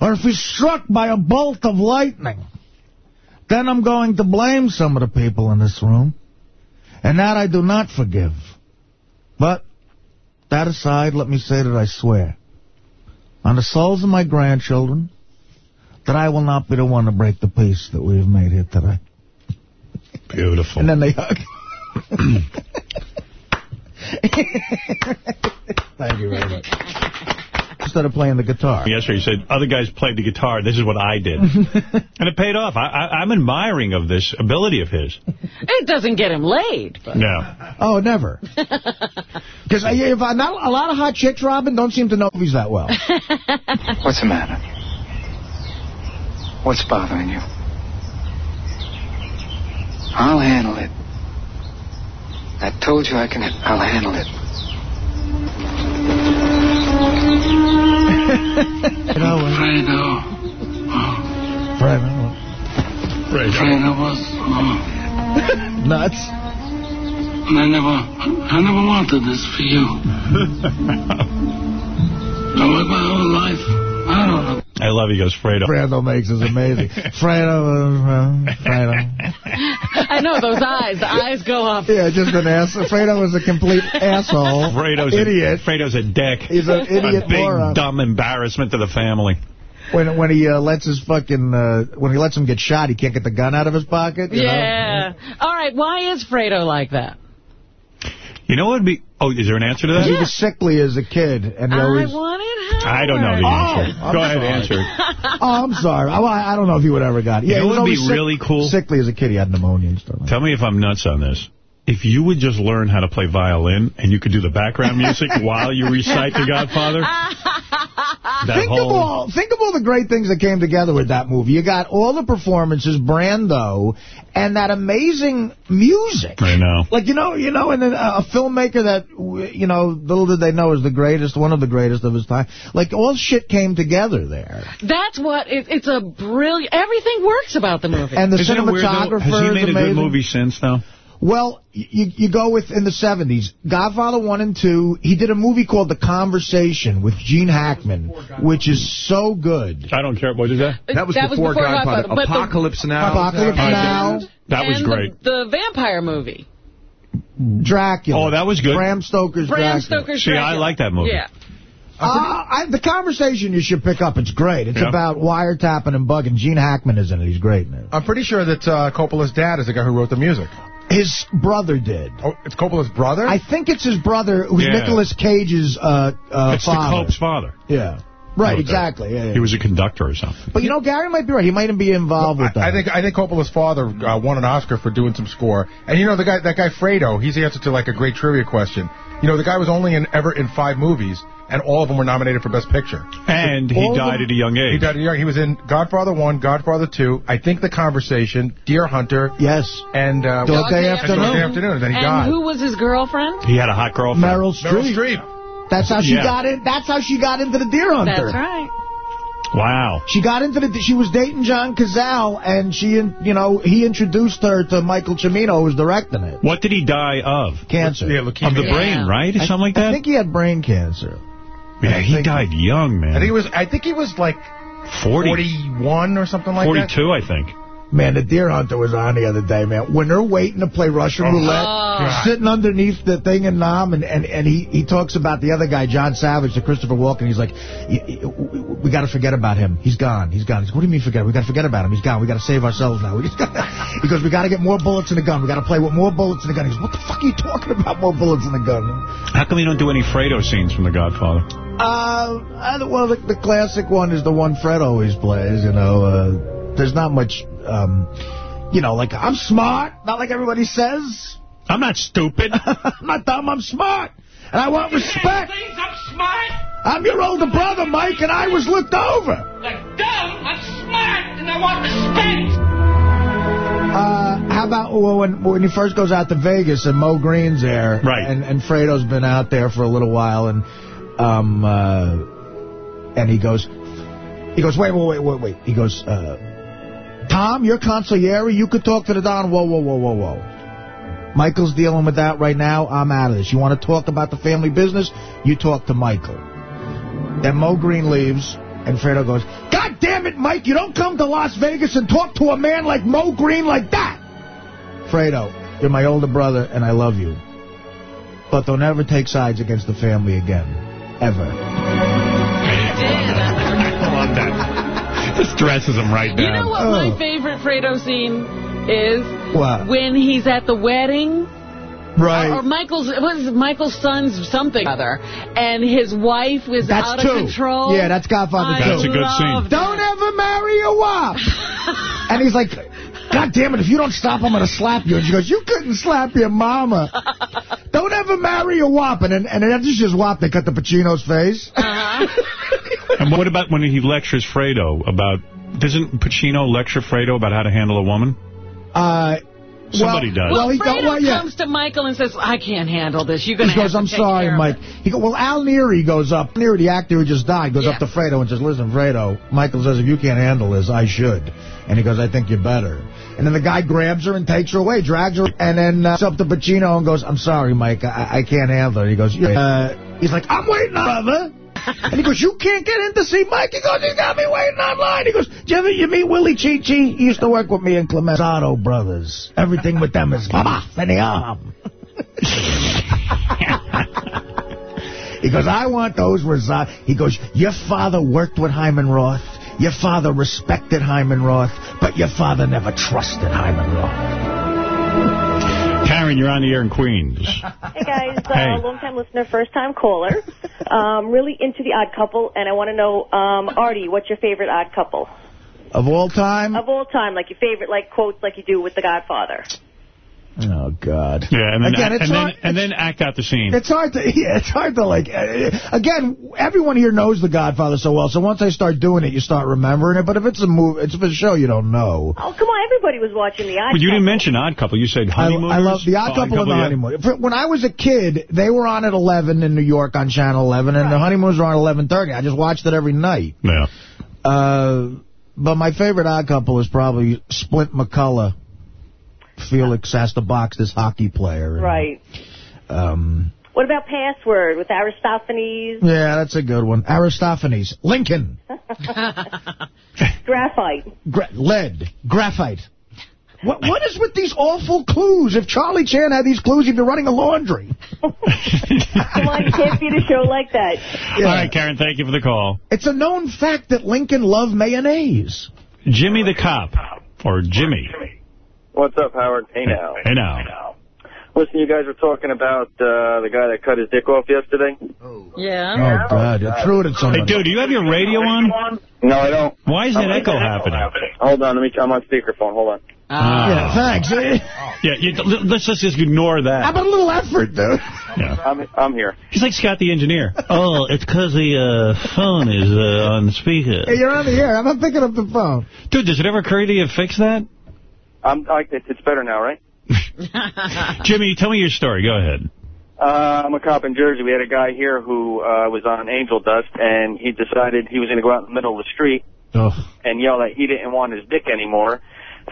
or if he's struck by a bolt of lightning, then I'm going to blame some of the people in this room. And that I do not forgive. But, that aside, let me say that I swear, on the souls of my grandchildren, that I will not be the one to break the peace that we have made here today. Beautiful. And then they hug. [LAUGHS] Thank you very much. Instead of playing the guitar. Yesterday, you said, other guys played the guitar. This is what I did. [LAUGHS] and it paid off. I, I, I'm admiring of this ability of his. It doesn't get him laid. But. No. Oh, never. [LAUGHS] Because uh, if a lot of hot chicks, Robin, don't seem to know if he's that well. What's the matter? What's bothering you? I'll handle it. I told you I can. I'll handle it. Fredo. Fredo. Fredo was oh, nuts. I never, I never wanted this for you. I worked my whole life. I don't know. I love he goes, Fredo. Fredo makes is amazing. [LAUGHS] Fredo, uh, Fredo. I know, those eyes. The eyes go up. Yeah, just an ass. Fredo is a complete asshole. Fredo's idiot. A, Fredo's a dick. He's an idiot A big, moron. dumb embarrassment to the family. When when he uh, lets his fucking uh, when he lets him get shot, he can't get the gun out of his pocket. You Yeah. All right, why is Fredo like that? You know what would be... Oh, is there an answer to know? that? He was sickly as a kid, and he I always. wanted I don't know the oh, answer. Oh, I'm Go ahead, sorry. answer it. Oh, I'm sorry. I, I don't know if he would ever got it. You know he would be sick- really cool? Sickly as a kid, he had pneumonia and stuff. Tell me if I'm nuts on this. If you would just learn how to play violin and you could do the background music [LAUGHS] while you recite The Godfather, [LAUGHS] think whole... of all think of all the great things that came together with that movie. You got all the performances, Brando, and that amazing music. I know. Like you know, you know, and then uh, a filmmaker that you know, little did they know is the greatest, one of the greatest of his time. Like all shit came together there. That's what, it, it's a brilliant, everything works about the movie. And the Isn't it weird, though? cinematographer Has he made a good movie since, though? Well, you, you go with, in the 70s, Godfather 1 and 2, he did a movie called The Conversation with Gene Hackman, which is so good. I don't care. What is that? That was That was before before Godfather. Godfather, but Apocalypse Now. Apocalypse Now. That was and great. The, the vampire movie. Dracula. Oh, that was good. Bram Stoker's Bram Dracula. Stoker's See, I like that movie. Yeah. Uh, I, the conversation you should pick up. It's great. It's Yeah. about wiretapping and bugging. Gene Hackman is in it. He's great in it. I'm pretty sure that uh, Coppola's dad is the guy who wrote the music. His brother did. Oh, it's Coppola's brother? I think it's his brother, who's Yeah. Nicolas Cage's uh, uh, it's the father. Cope's father. Yeah. Right, exactly. Yeah, yeah. He was a conductor or something. But you know, Gary might be right. He might even be involved with that. I think I think Coppola's father uh, won an Oscar for doing some score. And you know the guy that guy Fredo, he's the answer to like a great trivia question. You know the guy was only in ever in five movies, and all of them were nominated for Best Picture. And he died them- at a young age. He died at a young. He was in Godfather One, Godfather Two, I think The Conversation, Deer Hunter. Yes. And uh, Dog Day and Afternoon. Dog Day Afternoon. And then he and died. who was his girlfriend? He had a hot girlfriend. Meryl Streep. Meryl Streep. Streep. That's how she Yeah. got in. That's how she got into the Deer Hunter. That's right. Wow. She got into the. She was dating John Cazale, and she, and you know, he introduced her to Michael Cimino, who was directing it. What did he die of? Cancer. Yeah, leukemia. Of the brain, right? I- Something like that? I think he had brain cancer. yeah, he died young, man. I think he was. I think he was like 40. 41 or something like that. 42, I think. Man, the Deer Hunter was on the other day, man. When they're waiting to play Russian roulette, Oh. sitting underneath the thing in Nam, and, and, and he, he talks about the other guy, John Savage, the Christopher Walken. He's like, "Y- y- we got to forget about him. He's gone. He's gone. He's what do you mean forget? We got to forget about him. He's gone. We got to save ourselves now. We just gotta, [LAUGHS] he goes, we got to get more bullets in the gun. We got to play with more bullets in the gun. He goes, what the fuck are you talking about, more bullets in the gun? How come you don't do any Fredo scenes from The Godfather? Uh, I well, the, the classic one is the one Fred always plays, you know. Uh, there's not much, um, you know, like, I'm smart, not like everybody says. I'm not stupid. [LAUGHS] I'm not dumb, I'm smart. And I want respect. I'm smart. I'm your older brother, Mike, and I was looked over. Like dumb, I'm smart, and I want respect. Uh, how about well, when when he first goes out to Vegas and Moe Greene's there, Right. And and Fredo's been out there for a little while, and um, uh, and he goes, he goes, wait, wait, wait, wait, wait. He goes, uh, Tom, you're consigliere. You could talk to the Don. Whoa, whoa, whoa, whoa, whoa. Michael's dealing with that right now. I'm out of this. You want to talk about the family business? You talk to Michael. Then Moe Greene leaves, and Fredo goes, God damn it, Mike, you don't come to Las Vegas and talk to a man like Moe Greene like that. Fredo, you're my older brother, and I love you. But don't ever take sides against the family again. Ever. [LAUGHS] that. This dresses him right down. You know what my oh. favorite Fredo scene is? What? When he's at the wedding. Right. Or, or Michael's, what is it, Michael's son's something other, and his wife was That's out two. of control. Yeah, that's Godfather I 2. That's a good scene. loved Don't ever marry a wop. [LAUGHS] and he's like, God damn it, if you don't stop, I'm going to slap you. And she goes, you couldn't slap your mama. [LAUGHS] don't ever marry a wop. And then, and then after she just wop, they cut the Pacino's face. [LAUGHS] And what about when he lectures Fredo about... Doesn't Pacino lecture Fredo about how to handle a woman? Uh, Somebody does. Well, Well, he Fredo well, yeah. comes to Michael and says, I can't handle this. You're going He to have goes, to I'm take sorry, care of Mike. it." He goes, well, Al Neri goes up. Neri, the actor who just died, goes Yeah. up to Fredo and says, listen, Fredo, Michael says, if you can't handle this, I should. And he goes, I think you're better. And then the guy grabs her and takes her away, drags her, and then uh, up to Pacino and goes, I'm sorry, Mike, I, I can't handle it. He goes, "Yeah." uh, he's like, I'm waiting on brother. [LAUGHS] And he goes, you can't get in to see Mike. He goes, you got me waiting online. He goes, you ever you meet Willi Cicci? He used to work with me and Clemenzato brothers. Everything with them is baba in the arm. He goes, I want those results. He goes, your father worked with Hyman Roth. Your father respected Hyman Roth, but your father never trusted Hyman Roth. Karen, you're on the air in Queens. Hey guys, uh, long time listener, first time caller. Um, really into the Odd Couple, and I want to know, um, Artie, what's your favorite Odd Couple Of all time? of all time? Like your favorite, like quotes, like you do with The Godfather. Oh, God. Yeah, and then, Again, act, it's and, hard- then, and then act out the scene. It's hard to, [LAUGHS] yeah, it's hard to like, uh, again, everyone here knows The Godfather so well, so once I start doing it, you start remembering it, but if it's a movie, it's a show you don't know. Oh, come on, everybody was watching The Odd Well, you Couple. didn't mention Odd Couple. You said I, Honeymooners. I love The Odd Oh, Couple and The yeah. Honeymoon. When I was a kid, they were on at 11 in New York on Channel 11, and The Honeymooners were on 11.30. I just watched it every night. Yeah. Uh, but my favorite Odd Couple is probably Splint McCullough. Felix has to box this hockey player. and, Right. Um, What about Password with Aristophanes, yeah, that's a good one. Aristophanes. Lincoln. [LAUGHS] Graphite? Gra lead. Graphite. What What is with these awful clues? If Charlie Chan had these clues, he'd be running a laundry. [LAUGHS] Come on, you can't beat a show like that. All right, Karen, thank you for the call. It's a known fact that Lincoln loved mayonnaise. Jimmy the Cop, or Jimmy. What's up, Howard? Hey now. Hey now. Listen, you guys were talking about uh, the guy that cut his dick off yesterday. Yeah. Oh, God. You threw it at somebody. Hey, dude, do you have your radio on? No, I don't. Why is that echo happening? Hold on, let me. I'm on speakerphone. Hold on. Yeah, thanks. Yeah, you, let's just just ignore that. How about a little effort, though? Yeah. I'm I'm here. He's like Scott the engineer. oh, it's because the uh, phone is uh, on speaker. Hey, you're on the air. I'm not picking up the phone. Dude, does it ever occur to you to fix that? I'm. I, it's, it's better now, right? [LAUGHS] Jimmy, tell me your story. Go ahead. Uh, I'm a cop in Jersey. We had a guy here who uh, was on angel dust, and he decided he was going to go out in the middle of the street and yell that he didn't want his dick anymore.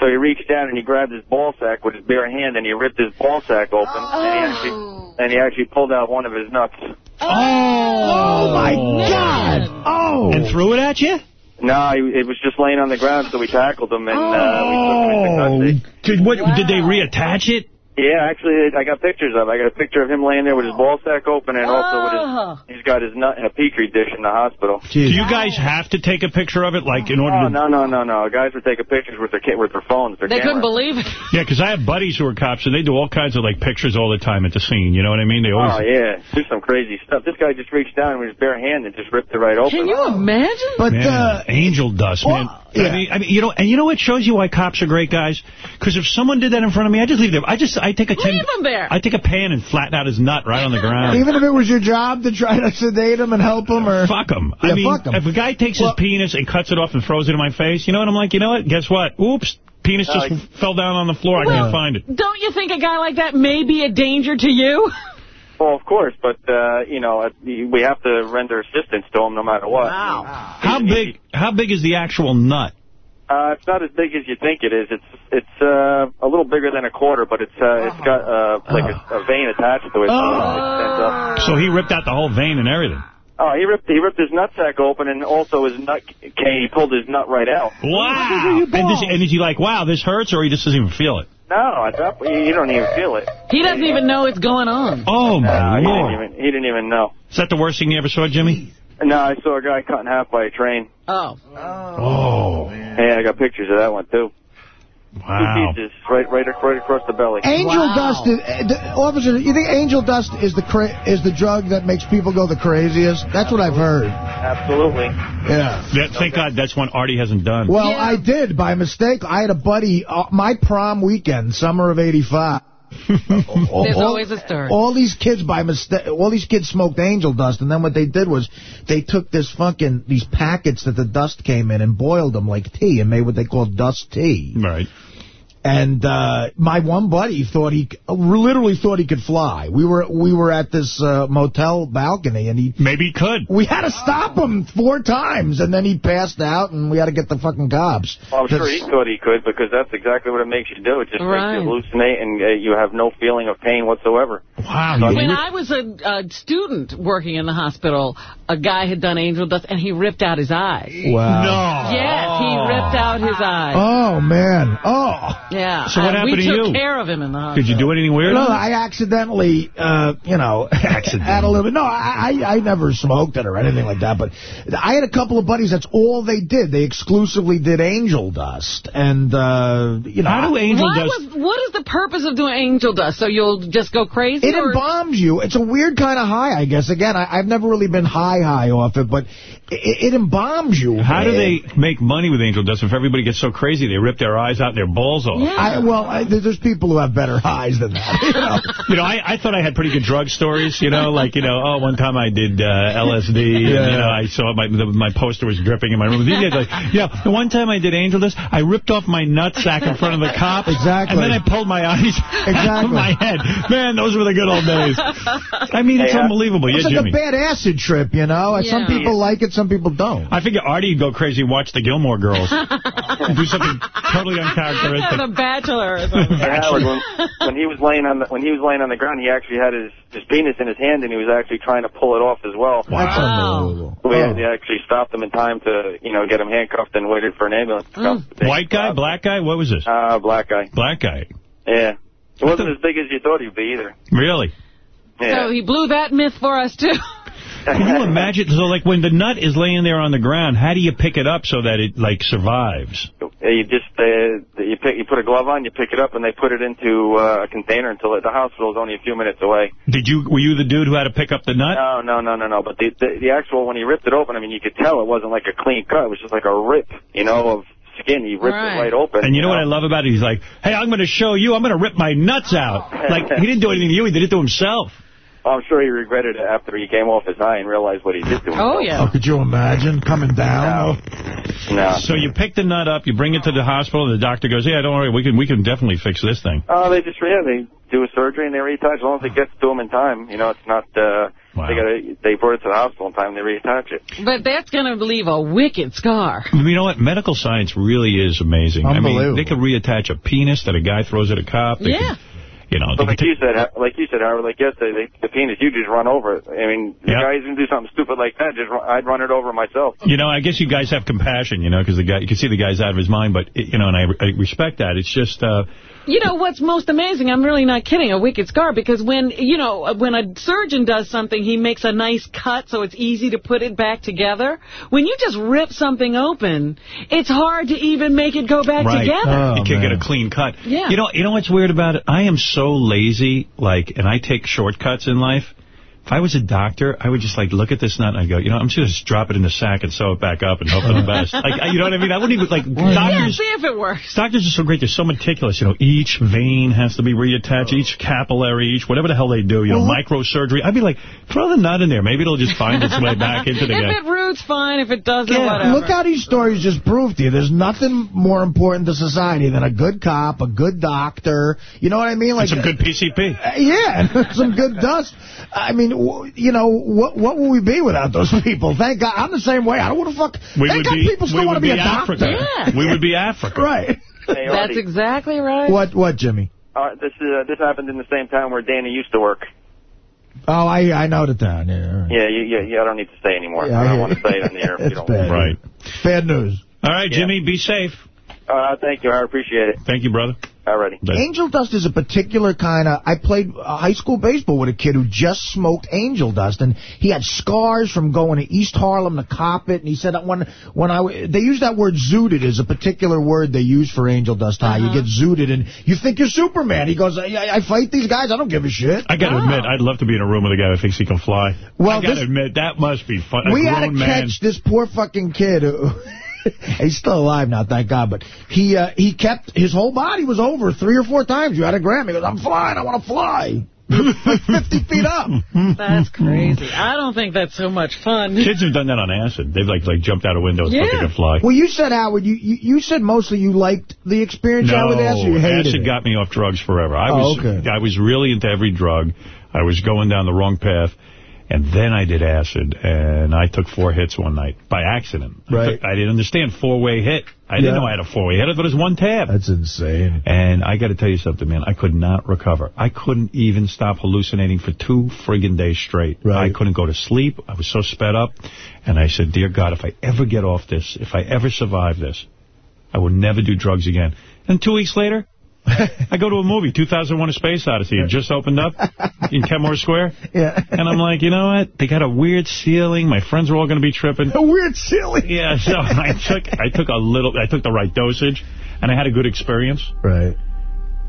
So he reached down and he grabbed his ball sack with his bare hand and he ripped his ball sack open and he actually and he actually pulled out one of his nuts. Oh, my God. Oh. And threw it at you? No, it was just laying on the ground, so we tackled him and uh, we took him into Oh, custody. did, what, did they reattach it? Yeah, actually, I got pictures of. it. I got a picture of him laying there with his ball sack open, and also with Oh. his. He's got his nut in a petri dish in the hospital. Do you guys have to take a picture of it, like, in order Oh to... no no no no! Guys were taking pictures with their with their phones. Their They couldn't believe it. [LAUGHS] Yeah, because I have buddies who are cops, and they do all kinds of, like, pictures all the time at the scene. You know what I mean? They always... Oh yeah, do some crazy stuff. This guy just reached down with his bare hand and just ripped it right open. Can you imagine? But, Man, uh, angel dust, man. yeah. I mean, I mean, you know, and you know what shows you why cops are great guys? Because if someone did that in front of me, I just leave them. I just, I take a ten, Leave him there. I take a pan and flatten out his nut right on the ground. Even if it was your job to try to sedate him and help him, or Fuck him. Yeah, I mean, fuck 'em. if a guy takes Well- his penis and cuts it off and throws it in my face, you know what? I'm like, you know what? Guess what? Oops. Penis just Uh, fell down on the floor. I can't find it. Don't you think a guy like that may be a danger to you? [LAUGHS] Well, of course, but uh, you know uh, we have to render assistance to him no matter what. Wow. How big? How big is the actual nut? Uh, it's not as big as you think it is. It's it's uh, a little bigger than a quarter, but it's uh, it's got uh, like a, a vein attached to it. so it extends up. So he ripped out the whole vein and everything. Oh, he ripped he ripped his nutsack open, and also his nut came. He pulled his nut right out. Wow. And, does, and is he like, wow, this hurts, or he just doesn't even feel it? No, at that point, you don't even feel it. He doesn't even know it's going on. Oh, my No, he didn't even he didn't even know. Is that the worst thing you ever saw, Jimmy? No, I saw a guy cut in half by a train. Oh. Oh. Yeah, I got pictures of that one too. Wow. Two pieces, right, right, right across the belly. Angel dust, is, uh, the, officer. You think angel dust is the cra is the drug that makes people go the craziest? That's what I've heard. Absolutely. Yeah. That, thank God that's one Artie hasn't done. Well, I did by mistake. I had a buddy. Uh, my prom weekend, summer of '85. [LAUGHS] There's always a story. All these kids by mistake, all these kids smoked angel dust, and then what they did was they took this fucking these packets that the dust came in and boiled them like tea and made what they call dust tea. Right. And uh, my one buddy thought he literally thought he could fly. We were we were at this uh, motel balcony, and he maybe he could. We had to stop him four times, and then he passed out, and we had to get the fucking cops. Well, I'm sure he thought he could because that's exactly what it makes you do. It just Right. makes you hallucinate and uh, you have no feeling of pain whatsoever. Wow. When I was a, a student working in the hospital, a guy had done angel dust, and he ripped out his eyes. Wow. Yes, he ripped out his eyes. Oh man. Oh. Yeah. So what and happened we to took you? care of him in the hospital. Did you do anything weird? No, I accidentally, uh, you know, [LAUGHS] had a little bit. No, I, I I never smoked it or anything like that. But I had a couple of buddies. That's all they did. They exclusively did angel dust, and uh, you know, How do angel Why dust? was, what is the purpose of doing angel dust? So you'll just go crazy? It or- embalms you. It's a weird kind of high, I guess. Again, I, I've never really been high high off it, but it, it embalms you. How do they make money with angel dust if everybody gets so crazy they rip their eyes out and their balls off? I, well, I, there's people who have better highs than that. [LAUGHS] You know? You know, I, I thought I had pretty good drug stories, you know, like, you know, oh, one time I did uh, LSD, and, you know, I saw my the, my poster was dripping in my room. These guys are like, you know, the one time I did angel dust, I ripped off my nutsack in front of the cop. Exactly. And then I pulled my eyes out of Exactly. my head. Man, those were the good old days. I mean, it's Hey, uh, unbelievable. It's yeah, like Jimmy. a bad acid trip, you know? And Some people like it, some people don't. I figure Artie would go crazy and watch the Gilmore Girls. [LAUGHS] do something totally uncharacteristic. the Bachelor or something. Howard, when, when he was laying on the when he was laying on the ground, he actually had his his penis in his hand, and he was actually trying to pull it off as well. That's unbelievable. We Oh. had to actually stopped him in time to you know get him handcuffed and waited for an ambulance. to come. White guy, black guy, what was this? Uh, black guy. Black guy. Yeah. It wasn't as big as you thought he'd be either. Really? Yeah. So he blew that myth for us, too. [LAUGHS] Can you imagine? So, like, when the nut is laying there on the ground, how do you pick it up so that it, like, survives? You just uh, you pick, you put a glove on, you pick it up, and they put it into uh, a container until it, the hospital is only a few minutes away. Did you were you the dude who had to pick up the nut? No, no, no, no, no. But the, the the actual when he ripped it open, I mean, you could tell it wasn't like a clean cut. It was just like a rip, you know, of skin. He ripped it right open. And you know what I love about it? He's like, hey, I'm going to show you. I'm going to rip my nuts out. [LAUGHS] Like, he didn't do anything to you. He did it to himself. I'm sure he regretted it after he came off his high and realized what he did to him. Oh, yeah. could you imagine coming down? No. So you pick the nut up, you bring it to the hospital, and the doctor goes, yeah, don't worry, we can we can definitely fix this thing. Oh, they just yeah, they do a surgery and they reattach. As long as it gets to them in time, you know, it's not. uh They got to they brought it to the hospital in time. They reattach it. But that's going to leave a wicked scar. You know what? Medical science really is amazing. I mean, Unbelievable. they could reattach a penis that a guy throws at a cop. They Yeah. Could, you know, But like you said, like you said, Howard, like yesterday, the, the penis, you just run over it. I mean, the guy's gonna do something stupid like that. Just run, I'd run it over myself. You know, I guess you guys have compassion, you know, because the guy, you can see the guy's out of his mind, but, you know, and I, I respect that. It's just, uh, You know what's most amazing? I'm really not kidding. A wicked scar because when you know when a surgeon does something, he makes a nice cut so it's easy to put it back together. When you just rip something open, it's hard to even make it go back right. together. Oh, you can't get a clean cut. Yeah. You know, you know what's weird about it? I am so lazy, like, and I take shortcuts in life. If I was a doctor, I would just, like, look at this nut and I'd go, you know, I'm just going to drop it in the sack and sew it back up and hope for the best. Like, you know what I mean? I wouldn't even, like, Yeah, doctors... see if it works. Doctors are so great. They're so meticulous. You know, each vein has to be reattached, each capillary, each whatever the hell they do, you know, microsurgery. I'd be like, throw the nut in there. Maybe it'll just find its way back into the [LAUGHS] if guy. it roots, fine. If it doesn't, whatever. Look how these stories just prove to you. There's nothing more important to society than a good cop, a good doctor. You know what I mean? Like some good PCP. Uh, yeah, [LAUGHS] and some good dust. I mean, w- you know, what what would we be without those [LAUGHS] people? Thank God. I'm the same way. I don't want to fuck. We thank would God be, people still we want to be, be a doctor. Africa. We would be Africa. Right. That's exactly right. What, what, Jimmy? Uh, this uh, this happened in the same town where Danny used to work. Oh, I I know the town. Yeah, all right. Yeah, you, yeah, yeah. I don't need to say anymore. Yeah, I I don't hear want to say it on the air if [LAUGHS] you It's don't. bad. Right. Bad news. All right, Yeah. Jimmy, be safe. Uh, thank you. I appreciate it. Thank you, brother. Alrighty. Angel dust is a particular kind of... I played uh, high school baseball with a kid who just smoked angel dust, and he had scars from going to East Harlem to cop it, and he said that when, when I... They use that word zooted is a particular word they use for angel dust high. You get zooted, and you think you're Superman. He goes, I, I fight these guys, I don't give a shit. I got to admit, I'd love to be in a room with a guy who thinks he can fly. Well, I got to this- admit, that must be fun. We had to grown man. catch this poor fucking kid who... [LAUGHS] He's still alive now, thank God. But he uh, he kept his whole body was over three or four times. You had to grab him. He goes, "I'm flying. I want to fly." [LAUGHS] like 50 feet up. [LAUGHS] That's crazy. I don't think that's so much fun. Kids have done that on acid. They've like like jumped out of windows Yeah. so they could fly. Well, you said Howard. You, you you said mostly you liked the experience you had with acid. You hated acid it. got me off drugs forever. I Oh, was okay. I was really into every drug. I was going down the wrong path. And then I did acid, and I took four hits one night by accident. I, Right. took- I didn't understand four-way hit. I didn't Yeah. know I had a four-way hit. I thought it was one tab. That's insane. And I got to tell you something, man. I could not recover. I couldn't even stop hallucinating for two friggin' days straight. Right. I couldn't go to sleep. I was so sped up. And I said, dear God, if I ever get off this, if I ever survive this, I will never do drugs again. And two weeks later, [LAUGHS] I go to a movie, 2001 A Space Odyssey. It just opened up in Kenmore Square. [LAUGHS] Yeah. And I'm like, you know what? They got a weird ceiling. My friends are all going to be tripping. A weird ceiling. Yeah, so [LAUGHS] I took I took a little, I took the right dosage, and I had a good experience. Right.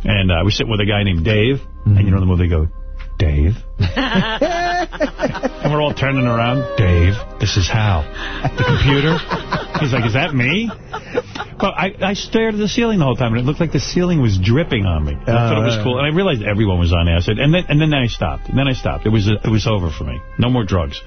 And uh, I was sitting with a guy named Dave, and you know the movie they go, Dave? [LAUGHS] and we're all turning around. Dave, this is Hal. The computer? He's like, is that me? But I, I stared at the ceiling the whole time, and it looked like the ceiling was dripping on me. And I thought it was Uh. cool, and I realized everyone was on acid. And then and then I stopped. And then I stopped. It was it was over for me. No more drugs.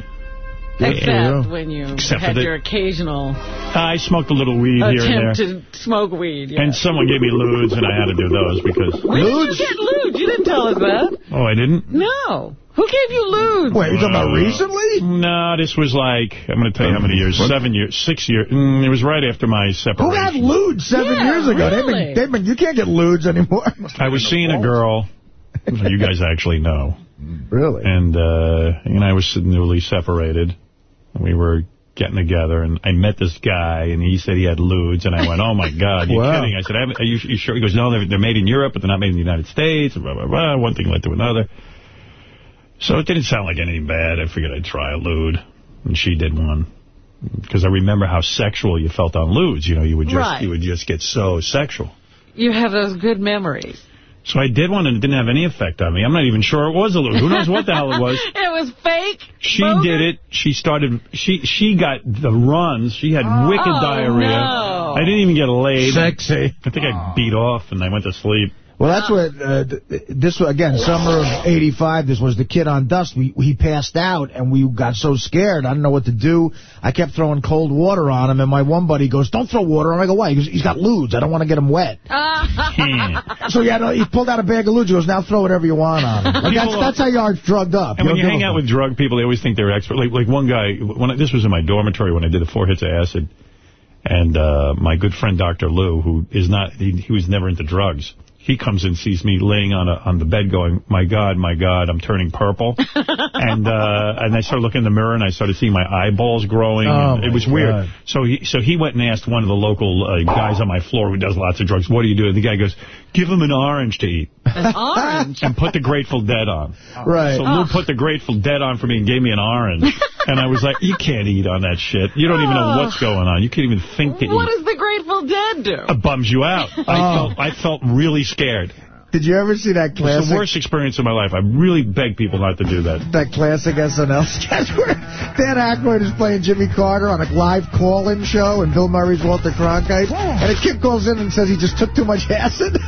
Except when you Except had the- your occasional I smoked a little weed here and there. attempt to smoke weed. Yeah. And someone gave me ludes, and I had to do those because... When did you get lude? You didn't tell us that. Oh, I didn't? No. Who gave you lude? Wait, you're talking about Uh, recently? No, this was like, I'm going to tell you how many years. Seven years, six years. Mm, it was right after my separation. Who had lude seven Yeah, years ago? They've been, they've been, you can't get ludes anymore. [LAUGHS] I was seeing a girl. you guys actually know. Really? And, uh, and I was newly separated. And we were getting together, and I met this guy, and he said he had ludes, and I went, oh, my God, you're [LAUGHS] Wow. kidding. I said, are you, you sure? He goes, no, they're, they're made in Europe, but they're not made in the United States, and blah, blah, blah. One thing led to another. So it didn't sound like anything bad. I figured I'd try a lude, and she did one. Because I remember how sexual you felt on ludes. You know, you would just Right. you would just get so sexual. You have those good memories. So I did one and it didn't have any effect on me. I'm not even sure it was a little. Who knows what the hell it was? [LAUGHS] It was fake. She bogus. did it. She started. She she got the runs. She had oh, wicked Oh, diarrhea. no. I didn't even get laid. Sexy. I think I oh. beat off and I went to sleep. Well, that's what, uh, this, was- again, summer of 85, this was the kid on dust. We He passed out, and we got so scared. I didn't know what to do. I kept throwing cold water on him, and my one buddy goes, don't throw water on him. I go, why? He goes, he's got ludes. I don't want to get him wet. [LAUGHS] so he, had, a- he pulled out a bag of ludes. He goes, now throw whatever you want on him. [LAUGHS] Like, that's, People- that's how you are drugged up. And when don't you give hang a out fuck. with drug people, they always think they're expert. Like like one guy, when I, this was in my dormitory when I did the four hits of acid, and uh, my good friend Dr. Lou, who is not, he, he was never into drugs. He comes and sees me laying on a, on the bed going, my God, my God, I'm turning purple. [LAUGHS] and uh, and I started looking in the mirror and I started seeing my eyeballs growing. Oh, and it my was weird. So he so he went and asked one of the local uh, guys on my floor who does lots of drugs, what do you do? And the guy goes, give him an orange to eat. An [LAUGHS] orange. and put the Grateful Dead on. Right. So Lou oh. put the Grateful Dead on for me and gave me an orange. [LAUGHS] and I was like, you can't eat on that shit. You don't even know oh. what's going on. You can't even think to What eat. does the Grateful Dead do? It bums you out. I Oh. felt I felt really scared. Did you ever see that It was classic? the worst experience of my life. I really beg people not to do that. that classic SNL sketch where Dan Aykroyd is playing Jimmy Carter on a live call-in show and Bill Murray's Walter Cronkite. And a kid calls in and says he just took too much acid. [LAUGHS]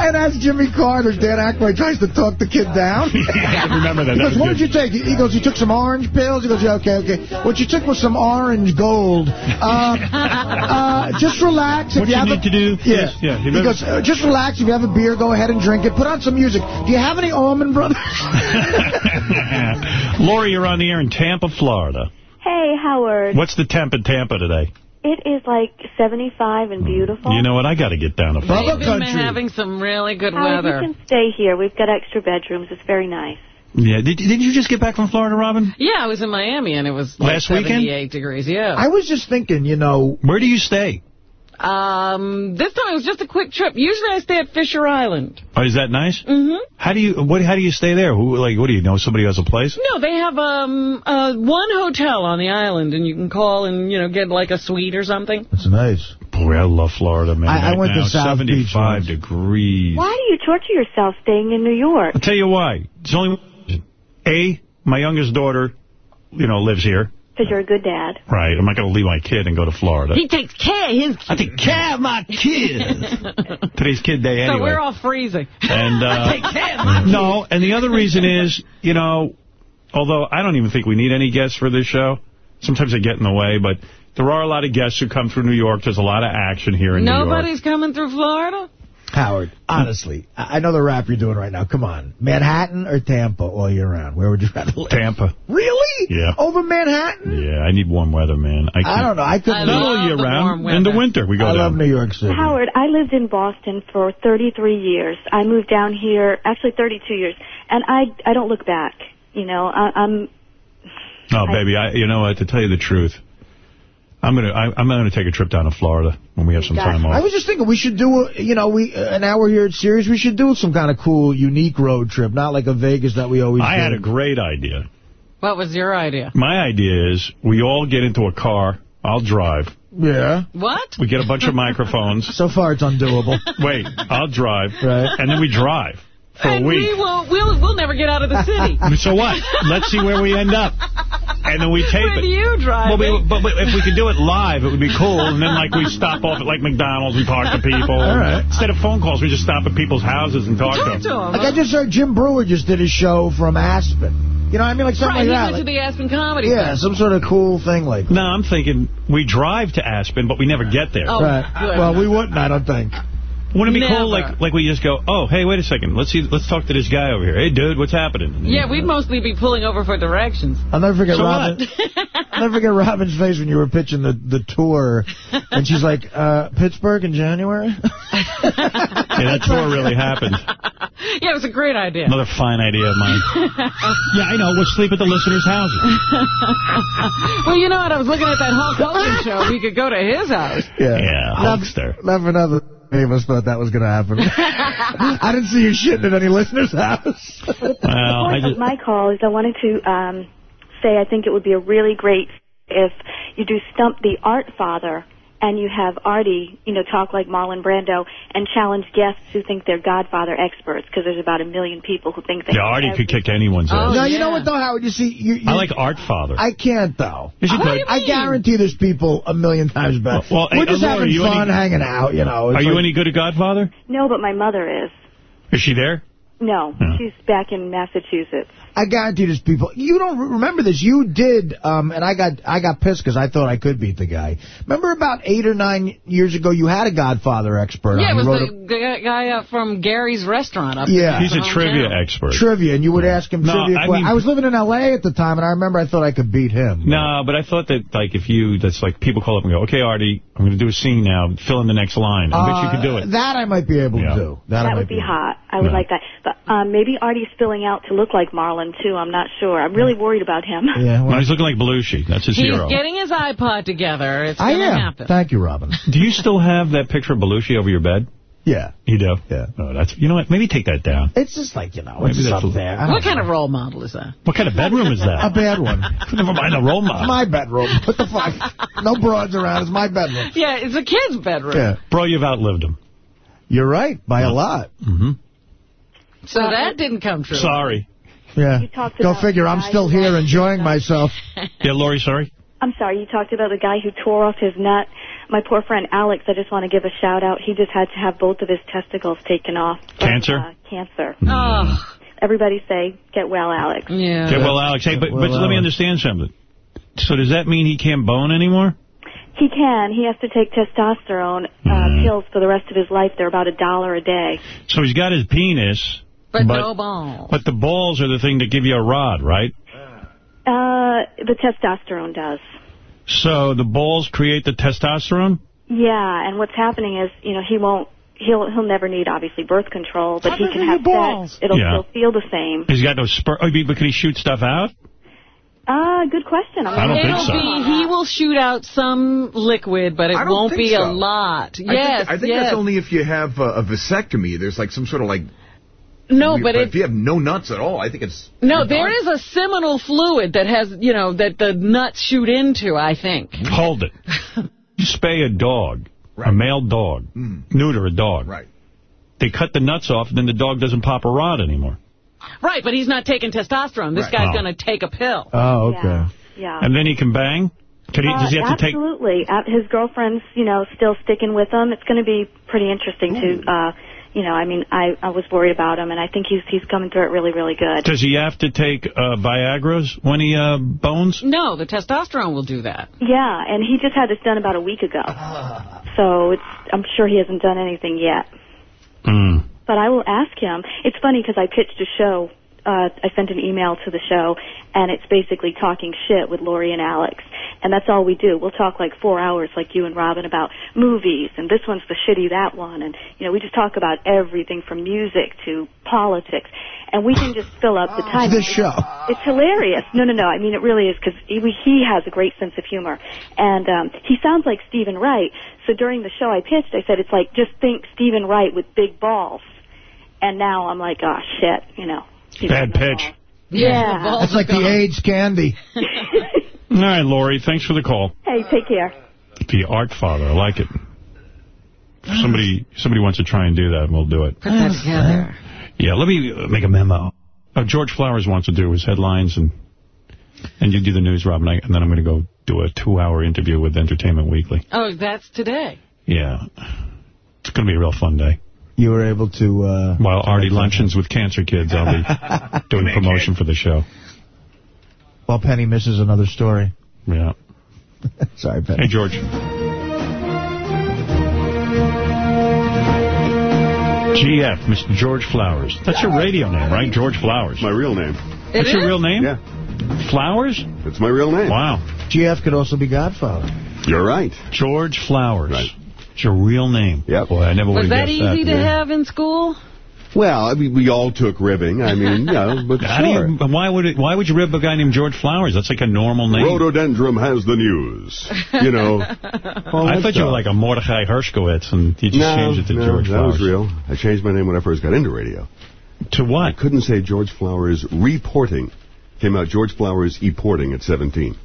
And as Jimmy Carter, Dan Aykroyd tries to talk the kid down. [LAUGHS] I remember that. He goes, was what good. did you take? He goes, you took some orange pills? He goes, yeah, okay, okay. What you took was some orange gold. [LAUGHS] Uh, uh, just relax. If What you you have need a, to do Yeah. is- yeah, you he goes, uh, just relax. If you have a beer, go ahead and drink it. Put on some music. Do you have any Allman Brothers? [LAUGHS] [LAUGHS] Lori, you're on the air in Tampa, Florida. Hey, Howard. What's the temp in Tampa today? It is like 75 and hmm. beautiful. You know what? I got to get down to Florida. We've been having some really good Howard, weather. you can stay here. We've got extra bedrooms. It's very nice. Yeah. Did, did you just get back from Florida, Robin? Yeah, I was in Miami and it was like Last weekend? 78 degrees. Yeah. I was just thinking, you know... Where do you stay? Um, this time it was just a quick trip. Usually I stay at Fisher Island. Oh, is that nice? Mm-hmm. How do you what? How do you stay there? Who like? What do you know? Somebody has a place? No, they have um uh one hotel on the island, and you can call and you know get like a suite or something. That's nice. Boy, I love Florida, man. I- I right went to now, South Beach 75 once. degrees. Why do you torture yourself staying in New York? I'll tell you why. It's only. A, my youngest daughter, you know, lives here. Because you're a good dad. Right. I'm not going to leave my kid and go to Florida. He takes care of his I take care of my kids. [LAUGHS] Today's kid day anyway. So we're all freezing. And [LAUGHS] uh, Take care of my [LAUGHS] no, and the other reason is, you know, although I don't even think we need any guests for this show. Sometimes they get in the way, but there are a lot of guests who come through New York. There's a lot of action here in New York. Nobody's coming through Florida? Howard, honestly, I I know the rap you're doing right now. Come on. Manhattan or Tampa all year round? Where would you rather live? Tampa. Really? Yeah. Over Manhattan? Yeah, I need warm weather, man. I, I don't know. I could I Not all year round. In the winter, we go I down. love New York City. Howard, I lived in Boston for 33 years. I moved down here, actually 32 years, and I I don't look back. You know, I, I'm Oh, baby, I, you know what? To tell you the truth, I'm gonna I, I'm gonna take a trip down to Florida when we have some time off. I was just thinking we should do, a, you know, we uh, an hour here at Sirius. We should do some kind of cool, unique road trip, not like a Vegas that we always I do. had a great idea. What was your idea? My idea is we all get into a car. I'll drive. Yeah. What? We get a bunch of [LAUGHS] microphones. So far, it's undoable. Wait, I'll drive. Right. And then we drive for and a week. we will we'll we'll never get out of the city. [LAUGHS] So what? Let's see where we end up. And then we tape With it. you Well, driving. we, but, but if we could do it live, it would be cool. And then, like, we stop off at, like, McDonald's, we talk to people. All right. Instead of phone calls, we just stop at people's houses and talk, Talk to to them. Like I just heard Jim Breuer just did a show from Aspen. You know what I mean? Like something right, he like went that. to the Aspen Comedy yeah, Festival. some sort of cool thing like that. No, I'm thinking we drive to Aspen, but we never get there. Oh, right. good. Well, we wouldn't, I don't think. Wouldn't it be Never. cool, like, like we just go, oh, hey, wait a second, let's see, let's talk to this guy over here. Hey, dude, what's happening? Yeah, we'd mostly be pulling over for directions. I'll never forget So Robin. I'll never forget Robin's face when you were pitching the, the tour, and she's like, uh, Pittsburgh in January? [LAUGHS] Yeah, that tour really happened. [LAUGHS] Yeah, it was a great idea. Another fine idea of mine. [LAUGHS] yeah, I know. We'll sleep at the listeners' houses. well, you know what? I was looking at that Hulk Hogan show. We could go to his house. Yeah. Yeah, Hulkster. Not for nothing. Any of us thought that was going to happen. [LAUGHS] I didn't see you shitting at any listener's house. Well, I just, my call is I wanted to um, say I think it would be a really great if you do Stump the Art Father and you have Artie, you know, talk like Marlon Brando and challenge guests who think they're Godfather experts because there's about a million people who think they. Yeah, Artie could kick anyone's ass. Oh, no, you know what, though, Howard? You see... You, you, I like Art Father. I can't, though. Yes, you I, could. I guarantee there's people a million times better. Well, We're hey, just Laura, having you fun, any- hanging out, you know. It's Are you like- any good at Godfather? No, but my mother is. Is she there? No, hmm. she's back in Massachusetts. I guarantee there's people. You don't remember this. You did, um, and I got I got pissed because I thought I could beat the guy. Remember about eight or nine years ago, you had a Godfather expert. Yeah, it was You wrote a- the guy up from Gary's restaurant up Yeah. in He's a trivia hometown. expert. trivia, and you would ask him No, trivia. I mean- I was living in L.A. at the time, and I remember I thought I could beat him. No, but I thought that, like, if you, that's like, people call up and go, okay, Artie, I'm going to do a scene now, fill in the next line. I bet you could do it. Uh, That I might be able Yeah. to do. That, I That might would be hot. I would like that. But um, maybe Artie's filling out to look like Marlon, too. I'm not sure. I'm really worried about him. Yeah, No, he's looking like Belushi. That's his He's hero. getting his iPod together. It's I going to happen. Thank you, Robin. Do you still have that picture of Belushi over your bed? Yeah. You do? Yeah. Oh, that's, you know what? Maybe take that down. It's just like, you know, Maybe it's just up there. I don't What kind of role model is that? What kind of bedroom is that? [LAUGHS] A bad one. [LAUGHS] Never mind a role model. My bedroom. What the fuck? No broads around. It's my bedroom. Yeah, it's a kid's bedroom. Yeah. Bro, you've outlived him. You're right. By a lot. Mm-hmm. So that didn't come true. Sorry. Yeah. You talked Go about figure. I'm still here enjoying myself. [LAUGHS] Yeah, Lori, sorry? I'm sorry, you talked about the guy who tore off his nut. My poor friend Alex, I just want to give a shout out. He just had to have both of his testicles taken off. from, Cancer? Uh, cancer. Oh, Everybody say, get well, Alex. yeah. Yeah, well, Alex, hey, but, Well, but let me understand something. So does that mean he can't bone anymore? He can. He has to take testosterone uh, pills for the rest of his life. They're about a dollar a day. So he's got his penis, But, But- no ball. but the balls are the thing that give you a rod, right? Uh, the testosterone does. So the balls create the testosterone? Yeah, and what's happening is, you know, he won't. He'll he'll never need obviously birth control, but he can have sex. It'll Yeah. still feel the same. He's got no sperm. Oh, but could he shoot stuff out? Uh, good question. I'm I don't think so. be, he will shoot out some liquid, but it won't think be a so. lot. I yes, think, I think yes. that's only if you have a, a vasectomy. There's like some sort of like. No, weird- but it, if you have no nuts at all, I think it's. no, you're there done. is a seminal fluid that has, you know, that the nuts shoot into, I think. Hold it. You spay a dog, a male dog, neuter a dog. Right. They cut the nuts off, and then the dog doesn't pop a rod anymore. Right, but he's not taking testosterone. This Right. guy's Oh. going to take a pill. Oh, okay. Yeah. Yeah. And then he can bang? Could he, Uh, does he have to take... absolutely. Uh, His girlfriend's, you know, still sticking with him. It's going to be pretty interesting to, uh, you know, I mean, I, I was worried about him, and I think he's he's coming through it really, really good. Does he have to take uh, Viagra's when he uh, bones? No, the testosterone will do that. Yeah, and he just had this done about a week ago. [SIGHS] So it's I'm sure he hasn't done anything yet. Mm. But I will ask him. It's funny because I pitched a show. Uh, I sent an email to the show, and it's basically talking shit with Lori and Alex. And that's all we do. We'll talk like four hours, like you and Robin, about movies, and this one's the shitty, that one. And, you know, we just talk about everything from music to politics. And we can just fill up the time. This show. It's hilarious. No, no, no. I mean, it really is because he, he has a great sense of humor, and um, he sounds like Steven Wright. So during the show I pitched, I said it's like just think Steven Wright with big balls, and now I'm like, oh shit, you know. Bad pitch. balls. Yeah. That's like the AIDS candy. [LAUGHS] All right, Lori, thanks for the call. Hey, take care. The Art Father, I like it. If somebody somebody wants to try and do that, and we'll do it. Put that together. Yeah, let me uh, make a memo. Uh, George Flowers wants to do his headlines, and and you do the news, Rob, and, I, and then I'm going to go do a two-hour interview with Entertainment Weekly. Oh, that's today. Yeah. It's going to be a real fun day. You were able to... Uh, While Artie luncheons with cancer kids, I'll be [LAUGHS] doing promotion for the show. While Penny misses another story. Yeah. [LAUGHS] Sorry, Penny. Hey, George. GF, Mr. George Flowers. That's your radio name, right? George Flowers. My real name. That's It your real name? Yeah. Flowers? It's my real name. Wow. GF could also be Godfather. You're right. George Flowers. Right. It's your real name. Yep. Boy, I never would Was have that guessed easy that. Easy to have in school? Well, I mean, we all took ribbing. I mean, you [LAUGHS] know, but How do sure. you, why would it, why would you rib a guy named George Flowers? That's like a normal name. Rhododendron has the news. You know. [LAUGHS] I that thought you were like a Mordechai Hershkowitz, and you just no, changed it to no, George that Flowers. was real. I changed my name when I first got into radio. To what? I couldn't say George Flowers reporting. Came out George Flowers e-porting at 17.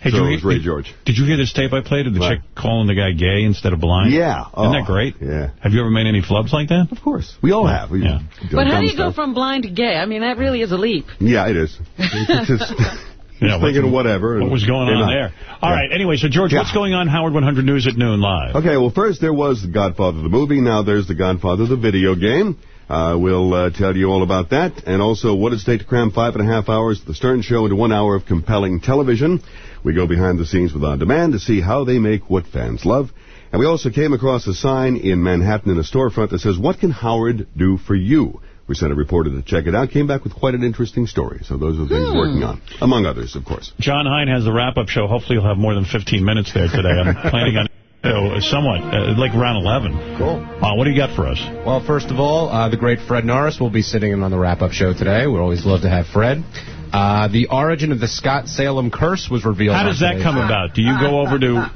Hey, so did it you, was Ray George. Did you hear this tape I played of the What? chick calling the guy gay instead of blind? Yeah. Isn't Oh, that great? Yeah. Have you ever made any flubs like that? Of course. We all have. We, Yeah. But how do you go from blind to gay? I mean, that really is a leap. Yeah, it is. It's just, [LAUGHS] Yeah, just thinking of whatever. and What was going they're on not. there? All right. Anyway, so George, Yeah. what's going on Howard 100 News at noon live? Okay, well, first there was The Godfather the movie. Now there's The Godfather the video game. Uh, we'll uh, tell you all about that. And also what it's take to cram five and a half hours of The Stern Show into one hour of compelling television. We go behind the scenes with On Demand to see how they make what fans love. And we also came across a sign in Manhattan in a storefront that says, What can Howard do for you? We sent a reporter to check it out, came back with quite an interesting story. So those are the things Hmm. working on, among others, of course. Jon Hein has the wrap-up show. Hopefully he'll have more than 15 minutes there today. I'm [LAUGHS] planning on uh, somewhat, uh, like around 11. Cool. Uh, what do you got for us? Well, first of all, uh, the great Fred Norris will be sitting in on the wrap-up show today. We always love to have Fred. Uh, the origin of the Scott Salem curse was revealed. How does that come about? Do you go over to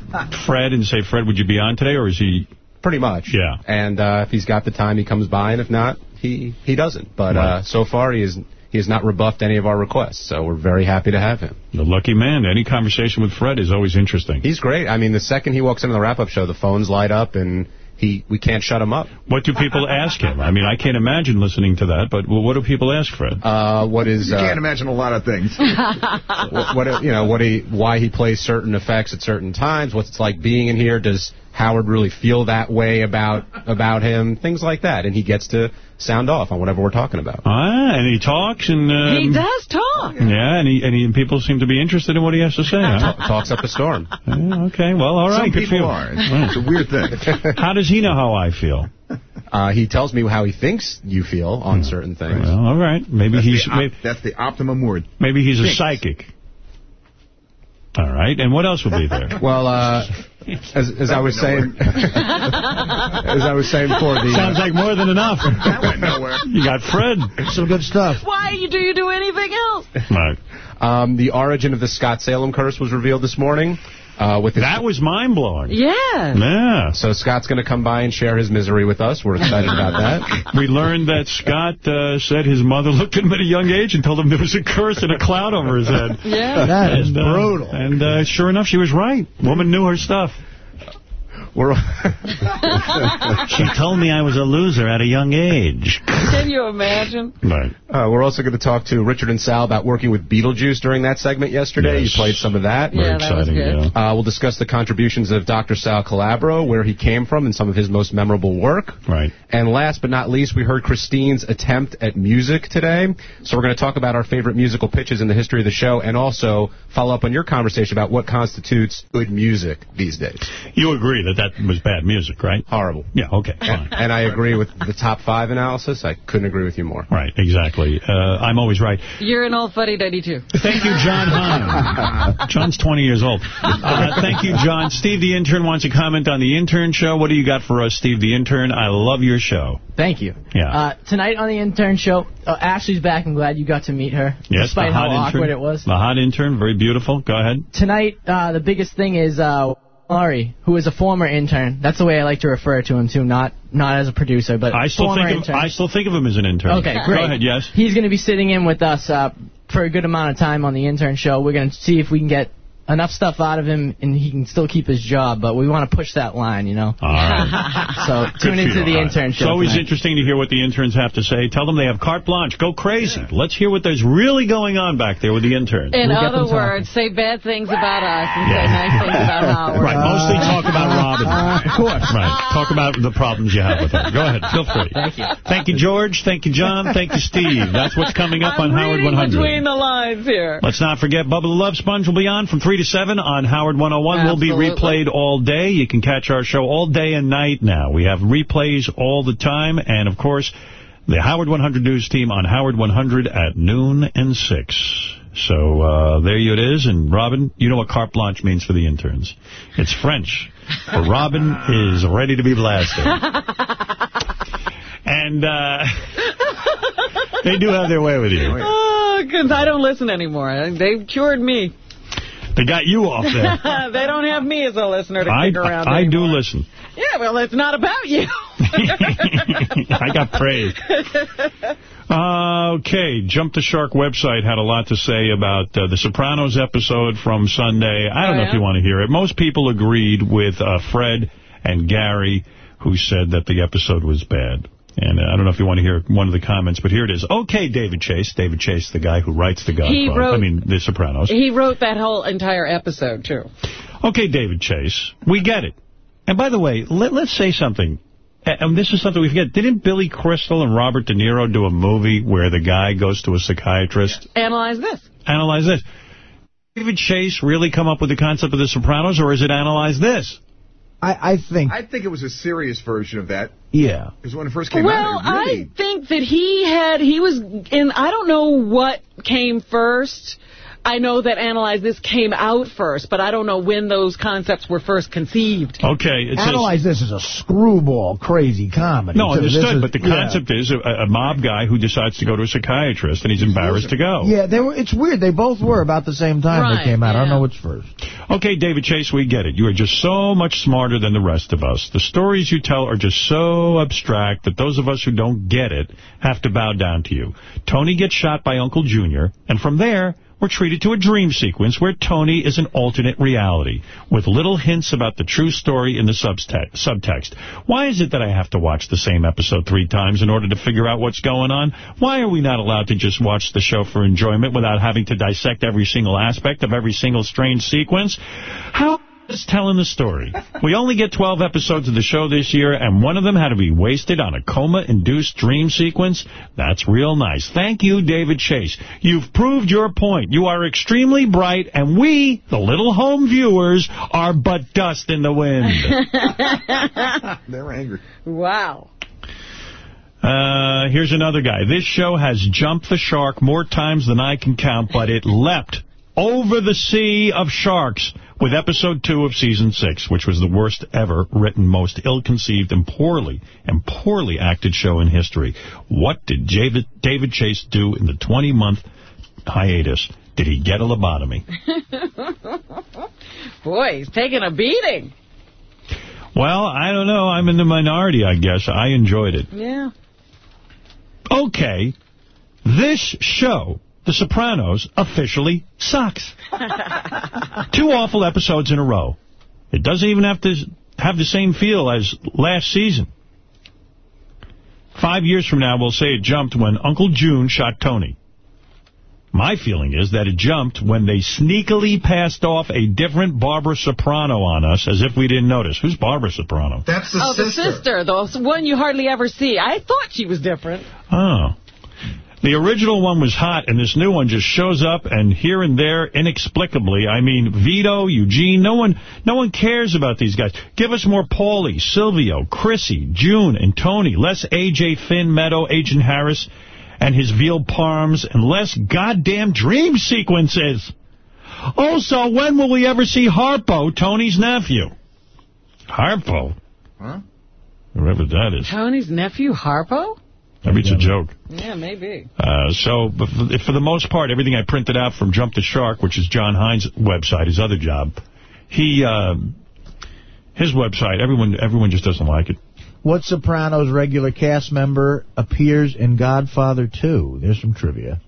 Fred and say, Fred, would you be on today, or is he... Pretty much. Yeah. And uh, if he's got the time, he comes by, and if not, he he doesn't. But uh, Right. so far, he has he has not rebuffed any of our requests, so we're very happy to have him. The lucky man. Any conversation with Fred is always interesting. He's great. I mean, the second he walks into the wrap-up show, the phones light up, and he we can't shut him up. What do people ask him? I mean, I can't imagine listening to that, but what do people ask Fred? Uh, what is You uh, can't imagine a lot of things. [LAUGHS] what, what you know what he why he plays certain effects at certain times what it's like being in here does Howard really feel that way about about him things like that and he gets to sound off on whatever we're talking about Ah, and he talks and... Um, he does talk. Yeah, and, he, and, he, and people seem to be interested in what he has to say. Huh? [LAUGHS] talks up a storm Yeah, okay, well, all right. Some people you. are. It's, it's a weird thing. [LAUGHS] How does he know how I feel? uh, he tells me how he thinks you feel on certain things Well, all right. Maybe That's, he's the, maybe, that's the optimum word. maybe he's a psychic. All right. And what else will be there? well uh, as, as I was saying [LAUGHS] as I was saying before the Sounds like more than enough. That went nowhere. You got Fred. Some good stuff. Why do you do anything else? Right. um, the origin of the Scott Salem curse was revealed this morning uh, with That was mind-blowing. Yeah. Yeah. so Scott's going to come by and share his misery with us we're excited [LAUGHS] about that We learned that Scott uh, said his mother looked at him at a young age and told him there was a curse and a cloud over his head. Yeah. That is And, uh, brutal. and uh, sure enough, she was right. Woman knew her stuff. We're [LAUGHS] She told me I was a loser at a young age. Can you imagine? Right. Uh, we're also going to talk to Richard and Sal about working with Beetlejuice during that segment yesterday. Yes. You played some of that. Very Yeah, that was exciting. good. Yeah. Uh, we'll discuss the contributions of Dr. Sal Calabro, where he came from, and some of his most memorable work. Right. And last but not least, we heard Christine's attempt at music today. So we're going to talk about our favorite musical pitches in the history of the show, and also follow up on your conversation about what constitutes good music these days. You agree that that was bad music, right? Horrible. Yeah, okay, fine. [LAUGHS] And I agree with the top five analysis. I couldn't agree with you more. Right, exactly. Uh, I'm always right. You're an old fuddy-duddy, too. Thank you, John [LAUGHS] Hein. John's 20 years old. Uh, thank you, John. Steve the intern wants to comment on the intern show. What do you got for us, Steve the intern? I love your show. Thank you. Yeah. Uh, tonight on the intern show, uh, Ashley's back. I'm glad you got to meet her, Yes, despite how hot awkward intern. it was. The hot intern, very beautiful. Go ahead. Tonight, uh, the biggest thing is Murray, who is a former intern. That's the way I like to refer to him too, not not as a producer, but I still former think of intern. I still think of him as an intern. Okay, great. Go ahead. Yes. He's going to be sitting in with us uh, for a good amount of time on the intern show. We're going to see if we can get enough stuff out of him and he can still keep his job, but we want to push that line, you know. All right. [LAUGHS] So tune into the All right. intern It's always tonight. interesting to hear what the interns have to say. Tell them they have carte blanche. Go crazy. Let's hear what there's really going on back there with the interns. In We'll other them talking. words, say bad things about us and Yeah. say nice things about [LAUGHS] Howard. Right, mostly talk about [LAUGHS] Robin. Uh, of course. Right, talk about the problems you have with her. Go ahead, feel free. Thank you. Thank you, George. Thank you, John. Thank you, Steve. That's what's coming up on I'm Howard 100. between the lines here. Let's not forget Bubba the Love Sponge will be on from 3 to 7 on Howard 101. Will be replayed all day. You can catch our show all day and night now. We have replays all the time. And, of course, the Howard 100 News team on Howard 100 at noon and 6. So uh, there you it is. And, Robin, you know what carte blanche means for the interns. It's French. For Robin is ready to be blasted. [LAUGHS] And uh, [LAUGHS] they do have their way with you. Oh, because I don't listen anymore. They've cured me. They got you off there. [LAUGHS] they don't have me as a listener to I, kick around I do listen. Yeah, well, it's not about you. [LAUGHS] I got praised. [LAUGHS] Uh, okay, Jump the Shark website had a lot to say about uh, the Sopranos episode from Sunday. I don't Oh, know if you want to hear it. Most people agreed with uh, Fred and Gary, who said that the episode was bad. And uh, I don't know if you want to hear one of the comments, but here it is. Okay, David Chase. David Chase, the guy who writes The Godfather. He wrote- I mean, The Sopranos. He wrote that whole entire episode, too. Okay, David Chase, we get it. And by the way, let, let's say something. And this is something we forget. Didn't Billy Crystal and Robert De Niro do a movie where the guy goes to a psychiatrist? Analyze this. Analyze this. David Chase really come up with the concept of The Sopranos, or is it Analyze This? I, I think, I think it was a serious version of that. yeah. Because when it first came Well, out, it really... I think that he had, he was in, I don't know what came first. I know that Analyze This came out first, but I don't know when those concepts were first conceived. Okay, it says... Analyze this is a screwball crazy comedy. No, too. Understood, is- but the yeah. concept is a, a mob guy who decides to go to a psychiatrist, and he's embarrassed to go. Yeah, they were. It's weird. They both were about the same time Right, they came out. I don't know which first. Okay, David Chase, we get it. You are just so much smarter than the rest of us. The stories you tell are just so abstract that those of us who don't get it have to bow down to you. Tony gets shot by Uncle Junior, and from there, we're treated to a dream sequence where Tony is an alternate reality, with little hints about the true story in the subtext. Why is it that I have to watch the same episode three times in order to figure out what's going on? Why are we not allowed to just watch the show for enjoyment without having to dissect every single aspect of every single strange sequence? How is telling the story? We only get 12 episodes of the show this year, and one of them had to be wasted on a coma-induced dream sequence? That's real nice. Thank you, David Chase. You've proved your point. You are extremely bright, and we, the little home viewers, are but dust in the wind. [LAUGHS] They're angry. Wow. Uh, here's another guy. This show has jumped the shark more times than I can count, but it leapt over the sea of sharks with episode two of season six, which was the worst ever written, most ill-conceived and poorly and poorly acted show in history. What did David, David Chase do in the 20-month hiatus? Did he get a lobotomy? [LAUGHS] Boy, he's taking a beating. Well, I don't know. I'm in the minority, I guess. I enjoyed it. Yeah. Okay, this show, The Sopranos, officially sucks. [LAUGHS] Two awful episodes in a row. It doesn't even have to have the same feel as last season. Five years from now, we'll say it jumped when Uncle June shot Tony. My feeling is that it jumped when they sneakily passed off a different Barbara Soprano on us as if we didn't notice. Who's Barbara Soprano? That's the oh, sister. Oh, the sister, the one you hardly ever see. I thought she was different. Oh. The original one was hot, and this new one just shows up, and here and there, inexplicably, I mean, Vito, Eugene, no one no one cares about these guys. Give us more Paulie, Silvio, Chrissy, June, and Tony. Less A.J. Finn, Meadow, Agent Harris, and his veal parms, and less goddamn dream sequences. Also, when will we ever see Harpo, Tony's nephew? Harpo? Huh? Whoever that is. Tony's nephew, Harpo? Maybe it's a joke. Yeah, maybe. Uh, so, but for, for the most part, everything I printed out from Jump the Shark, which is Jon Hein's website, his other job, he, uh, his website, everyone everyone just doesn't like it. What Sopranos regular cast member appears in Godfather 2? There's some trivia.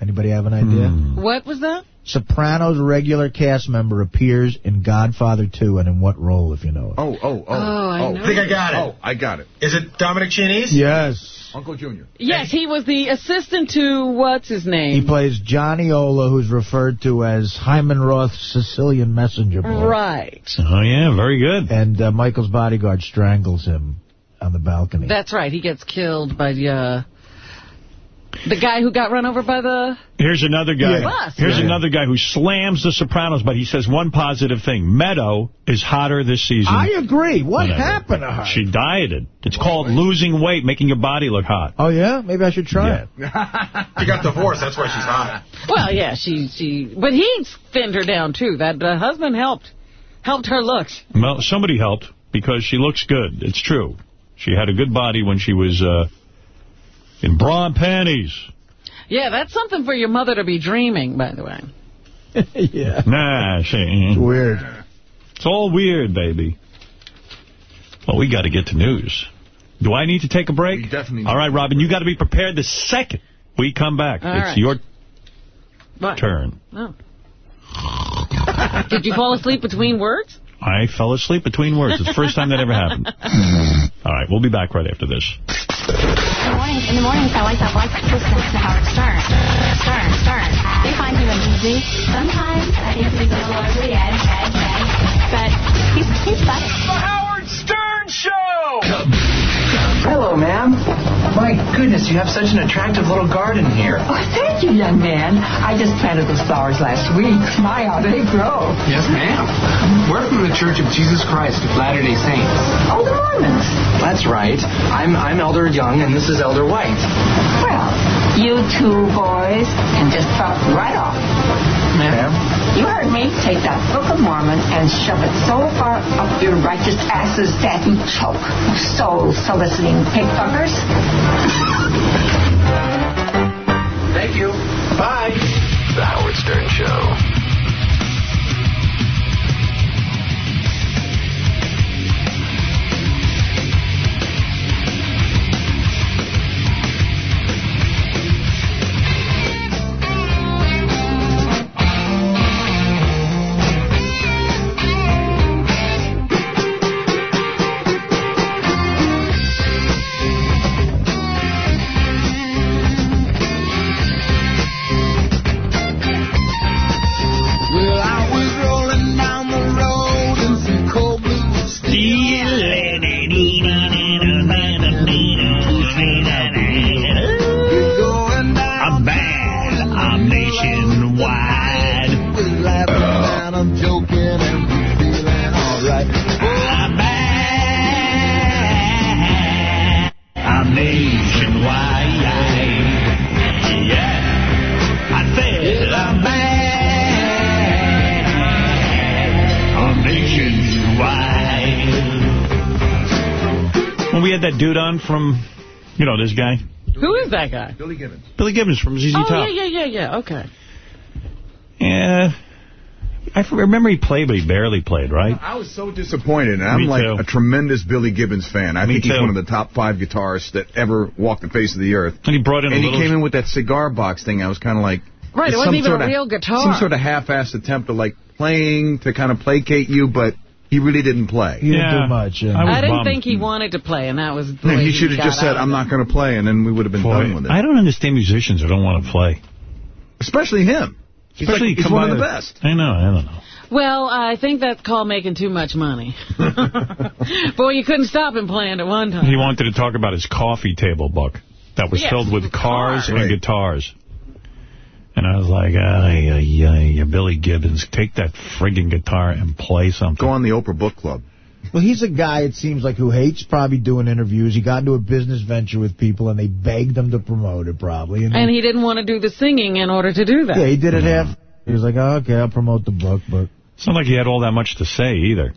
Anybody have an idea? Hmm. What was that? Sopranos regular cast member appears in Godfather 2, and in what role, if you know it? Oh, oh, oh. Oh, I know. I think I got it. Oh, I got it. Is it Dominic Chianese? Yes. Uncle Junior. Yes, he was the assistant to, what's his name? He plays Johnny Ola, who's referred to as Hyman Roth's Sicilian messenger boy. Right. Oh, yeah, very good. And uh, Michael's bodyguard strangles him on the balcony. That's right. He gets killed by uh, the guy who got run over by the... Here's another guy. Yeah. Bus, Here's right? another guy who slams The Sopranos, but he says one positive thing. Meadow is hotter this season. I agree. What than ever. happened to her? She dieted. It's called losing weight, making your body look hot. Oh, yeah? Maybe I should try Yeah. it. [LAUGHS] She got divorced. That's why she's hot. Well, yeah, she... she, But he thinned her down, too. That uh, husband helped. Helped her looks. Well, somebody helped because she looks good. It's true. She had a good body when she was uh, in bra and panties. Yeah, that's something for your mother to be dreaming, by the way. [LAUGHS] yeah. Nah, she, Weird. it's all weird, baby. Well, we got to get to news. Do I need to take a break? We definitely All right, Robin, you got to be prepared the second we come back. All it's right. your What? turn. Oh. Did you fall asleep between words? I fell asleep between words. It's the first time that ever happened. [LAUGHS] All right, we'll be back right after this. In the morning, in the mornings, I like to like to listen to Howard Stern. Stern, Stern. They find him amusing. Sometimes I think he's a little over the edge, edge, edge. But he's he's funny. The Howard Stern Show! Hello, ma'am. My goodness, you have such an attractive little garden here. Oh, thank you, young man. I just planted those flowers last week. My, how they grow. Yes, ma'am. We're from the Church of Jesus Christ of Latter-day Saints. Oh, the Mormons. That's right. I'm I'm Elder Young, and this is Elder White. Well, you two boys can just fuck right off. Ma'am? You heard me. Take that Book of Mormon and shove it so far up your righteous asses that you choke. Soul soliciting pickfuckers. Thank you. Bye. The Howard Stern Show. From, you know, this guy, Who is that guy? Billy Gibbons. Billy Gibbons from ZZ oh, Top. yeah, yeah, yeah, yeah. Okay. Yeah. I remember he played, but he barely played, right? I was so disappointed, and I'm Me like too. a tremendous Billy Gibbons fan. I Me think he's too. one of the top five guitarists that ever walked the face of the earth. And he brought in a And he little- came in with that cigar box thing. I was kind of like... Right, it wasn't some even a sorta- real guitar. Some sort of half-assed attempt to, like playing to kind of placate you, but he really didn't play. He didn't do much. Yeah. I, didn't think he wanted to play, and that was the Yeah, way he should have just said, I'm not going to play, and then we would have been Boy, done with it. I don't understand musicians who don't want to play. Especially him. He's, like, he's one of the best. I know, I don't know. Well, uh, I think that's called making too much money. [LAUGHS] Boy, you couldn't stop him playing at one time. He wanted to talk about his coffee table book that was Yes, filled with with cars cars. and Right. guitars. And I was like, ay, ay, ay, Billy Gibbons, take that frigging guitar and play something. Go on the Oprah Book Club. Well, he's a guy, it seems like, who hates probably doing interviews. He got into a business venture with people, and they begged him to promote it, probably. And, And he didn't want to do the singing in order to do that. yeah, he did it half. He was like, oh, okay, I'll promote the book, but... It's not like he had all that much to say either.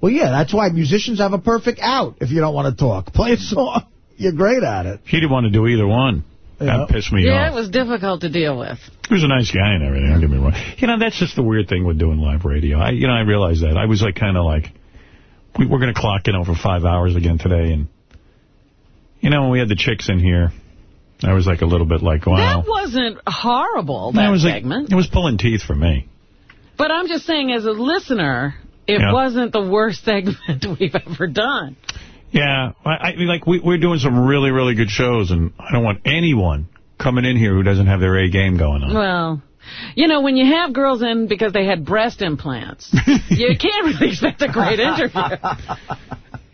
Well, yeah, that's why musicians have a perfect out if you don't want to talk. Play a song. [LAUGHS] You're great at it. He didn't want to do either one. Yeah. That pissed me yeah, off. Yeah, it was difficult to deal with. He was a nice guy and everything, don't get me wrong. You know, that's just the weird thing with doing live radio. I, you know, I realized that. I was like kind of like, we, we're going to clock in over five hours again today. And, you know, when we had the chicks in here, I was like a little bit like, wow. That wasn't horrible, that That was segment. Like, it was pulling teeth for me. But I'm just saying, as a listener, it Yeah. wasn't the worst [LAUGHS] segment we've ever done. Yeah, I, I like we, we're doing some really, really good shows, and I don't want anyone coming in here who doesn't have their A game going on. Well, you know, when you have girls in because they had breast implants, [LAUGHS] you can't really expect a great interview.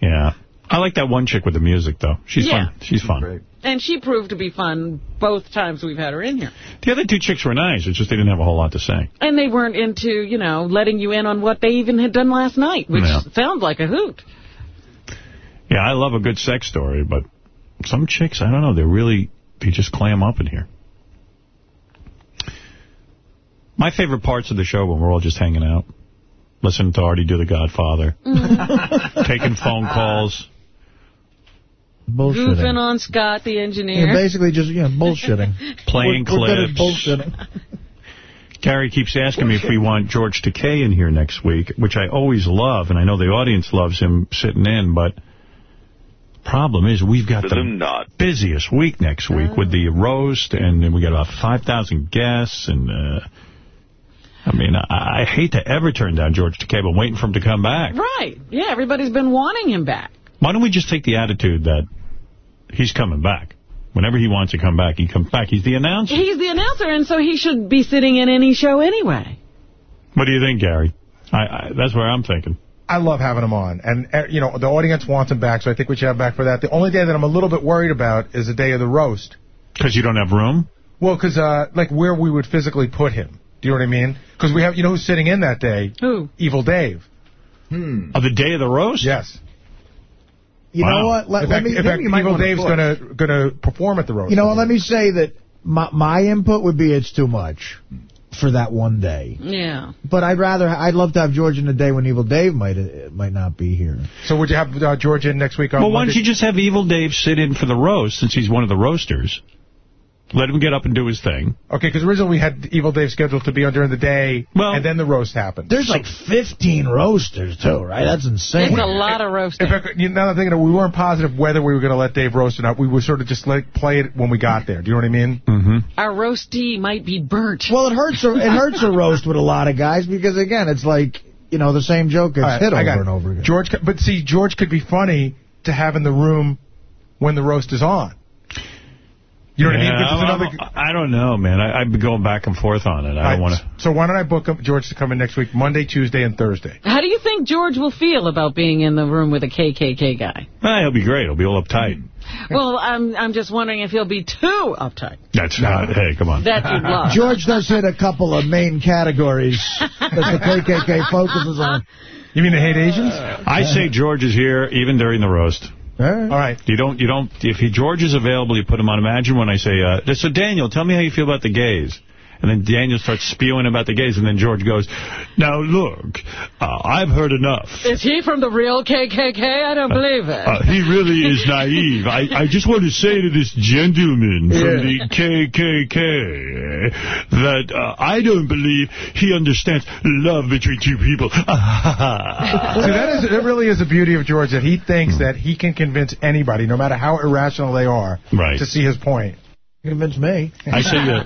Yeah. I like that one chick with the music, though. She's Yeah. fun. She's fun. And she proved to be fun both times we've had her in here. The other two chicks were nice. It's just they didn't have a whole lot to say. And they weren't into, you know, letting you in on what they even had done last night, which Yeah. sounds like a hoot. Yeah, I love a good sex story, but some chicks, I don't know, they're really, they just clam up in here. My favorite parts of the show when we're all just hanging out, listening to Artie do The Godfather, mm-hmm. [LAUGHS] taking phone calls. Bullshitting. Goofing on Scott, the engineer. Yeah, basically just, yeah, bullshitting. [LAUGHS] Playing we're, we're good at clips. bullshitting. [LAUGHS] Gary keeps asking me if we want George Takei in here next week, which I always love, and I know the audience loves him sitting in, but problem is we've got the busiest week next week with the roast, and then we got about 5,000 guests, and uh, I mean, I, I hate to ever turn down George Takei, but I'm waiting for him to come back. Right. Yeah, everybody's been wanting him back. Why don't we just take the attitude that he's coming back? Whenever he wants to come back, he comes back. He's the announcer. He's the announcer, and so he should be sitting in any show anyway. What do you think, Gary? I, I, that's where I'm thinking. I love having him on. And, uh, you know, the audience wants him back, so I think we should have him back for that. The only day that I'm a little bit worried about is the day of the roast. Because you don't have room? Well, because, uh, like, where we would physically put him. Do you know what I mean? Because we have, you know who's sitting in that day? Who? Evil Dave. Hmm. Of the day of the roast? Yes. You Wow. know what? Let, in let fact, me, in fact you Evil Dave's gonna gonna perform at the roast. You know what? Let me say that my, my input would be it's too much for that one day. Yeah. But I'd rather, I'd love to have George in the day when Evil Dave might uh, might not be here. So would you have uh, George in next week on Well, why don't you just have Evil Dave sit in for the roast, since he's one of the roasters? Let him get up and do his thing. Okay, because originally we had Evil Dave scheduled to be on during the day, Well, and then the roast happened. There's like 15 roasters, too, right? That's insane. It's a lot of roasting. In fact, you know, now that I'm thinking of we weren't positive whether we were going to let Dave roast or not. We were sort of just like play it when we got there. Do you know what I mean? Mm-hmm. Our roastee might be burnt. Well, it hurts. A, it hurts a roast with a lot of guys because again, it's like you know the same joke gets All right, hit I over got it. and over again. George, could- but see, George could be funny to have in the room when the roast is on. You know what I mean? Yeah, Because I'm- there's another- I'm- don't know, man. I, I've been going back and forth on it. I don't want to... So why don't I book him, George to come in next week, Monday, Tuesday, and Thursday? How do you think George will feel about being in the room with a KKK guy? Ah, he'll be great. He'll be all uptight. Well, I'm I'm just wondering if he'll be too uptight. That's not... Hey, come on. That you'd love. George does hit a couple of main categories that the KKK focuses on. You mean they hate Asians? I say George is here even during the roast. All right. You don't, you don't, if he, George is available, you put him on. Imagine when I say, uh, so Daniel, tell me how you feel about the gays. And then Daniel starts spewing about the gays, and then George goes, now look, uh, I've heard enough. Is he from the real KKK? I don't believe it. Uh, he really is naive. I, I just want to say to this gentleman from the KKK that uh, I don't believe he understands love between two people. [LAUGHS] See, that is that really is the beauty of George, that he thinks that he can convince anybody, no matter how irrational they are, Right. to see his point. Convince me. I say you,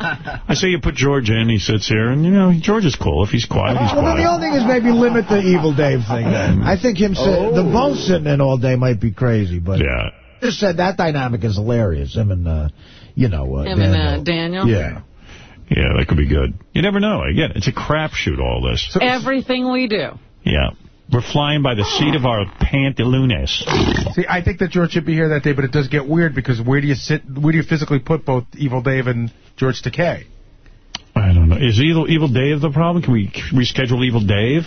I say you put George in. He sits here, and you know George is cool. If he's quiet, he's Well, then the only thing is maybe limit the Evil Dave thing then. I think him, sit, the both sitting in all day might be crazy, but Yeah. just said that dynamic is hilarious. Him and, uh, you know, uh, Him and uh, Daniel. Yeah. Yeah, that could be good. You never know. Again, it's a crapshoot, all this. Everything we do. Yeah. We're flying by the seat of our pantaloons. See, I think that George should be here that day, but it does get weird because where do you sit? Where do you physically put both Evil Dave and George Takei? I don't know. Is Evil, Evil Dave the problem? Can we reschedule Evil Dave?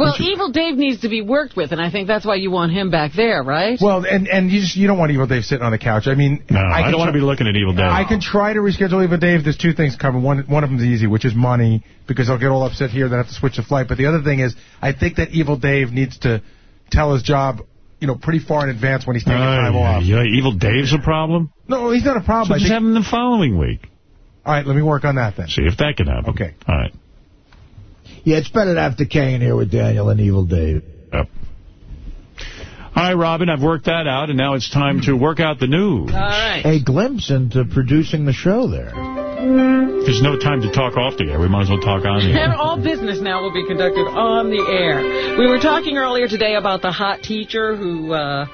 Well, Evil Dave needs to be worked with, and I think that's why you want him back there, right? Well, and and you just you don't want Evil Dave sitting on the couch. I mean, No, I, can don't want to be looking at Evil Dave. I can try to reschedule Evil Dave. There's two things coming. One one of them's easy, which is money, because I'll get all upset here, then have to switch the flight. But the other thing is, I think that Evil Dave needs to tell his job, you know, pretty far in advance when he's taking time Uh, off. yeah, Evil Dave's a problem? No, he's not a problem. So I just think- have him the following week. all right, let me work on that then. See if that can happen. Okay. All right. Yeah, it's better to have Decay in here with Daniel and Evil Dave. Yep. All right, Robin, I've worked that out, and now it's time to work out the news. All right. A glimpse into producing the show there. There's no time to talk off the air. We might as well talk on the air. [LAUGHS] all business now will be conducted on the air. We were talking earlier today about the hot teacher who, uh,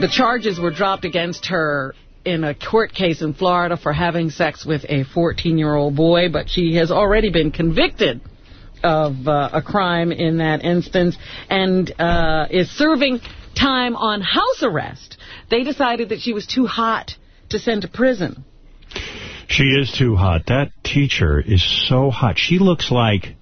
the charges were dropped against her in a court case in Florida for having sex with a 14-year-old boy, but she has already been convicted of uh, a crime in that instance and uh, is serving time on house arrest. They decided that she was too hot to send to prison. She is too hot. That teacher is so hot. She looks like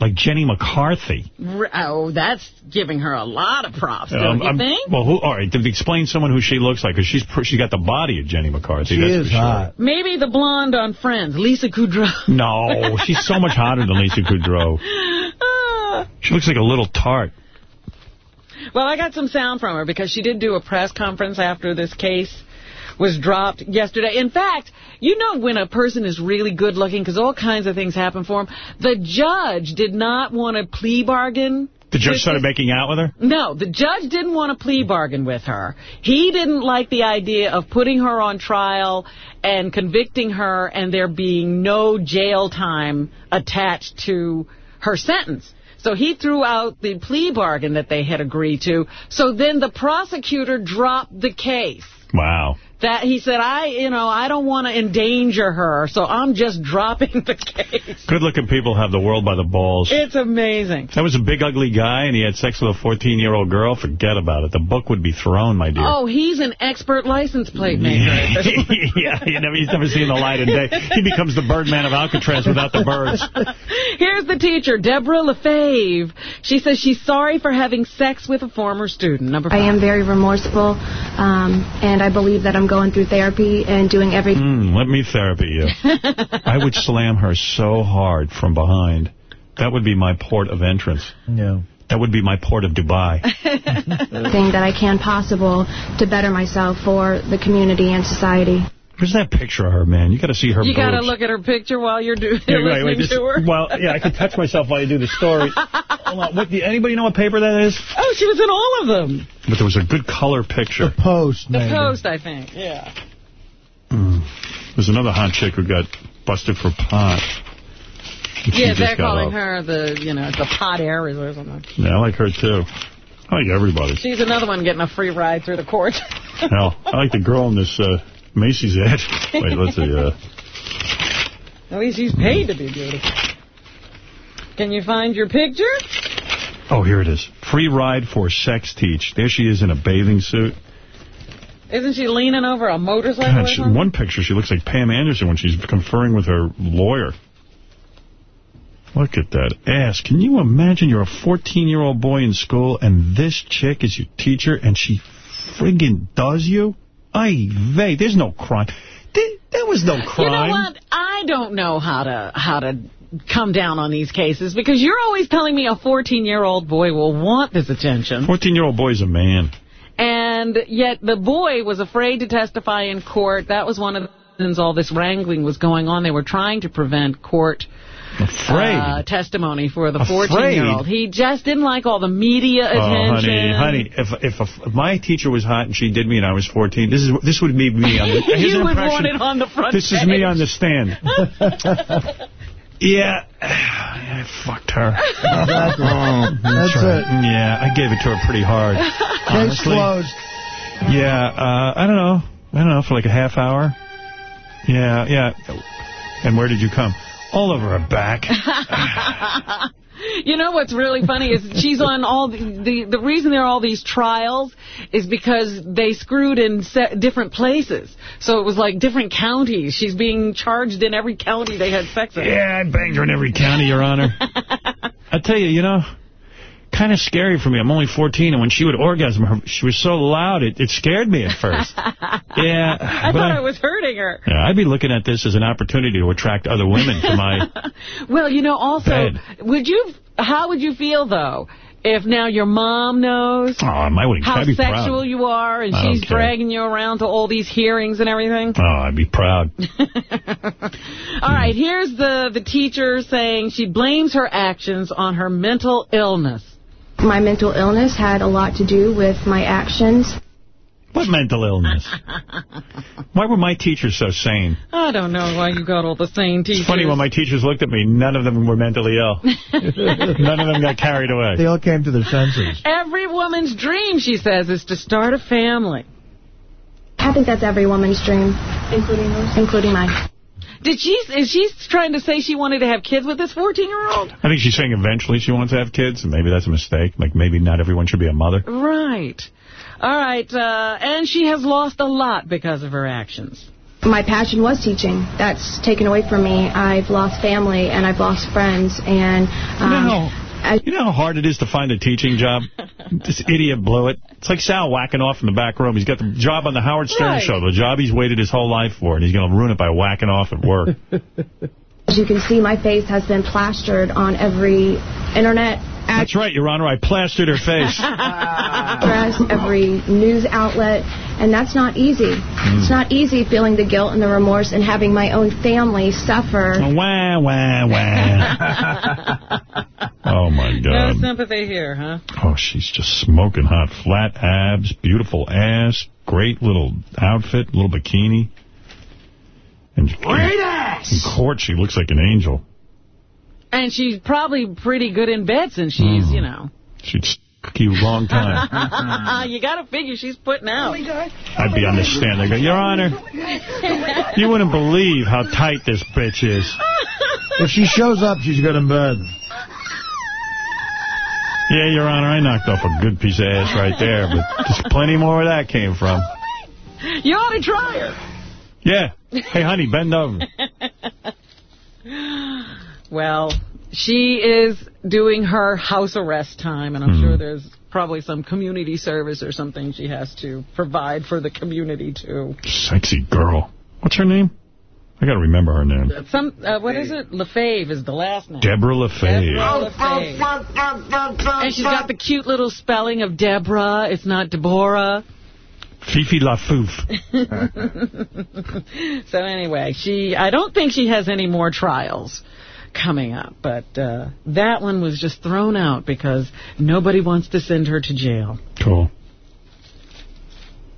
like Jenny McCarthy. Oh, that's giving her a lot of props, don't Um, you I'm- think? Well, who, all right, to explain someone who she looks like, because she's pr- she got the body of Jenny McCarthy. She that's is for sure. hot. Maybe the blonde on Friends, Lisa Kudrow. [LAUGHS] No, she's so much hotter than Lisa Kudrow. [LAUGHS] She looks like a little tart. Well, I got some sound from her because she did do a press conference after this case was dropped yesterday. In fact, you know when a person is really good looking, because all kinds of things happen for him, the judge did not want to plea bargain The judge started making out with her? No, the judge didn't want a plea bargain with her. He didn't like the idea of putting her on trial and convicting her and there being no jail time attached to her sentence. So he threw out the plea bargain that they had agreed to. So then the prosecutor dropped the case. Wow. That he said, I, you know, I don't want to endanger her, so I'm just dropping the case. Good-looking people have the world by the balls. It's amazing. That was a big, ugly guy, and he had sex with a 14-year-old girl. Forget about it. The book would be thrown, my dear. Oh, he's an expert license plate maker. [LAUGHS] yeah, you never, he's never seen the light of day. He becomes the Birdman of Alcatraz without the birds. [LAUGHS] Here's the teacher, Debra Lafave. She says she's sorry for having sex with a former student. Number five. I am very remorseful, um, and I believe that I'm going through therapy and doing everything. Mm, let me therapy you. [LAUGHS] I would slam her so hard from behind. That would be my port of entrance. No. That would be my port of Dubai. [LAUGHS] [LAUGHS] thing that I can possible to better myself for the community and society. Where's that picture of her, man? You got to see her You got to look at her picture while you're, doing Yeah, listening right, wait, this- to her. Well, yeah, I can touch myself while you do the story. [LAUGHS] Hold on. What, do anybody know what paper that is? Oh, she was in all of them. But there was a good color picture. The Post, The Post, I think. Yeah. There's another hot chick who got busted for pot. Yeah, they're calling off. her the, you know, the pot heiress or something. Yeah, I like her, too. I like everybody. She's another one getting a free ride through the courts. Hell, I like the girl in this uh, Macy's [LAUGHS] ad. Wait, let's see. Uh, At least she's paid to be beautiful. Can you find your picture? oh, here it is. Free ride for sex teach. There she is in a bathing suit. Isn't she leaning over a motorcycle God, she, one picture, she looks like Pam Anderson when she's conferring with her lawyer. Look at that ass. Can you imagine you're a 14-year-old boy in school and this chick is your teacher and she friggin' does you? Ay vey, there's no crime. There, there was no crime. You know what? I don't know how to how to come down on these cases because you're always telling me a 14-year-old boy will want this attention. 14-year-old boy's a man. And yet the boy was afraid to testify in court. That was one of the reasons all this wrangling was going on. They were trying to prevent court Afraid? uh, testimony for the 14-year-old. He just didn't like all the media attention. Oh, attention. honey, honey, if if, a, if my teacher was hot and she did me and I was 14, this is this would be me on the [LAUGHS] here's you would want it on the front This is me on the stand. [LAUGHS] yeah, [SIGHS] I fucked her. [LAUGHS] Exactly. Oh, That's right. it. Yeah, I gave it to her pretty hard. Case Honestly. closed. Yeah, uh, I don't know. I don't know, for like a half hour. Yeah, yeah. And where did you come? All over her back. [LAUGHS] You know what's really funny is she's on all the, the the reason there are all these trials is because they screwed in se different places. So it was like different counties. She's being charged in every county they had sex in. Yeah, I banged her in every county, Your Honor. [LAUGHS] I tell you, you know, kind of scary for me. I'm only 14, and when she would orgasm, her, she was so loud, it, it scared me at first. [LAUGHS] yeah, I thought I, it was hurting her. yeah, I'd be looking at this as an opportunity to attract other women to my... [LAUGHS] Well, you know, also, Bed. would you? How would you feel though if now your mom knows Oh, I how sexual proud. you are and I she's dragging you around to all these hearings and everything? Oh, I'd be proud. [LAUGHS] All right, here's the, the teacher saying she blames her actions on her mental illness. My mental illness had a lot to do with my actions. What mental illness? [LAUGHS] Why were my teachers so sane? I don't know why you got all the sane teachers. It's funny, when my teachers looked at me, none of them were mentally ill. [LAUGHS] none of them got carried away. They all came to their senses. Every woman's dream, she says, is to start a family. I think that's every woman's dream. Including yours? Including mine. Did she? Is she trying to say she wanted to have kids with this 14-year-old? I think she's saying eventually she wants to have kids, and maybe that's a mistake. Like, maybe not everyone should be a mother. Right. All right, uh, and she has lost a lot because of her actions. My passion was teaching. That's taken away from me. I've lost family and I've lost friends and um, You know, you know how hard it is to find a teaching job? [LAUGHS] this idiot blew it. It's like Sal whacking off in the back room. He's got the job on the Howard Stern Right. show, the job he's waited his whole life for, and he's going to ruin it by whacking off at work. [LAUGHS] as you can see, my face has been plastered on every internet That's right, Your Honor. I plastered her face. [LAUGHS] address, every news outlet, and that's not easy. It's hmm. not easy feeling the guilt and the remorse and having my own family suffer. wah, wah, wah. [LAUGHS] oh, my God. No sympathy here, huh? Oh, she's just smoking hot. Flat abs, beautiful ass, great little outfit, little bikini. And Great ass! In court, she looks like an angel. And she's probably pretty good in bed since she's, Mm. you know. She'd stick [LAUGHS] you a long time. you got to figure she's putting out. I'd be on the stand. I'd go, Your Honor, [LAUGHS] you wouldn't believe how tight this bitch is. [LAUGHS] If she shows up, she's good in bed. Yeah, Your Honor, I knocked off a good piece of ass right there, but there's plenty more where that came from. You ought to try her. Yeah. Hey, honey, bend over. Well, she is doing her house arrest time, and I'm Hmm. sure there's probably some community service or something she has to provide for the community, too. Sexy girl. What's her name? I got to remember her name. Some, uh, what is it? LaFave is the last name. Debra Lafave. Debra Lafave. And she's got the cute little spelling of Deborah. It's not Deborah. Fifi LaFouf. [LAUGHS] so anyway, she I don't think she has any more trials coming up, but uh, that one was just thrown out because nobody wants to send her to jail. Cool.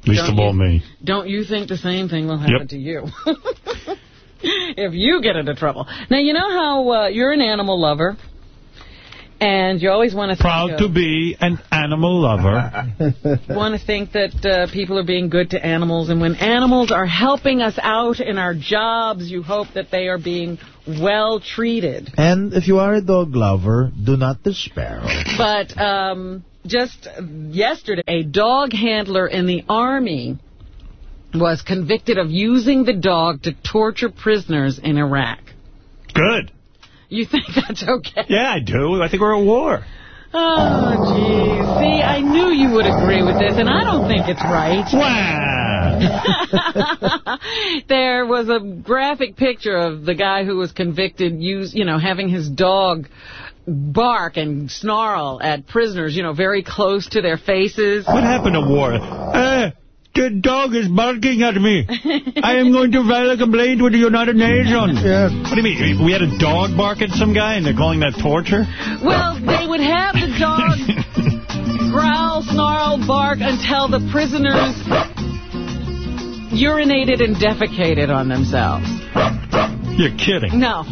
Least Don't of all you- me. Don't you think the same thing will happen Yep. to you? [LAUGHS] if you get into trouble. Now, you know how uh, you're an animal lover, and you always want to Proud think to be an animal lover. [LAUGHS] want to think that uh, people are being good to animals, and when animals are helping us out in our jobs, you hope that they are being well treated. And if you are a dog lover, do not despair. But um, just yesterday, a dog handler in the Army was convicted of using the dog to torture prisoners in Iraq. Good. You think that's okay? Yeah, I do. I think we're at war. Oh, geez. See, I knew you would agree with this, and I don't think it's right. [LAUGHS] there was a graphic picture of the guy who was convicted, use, you know, having his dog bark and snarl at prisoners, you know, very close to their faces. What happened to war? Uh, the dog is barking at me. I am going to file a complaint with the United Nations. [LAUGHS] What do you mean? We had a dog bark at some guy and they're calling that torture? Well, they would have the dog [LAUGHS] growl, snarl, bark until the prisoners urinated and defecated on themselves. You're kidding. No. [LAUGHS]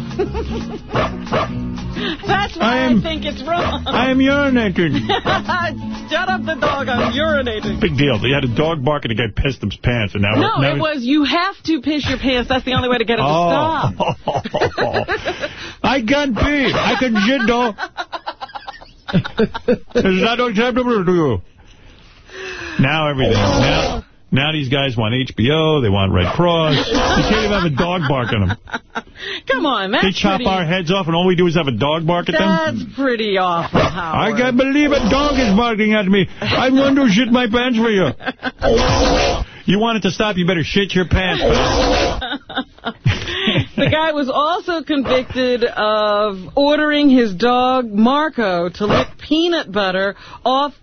That's why I, think it's wrong. I am urinating. [LAUGHS] Shut up the dog, I'm urinating. Big deal. They had a dog barking, and the guy pissed his pants. And now No, now it was you have to piss your pants. That's the only way to get it to Oh. stop. [LAUGHS] I can't pee. I can shit, though. Is that acceptable to you? Now everything. Now, now these guys want HBO. They want Red Cross. You can't even have a dog bark at them. [LAUGHS] Come on, that's They chop pretty, our heads off and all we do is have a dog bark at them? That's pretty awful, [LAUGHS] Howard. I can't believe a dog is barking at me. I'm going to shit my pants for you. [LAUGHS] You want it to stop, you better shit your pants. the guy was also convicted of ordering his dog, Marco, to lick peanut butter off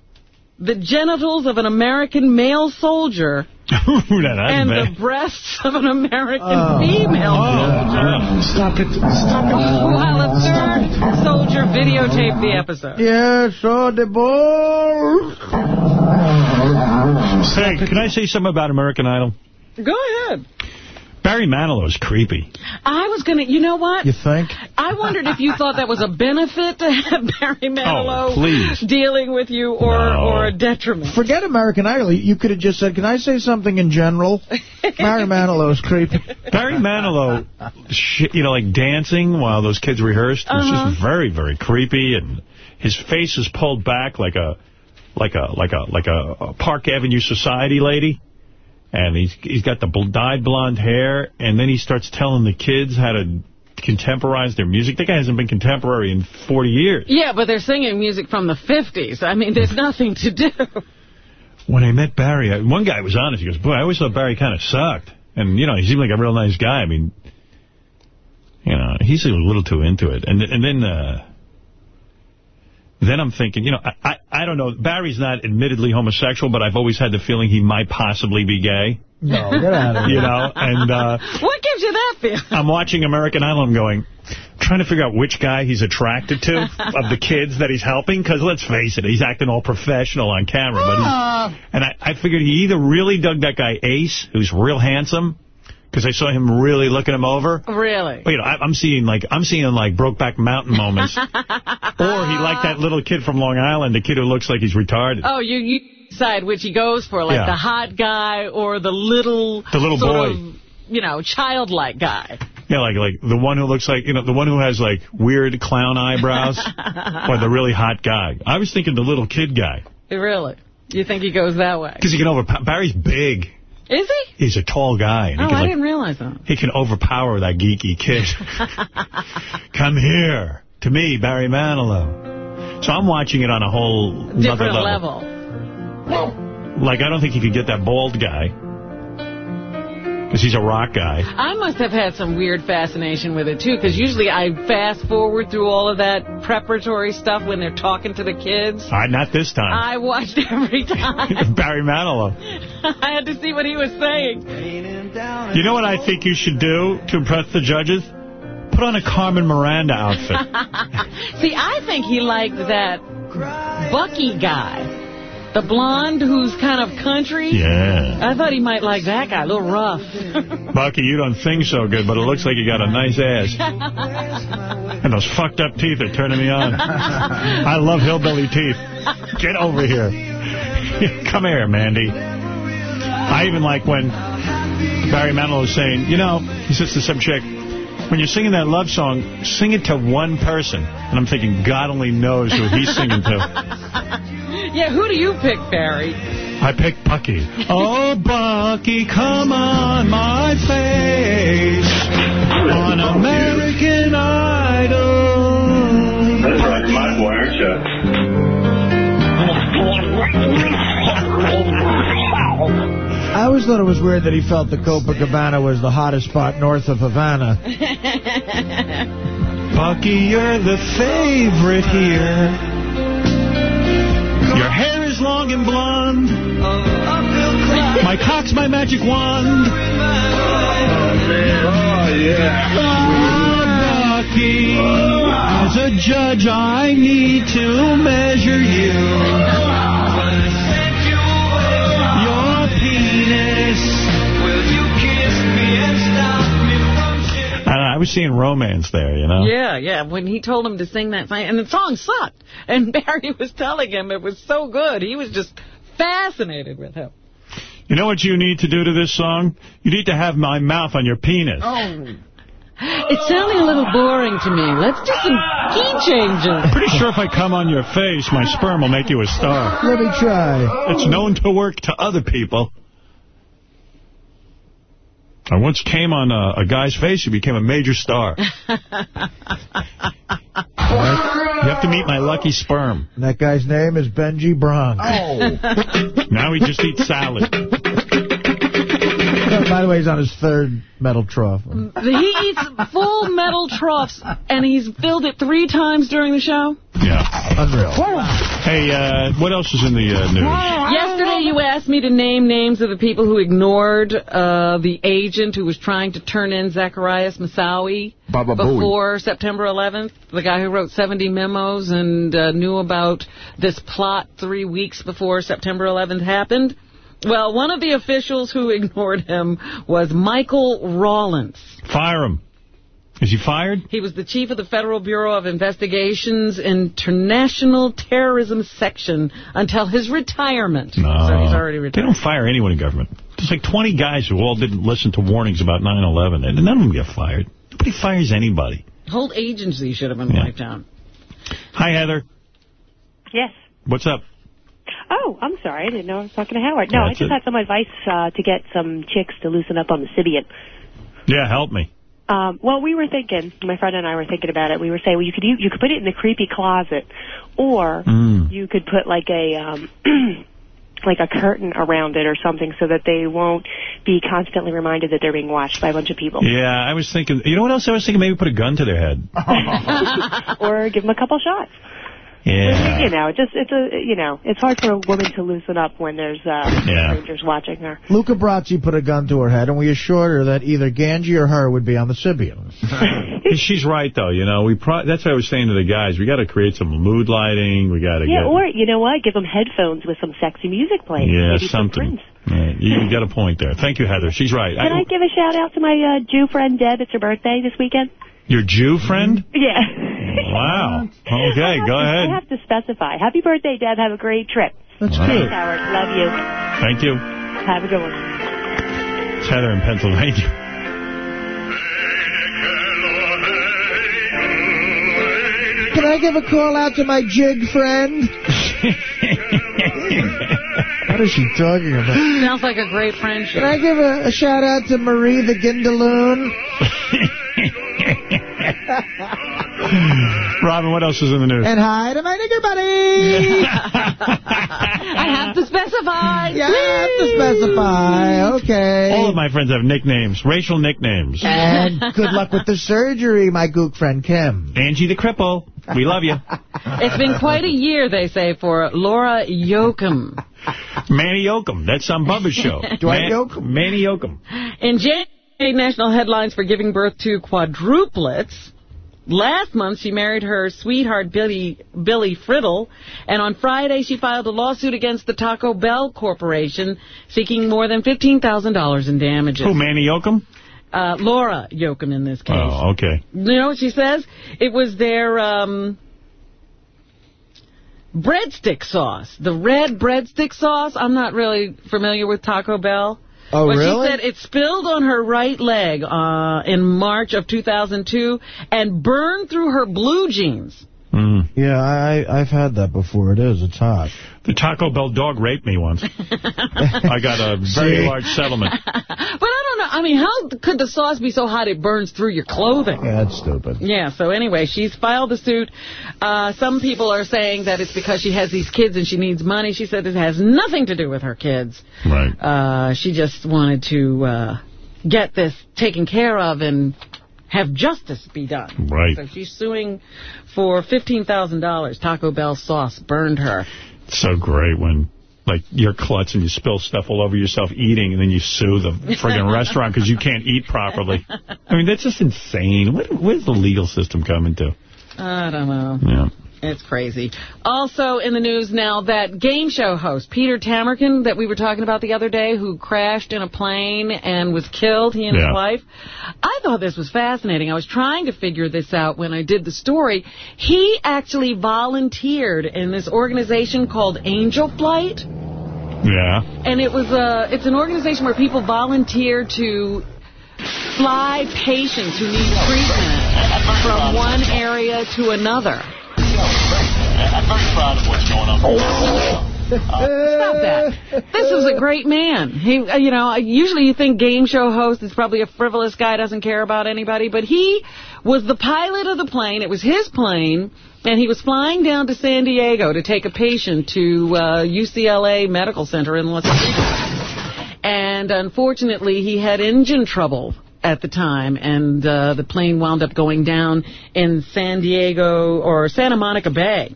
the genitals of an American male soldier [LAUGHS] Ooh, that Oh. and bad. the breasts of an American oh. female oh, soldier. Stop it. Stop it. While a third soldier videotaped the episode. Yes, oh, the balls. Hey, can I say something about American Idol? Go ahead. Barry Manilow's creepy. I was going to, you know what? You think? I wondered if you thought that was a benefit to have [LAUGHS] Barry Manilow Oh, dealing with you or, or a detriment. Forget American Idol. You could have just said, can I say something in general? Barry Manilow's creepy. [LAUGHS] Barry Manilow, sh- you know, like dancing while those kids rehearsed was Uh-huh. just very, very creepy, and his face is pulled back like a, like a, like a, like a, a Park Avenue Society lady. And he's he's got the bl- dyed blonde hair, and then he starts telling the kids how to contemporize their music. That guy hasn't been contemporary in 40 years. Yeah, but they're singing music from the 50s. I mean, there's nothing to do. When I met Barry, I, one guy was honest. He goes, boy, I always thought Barry kind of sucked. And, you know, he seemed like a real nice guy. I mean, you know, he's a little too into it. And and then uh, then I'm thinking, you know, I, I, I don't know. Barry's not admittedly homosexual, but I've always had the feeling he might possibly be gay. No, get out of [LAUGHS] here. You know, and uh, What gives you that feeling? I'm watching American Idol. I'm going, trying to figure out which guy he's attracted to of the kids that he's helping. Because let's face it, he's acting all professional on camera. But he's, and I, I figured he either really dug that guy Ace, who's real handsome, because I saw him really looking him over. Really? Well, you know, I, I'm seeing like I'm seeing like Brokeback Mountain moments, [LAUGHS] or he like that little kid from Long Island, the kid who looks like he's retarded. Oh, you, you decide which he goes for, like Yeah. the hot guy or the little... The little boy. of, you know, childlike guy. Yeah, like like the one who looks like you know the one who has like weird clown eyebrows, [LAUGHS] or the really hot guy. I was thinking the little kid guy Really? You think he goes that way? because he can overpower. Barry's big. Is he? He's a tall guy, and Oh, can I like didn't realize that. he can overpower that geeky kid. [LAUGHS] Come here to me, Barry Manilow. So I'm watching it on a whole Different level. level. Like I don't think he could get that bald guy because he's a rock guy. I must have had some weird fascination with it, too, because usually I fast forward through all of that preparatory stuff when they're talking to the kids. Right, not this time. I watched [LAUGHS] every time. [LAUGHS] Barry Manilow. I had to see what he was saying. You know what I think you should do to impress the judges? Put on a Carmen Miranda outfit. [LAUGHS] See, I think he liked that Bucky guy. The blonde who's kind of country. Yeah. I thought he might like that guy, a little rough. [LAUGHS] Bucky, you don't sing so good, but it looks like you got a nice ass. And those fucked up teeth are turning me on. [LAUGHS] I love hillbilly teeth. Get over here. [LAUGHS] Come here, Mandy. I even like when Barry Manilow was saying, you know, he says to some chick, when you're singing that love song, sing it to one person. And I'm thinking, God only knows who he's singing to. Yeah, who do you pick, Barry? I pick Bucky. Oh, Bucky, come on my face on American Idol. That's right, my boy, aren't you? I always thought it was weird that he felt the Copacabana was the hottest spot north of Havana. [LAUGHS] Bucky, you're the favorite here. Is long and blonde. My cock's my magic wand. Oh, yeah. Oh, Bucky, as a judge, I need to measure you. I, don't know, I was seeing romance there, you know? Yeah, yeah, when he told him to sing that song, and the song sucked. [LAUGHS] And Barry was telling him it was so good. He was just fascinated with him. You know what you need to do to this song? You need to have my mouth on your penis. Oh. It's sounding a little boring to me. Let's do some key changes. I'm Pretty sure if I come on your face, my sperm will make you a star. Let me try. It's known to work to other people. I once came on a, a guy's face, he became a major star. [LAUGHS] You have to meet my lucky sperm. And that guy's name is Benji Bronx. Now he just eats salad. By the way, he's on his third metal trough. he eats full metal troughs, and he's filled it three times during the show. Yeah. Unreal. Hey, uh, what else is in the uh, news? Yesterday you asked me to name names of the people who ignored uh, the agent who was trying to turn in Zacharias Moussaoui Baba Booey. before September 11th, the guy who wrote 70 memos and uh, knew about this plot three weeks before September 11th happened. Well, one of the officials who [LAUGHS] ignored him was Michael Rawlins. Fire him. Is he fired? He was the chief of the Federal Bureau of Investigation's International Terrorism Section until his retirement. No. So he's already retired. They don't fire anyone in government. There's like 20 guys who all didn't listen to warnings about 9-11, and none of them get fired. Nobody fires anybody. Whole agency should have been Yeah. wiped out. Hi, Heather. Yes. What's up? Oh, I'm sorry. I didn't know I was talking to Howard. No, I just it. had some advice uh, to get some chicks to loosen up on the Sybian. Yeah, help me. Um, well, we were thinking, my friend and I were thinking about it. We were saying, well, you could you could put it in the creepy closet, or Mm. you could put like a um, [CLEARS THROAT] like a curtain around it or something, so that they won't be constantly reminded that they're being watched by a bunch of people. Yeah, I was thinking, you know what else I was thinking? Maybe put a gun to their head. [LAUGHS] [LAUGHS] or give them a couple shots. Yeah. You know, it just it's a you know, it's hard for a woman to loosen up when there's uh, Yeah. strangers watching her. Luca Brasi put a gun to her head, and we assured her that either Ganji or her would be on the Sybian. [LAUGHS] She's right, though. You know, we pro that's what I was saying to the guys. We got to create some mood lighting. We got to Yeah, get or you know what? Give them headphones with some sexy music playing. yeah Maybe some something. Prince. Yeah, you, you got a point there. Thank you, Heather. She's right. Can I, give a shout out to my uh, Jew friend Deb? It's her birthday this weekend. Your Jew friend? Yeah. Wow. Okay, go to- ahead. I have to specify. Happy birthday, Deb. Have a great trip. That's Thanks, good. Howard. Love you. Thank you. Have a good one. It's Heather in Pennsylvania. Can I give a call out to my jig friend? [LAUGHS] what is she talking about? Sounds like a great friendship. Can I give a, a shout out to Marie the Gindaloon? [LAUGHS] [LAUGHS] Robin, what else is in the news? And hi to my nigger buddy. [LAUGHS] I have to specify. I have to specify. Okay. All of my friends have nicknames, racial nicknames. And [LAUGHS] good luck with the surgery, my gook friend Kim. Angie the Cripple. We love you. It's been quite a year, they say, for Laura Yoakum. Manny Yoakum. That's on Bubba's show. Dwight Yoakam? Manny Yoakum. In January, national headlines for giving birth to quadruplets. Last month, she married her sweetheart, Billy, Billy Friddle, and on Friday, she filed a lawsuit against the Taco Bell Corporation, seeking more than $15,000 in damages. Who, Manny Yoakum? Uh, Laura Yoakum in this case. Oh, okay. You know what she says? It was their um, breadstick sauce, the red breadstick sauce. I'm not really familiar with Taco Bell. Oh, but really? she said it spilled on her right leg uh, in March of 2002 and burned through her blue jeans. Yeah, I, I've had that before. It is. It's hot. The Taco Bell dog raped me once. [LAUGHS] I got a very See? large settlement. [LAUGHS] But I don't know. I mean, how could the sauce be so hot it burns through your clothing? Yeah, that's stupid. Yeah, so anyway, she's filed the suit. Uh, some people are saying that it's because she has these kids and she needs money. She said it has nothing to do with her kids. Right. Uh, she just wanted to uh, get this taken care of and have justice be done. Right. So she's suing for $15,000. Taco Bell sauce burned her. It's so great when, like, you're klutz and you spill stuff all over yourself eating, and then you sue the friggin' [LAUGHS] restaurant because you can't eat properly. I mean, that's just insane. What, where's the legal system coming to? I don't know. Yeah. It's crazy. Also in the news now, that game show host, Peter Tomarken, that we were talking about the other day, who crashed in a plane and was killed, he and Yeah. his wife. I thought this was fascinating. I was trying to figure this out when I did the story. He actually volunteered in this organization called Angel Flight. Yeah. And it was a, it's an organization where people volunteer to fly patients who need treatment from one area to another. I'm very proud of what's going on. Stop that. This is a great man. He, uh, you know, usually you think game show host is probably a frivolous guy, doesn't care about anybody, but he was the pilot of the plane. It was his plane, and he was flying down to San Diego to take a patient to uh, UCLA Medical Center in Los Angeles. And unfortunately, he had engine trouble at the time, and uh, the plane wound up going down in San Diego or Santa Monica Bay.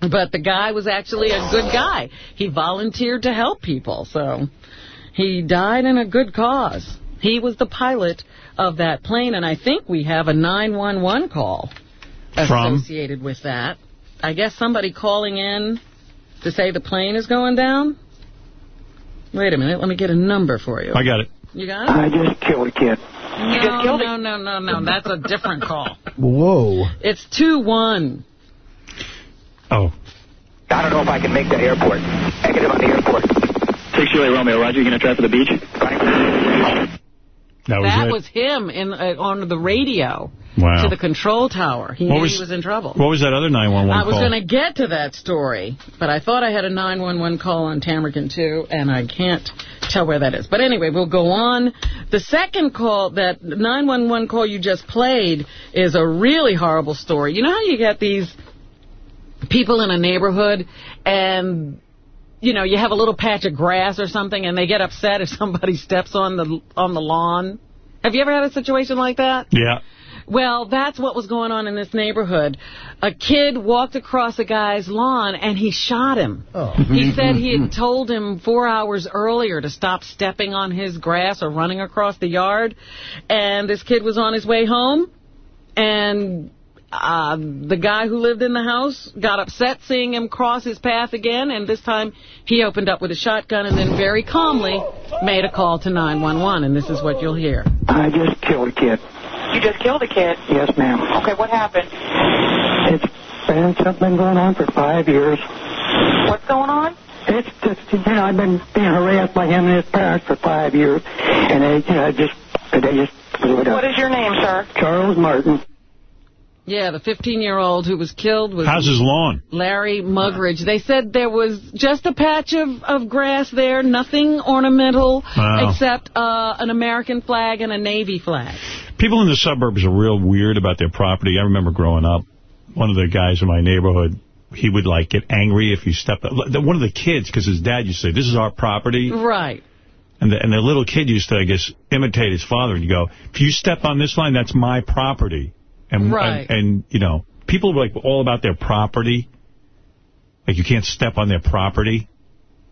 But the guy was actually a good guy. He volunteered to help people, so he died in a good cause. He was the pilot of that plane, and I think we have a 911 call From? associated with that. I guess somebody calling in to say the plane is going down. Wait a minute, let me get a number for you. I got it. You got it? I just killed a kid. No, no, no, no, no. That's a different call. Whoa. It's 2-1. Oh. I don't know if I can make the airport. Negative on the airport. Six Julie Romeo, Roger, you going to try for the beach? That was that was him in uh, on the radio Wow. to the control tower. He What knew was- he was in trouble. What was that other 911 I was going to get to that story, but I thought I had a 911 call on Tomarken, too, and I can't tell where that is. But anyway, we'll go on. The second call, that 911 call you just played, is a really horrible story. You know how you get these people in a neighborhood and you know, you have a little patch of grass or something and they get upset if somebody [LAUGHS] steps on the on the lawn. Have you ever had a situation like that? Yeah. Well, that's what was going on in this neighborhood. A kid walked across a guy's lawn and he shot him. Oh. He [LAUGHS] said he had told him four hours earlier to stop stepping on his grass or running across the yard. And this kid was on his way home. And uh, the guy who lived in the house got upset seeing him cross his path again. And this time he opened up with a shotgun and then very calmly made a call to 911. And this is what you'll hear. I just killed a kid. You just killed a kid? Yes, ma'am. Okay, what happened? It's been something going on for five years. What's going on? It's just, you know, I've been being harassed by him and his parents for five years, and they, you know, just, they just blew it up. What is your name, sir? Charles Martin. Yeah, the 15-year-old who was killed was How's his lawn? Larry Mugridge. They said there was just a patch of, of grass there, nothing ornamental, Wow. except uh, an American flag and a Navy flag. People in the suburbs are real weird about their property. I remember growing up, one of the guys in my neighborhood, he would, like, get angry if you stepped... Up. One of the kids, because his dad used to say, this is our property. Right. And the, and the little kid used to, I guess, imitate his father. And you go, if you step on this line, that's my property. And, Right. and, and, you know, people are, like, all about their property. Like, you can't step on their property.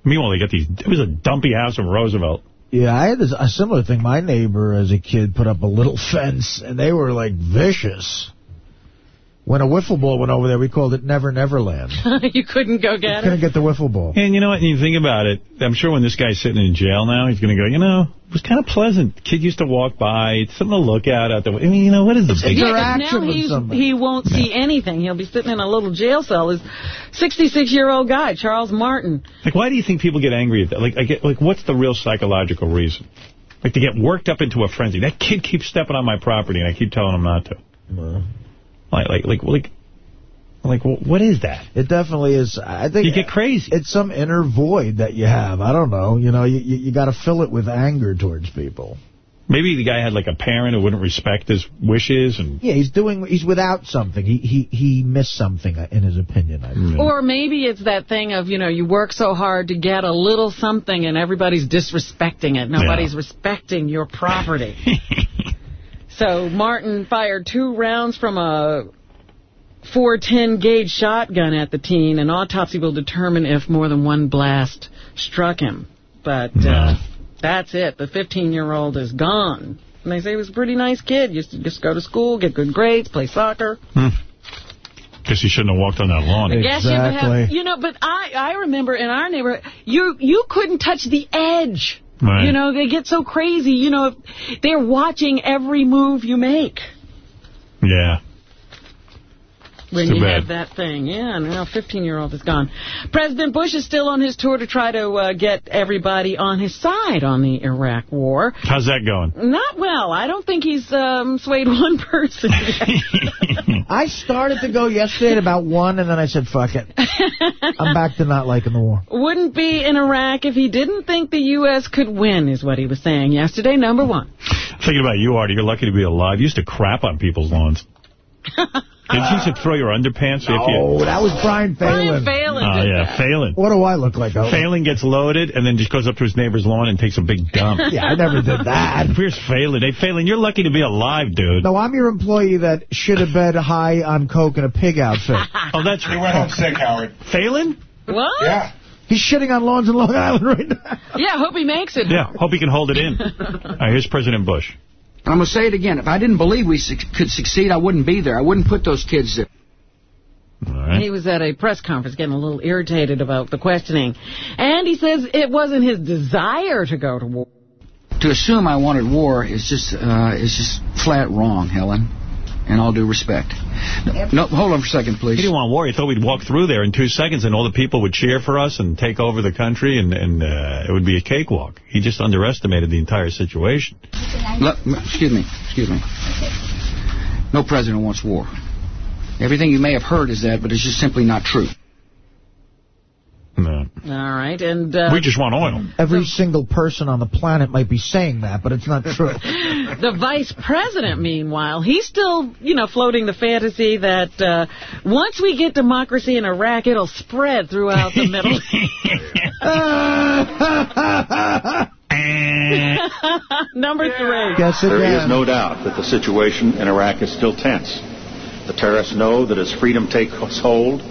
Meanwhile, they got these... It was a dumpy house in Roosevelt. Yeah, I had this, a similar thing. My neighbor, as a kid, put up a little [LAUGHS] fence, and they were, like, vicious. When a wiffle ball went over there, we called it Never Never Land. [LAUGHS] you couldn't go get it. Couldn't get the wiffle ball. And you know what? And you think about it, I'm sure when this guy's sitting in jail now, he's going to go, you know, it was kind of pleasant. Kid used to walk by. It's something to look at out there. I mean, you know, what is the big... Yeah, 'cause now he's, he won't see anything. He'll be sitting in a little jail cell. His 66-year-old guy, Charles Martin. Like, why do you think people get angry at that? Like, I get, like, what's the real psychological reason? Like, to get worked up into a frenzy. That kid keeps stepping on my property, and I keep telling him not to. Like, like, like, like, like, what is that? It definitely is. I think You get crazy. It's some inner void that you have. I don't know. You know, you you, you got to fill it with anger towards people. Maybe the guy had, like, a parent who wouldn't respect his wishes, and... Yeah, he's doing. He's without something. He he he missed something, uh, in his opinion. I think. Or maybe it's that thing of, you know, you work so hard to get a little something and everybody's disrespecting it. Nobody's respecting your property. [LAUGHS] so Martin fired two rounds from a 410 gauge shotgun at the teen. An autopsy will determine if more than one blast struck him. But uh, that's it. The 15-year-old is gone. And they say he was a pretty nice kid. Used to just go to school, get good grades, play soccer. Guess he shouldn't have walked on that lawn. I guess you would have, you know, but I, I remember in our neighborhood, you you couldn't touch the edge. Right. You know, they get so crazy. You know, they're watching every move you make Yeah. When you bad. have that thing. Yeah, now 15-year-old is gone. President Bush is still on his tour to try to uh, get everybody on his side on the Iraq war. How's that going? Not well. I don't think he's um, swayed [LAUGHS] one person yet. [LAUGHS] I started to go yesterday at about one, and then I said, "Fuck it." I'm back to not liking the war. Wouldn't be in Iraq if he didn't think the U.S. could win, is what he was saying yesterday. Number one. Thinking about you, Artie, you're lucky to be alive. You used to crap on people's lawns. [LAUGHS] Did you used throw your underpants? if you... Oh, that was Brian Phelan. Brian Phelan Oh, yeah, that. Phelan. What do I look like? Oh, Phelan gets loaded and then just goes up to his neighbor's lawn and takes a big dump. [LAUGHS] Yeah, I never did that. [LAUGHS] Where's Phelan? Hey, Phelan, you're lucky to be alive, dude. No, I'm your employee that should have bed high on coke in a pig outfit. Oh, that's... He went home sick, Howard. Phelan? What? Yeah. He's shitting on lawns in Long Island right now. Yeah, hope he makes it. Yeah, hope he can hold it in. All right, here's President Bush. I'm going to say it again. If I didn't believe we su- could succeed, I wouldn't be there. I wouldn't put those kids there. He was at a press conference getting a little irritated about the questioning. And he says it wasn't his desire to go to war. To assume I wanted war is just uh, is just flat wrong, Helen. In all due respect. No, no, hold on for a second, please. He didn't want war. He thought we'd walk through there in two seconds and all the people would cheer for us and take over the country and, and uh, it would be a cakewalk. He just underestimated the entire situation. Look, excuse me, excuse me. No president wants war. Everything you may have heard is that, but it's just simply not true. No. All right, and... Uh, we just want oil. Every single person on the planet might be saying that, but it's not [LAUGHS] true. The vice president, meanwhile, he's still, you know, floating the fantasy that uh, once we get democracy in Iraq, it'll spread throughout the Middle [LAUGHS] East. [LAUGHS] Number three. There is no doubt that the situation in Iraq is still tense. The terrorists know that as freedom takes hold,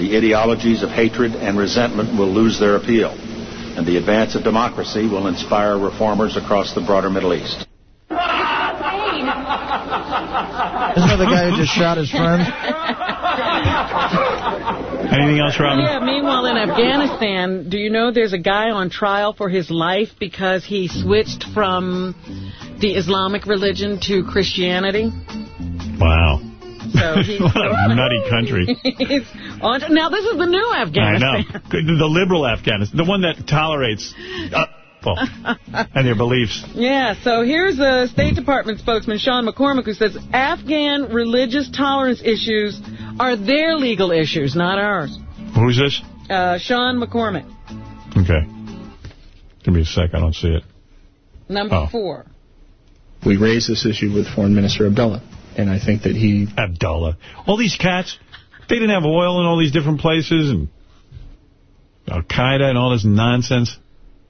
the ideologies of hatred and resentment will lose their appeal, and the advance of democracy will inspire reformers across the broader Middle East. Isn't that the guy who just shot his friend? Anything else, Robin? Yeah, meanwhile in Afghanistan, do you know there's a guy on trial for his life because he switched from the Islamic religion to Christianity? Wow. So [LAUGHS] he's what a nutty country. He's on, now, this is the new Afghanistan. I Afghanistan. know. The liberal Afghanistan. The one that tolerates uh, [LAUGHS] and their beliefs. Yeah, so here's a State Department spokesman, Sean McCormack, who says Afghan religious tolerance issues are their legal issues, not ours. Who's this? Uh, Sean McCormack, Okay. Give me a sec. I don't see it. number Oh. four. We raised this issue with Foreign Minister Abdullah, and I think that he... Abdullah. All these cats, they didn't have oil in all these different places, and Al-Qaeda and all this nonsense.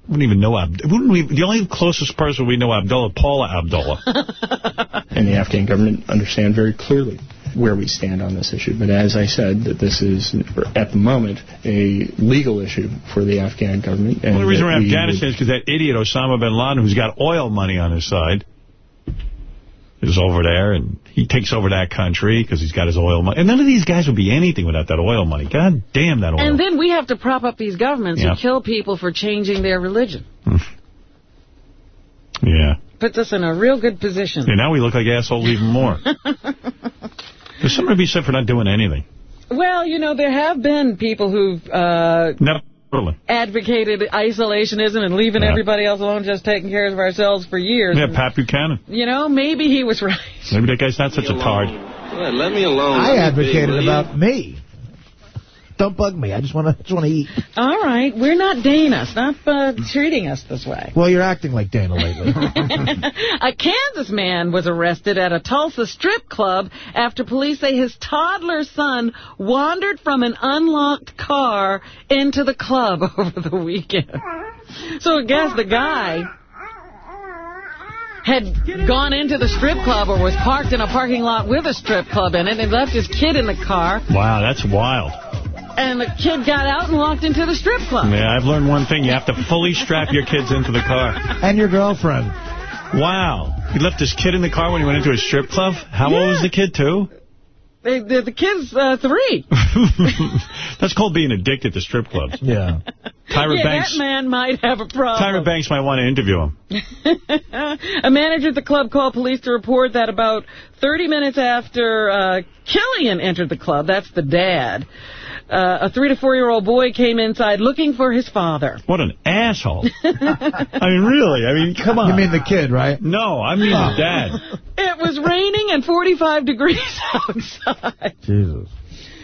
We Wouldn't even know Ab wouldn't we, The only closest person we know Abdullah, Paula Abdullah. [LAUGHS] and the Afghan government understand very clearly where we stand on this issue. But as I said, that this is, at the moment, a legal issue for the Afghan government. The only reason we're in Afghanistan is because that idiot Osama bin Laden, who's got oil money on his side, is over there, and he takes over that country because he's got his oil money. And none of these guys would be anything without that oil money. God damn that oil. And then we have to prop up these governments Yeah. who kill people for changing their religion. [LAUGHS] yeah. Puts us in a real good position. And now we look like assholes even more. [LAUGHS] There's something to be said for not doing anything. Well, you know, there have been people who've uh. Totally. advocated isolationism and leaving Yeah. everybody else alone, just taking care of ourselves for years. Yeah, And, Pat Buchanan. you know, maybe he was [LAUGHS] right. Maybe that guy's not such a tard. let me alone. I advocated about me. Don't bug me. I just want to just want to eat. All right, we're not Dana. Stop uh, treating us this way. Well, you're acting like Dana lately. [LAUGHS] A Kansas man was arrested at a Tulsa strip club after police say his toddler son wandered from an unlocked car into the club [LAUGHS] over the weekend. So I guess the guy had gone into the strip club or was parked in a parking lot with a strip club in it and left his kid in the car. Wow, that's wild. And the kid got out and walked into the strip club. Yeah, I've learned one thing. You have to fully strap your kids into the car. and your girlfriend. Wow. He left his kid in the car when he went into a strip club? How old was the kid, too? The, the, the kid's uh, three. [LAUGHS] That's called being addicted to strip clubs. Yeah. Tyra yeah, Banks. that man might have a problem. Tyra Banks might want to interview him. [LAUGHS] a manager at the club called police to report that about 30 minutes after uh, Killian entered the club, that's the dad, uh, a three to four-year-old boy came inside looking for his father. What an asshole. I mean, really. I mean, come on. You mean the kid, right? No, I mean the dad. [LAUGHS] It was raining and 45 degrees [LAUGHS] outside. Jesus.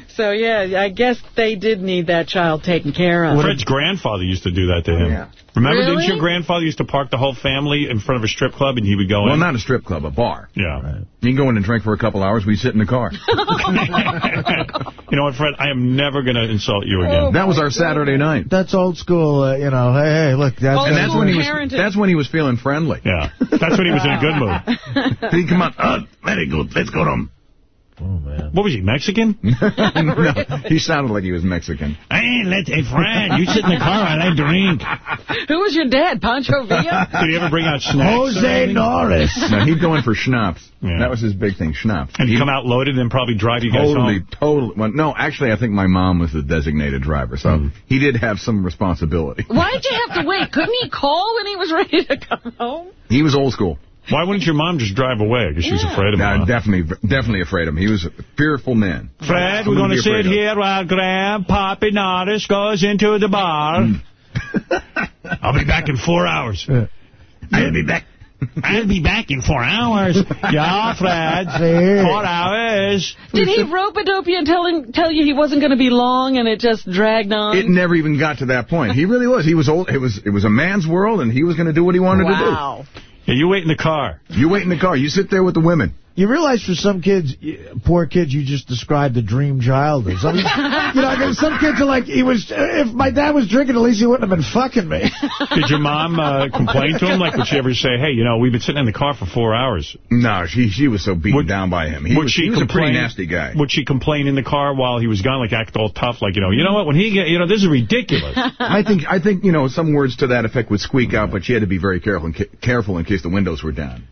So, yeah, I guess they did need that child taken care of. Fred's grandfather used to do that to him. Yeah. Remember, Really? didn't your grandfather used to park the whole family in front of a strip club and he would go Well, in? Well, not a strip club, a bar. Yeah. You can go in and drink for a couple hours. We sit in the car. [LAUGHS] You know what, Fred? I am never going to insult you again. that was our Saturday night. That's old school, uh, you know. Hey, hey, look. That's, and that's when he was. parenting. That's when he was feeling friendly. Yeah, that's when he was in a good mood. [LAUGHS] He'd come out. Uh, very good. Let's go to him. Oh, man. What was he, Mexican? [LAUGHS] no, he sounded like he was Mexican. Hey, let hey, friend. you sit in the car while I drink. Who was your dad, Pancho Villa? Did he ever bring out snacks? Jose? Norris. No, he'd go in for schnapps. Yeah. That was his big thing, schnapps. And he'd come out loaded and probably drive you guys Totally, home. totally. Well, no, actually, I think my mom was the designated driver, so Hmm. he did have some responsibility. Why'd you have to wait? Couldn't he call when he was ready to come home? He was old school. Why wouldn't your mom just drive away? Because she was afraid of him. No, huh? definitely, definitely afraid of him. He was a fearful man. Fred, we're going to sit here while Grandpappy Norris goes into the bar. Mm. [LAUGHS] I'll be back in four hours. I'll be back. I'll be back in four hours. yeah, Fred. [LAUGHS] Four hours. Did he rope-a-dope you and tell, him, tell you he wasn't going to be long and it just dragged on? It never even got to that point. He really was. He was old. It was it was a man's world, and he was going to do what he wanted to do. wow. to Yeah, you wait in the car. You wait in the car. You sit there with the women. You realize for some kids, poor kids, you just described the dream child. childhood. Some, [LAUGHS] you know, 'cause some kids are like, he was. If my dad was drinking, at least he wouldn't have been fucking me. Did your mom uh, complain to him? Like, would she ever say, hey, you know, we've been sitting in the car for four hours? No, she she was so beaten down by him. He would was, she he was a complain, pretty nasty guy. Would she complain in the car while he was gone, like act all tough, like, you know, you know what, when he get, you know, this is ridiculous. [LAUGHS] I think I think you know some words to that effect would squeak out, but she had to be very careful in ca- careful in case the windows were down.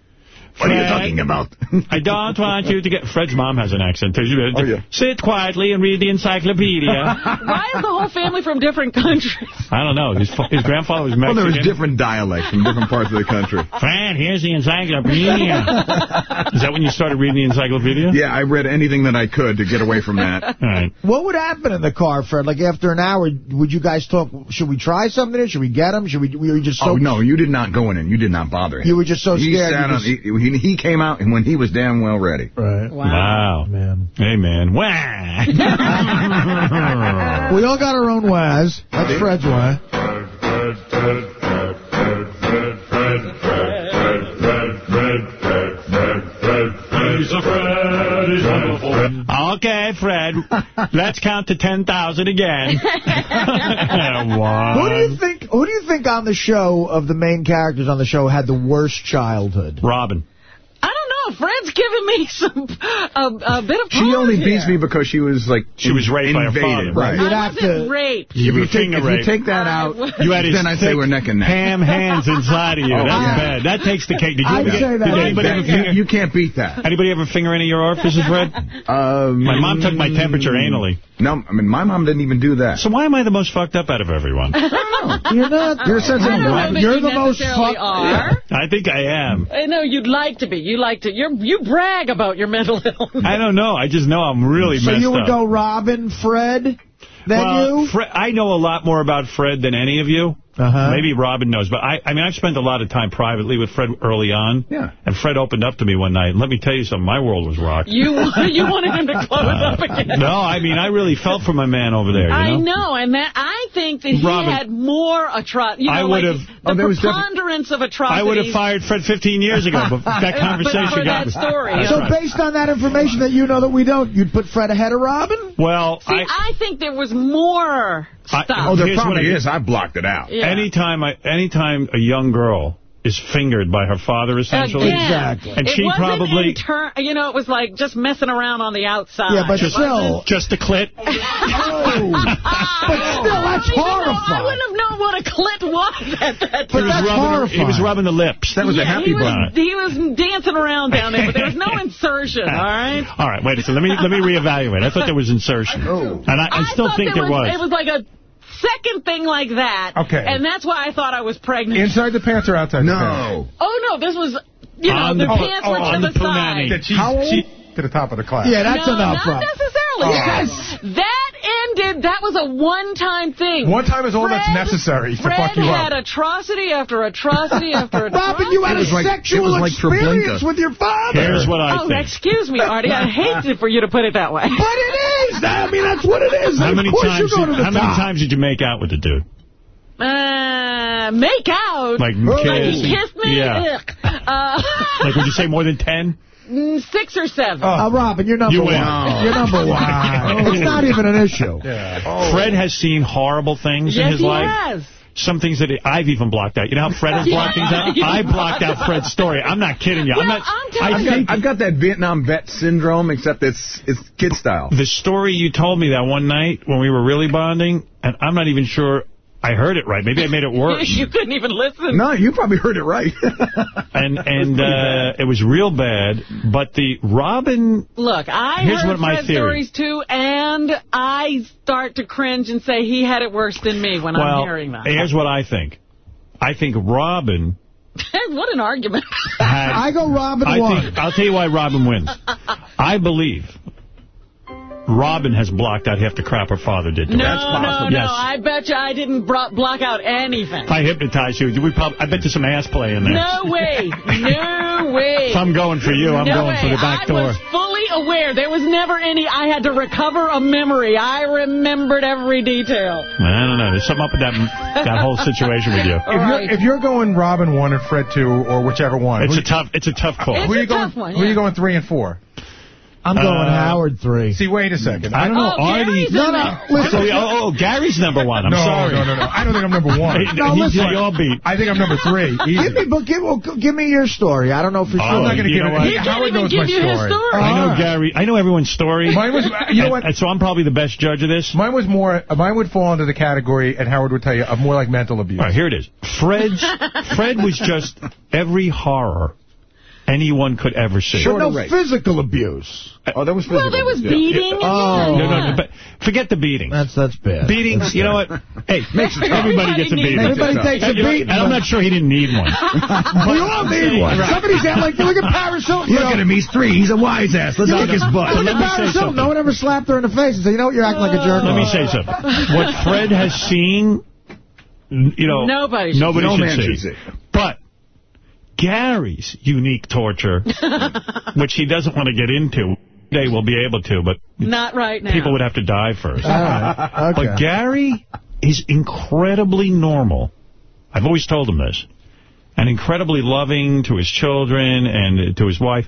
What are you talking about? I don't want you to get... Fred's mom has an accent. too. Oh, yeah. Sit quietly and read the encyclopedia. [LAUGHS] Why is the whole family from different countries? I don't know. His, his grandfather was Mexican. Well, Mexican. there was different dialects from different parts of the country. [LAUGHS] Fred, here's the encyclopedia. is that when you started reading the encyclopedia? Yeah, I read anything that I could to get away from that. [LAUGHS] All right. What would happen in the car, Fred? Like after an hour, would you guys talk? Should we try something? Should we get him? Should we? We were just so. oh no, you did not go in and you did not bother him. You were just so he scared. Sat on, just- he, he, he came out and when he was damn well ready. Right. Wow. Man. Hey, man. Wah. [LAUGHS] we all got our own ways. That's Fred's way. He's a Fred, he's wonderful. Okay, Fred. [LAUGHS] Let's count to 10,000 again. [LAUGHS] One. Who do you think? Who do you think on the show of the main characters on the show had the worst childhood? Robin. I don't know. Fred's giving me some a, a bit of She pause only here. beats me because she was like She was raped by her invaded. father. Right. You'd I have wasn't to. raped. You If were you, take, finger if you take that out, You had then I'd say we're neck and neck. Ham hands inside of you. [LAUGHS] Oh, That's yeah. bad. That takes the cake. Did you I'd ever get, say that. did anybody That- ever finger, you, you can't beat that. anybody ever finger any of your orifices, Fred? Um, My mom took my temperature anally. No, I mean, my mom didn't even do that. So why am I the most fucked up out of everyone? [LAUGHS] You're not. You're a sensitive I don't know that You're the most necessarily fucked- are. I think I am. I know you'd like to be. You like to. You you brag about your mental [LAUGHS] illness. I don't know. I just know I'm really So messed you would up. go Robin, Fred, then well, you. Fred, I know a lot more about Fred than any of you. Uh-huh. Maybe Robin knows, but I, I mean, I've spent a lot of time privately with Fred early on. Yeah. And Fred opened up to me one night. And let me tell you something, my world was rocked. You [LAUGHS] you wanted him to close up again. No, I mean, I really felt for my man over there, you I know? know, and that I think that he Robin, had more atrocity. You know, I like would've- the Oh, there was preponderance of atrocities. I would have fired Fred 15 years ago, but that [LAUGHS] conversation but for got that me. story. That's So right. based on that information that you know that we don't, you'd put Fred ahead of Robin? Well, See, I, I think there was more I- Oh, there Here's what probably I- is. I blocked it out. Yeah. anytime I, anytime a young girl is fingered by her father, essentially, Again, Exactly. and it she wasn't probably inter- you know, it was like just messing around on the outside. Yeah, but It still. just a clit. [LAUGHS] Oh. but still, that's You know, I wouldn't have known what a clit was at that time. But he was that's rubbing, her- he was rubbing the lips. That was a happy he was, bun. he was dancing around down there, but there was no [LAUGHS] insertion, all right? All right, wait a second. Let me let me reevaluate. I thought there was insertion, Oh. and I, I still think there was. It was like a second thing like that. Okay. And that's why I thought I was pregnant. Inside the pants or outside the pants? No. oh, no, this was, you know, On the, the- pants oh, were on to the the, side. That she's, How old? she, to the top of the class. Yeah, that's no, enough, not Rob. necessarily. Oh. Yes. That ended. That was a one-time thing. One time is all Fred, that's necessary to Fred fuck you up. Fred had atrocity after atrocity [LAUGHS] after atrocity. Robin, you had a sexual like experience Treblinka. with your father. Here's what I oh, think. excuse me, Artie. I hate for you to put it that way. [LAUGHS] But it is. I mean, that's what it is. How of many times? Did, how top. many times did you make out with the dude? Uh, make out. Like, like he kissed me? Yeah. Uh, like, would you say [LAUGHS] more than 10? Six or seven. Uh, Robin, you're number You one. win. You're number one. [LAUGHS] it's not even an issue. Fred has seen horrible things in yes, his he life. has. Some things that I've even blocked out. You know how Fred has [LAUGHS] blocked things out? [LAUGHS] I blocked blocked out Fred's story. I'm not kidding you. I'm not. I'm telling I I've got, I've got that Vietnam vet syndrome, except it's it's kid style. the story you told me that one night when we were really bonding, and I'm not even sure I heard it right. Maybe I made it worse. [LAUGHS] you couldn't even listen. No, you probably heard it right. [LAUGHS] and and uh, it was real bad. But the Robin, Look, I Here's heard what my Fred theory- stories too, and I start to cringe and say he had it worse than me when I'm hearing that. here's what I think. I think Robin [LAUGHS] what an argument. had. I go Robin I one. think I'll tell you why Robin wins. I believe Robin has blocked out half the crap her father did to No, her. no, no. Yes. I bet you I didn't block out anything. If I hypnotized you, we probably, I bet there's some ass play in there. No way. No way. If I'm going for you, I'm no going way. for the back I door. I was fully aware. There was never any, I had to recover a memory. I remembered every detail. I don't know. There's something up with that that whole situation with you. [LAUGHS] If you're, if you're going Robin 1 and Fred 2, or whichever one. It's who- a tough. It's a tough call. It's who a are you going, tough one, Who are you going 3 and 4? I'm going Uh, Howard 3. See, wait a second. I don't know. Oh, Artie. No, no, listen. Oh, oh, oh, Gary's number one. I'm no, sorry. no, no, no. I don't think I'm number one. [LAUGHS] No, he's listen. all beat. I think I'm number three. [LAUGHS] Easy. Give me, but give, well, give me your story. I don't know for Oh, sure. I'm not going to you give know it. what? He can't Howard knows give my you his story. story. I know uh-huh. Gary. I know everyone's story. Mine was, uh, you know what? and so I'm probably the best judge of this. Mine was more. Uh, mine would fall into the category, and Howard would tell you, of more like mental abuse. All right, here it is. Fred's [LAUGHS] Fred was just every horror anyone could ever see. But no rape. physical abuse. Uh, oh, that was physical. Well, there was yeah. beating. Oh. No, no, no, but forget the beatings. That's that's bad. Beatings, That's you know what? Hey, [LAUGHS] makes everybody gets a beating. Everybody takes a And- beating. And I'm not sure he didn't need one. [LAUGHS] We all need one. Right. Somebody's out like, look at Paris Hilton. Look at him. He's three. He's a wise ass. Let's You kick look, his butt. look at Paris Hilton. No one ever slapped her in the face and said, you know what, you're acting like a jerk. Let me say something. What Fred has seen, n- you know, Nobody should nobody No should, man see. should see. But Gary's unique torture, [LAUGHS] which he doesn't want to get into, they will be able to, but Not right now. people would have to die first. All right. Okay. But Gary is incredibly normal. I've always told him this. And incredibly loving to his children and to his wife.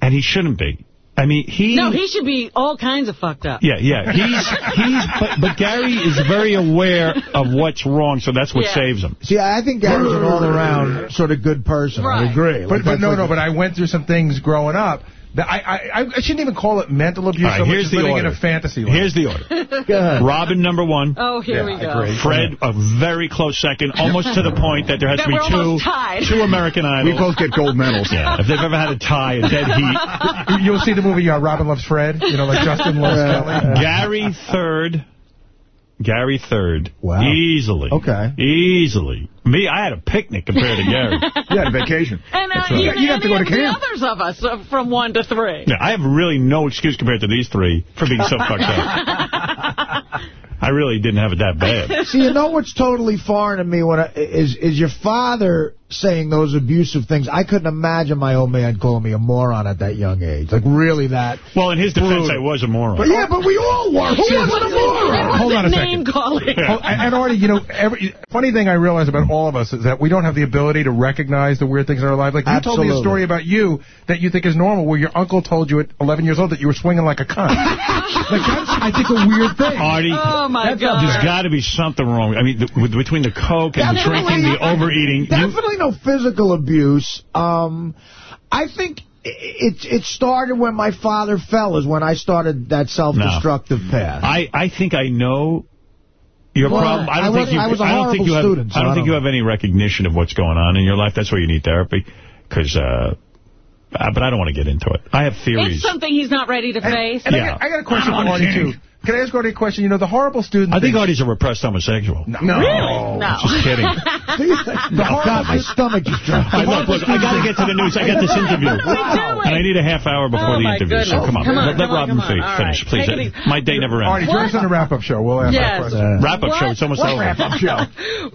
And he shouldn't be. I mean, he... No, he should be all kinds of fucked up. Yeah, yeah. He's, he's, but, but Gary is very aware of what's wrong, so that's what Yeah. saves him. See, I think Gary's an all-around sort of good person. I agree. But, Like, but that's no, like- no, but I went through some things growing up. That I, I, I shouldn't even call it mental abuse All right, so much here's as the living order. in a fantasy land. Here's the order. [LAUGHS] Robin, number one. Oh, here we Yeah, I go. agree. Fred, a very close second, almost to the point that there has That to be two, tied. two American Idols. We both get gold medals. Yeah, if they've ever had a tie, a dead heat. [LAUGHS] You'll see the movie uh, Robin Loves Fred, you know, like Justin [LAUGHS] loves Kelly. Gary third. Gary third. Wow. Easily. Okay. Easily. Me, I had a picnic compared to Gary. [LAUGHS] You had a vacation. [LAUGHS] And uh, right. You'd have to go to of the camp. others of us, uh, from one to three. Yeah, I have really no excuse compared to these three for being so fucked up. [LAUGHS] I really didn't have it that bad. See, you know what's totally foreign to me when I, is is your father saying those abusive things. I couldn't imagine my old man calling me a moron at that young age. Like, really that. Well, in his defense, I was a moron. But yeah, but we all were. Who wasn't a moron? Hold on a second. Name second. calling. Oh, and and Artie, you know, every funny thing I realize about all of us is that we don't have the ability to recognize the weird things in our life. Like you told me a story about you that you think is normal, where your uncle told you at 11 years old that you were swinging like a cunt. [LAUGHS] like that's, I think, a weird thing. Artie, Oh, my God. there's got to be something wrong. I mean, the, between the coke and the drinking, the overeating. you- Definitely no physical abuse. Um, I think it it started when my father fell. Is when I started that self-destructive path. I, I think I know your Well, problem. I don't I think you. I was a I don't think you have. student, so I don't I think don't you have any recognition of what's going on in your life. That's why you need therapy. Because, uh, uh, but I don't want to get into it. I have theories. It's something he's not ready to face. And I, Yeah. got, I got a question for Artie, too. Can I ask Artie a question? You know, the horrible student... I think thing- Artie's a repressed homosexual. No. Really? No. Just kidding. [LAUGHS] the oh, God, my stomach just dropped. I, look, look, I got to get to the news. I got this [LAUGHS] interview. And I need a half hour before Oh, the my interview. So come on. Come on, let let come on, Robin on. finish, right. please. Take. My day never Artie, ends. join us on the wrap-up show. We'll ask Yes. that question. Uh, wrap-up show. It's almost What over. wrap-up show?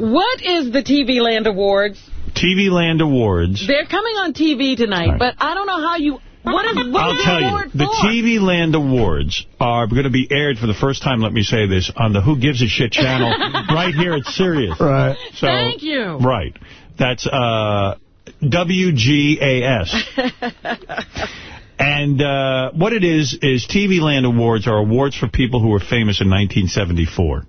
What is the TV Land Awards? TV Land Awards. They're coming on TV tonight, Right. but I don't know how you... What is, what I'll tell you, award the for? TV Land Awards are going to be aired for the first time, let me say this, on the Who Gives a Shit channel [LAUGHS] right here at Sirius. Right. So, Thank you. Right. That's uh, WGAS. And uh, what it is, is TV Land Awards are awards for people who were famous in 1974.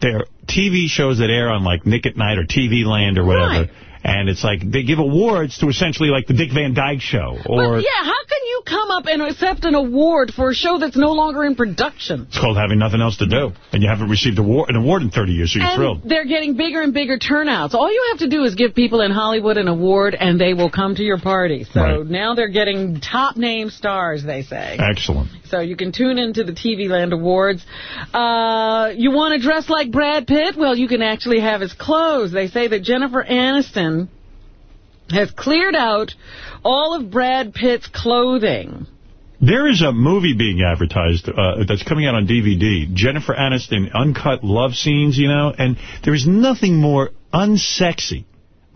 They're TV shows that air on, like, Nick at Nite or TV Land or whatever. Right. And it's like, they give awards to essentially, like, the Dick Van Dyke Show. Or But yeah, how can you come up and accept an award for a show that's no longer in production? it's called having nothing else to do. And you haven't received award, an award in 30 years, so you're and thrilled. they're getting bigger and bigger turnouts. All you have to do is give people in Hollywood an award, and they will come to your party. So Right. now they're getting top name stars, they say. Excellent. So you can tune into the TV Land Awards. Uh, you want to dress like Brad Pitt? Well, you can actually have his clothes. They say that Jennifer Aniston has cleared out all of Brad Pitt's clothing. There is a movie being advertised uh, that's coming out on DVD. Jennifer Aniston, uncut love scenes, you know, and there is nothing more unsexy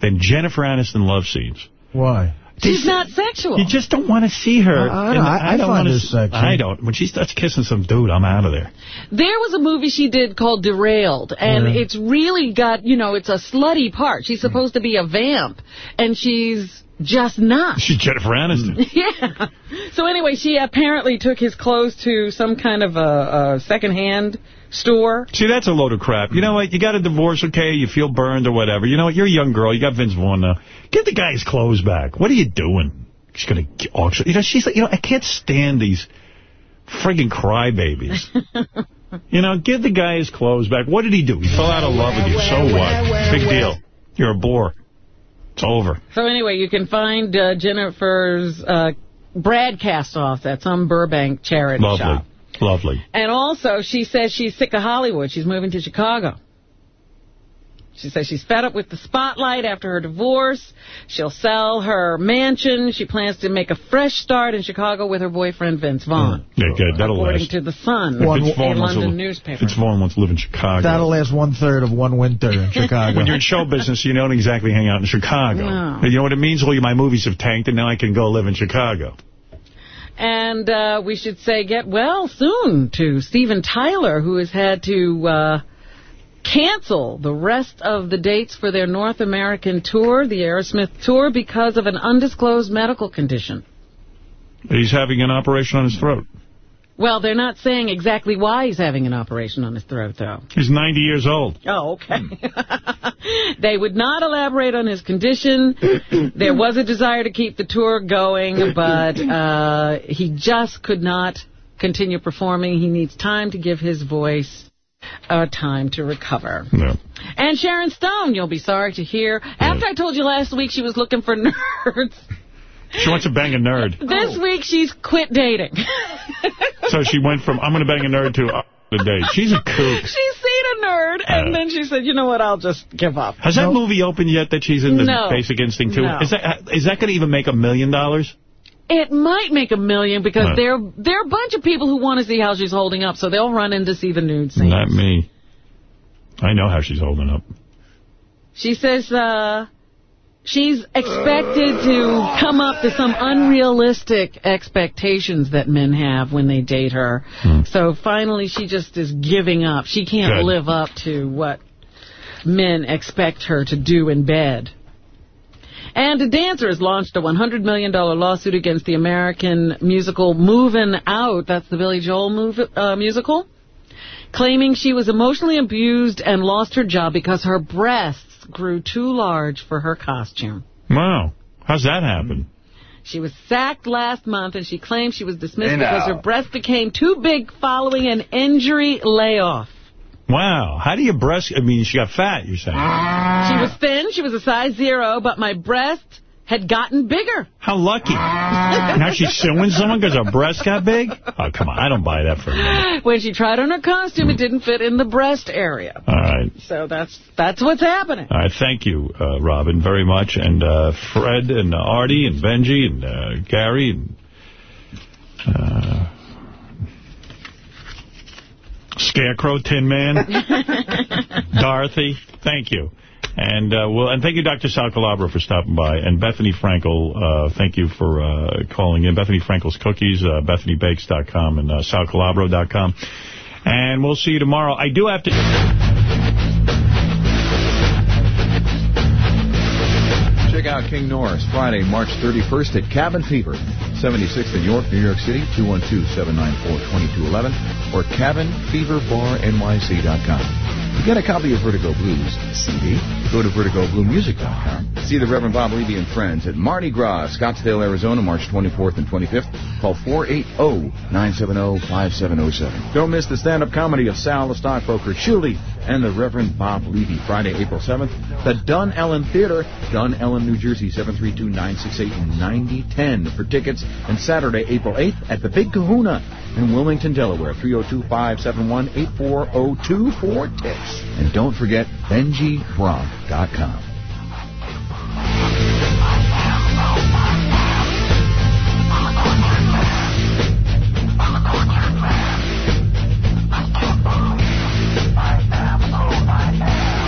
than Jennifer Aniston love scenes. Why? She's not sexual. You just don't want to see her. Uh, I don't I- I don't find wanna her s- I don't. When she starts kissing some dude, I'm out of there. There was a movie she did called Derailed, and Yeah. it's really got, you know, it's a slutty part. She's supposed to be a vamp, and she's just not. She's Jennifer Aniston. [LAUGHS] Yeah. So anyway, she apparently took his clothes to some kind of a, a second-hand store. See, that's a load of crap. You know what? You got a divorce, okay? You feel burned or whatever. You know what? You're a young girl. You got Vince Vaughn now. Get the guy's clothes back. What are you doing? She's going to auction. You know, she's like, you know, I can't stand these friggin' crybabies. [LAUGHS] you know, give the guy his clothes back. What did he do? He fell out of love with you. So what? Big deal. You're a bore. It's over. So anyway, you can find uh, Jennifer's uh, broadcast-offs at some Burbank charity Lovely. shop. Lovely. And also, she says she's sick of Hollywood. She's moving to Chicago. She says she's fed up with the spotlight after her divorce. She'll sell her mansion. She plans to make a fresh start in Chicago with her boyfriend, Vince Vaughn. Yeah, good. That'll According last. to The Sun, One- a Vince Vaughn wants to London li- newspaper. Vince Vaughn wants to live in Chicago. That'll last one-third of one winter in [LAUGHS] Chicago. When you're in show business, you don't exactly hang out in Chicago. No. You know what it means? Well, my movies have tanked, and now I can go live in Chicago. And uh, we should say get well soon to Steven Tyler, who has had to uh, cancel the rest of the dates for their North American tour, the Aerosmith tour, because of an undisclosed medical condition. He's having an operation on his throat. Well, they're not saying exactly why he's having an operation on his throat, though. He's 90 years old. Oh, okay. [LAUGHS] they would not elaborate on his condition. [COUGHS] there was a desire to keep the tour going, but uh, he just could not continue performing. He needs time to give his voice uh, time to recover. No. And Sharon Stone, you'll be sorry to hear. After I told you last week she was looking for [LAUGHS] nerds, She wants to bang a nerd. this week she's quit dating. [LAUGHS] So she went from, I'm going to bang a nerd to, uh, the date. She's a kook. [LAUGHS] She's seen a nerd, and Uh. then she said, you know what, I'll just give up. Has that movie opened yet that she's in the No. Basic Instinct too? No. Is that is that going to even make a million dollars? It might make a million because there there are a bunch of people who want to see how she's holding up, so they'll run in to see the nude scenes. Not me. I know how she's holding up. She says uh, she's expected to come up to some unrealistic expectations that men have when they date her. So finally, she just is giving up. She can't Good. live up to what men expect her to do in bed. And a dancer has launched a $100 million lawsuit against the American musical Movin' Out. That's the Billy Joel move, uh, musical. Claiming she was emotionally abused and lost her job because her breasts grew too large for her costume. Wow. How's that happen? She was sacked last month, and she claimed she was dismissed Hey, because her breasts became too big following an injury layoff. Wow. How do you breast... I mean, she got fat, you're saying. She was thin, she was a size zero, but my breast had gotten bigger. How lucky. now she's suing someone because her breast got big? Oh, come on. I don't buy that for a minute. When she tried on her costume, it didn't fit in the breast area. All right. So that's that's what's happening. All right, thank you, uh, Robin, very much. And uh, Fred and uh, Artie and Benji and uh, Gary and uh, Scarecrow, Tin Man, [LAUGHS] Dorothy, thank you. And uh, well, and thank you, Dr. Sal Calabro, for stopping by. And Bethenny Frankel, uh, thank you for uh, calling in. Bethenny Frankel's Cookies, uh, BethennyBakes.com and uh, SalCalabro.com. And we'll see you tomorrow. I do have to... Check out King Norris Friday, March 31st at Cabin Fever, 76th in York, New York City, 212-794-2211 or cabinfeverbarnyc.com. Get a copy of Vertigo Blues CD, go to vertigobluemusic.com. See the Reverend Bob Levy and friends at Mardi Gras, Scottsdale, Arizona, March 24th and 25th. Call 480-970-5707. Don't miss the stand-up comedy of Sal the Stockbroker, Shuli, and the Reverend Bob Levy, Friday, April 7th. The Dunellen Theater, Dunellen, New Jersey, 732-968-9010 for tickets. And Saturday, April 8th at the Big Kahuna in Wilmington, Delaware, 302-571-8402 for tickets. And don't forget BenjiBronk.com.